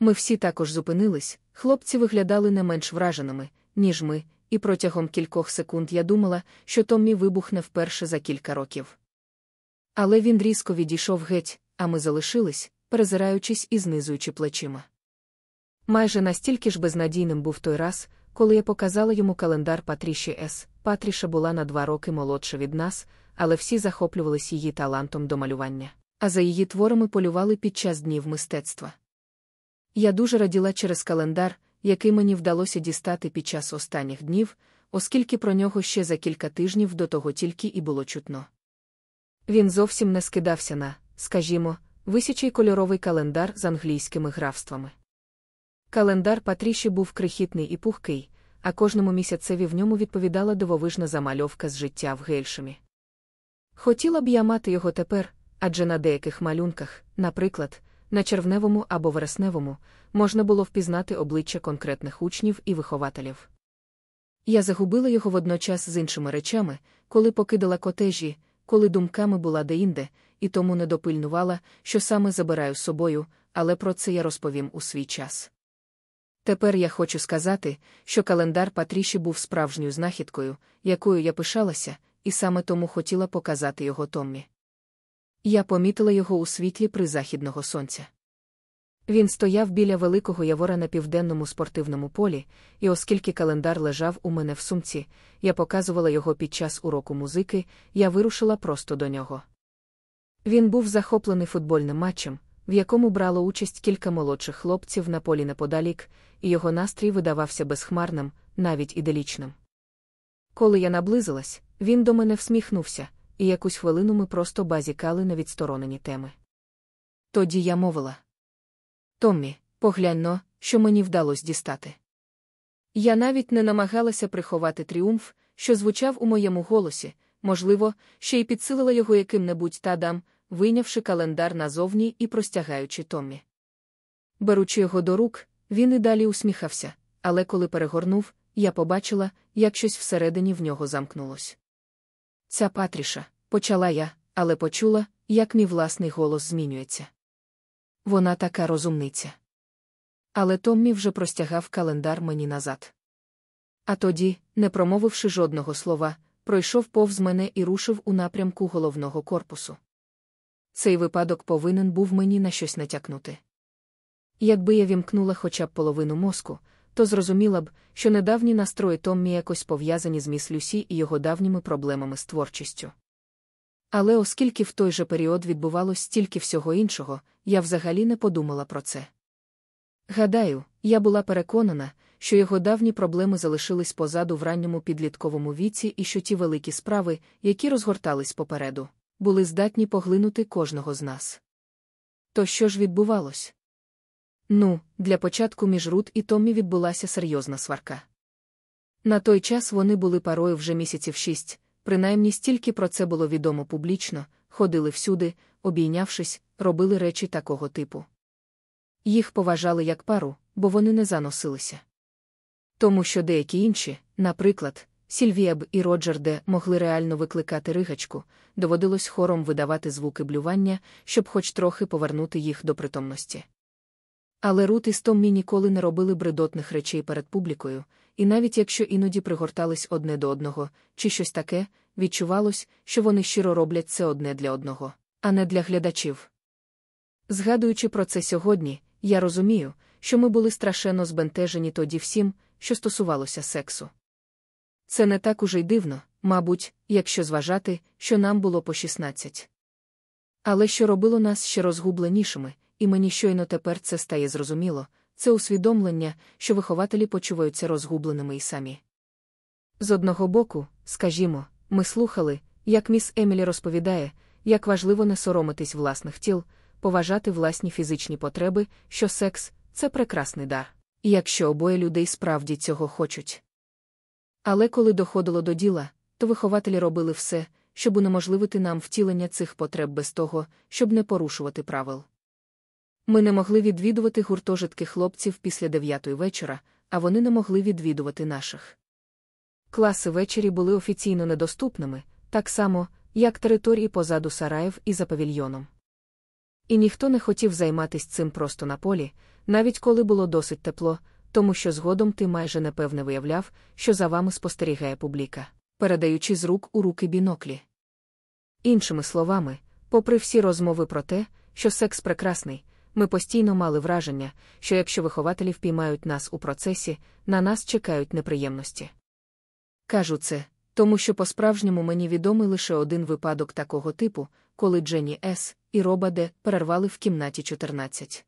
Ми всі також зупинились, хлопці виглядали не менш враженими, ніж ми, і протягом кількох секунд я думала, що Томмі вибухне вперше за кілька років. Але він різко відійшов геть, а ми залишились, перезираючись і знизуючи плечима. Майже настільки ж безнадійним був той раз, коли я показала йому календар Патріші С. Патріша була на два роки молодша від нас, але всі захоплювались її талантом до малювання, а за її творами полювали під час днів мистецтва. Я дуже раділа через календар, який мені вдалося дістати під час останніх днів, оскільки про нього ще за кілька тижнів до того тільки і було чутно. Він зовсім не скидався на, скажімо, висячий кольоровий календар з англійськими графствами. Календар Патріші був крихітний і пухкий, а кожному місяцеві в ньому відповідала дивовижна замальовка з життя в гельшемі. Хотіла б я мати його тепер, адже на деяких малюнках, наприклад, на червневому або вересневому, можна було впізнати обличчя конкретних учнів і вихователів. Я загубила його водночас з іншими речами, коли покидала котежі, коли думками була деінде, і тому не допильнувала, що саме забираю з собою, але про це я розповім у свій час. Тепер я хочу сказати, що календар Патріші був справжньою знахідкою, якою я пишалася, і саме тому хотіла показати його Томмі. Я помітила його у світлі призахідного сонця. Він стояв біля великого явора на південному спортивному полі, і оскільки календар лежав у мене в сумці, я показувала його під час уроку музики, я вирушила просто до нього. Він був захоплений футбольним матчем, в якому брало участь кілька молодших хлопців на полі неподалік, і його настрій видавався безхмарним, навіть іделічним. Коли я наблизилась, він до мене всміхнувся, і якусь хвилину ми просто базікали на відсторонені теми. Тоді я мовила. Томмі, поглянь но, що мені вдалося дістати. Я навіть не намагалася приховати тріумф, що звучав у моєму голосі, можливо, ще й підсилила його яким-небудь тадам, вийнявши календар назовні і простягаючи Томмі. Беручи його до рук, він і далі усміхався, але коли перегорнув, я побачила, як щось всередині в нього замкнулось. Ця Патріша, почала я, але почула, як мій власний голос змінюється. Вона така розумниця. Але Томмі вже простягав календар мені назад. А тоді, не промовивши жодного слова, пройшов повз мене і рушив у напрямку головного корпусу. Цей випадок повинен був мені на щось натякнути. Якби я вімкнула хоча б половину мозку, то зрозуміла б, що недавні настрої Томмі якось пов'язані з міс Люсі і його давніми проблемами з творчістю. Але оскільки в той же період відбувалось стільки всього іншого, я взагалі не подумала про це. Гадаю, я була переконана, що його давні проблеми залишились позаду в ранньому підлітковому віці і що ті великі справи, які розгортались попереду, були здатні поглинути кожного з нас. То що ж відбувалось? Ну, для початку між Рут і Томмі відбулася серйозна сварка. На той час вони були парою вже місяців шість, принаймні стільки про це було відомо публічно, ходили всюди, обійнявшись, робили речі такого типу. Їх поважали як пару, бо вони не заносилися. Тому що деякі інші, наприклад, Сільвія Б і Роджер Де могли реально викликати ригачку, доводилось хором видавати звуки блювання, щоб хоч трохи повернути їх до притомності. Але Рут і Стоммі ніколи не робили бредотних речей перед публікою, і навіть якщо іноді пригортались одне до одного, чи щось таке, відчувалось, що вони щиро роблять це одне для одного, а не для глядачів. Згадуючи про це сьогодні, я розумію, що ми були страшенно збентежені тоді всім, що стосувалося сексу. Це не так уже й дивно, мабуть, якщо зважати, що нам було по 16. Але що робило нас ще розгубленішими, і мені щойно тепер це стає зрозуміло, це усвідомлення, що вихователі почуваються розгубленими і самі. З одного боку, скажімо, ми слухали, як міс Емілі розповідає, як важливо не соромитись власних тіл, поважати власні фізичні потреби, що секс це прекрасний дар, і якщо обоє людей справді цього хочуть. Але коли доходило до діла, то вихователі робили все, щоб унеможливити нам втілення цих потреб без того, щоб не порушувати правил. Ми не могли відвідувати гуртожитки хлопців після дев'ятої вечора, а вони не могли відвідувати наших. Класи ввечері були офіційно недоступними, так само, як території позаду сараїв і за павільйоном. І ніхто не хотів займатися цим просто на полі, навіть коли було досить тепло, тому що згодом ти майже непевне виявляв, що за вами спостерігає публіка, передаючи з рук у руки біноклі. Іншими словами, попри всі розмови про те, що секс прекрасний, ми постійно мали враження, що якщо вихователі впіймають нас у процесі, на нас чекають неприємності. Кажу це, тому що по-справжньому мені відомий лише один випадок такого типу, коли Дженні С. і Роба Д. перервали в кімнаті 14.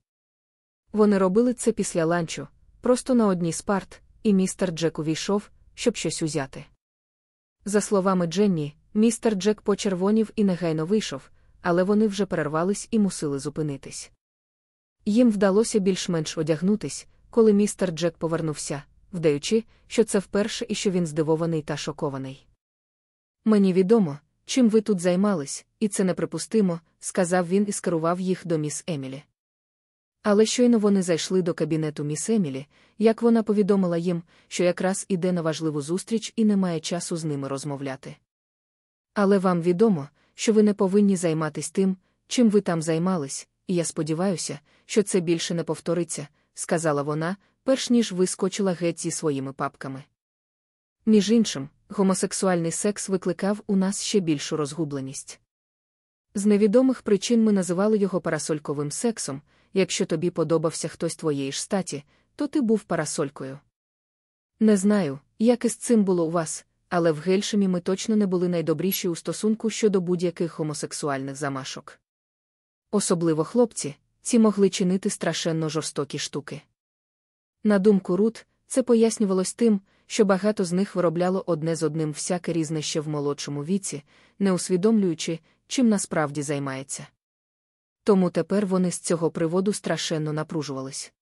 Вони робили це після ланчу, просто на одній з парт, і містер Джек увійшов, щоб щось узяти. За словами Дженні, містер Джек почервонів і негайно вийшов, але вони вже перервались і мусили зупинитись. Їм вдалося більш-менш одягнутись, коли містер Джек повернувся, вдаючи, що це вперше і що він здивований та шокований. Мені відомо, чим ви тут займались, і це неприпустимо, сказав він і скерував їх до міс Емілі. Але щойно вони зайшли до кабінету міс Емілі, як вона повідомила їм, що якраз іде на важливу зустріч і не має часу з ними розмовляти. Але вам відомо, що ви не повинні займатись тим, чим ви там займались, і я сподіваюся, що це більше не повториться, сказала вона, перш ніж вискочила геть зі своїми папками. Між іншим, гомосексуальний секс викликав у нас ще більшу розгубленість. З невідомих причин ми називали його парасольковим сексом. Якщо тобі подобався хтось твоєї ж статі, то ти був парасолькою. Не знаю, як із цим було у вас, але в Гельшемі ми точно не були найдобріші у стосунку щодо будь-яких гомосексуальних замашок. Особливо хлопці, ці могли чинити страшенно жорстокі штуки. На думку Рут, це пояснювалось тим, що багато з них виробляло одне з одним всяке різне ще в молодшому віці, не усвідомлюючи, чим насправді займається. Тому тепер вони з цього приводу страшенно напружувались.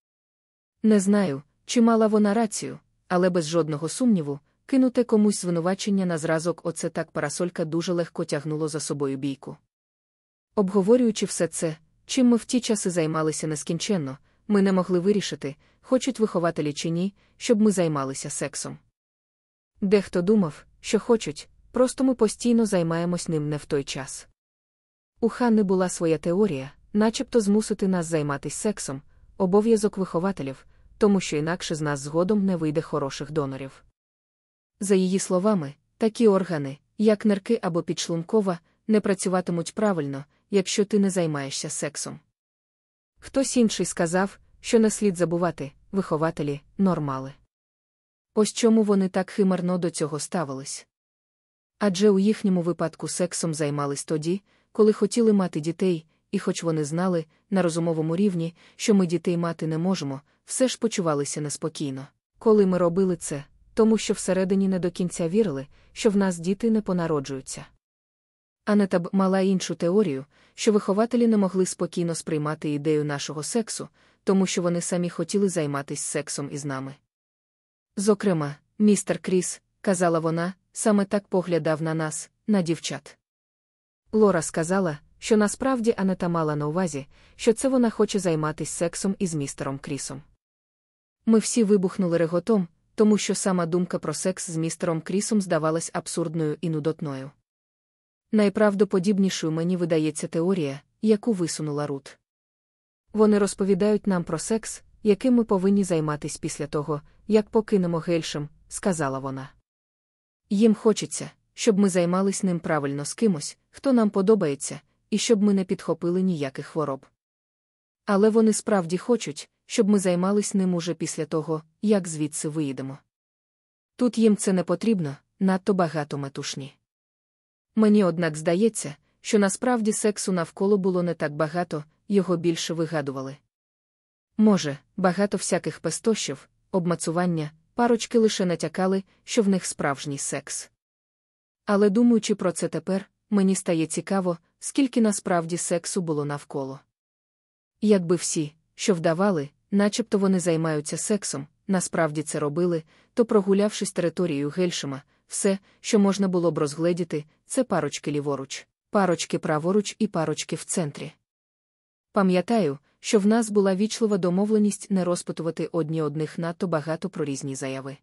Не знаю, чи мала вона рацію, але без жодного сумніву, кинуте комусь звинувачення на зразок оце так парасолька дуже легко тягнуло за собою бійку. Обговорюючи все це, чим ми в ті часи займалися нескінченно, ми не могли вирішити, хочуть вихователі чи ні, щоб ми займалися сексом. Дехто думав, що хочуть, просто ми постійно займаємось ним не в той час. У Ханни була своя теорія, начебто змусити нас займатися сексом, обов'язок вихователів, тому що інакше з нас згодом не вийде хороших донорів. За її словами, такі органи, як нирки або підшлункова, не працюватимуть правильно, якщо ти не займаєшся сексом. Хтось інший сказав, що не слід забувати вихователі, нормали. Ось чому вони так химерно до цього ставились. Адже у їхньому випадку сексом займались тоді, коли хотіли мати дітей, і хоч вони знали, на розумовому рівні, що ми дітей мати не можемо, все ж почувалися неспокійно. Коли ми робили це, тому що всередині не до кінця вірили, що в нас діти не понароджуються. Анета б мала іншу теорію, що вихователі не могли спокійно сприймати ідею нашого сексу, тому що вони самі хотіли займатися сексом із нами. Зокрема, містер Кріс, казала вона, саме так поглядав на нас, на дівчат. Лора сказала, що насправді Анета мала на увазі, що це вона хоче займатися сексом із містером Крісом. Ми всі вибухнули реготом, тому що сама думка про секс з містером Крісом здавалась абсурдною і нудотною. Найправдоподібнішою мені видається теорія, яку висунула Рут. Вони розповідають нам про секс, яким ми повинні займатися після того, як покинемо гельшем, сказала вона. Їм хочеться, щоб ми займались ним правильно з кимось, хто нам подобається, і щоб ми не підхопили ніяких хвороб. Але вони справді хочуть, щоб ми займались ним уже після того, як звідси виїдемо. Тут їм це не потрібно, надто багато метушні. Мені, однак, здається, що насправді сексу навколо було не так багато, його більше вигадували. Може, багато всяких пестощів, обмацування, парочки лише натякали, що в них справжній секс. Але думаючи про це тепер, мені стає цікаво, скільки насправді сексу було навколо. Якби всі, що вдавали, начебто вони займаються сексом, насправді це робили, то, прогулявшись територією Гельшима, все, що можна було б розгледіти, це парочки ліворуч, парочки праворуч і парочки в центрі. Пам'ятаю, що в нас була вічлива домовленість не розпитувати одні одних надто багато про різні заяви.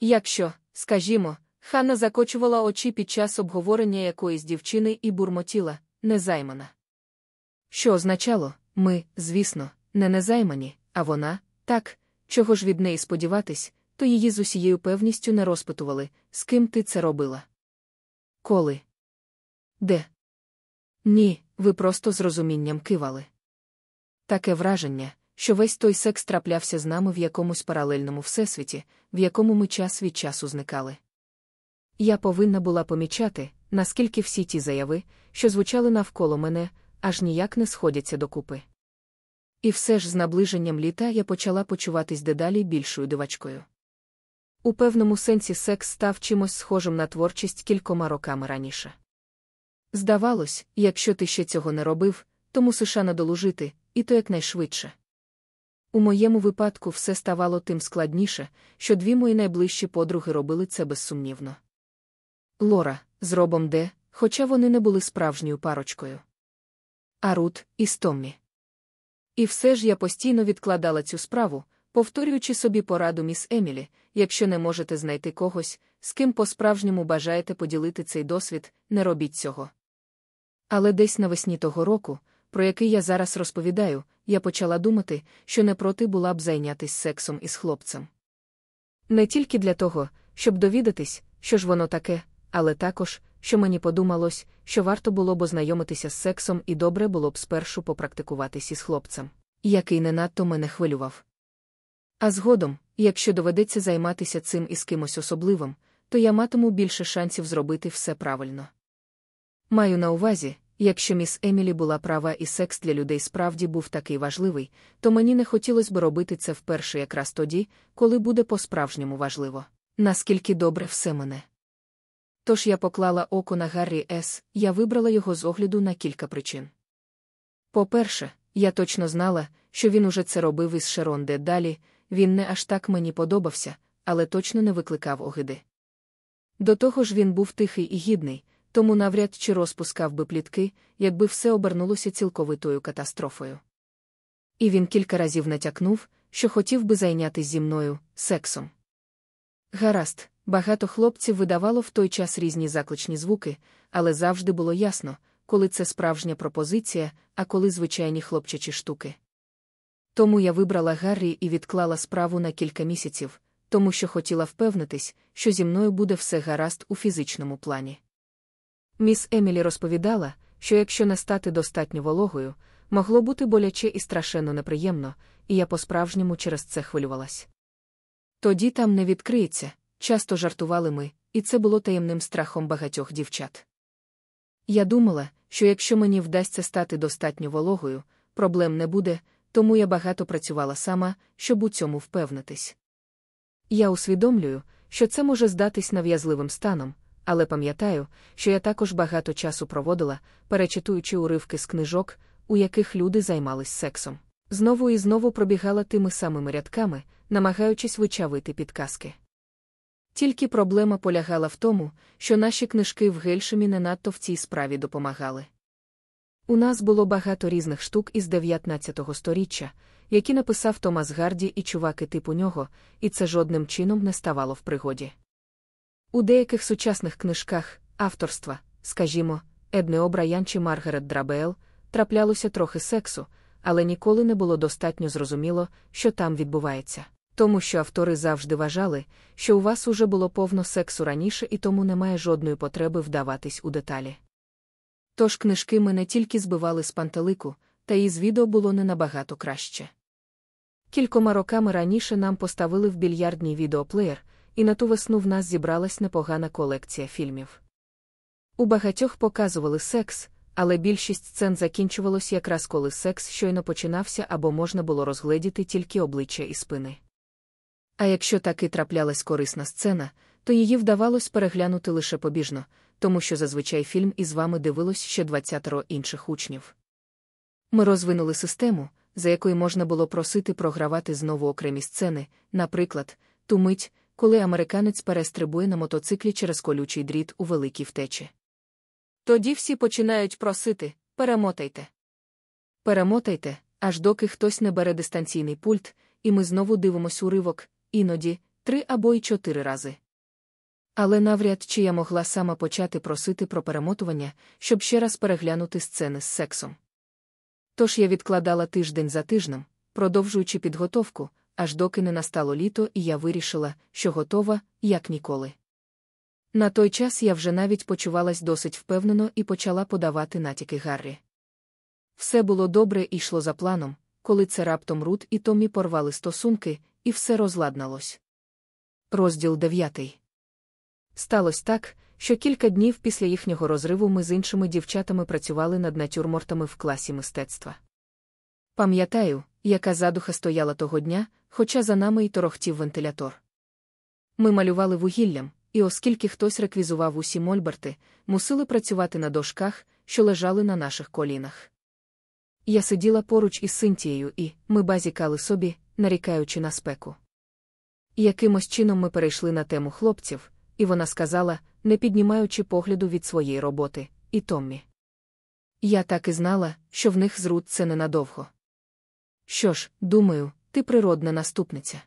Якщо, скажімо, Ханна закочувала очі під час обговорення якоїсь дівчини і бурмотіла, незаймана. Що означало, ми, звісно, не незаймані, а вона, так, чого ж від неї сподіватись, то її з усією певністю не розпитували, з ким ти це робила. Коли? Де? Ні, ви просто з розумінням кивали. Таке враження, що весь той секс траплявся з нами в якомусь паралельному всесвіті, в якому ми час від часу зникали. Я повинна була помічати, наскільки всі ті заяви, що звучали навколо мене, аж ніяк не сходяться докупи. І все ж з наближенням літа я почала почуватись дедалі більшою дивачкою. У певному сенсі секс став чимось схожим на творчість кількома роками раніше. Здавалось, якщо ти ще цього не робив, то мусиш надолужити, і то якнайшвидше. У моєму випадку все ставало тим складніше, що дві мої найближчі подруги робили це безсумнівно. Лора, з робом Де, хоча вони не були справжньою парочкою. А Рут і Стоммі. І все ж я постійно відкладала цю справу, повторюючи собі пораду міс Емілі, якщо не можете знайти когось, з ким по-справжньому бажаєте поділити цей досвід, не робіть цього. Але десь навесні того року, про який я зараз розповідаю, я почала думати, що не проти була б зайнятись сексом із хлопцем. Не тільки для того, щоб довідатись, що ж воно таке, але також, що мені подумалось, що варто було б ознайомитися з сексом і добре було б спершу попрактикуватись із хлопцем, який не надто мене хвилював. А згодом, якщо доведеться займатися цим із кимось особливим, то я матиму більше шансів зробити все правильно. Маю на увазі, якщо міс Емілі була права і секс для людей справді був такий важливий, то мені не хотілося б робити це вперше якраз тоді, коли буде по-справжньому важливо, наскільки добре все мене. Тож я поклала око на Гаррі С., я вибрала його з огляду на кілька причин. По-перше, я точно знала, що він уже це робив із Шерон де далі, він не аж так мені подобався, але точно не викликав огиди. До того ж він був тихий і гідний, тому навряд чи розпускав би плітки, якби все обернулося цілковитою катастрофою. І він кілька разів натякнув, що хотів би зайнятися зі мною сексом. Гаразд, багато хлопців видавало в той час різні закличні звуки, але завжди було ясно, коли це справжня пропозиція, а коли звичайні хлопчачі штуки. Тому я вибрала Гаррі і відклала справу на кілька місяців, тому що хотіла впевнитись, що зі мною буде все гаразд у фізичному плані. Міс Емілі розповідала, що якщо не стати достатньо вологою, могло бути боляче і страшенно неприємно, і я по-справжньому через це хвилювалась. Тоді там не відкриється, часто жартували ми, і це було таємним страхом багатьох дівчат. Я думала, що якщо мені вдасться стати достатньо вологою, проблем не буде, тому я багато працювала сама, щоб у цьому впевнитись. Я усвідомлюю, що це може здатись нав'язливим станом, але пам'ятаю, що я також багато часу проводила, перечитуючи уривки з книжок, у яких люди займались сексом. Знову і знову пробігала тими самими рядками, намагаючись вичавити підказки. Тільки проблема полягала в тому, що наші книжки в Гельшемі не надто в цій справі допомагали. У нас було багато різних штук із 19 століття, які написав Томас Гарді і чуваки типу нього, і це жодним чином не ставало в пригоді. У деяких сучасних книжках авторства, скажімо, Едні О'Браєн чи Маргарет Дреббл, траплялося трохи сексу, але ніколи не було достатньо зрозуміло, що там відбувається. Тому що автори завжди вважали, що у вас уже було повно сексу раніше і тому немає жодної потреби вдаватись у деталі. Тож книжки ми не тільки збивали з пантелику, та й з відео було не набагато краще. Кількома роками раніше нам поставили в більярдній відеоплеєр, і на ту весну в нас зібралась непогана колекція фільмів. У багатьох показували секс, але більшість сцен закінчувалось якраз коли секс щойно починався або можна було розгледіти тільки обличчя і спини. А якщо таки траплялась корисна сцена, то її вдавалось переглянути лише побіжно, тому що зазвичай фільм із вами дивилось ще двадцятеро інших учнів. Ми розвинули систему, за якою можна було просити програвати знову окремі сцени, наприклад, ту мить, коли американець перестрибує на мотоциклі через колючий дріт у великій втечі. Тоді всі починають просити перемотайте. Перемотайте, аж доки хтось не бере дистанційний пульт, і ми знову дивимось уривок, іноді три або й чотири рази. Але навряд чи я могла сама почати просити про перемотування, щоб ще раз переглянути сцени з сексом. Тож я відкладала тиждень за тижнем, продовжуючи підготовку, аж доки не настало літо, і я вирішила, що готова, як ніколи. На той час я вже навіть почувалась досить впевнено і почала подавати натяки Гаррі. Все було добре і йшло за планом, коли це раптом Рут і Томі порвали стосунки, і все розладналось. Розділ дев'ятий. Сталося так, що кілька днів після їхнього розриву ми з іншими дівчатами працювали над натюрмортами в класі мистецтва. Пам'ятаю, яка задуха стояла того дня, хоча за нами й торохтів вентилятор. Ми малювали вугіллям, і оскільки хтось реквізував усі мольберти, мусили працювати на дошках, що лежали на наших колінах. Я сиділа поруч із Синтією і ми базікали собі, нарікаючи на спеку. Якимось чином ми перейшли на тему хлопців, і вона сказала, не піднімаючи погляду від своєї роботи, і Томмі. Я так і знала, що в них зрут це ненадовго. Що ж, думаю, ти природна наступниця.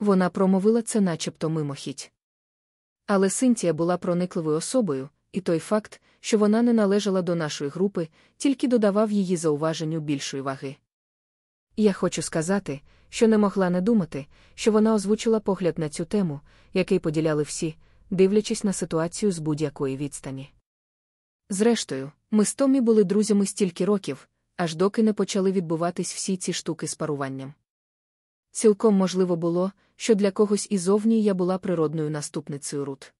Вона промовила це начебто мимохідь. Але Синтія була проникливою особою, і той факт, що вона не належала до нашої групи, тільки додавав її зауваженню більшої ваги. Я хочу сказати, що не могла не думати, що вона озвучила погляд на цю тему, який поділяли всі, дивлячись на ситуацію з будь-якої відстані. Зрештою, ми з Томі були друзями стільки років, аж доки не почали відбуватись всі ці штуки з паруванням. Цілком можливо було, що для когось ізовні я була природною наступницею Рут.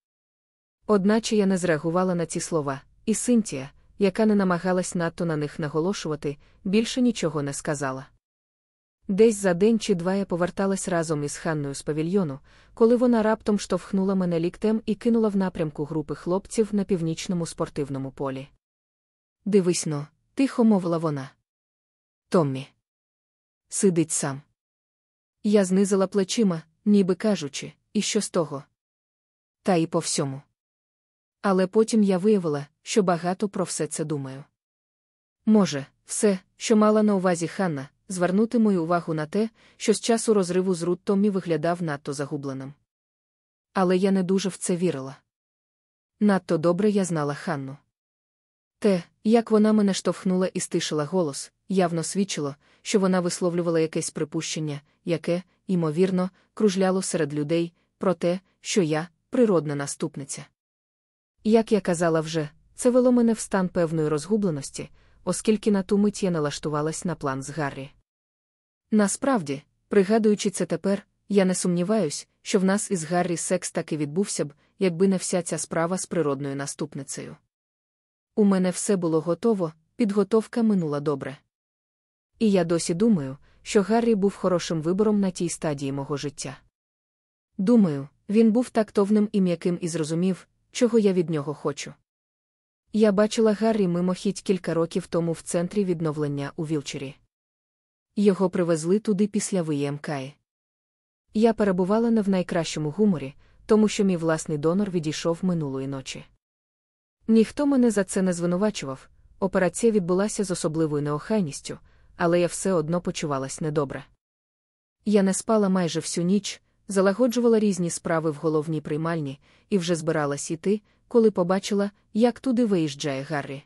Одначе я не зреагувала на ці слова, і Синтія, яка не намагалась надто на них наголошувати, більше нічого не сказала. Десь за день чи два я поверталась разом із Ханною з павільйону, коли вона раптом штовхнула мене ліктем і кинула в напрямку групи хлопців на північному спортивному полі. Дивись но, тихо мовила вона. Томмі. Сидить сам. Я знизила плечима, ніби кажучи, і що з того? Та й по всьому. Але потім я виявила, що багато про все це думаю. Може, все, що мала на увазі Ханна, звернути мою увагу на те, що з часу розриву з Рут Томмі виглядав надто загубленим. Але я не дуже в це вірила. Надто добре я знала Ханну. Те, як вона мене штовхнула і стишила голос, явно свідчило, що вона висловлювала якесь припущення, яке, ймовірно, кружляло серед людей, про те, що я природна наступниця. Як я казала вже, це вело мене в стан певної розгубленості, оскільки на ту мить я налаштувалась на план з Гаррі. Насправді, пригадуючи це тепер, я не сумніваюсь, що в нас із Гаррі секс таки відбувся б, якби не вся ця справа з природною наступницею. У мене все було готово, підготовка минула добре. І я досі думаю, що Гаррі був хорошим вибором на тій стадії мого життя. Думаю, він був тактовним і м'яким і зрозумів, чого я від нього хочу. Я бачила Гаррі мимохідь кілька років тому в центрі відновлення у Вілчері. Його привезли туди після виємкаї. Я перебувала не в найкращому гуморі, тому що мій власний донор відійшов минулої ночі. Ніхто мене за це не звинувачував, операція відбулася з особливою неохайністю, але я все одно почувалась недобре. Я не спала майже всю ніч, залагоджувала різні справи в головній приймальні і вже збиралась іти, коли побачила, як туди виїжджає Гаррі.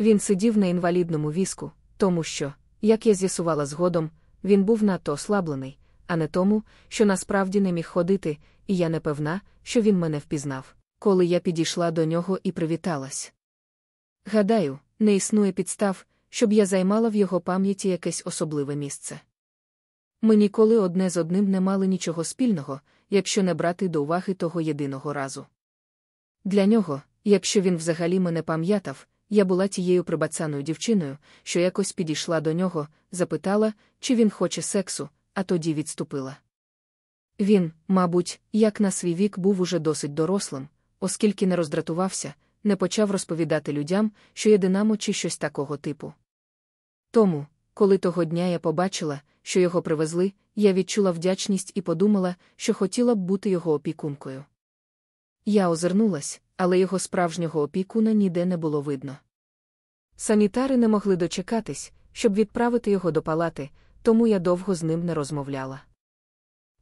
Він сидів на інвалідному візку, тому що, як я з'ясувала згодом, він був надто ослаблений, а не тому, що насправді не міг ходити, і я не певна, що він мене впізнав, коли я підійшла до нього і привіталась. Гадаю, не існує підстав, щоб я займала в його пам'яті якесь особливе місце. Ми ніколи одне з одним не мали нічого спільного, якщо не брати до уваги того єдиного разу. Для нього, якщо він взагалі мене пам'ятав, я була тією прибацаною дівчиною, що якось підійшла до нього, запитала, чи він хоче сексу, а тоді відступила. Він, мабуть, як на свій вік був уже досить дорослим, оскільки не роздратувався, не почав розповідати людям, що є динамо чи щось такого типу. Тому, коли того дня я побачила, що його привезли, я відчула вдячність і подумала, що хотіла б бути його опікункою. Я озирнулась, але його справжнього опікуна ніде не було видно. Санітари не могли дочекатись, щоб відправити його до палати, тому я довго з ним не розмовляла.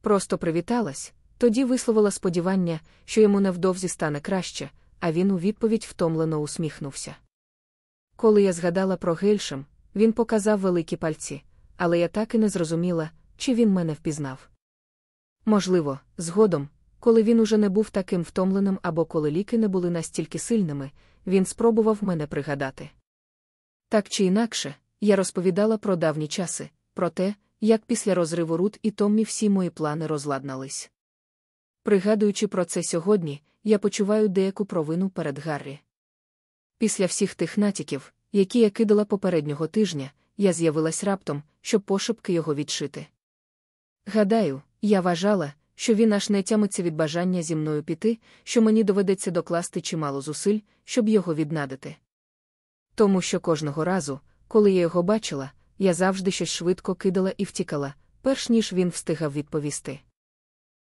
Просто привіталась, тоді висловила сподівання, що йому невдовзі стане краще, а він у відповідь втомлено усміхнувся. Коли я згадала про Гельшем, він показав великі пальці, але я так і не зрозуміла, чи він мене впізнав. Можливо, згодом, коли він уже не був таким втомленим або коли ліки не були настільки сильними, він спробував мене пригадати. Так чи інакше, я розповідала про давні часи, про те, як після розриву Рут і Томмі всі мої плани розладнались. Пригадуючи про це сьогодні, я почуваю деяку провину перед Гаррі. Після всіх тих натяків, які я кидала попереднього тижня, я з'явилась раптом, щоб пошепки його відшити. Гадаю, я вважала, що він аж не тямиться від бажання зі мною піти, що мені доведеться докласти чимало зусиль, щоб його віднадити. Тому що кожного разу, коли я його бачила, я завжди щось швидко кидала і втікала, перш ніж він встигав відповісти.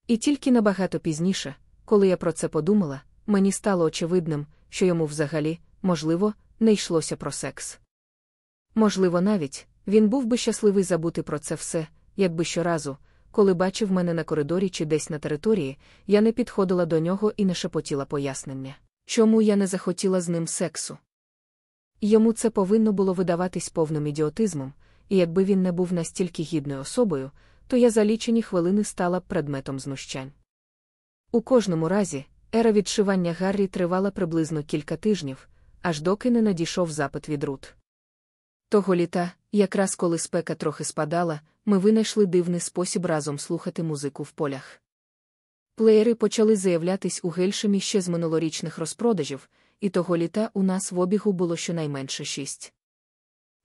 І тільки набагато пізніше, коли я про це подумала, мені стало очевидним, що йому взагалі, можливо, не йшлося про секс. Можливо, навіть він був би щасливий забути про це все, якби щоразу, коли бачив мене на коридорі чи десь на території, я не підходила до нього і не шепотіла пояснення. чому я не захотіла з ним сексу. Йому це повинно було видаватись повним ідіотизмом, і якби він не був настільки гідною особою, то я за лічені хвилини стала б предметом знущань. У кожному разі, ера відшивання Гаррі тривала приблизно кілька тижнів, аж доки не надійшов запит від Рут. Того літа, якраз коли спека трохи спадала, ми винайшли дивний спосіб разом слухати музику в полях. Плеєри почали заявлятись у гельшемі ще з минулорічних розпродажів, і того літа у нас в обігу було щонайменше шість.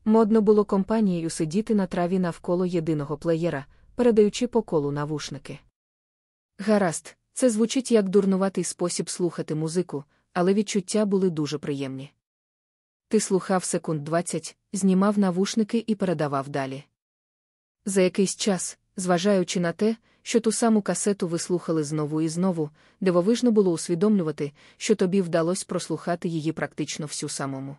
Модно було компанією сидіти на траві навколо єдиного плеєра, передаючи по колу навушники. Гаразд, це звучить як дурнуватий спосіб слухати музику, але відчуття були дуже приємні. Ти слухав секунд двадцять, знімав навушники і передавав далі. За якийсь час, зважаючи на те, що ту саму касету ви слухали знову і знову, дивовижно було усвідомлювати, що тобі вдалося прослухати її практично всю самому.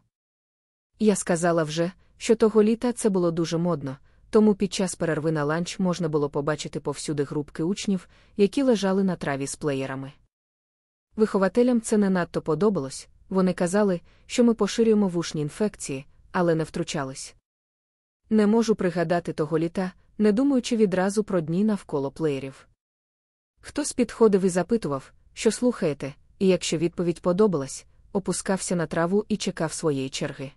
Я сказала вже, що того літа це було дуже модно, тому під час перерви на ланч можна було побачити повсюди групки учнів, які лежали на траві з плеєрами. Вихователям це не надто подобалось, вони казали, що ми поширюємо вушні інфекції, але не втручались. Не можу пригадати того літа, не думаючи відразу про дні навколо плеєрів. Хтось підходив і запитував, що слухаєте, і якщо відповідь подобалась, опускався на траву і чекав своєї черги.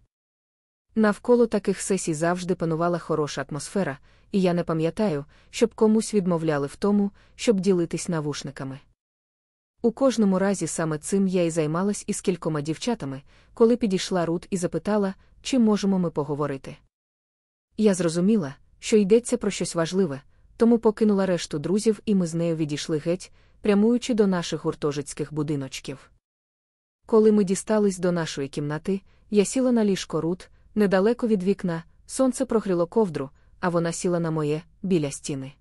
Навколо таких сесій завжди панувала хороша атмосфера, і я не пам'ятаю, щоб комусь відмовляли в тому, щоб ділитись навушниками. У кожному разі саме цим я і займалась із кількома дівчатами, коли підійшла Рут і запитала, чи можемо ми поговорити. Я зрозуміла, що йдеться про щось важливе, тому покинула решту друзів, і ми з нею відійшли геть, прямуючи до наших гуртожитських будиночків. Коли ми дістались до нашої кімнати, я сіла на ліжко Рут, недалеко від вікна, сонце прогріло ковдру, а вона сіла на моє, біля стіни.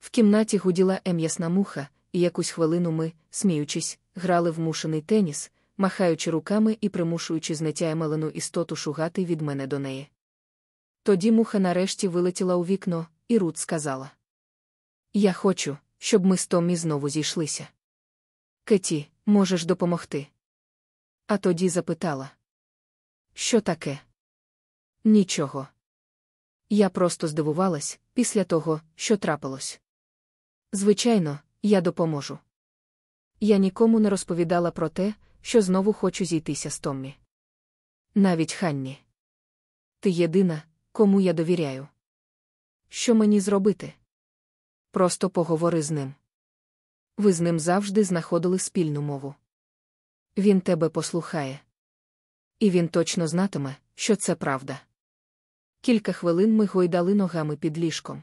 В кімнаті гуділа ем'ясна муха, і якусь хвилину ми, сміючись, грали в мушений теніс, махаючи руками і примушуючи знетяємелену істоту шугати від мене до неї. Тоді муха нарешті вилетіла у вікно, і Рут сказала: Я хочу, щоб ми з Томмі знову зійшлися. Кеті, можеш допомогти? А тоді запитала: Що таке? Нічого. Я просто здивувалась після того, що трапилось. Звичайно, я допоможу. Я нікому не розповідала про те, що знову хочу зійтися з Томмі. Навіть Ханні. Ти єдина, кому я довіряю. Що мені зробити? Просто поговори з ним. Ви з ним завжди знаходили спільну мову. Він тебе послухає. І він точно знатиме, що це правда. Кілька хвилин ми гойдали ногами під ліжком.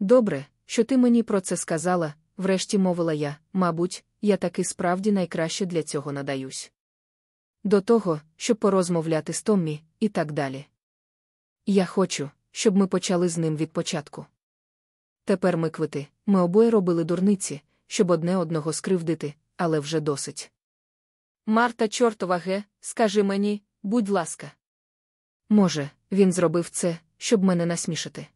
Добре, що ти мені про це сказала, врешті мовила я, мабуть, я таки справді найкраще для цього надаюсь. До того, щоб порозмовляти з Томмі, і так далі. Я хочу, щоб ми почали з ним від початку. Тепер ми квити, ми обоє робили дурниці, щоб одне одного скривдити, але вже досить. Марта, чортова ге, скажи мені, будь ласка. Може, він зробив це, щоб мене насмішити.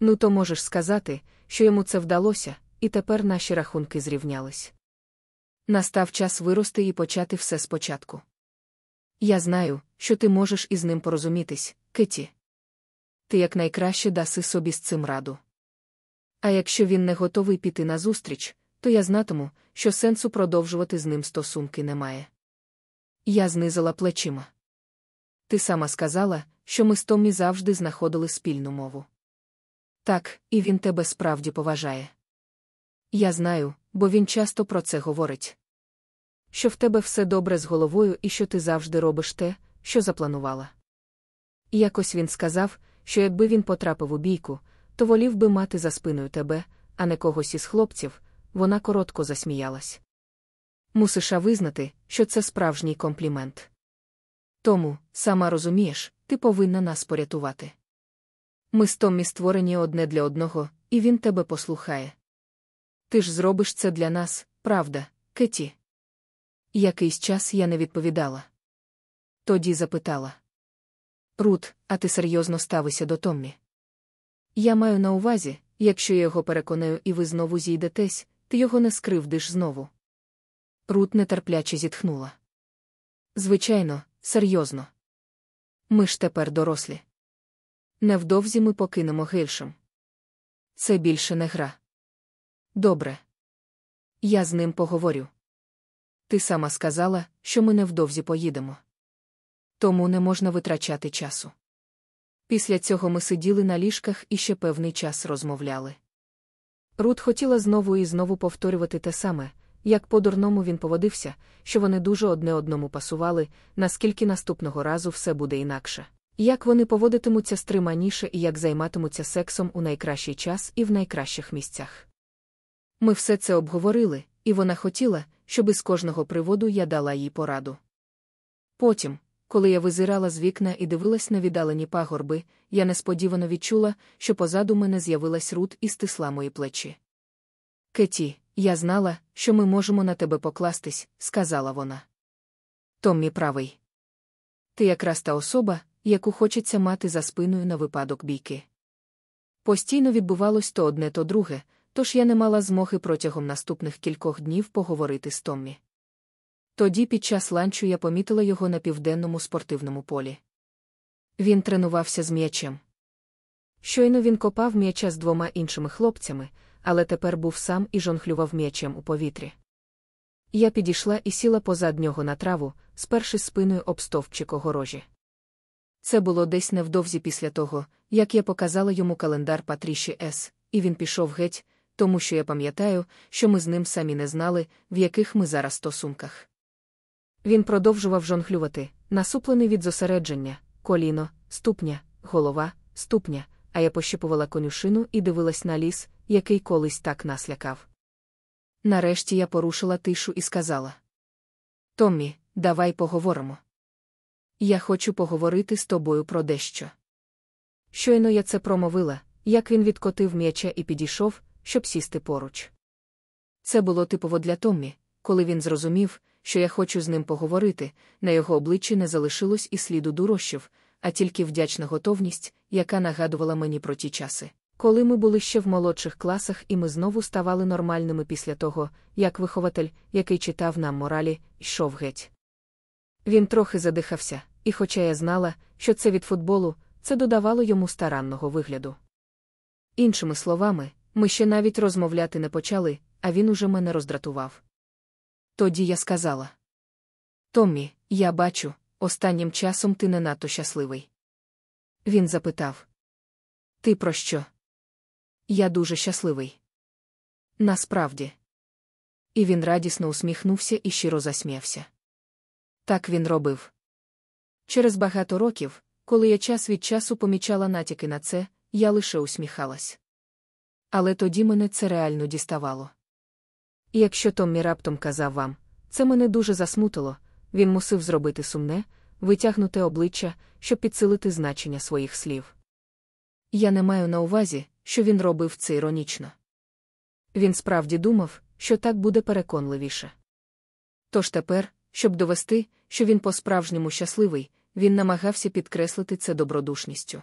Ну, то можеш сказати, що йому це вдалося, і тепер наші рахунки зрівнялись. Настав час вирости і почати все спочатку. Я знаю, що ти можеш із ним порозумітись, Кеті. Ти якнайкраще даси собі з цим раду. А якщо він не готовий піти назустріч, то я знатиму, що сенсу продовжувати з ним стосунки немає. Я знизила плечима. Ти сама сказала, що ми з Томмі завжди знаходили спільну мову. Так, і він тебе справді поважає. Я знаю, бо він часто про це говорить. Що в тебе все добре з головою і що ти завжди робиш те, що запланувала. Якось він сказав, що якби він потрапив у бійку, то волів би мати за спиною тебе, а не когось із хлопців, вона коротко засміялась. Мусиш визнати, що це справжній комплімент. Тому, сама розумієш, ти повинна нас порятувати. Ми з Томмі створені одне для одного, і він тебе послухає. Ти ж зробиш це для нас, правда, Кеті? Якийсь час я не відповідала. Тоді запитала. Рут, а ти серйозно ставишся до Томмі? Я маю на увазі, якщо я його переконаю і ви знову зійдетесь, ти його не скривдиш знову. Рут нетерпляче зітхнула. Звичайно, серйозно. Ми ж тепер дорослі. Невдовзі ми покинемо гильшем. Це більше не гра. Добре. Я з ним поговорю. Ти сама сказала, що ми невдовзі поїдемо. Тому не можна витрачати часу. Після цього ми сиділи на ліжках і ще певний час розмовляли. Рут хотіла знову і знову повторювати те саме, як по-дурному він поводився, що вони дуже одне одному пасували, наскільки наступного разу все буде інакше. Як вони поводитимуться стриманіше і як займатимуться сексом у найкращий час і в найкращих місцях. Ми все це обговорили, і вона хотіла, щоб із кожного приводу я дала їй пораду. Потім, коли я визирала з вікна і дивилась на віддалені пагорби, я несподівано відчула, що позаду мене з'явилась Рут і стисла мої плечі. Кеті, я знала, що ми можемо на тебе покластись, сказала вона. Томмі правий. Ти якраз та особа, яку хочеться мати за спиною на випадок бійки. Постійно відбувалось то одне, то друге, тож я не мала змоги протягом наступних кількох днів поговорити з Томмі. Тоді під час ланчу я помітила його на південному спортивному полі. Він тренувався з м'ячем. Щойно він копав м'яча з двома іншими хлопцями, але тепер був сам і жонглював м'ячем у повітрі. Я підійшла і сіла позад нього на траву, сперши спиною об стовпчик огорожі. Це було десь невдовзі після того, як я показала йому календар Патріші С, і він пішов геть, тому що я пам'ятаю, що ми з ним самі не знали, в яких ми зараз стосунках. Він продовжував жонглювати, насуплений від зосередження, коліно, ступня, голова, ступня, а я пощипувала конюшину і дивилась на ліс, який колись так наслякав. Нарешті я порушила тишу і сказала: Томмі, давай поговоримо. Я хочу поговорити з тобою про дещо. Щойно я це промовила, як він відкотив м'яча і підійшов, щоб сісти поруч. Це було типово для Томмі, коли він зрозумів, що я хочу з ним поговорити, на його обличчі не залишилось і сліду дурощів, а тільки вдячна готовність, яка нагадувала мені про ті часи. Коли ми були ще в молодших класах, і ми знову ставали нормальними після того, як вихователь, який читав нам моралі, йшов геть. Він трохи задихався, і, хоча я знала, що це від футболу, це додавало йому старанного вигляду. Іншими словами, ми ще навіть розмовляти не почали, а він уже мене роздратував. Тоді я сказала: Томмі, я бачу, останнім часом ти не надто щасливий. Він запитав: Ти про що? Я дуже щасливий. Насправді. І він радісно усміхнувся і щиро засміявся. Так він робив. Через багато років, коли я час від часу помічала натяки на це, я лише усміхалась. Але тоді мене це реально діставало. І якщо Томмі раптом казав вам, це мене дуже засмутило, він мусив зробити сумне, витягнуте обличчя, щоб підсилити значення своїх слів. Я не маю на увазі, що він робив це іронічно. Він справді думав, що так буде переконливіше. Тож тепер, щоб довести, що він по-справжньому щасливий, він намагався підкреслити це добродушністю.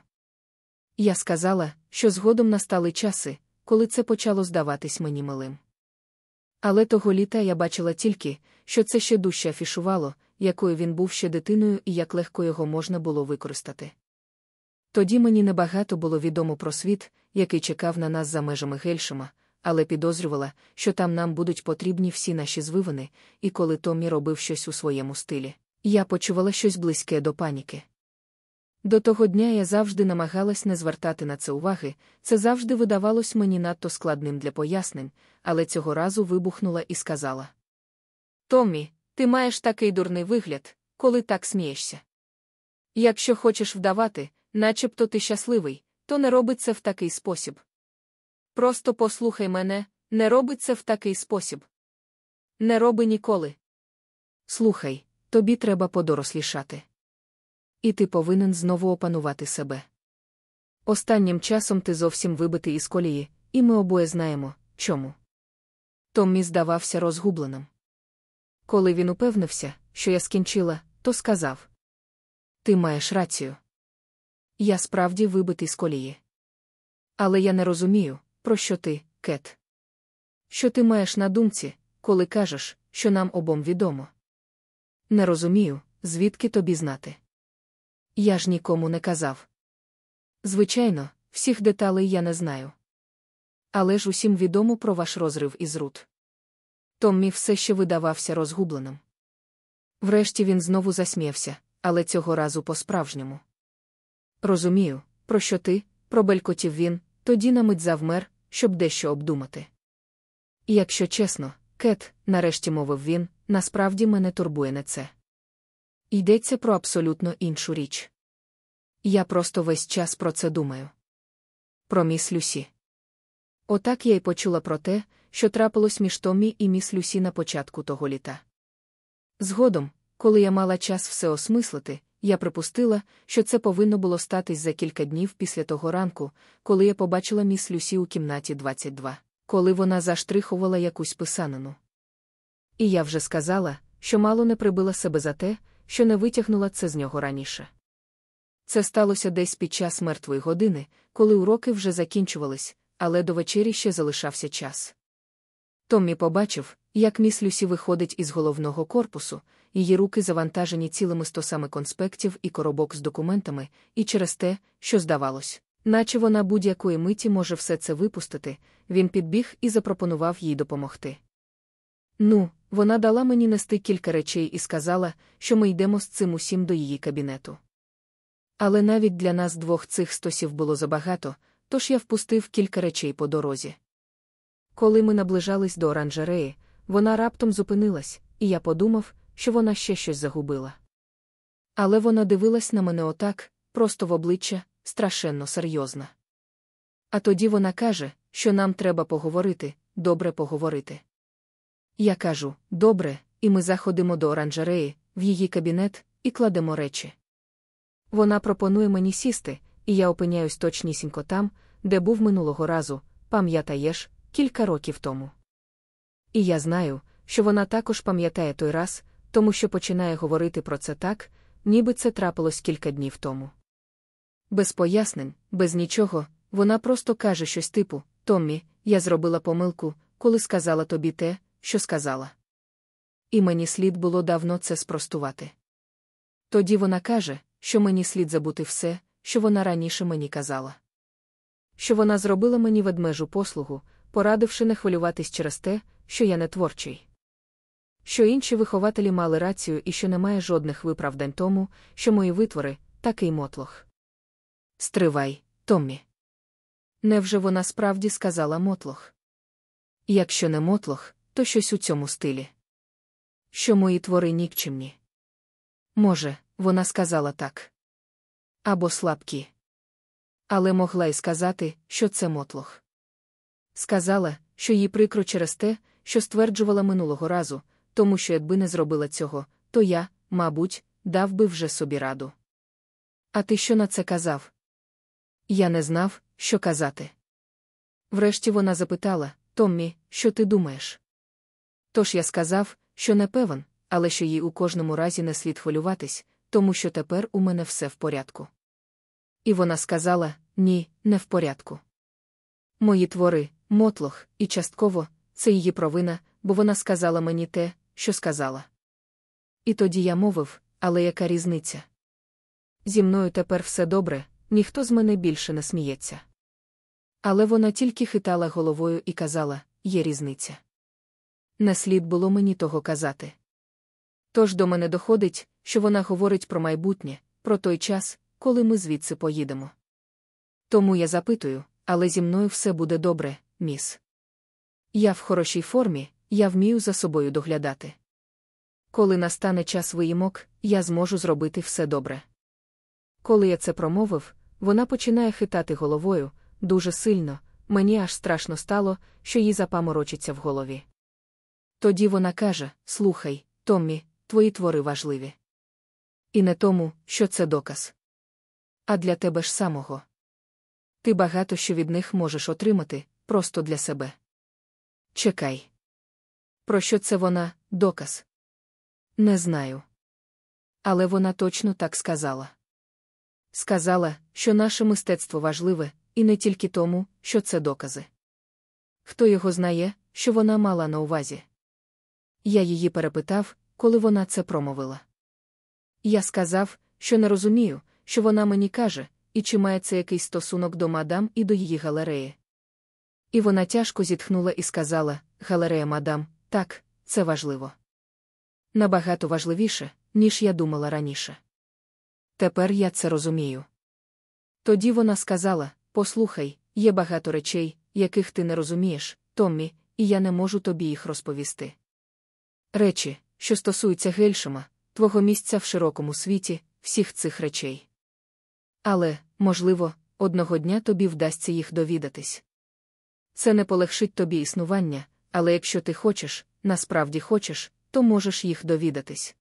Я сказала, що згодом настали часи, коли це почало здаватись мені милим. Але того літа я бачила тільки, що це ще дужче афішувало, якою він був ще дитиною і як легко його можна було використати. Тоді мені небагато було відомо про світ, який чекав на нас за межами Гельшема, але підозрювала, що там нам будуть потрібні всі наші звивини, і коли Томмі робив щось у своєму стилі, я почувала щось близьке до паніки. До того дня я завжди намагалась не звертати на це уваги, це завжди видавалось мені надто складним для пояснень, але цього разу вибухнула і сказала: Томмі, ти маєш такий дурний вигляд, коли так смієшся. Якщо хочеш вдавати, начебто ти щасливий, то не роби це в такий спосіб. Просто послухай мене, не роби це в такий спосіб. Не роби ніколи. Слухай, тобі треба подорослішати. І ти повинен знову опанувати себе. Останнім часом ти зовсім вибитий із колії, і ми обоє знаємо, чому. Томмі здавався розгубленим. Коли він упевнився, що я скінчила, то сказав: Ти маєш рацію. Я справді вибитий з колії. Але я не розумію, про що ти, Кет. Що ти маєш на думці, коли кажеш, що нам обом відомо. Не розумію, звідки тобі знати. Я ж нікому не казав. Звичайно, всіх деталей я не знаю. Але ж усім відомо про ваш розрив із Рут. Томмі все ще видавався розгубленим. Врешті він знову засміявся, але цього разу по-справжньому. Розумію, про що ти, пробелькотів він, тоді на мить завмер, щоб дещо обдумати. Якщо чесно, Кет, нарешті мовив він, насправді мене турбує не це. Йдеться про абсолютно іншу річ. Я просто весь час про це думаю. Про міс Люсі. Отак я й почула про те, що трапилось між Томмі і міс Люсі на початку того літа. Згодом, коли я мала час все осмислити, я припустила, що це повинно було статись за кілька днів після того ранку, коли я побачила міс Люсі у кімнаті 22, коли вона заштрихувала якусь писанину. І я вже сказала, що мало не прибила себе за те, що не витягнула це з нього раніше. Це сталося десь під час мертвої години, коли уроки вже закінчувались, але до вечері ще залишався час. Томмі побачив, як міс Люсі виходить із головного корпусу, її руки завантажені цілими стосами конспектів і коробок з документами, і через те, що здавалось, наче вона будь-якої миті може все це випустити, він підбіг і запропонував їй допомогти. Ну, вона дала мені нести кілька речей і сказала, що ми йдемо з цим усім до її кабінету. Але навіть для нас двох цих стосів було забагато, тож я впустив кілька речей по дорозі. Коли ми наближались до оранжереї, вона раптом зупинилась, і я подумав, що вона ще щось загубила. Але вона дивилась на мене отак, просто в обличчя, страшенно серйозна. А тоді вона каже, що нам треба поговорити, добре поговорити. Я кажу добре, і ми заходимо до оранжереї, в її кабінет, і кладемо речі. Вона пропонує мені сісти, і я опиняюсь точнісінько там, де був минулого разу, пам'ятаєш, кілька років тому. І я знаю, що вона також пам'ятає той раз, тому що починає говорити про це так, ніби це трапилось кілька днів тому. Без пояснень, без нічого, вона просто каже щось типу Томмі, я зробила помилку, коли сказала тобі те, що сказала. І мені слід було давно це спростувати. Тоді вона каже, що мені слід забути все, що вона раніше мені казала. Що вона зробила мені ведмежу послугу, порадивши не хвилюватись через те, що я не творчий. Що інші вихователі мали рацію і що немає жодних виправдань тому, що мої витвори такий мотлох. Стривай, Томмі. Невже вона справді сказала мотлох? Якщо не мотлох, то щось у цьому стилі. Що мої твори нікчемні. Може, вона сказала так. Або слабкі. Але могла й сказати, що це мотлох. Сказала, що їй прикро через те, що стверджувала минулого разу, тому що якби не зробила цього, то я, мабуть, дав би вже собі раду. А ти що на це казав? Я не знав, що казати. Врешті вона запитала Томмі, що ти думаєш? Тож я сказав, що не певен, але що їй у кожному разі не слід хвилюватись, тому що тепер у мене все в порядку. І вона сказала ні, не в порядку. Мої твори, мотлох, і частково, це її провина, бо вона сказала мені те, що сказала. І тоді я мовив, але яка різниця? Зі мною тепер все добре, ніхто з мене більше не сміється. Але вона тільки хитала головою і казала є різниця. Не слід було мені того казати. Тож до мене доходить, що вона говорить про майбутнє, про той час, коли ми звідси поїдемо. Тому я запитую, але зі мною все буде добре, міс. Я в хорошій формі, я вмію за собою доглядати. Коли настане час виїмок, я зможу зробити все добре. Коли я це промовив, вона починає хитати головою дуже сильно, мені аж страшно стало, що їй запаморочиться в голові. Тоді вона каже: Слухай, Томмі, твої твори важливі. І не тому, що це доказ. А для тебе ж самого. Ти багато що від них можеш отримати, просто для себе. Чекай. Про що це вона, доказ? Не знаю. Але вона точно так сказала. Сказала, що наше мистецтво важливе, і не тільки тому, що це докази. Хто його знає, що вона мала на увазі? Я її перепитав, коли вона це промовила. Я сказав, що не розумію, що вона мені каже, і чи має це якийсь стосунок до мадам і до її галереї. І вона тяжко зітхнула і сказала: Галерея мадам, так, це важливо. Набагато важливіше, ніж я думала раніше. Тепер я це розумію. Тоді вона сказала: Послухай, є багато речей, яких ти не розумієш, Томмі, і я не можу тобі їх розповісти. Речі, що стосуються Гельшема, твого місця в широкому світі, всіх цих речей. Але, можливо, одного дня тобі вдасться їх довідатись. Це не полегшить тобі існування, але якщо ти хочеш, насправді хочеш, то можеш їх довідатись.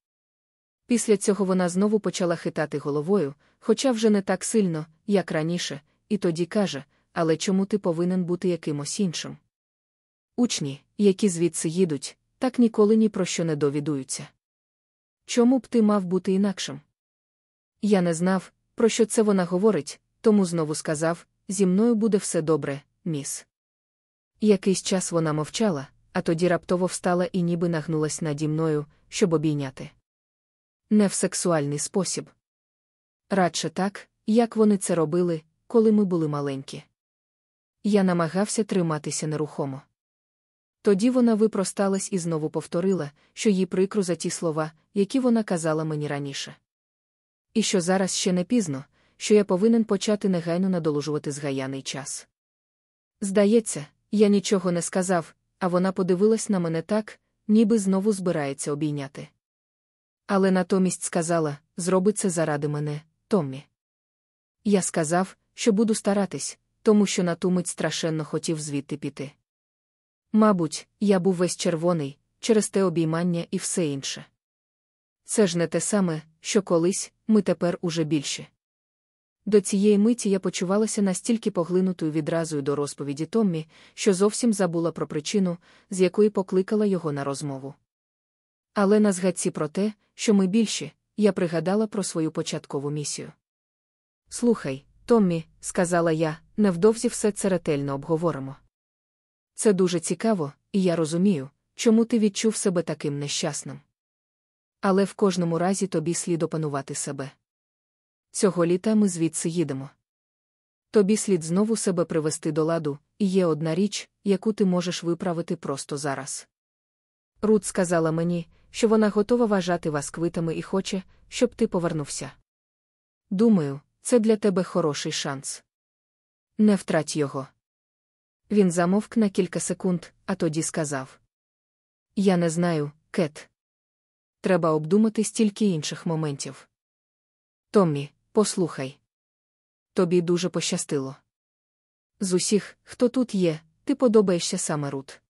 Після цього вона знову почала хитати головою, хоча вже не так сильно, як раніше, і тоді каже: Але чому ти повинен бути якимось іншим? Учні, які звідси їдуть, так ніколи ні про що не довідуються. Чому б ти мав бути інакшим? Я не знав, про що це вона говорить, тому знову сказав: зі мною буде все добре, міс. Якийсь час вона мовчала, а тоді раптово встала і ніби нагнулась наді мною, щоб обійняти. Не в сексуальний спосіб. Радше так, як вони це робили, коли ми були маленькі. Я намагався триматися нерухомо. Тоді вона випросталась і знову повторила, що їй прикро за ті слова, які вона казала мені раніше. І що зараз ще не пізно, що я повинен почати негайно надолужувати згаяний час. Здається, я нічого не сказав, а вона подивилась на мене так, ніби знову збирається обійняти. Але натомість сказала зроби це заради мене, Томмі. Я сказав, що буду старатись, тому що на ту мить страшенно хотів звідти піти. Мабуть, я був весь червоний, через те обіймання і все інше. Це ж не те саме, що колись ми тепер уже більші. До цієї миті я почувалася настільки поглинутою відразою до розповіді Томмі, що зовсім забула про причину, з якої покликала його на розмову. Але на згадці про те, що ми більші, я пригадала про свою початкову місію. Слухай, Томмі, сказала я, невдовзі все це ретельно обговоримо. Це дуже цікаво, і я розумію, чому ти відчув себе таким нещасним. Але в кожному разі тобі слід опанувати себе. Цього літа ми звідси їдемо. Тобі слід знову себе привести до ладу, і є одна річ, яку ти можеш виправити просто зараз. Рут сказала мені, що вона готова вважати вас квитами і хоче, щоб ти повернувся. Думаю, це для тебе хороший шанс. Не втрать його. Він замовк на кілька секунд, а тоді сказав: Я не знаю, Кет. Треба обдумати стільки інших моментів. Томмі, послухай. Тобі дуже пощастило. З усіх, хто тут є, ти подобаєшся саме Рут.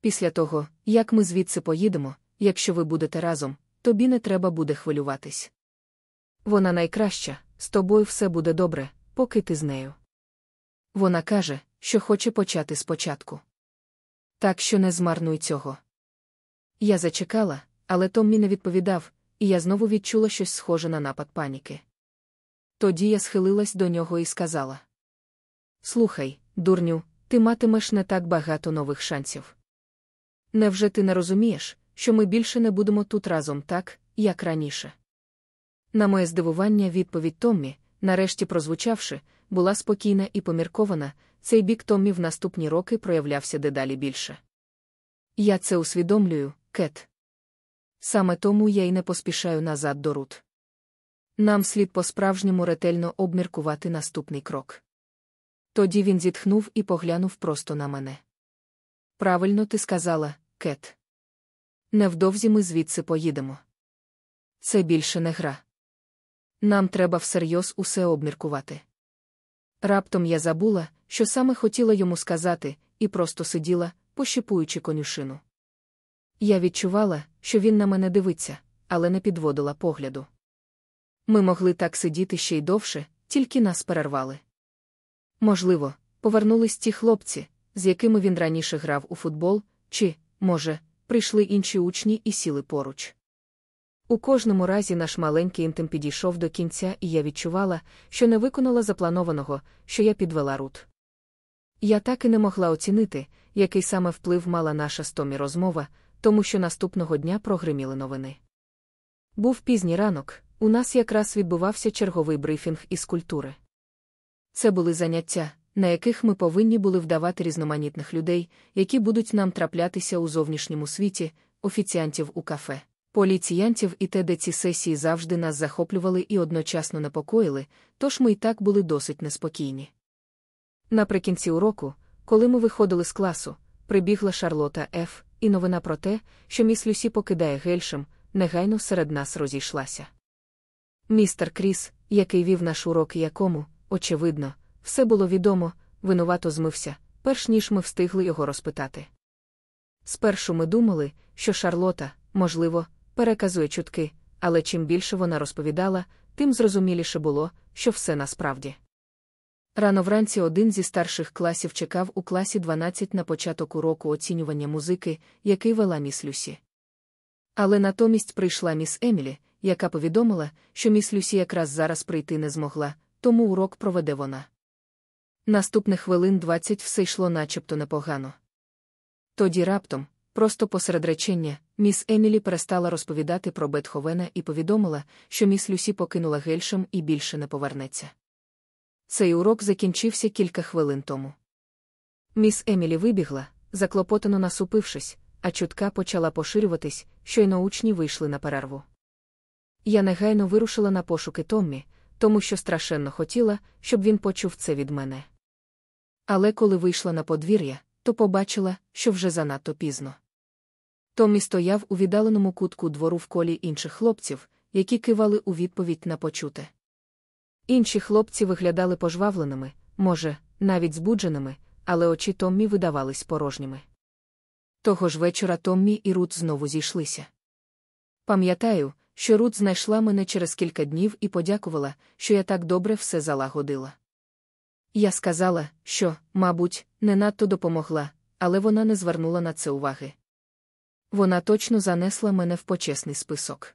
Після того, як ми звідси поїдемо, якщо ви будете разом, тобі не треба буде хвилюватись. Вона найкраща, з тобою все буде добре, поки ти з нею. Вона каже, що хоче почати спочатку. Так що не змарнуй цього. Я зачекала, але Томмі не відповідав, і я знову відчула щось схоже на напад паніки. Тоді я схилилась до нього і сказала: Слухай, дурню, ти матимеш не так багато нових шансів. Невже ти не розумієш, що ми більше не будемо тут разом так, як раніше? На моє здивування, відповідь Томмі, нарешті прозвучавши, була спокійна і поміркована, цей бік Томмі в наступні роки проявлявся дедалі більше. Я це усвідомлюю, Кет. Саме тому я й не поспішаю назад до Рут. Нам слід по-справжньому ретельно обміркувати наступний крок. Тоді він зітхнув і поглянув просто на мене. Правильно ти сказала, Кет. Невдовзі ми звідси поїдемо. Це більше не гра. Нам треба всерйоз усе обміркувати. Раптом я забула, що саме хотіла йому сказати, і просто сиділа, пощипуючи конюшину. Я відчувала, що він на мене дивиться, але не підводила погляду. Ми могли так сидіти ще й довше, тільки нас перервали. Можливо, повернулись ті хлопці, з якими він раніше грав у футбол, чи, може, прийшли інші учні і сіли поруч. У кожному разі наш маленький інтим підійшов до кінця, і я відчувала, що не виконала запланованого, що я підвела рут. Я так і не могла оцінити, який саме вплив мала наша з Томі розмова, тому що наступного дня прогриміли новини. Був пізній ранок, у нас якраз відбувався черговий брифінг із культури. Це були заняття, на яких ми повинні були вдавати різноманітних людей, які будуть нам траплятися у зовнішньому світі, офіціантів у кафе, поліціянтів і те, де ці сесії завжди нас захоплювали і одночасно непокоїли, тож ми й так були досить неспокійні. Наприкінці уроку, коли ми виходили з класу, прибігла Шарлота Ф. і новина про те, що міс Люсі покидає гельшем, негайно серед нас розійшлася. Містер Кріс, який вів наш урок і якому, очевидно, все було відомо, винувато змився, перш ніж ми встигли його розпитати. Спершу ми думали, що Шарлота, можливо, переказує чутки, але чим більше вона розповідала, тим зрозуміліше було, що все насправді. Рано вранці один зі старших класів чекав у класі 12 на початок уроку оцінювання музики, який вела міс Люсі. Але натомість прийшла міс Емілі, яка повідомила, що міс Люсі якраз зараз прийти не змогла, тому урок проведе вона. Наступних хвилин 20 все йшло начебто непогано. Тоді раптом, просто посеред речення, міс Емілі перестала розповідати про Бетховена і повідомила, що міс Люсі покинула гельшем і більше не повернеться. Цей урок закінчився кілька хвилин тому. Міс Емілі вибігла, заклопотано насупившись, а чутка почала поширюватись, щойно учні вийшли на перерву. Я негайно вирушила на пошуки Томмі, тому що страшенно хотіла, щоб він почув це від мене. Але коли вийшла на подвір'я, то побачила, що вже занадто пізно. Томмі стояв у віддаленому кутку двору в колі інших хлопців, які кивали у відповідь на почуте. Інші хлопці виглядали пожвавленими, може, навіть збудженими, але очі Томмі видавались порожніми. Того ж вечора Томмі і Рут знову зійшлися. Пам'ятаю, що Рут знайшла мене через кілька днів і подякувала, що я так добре все залагодила. Я сказала, що, мабуть, не надто допомогла, але вона не звернула на це уваги. Вона точно занесла мене в почесний список.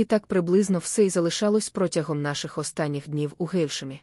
І так приблизно все й залишалось протягом наших останніх днів у Гейшемі.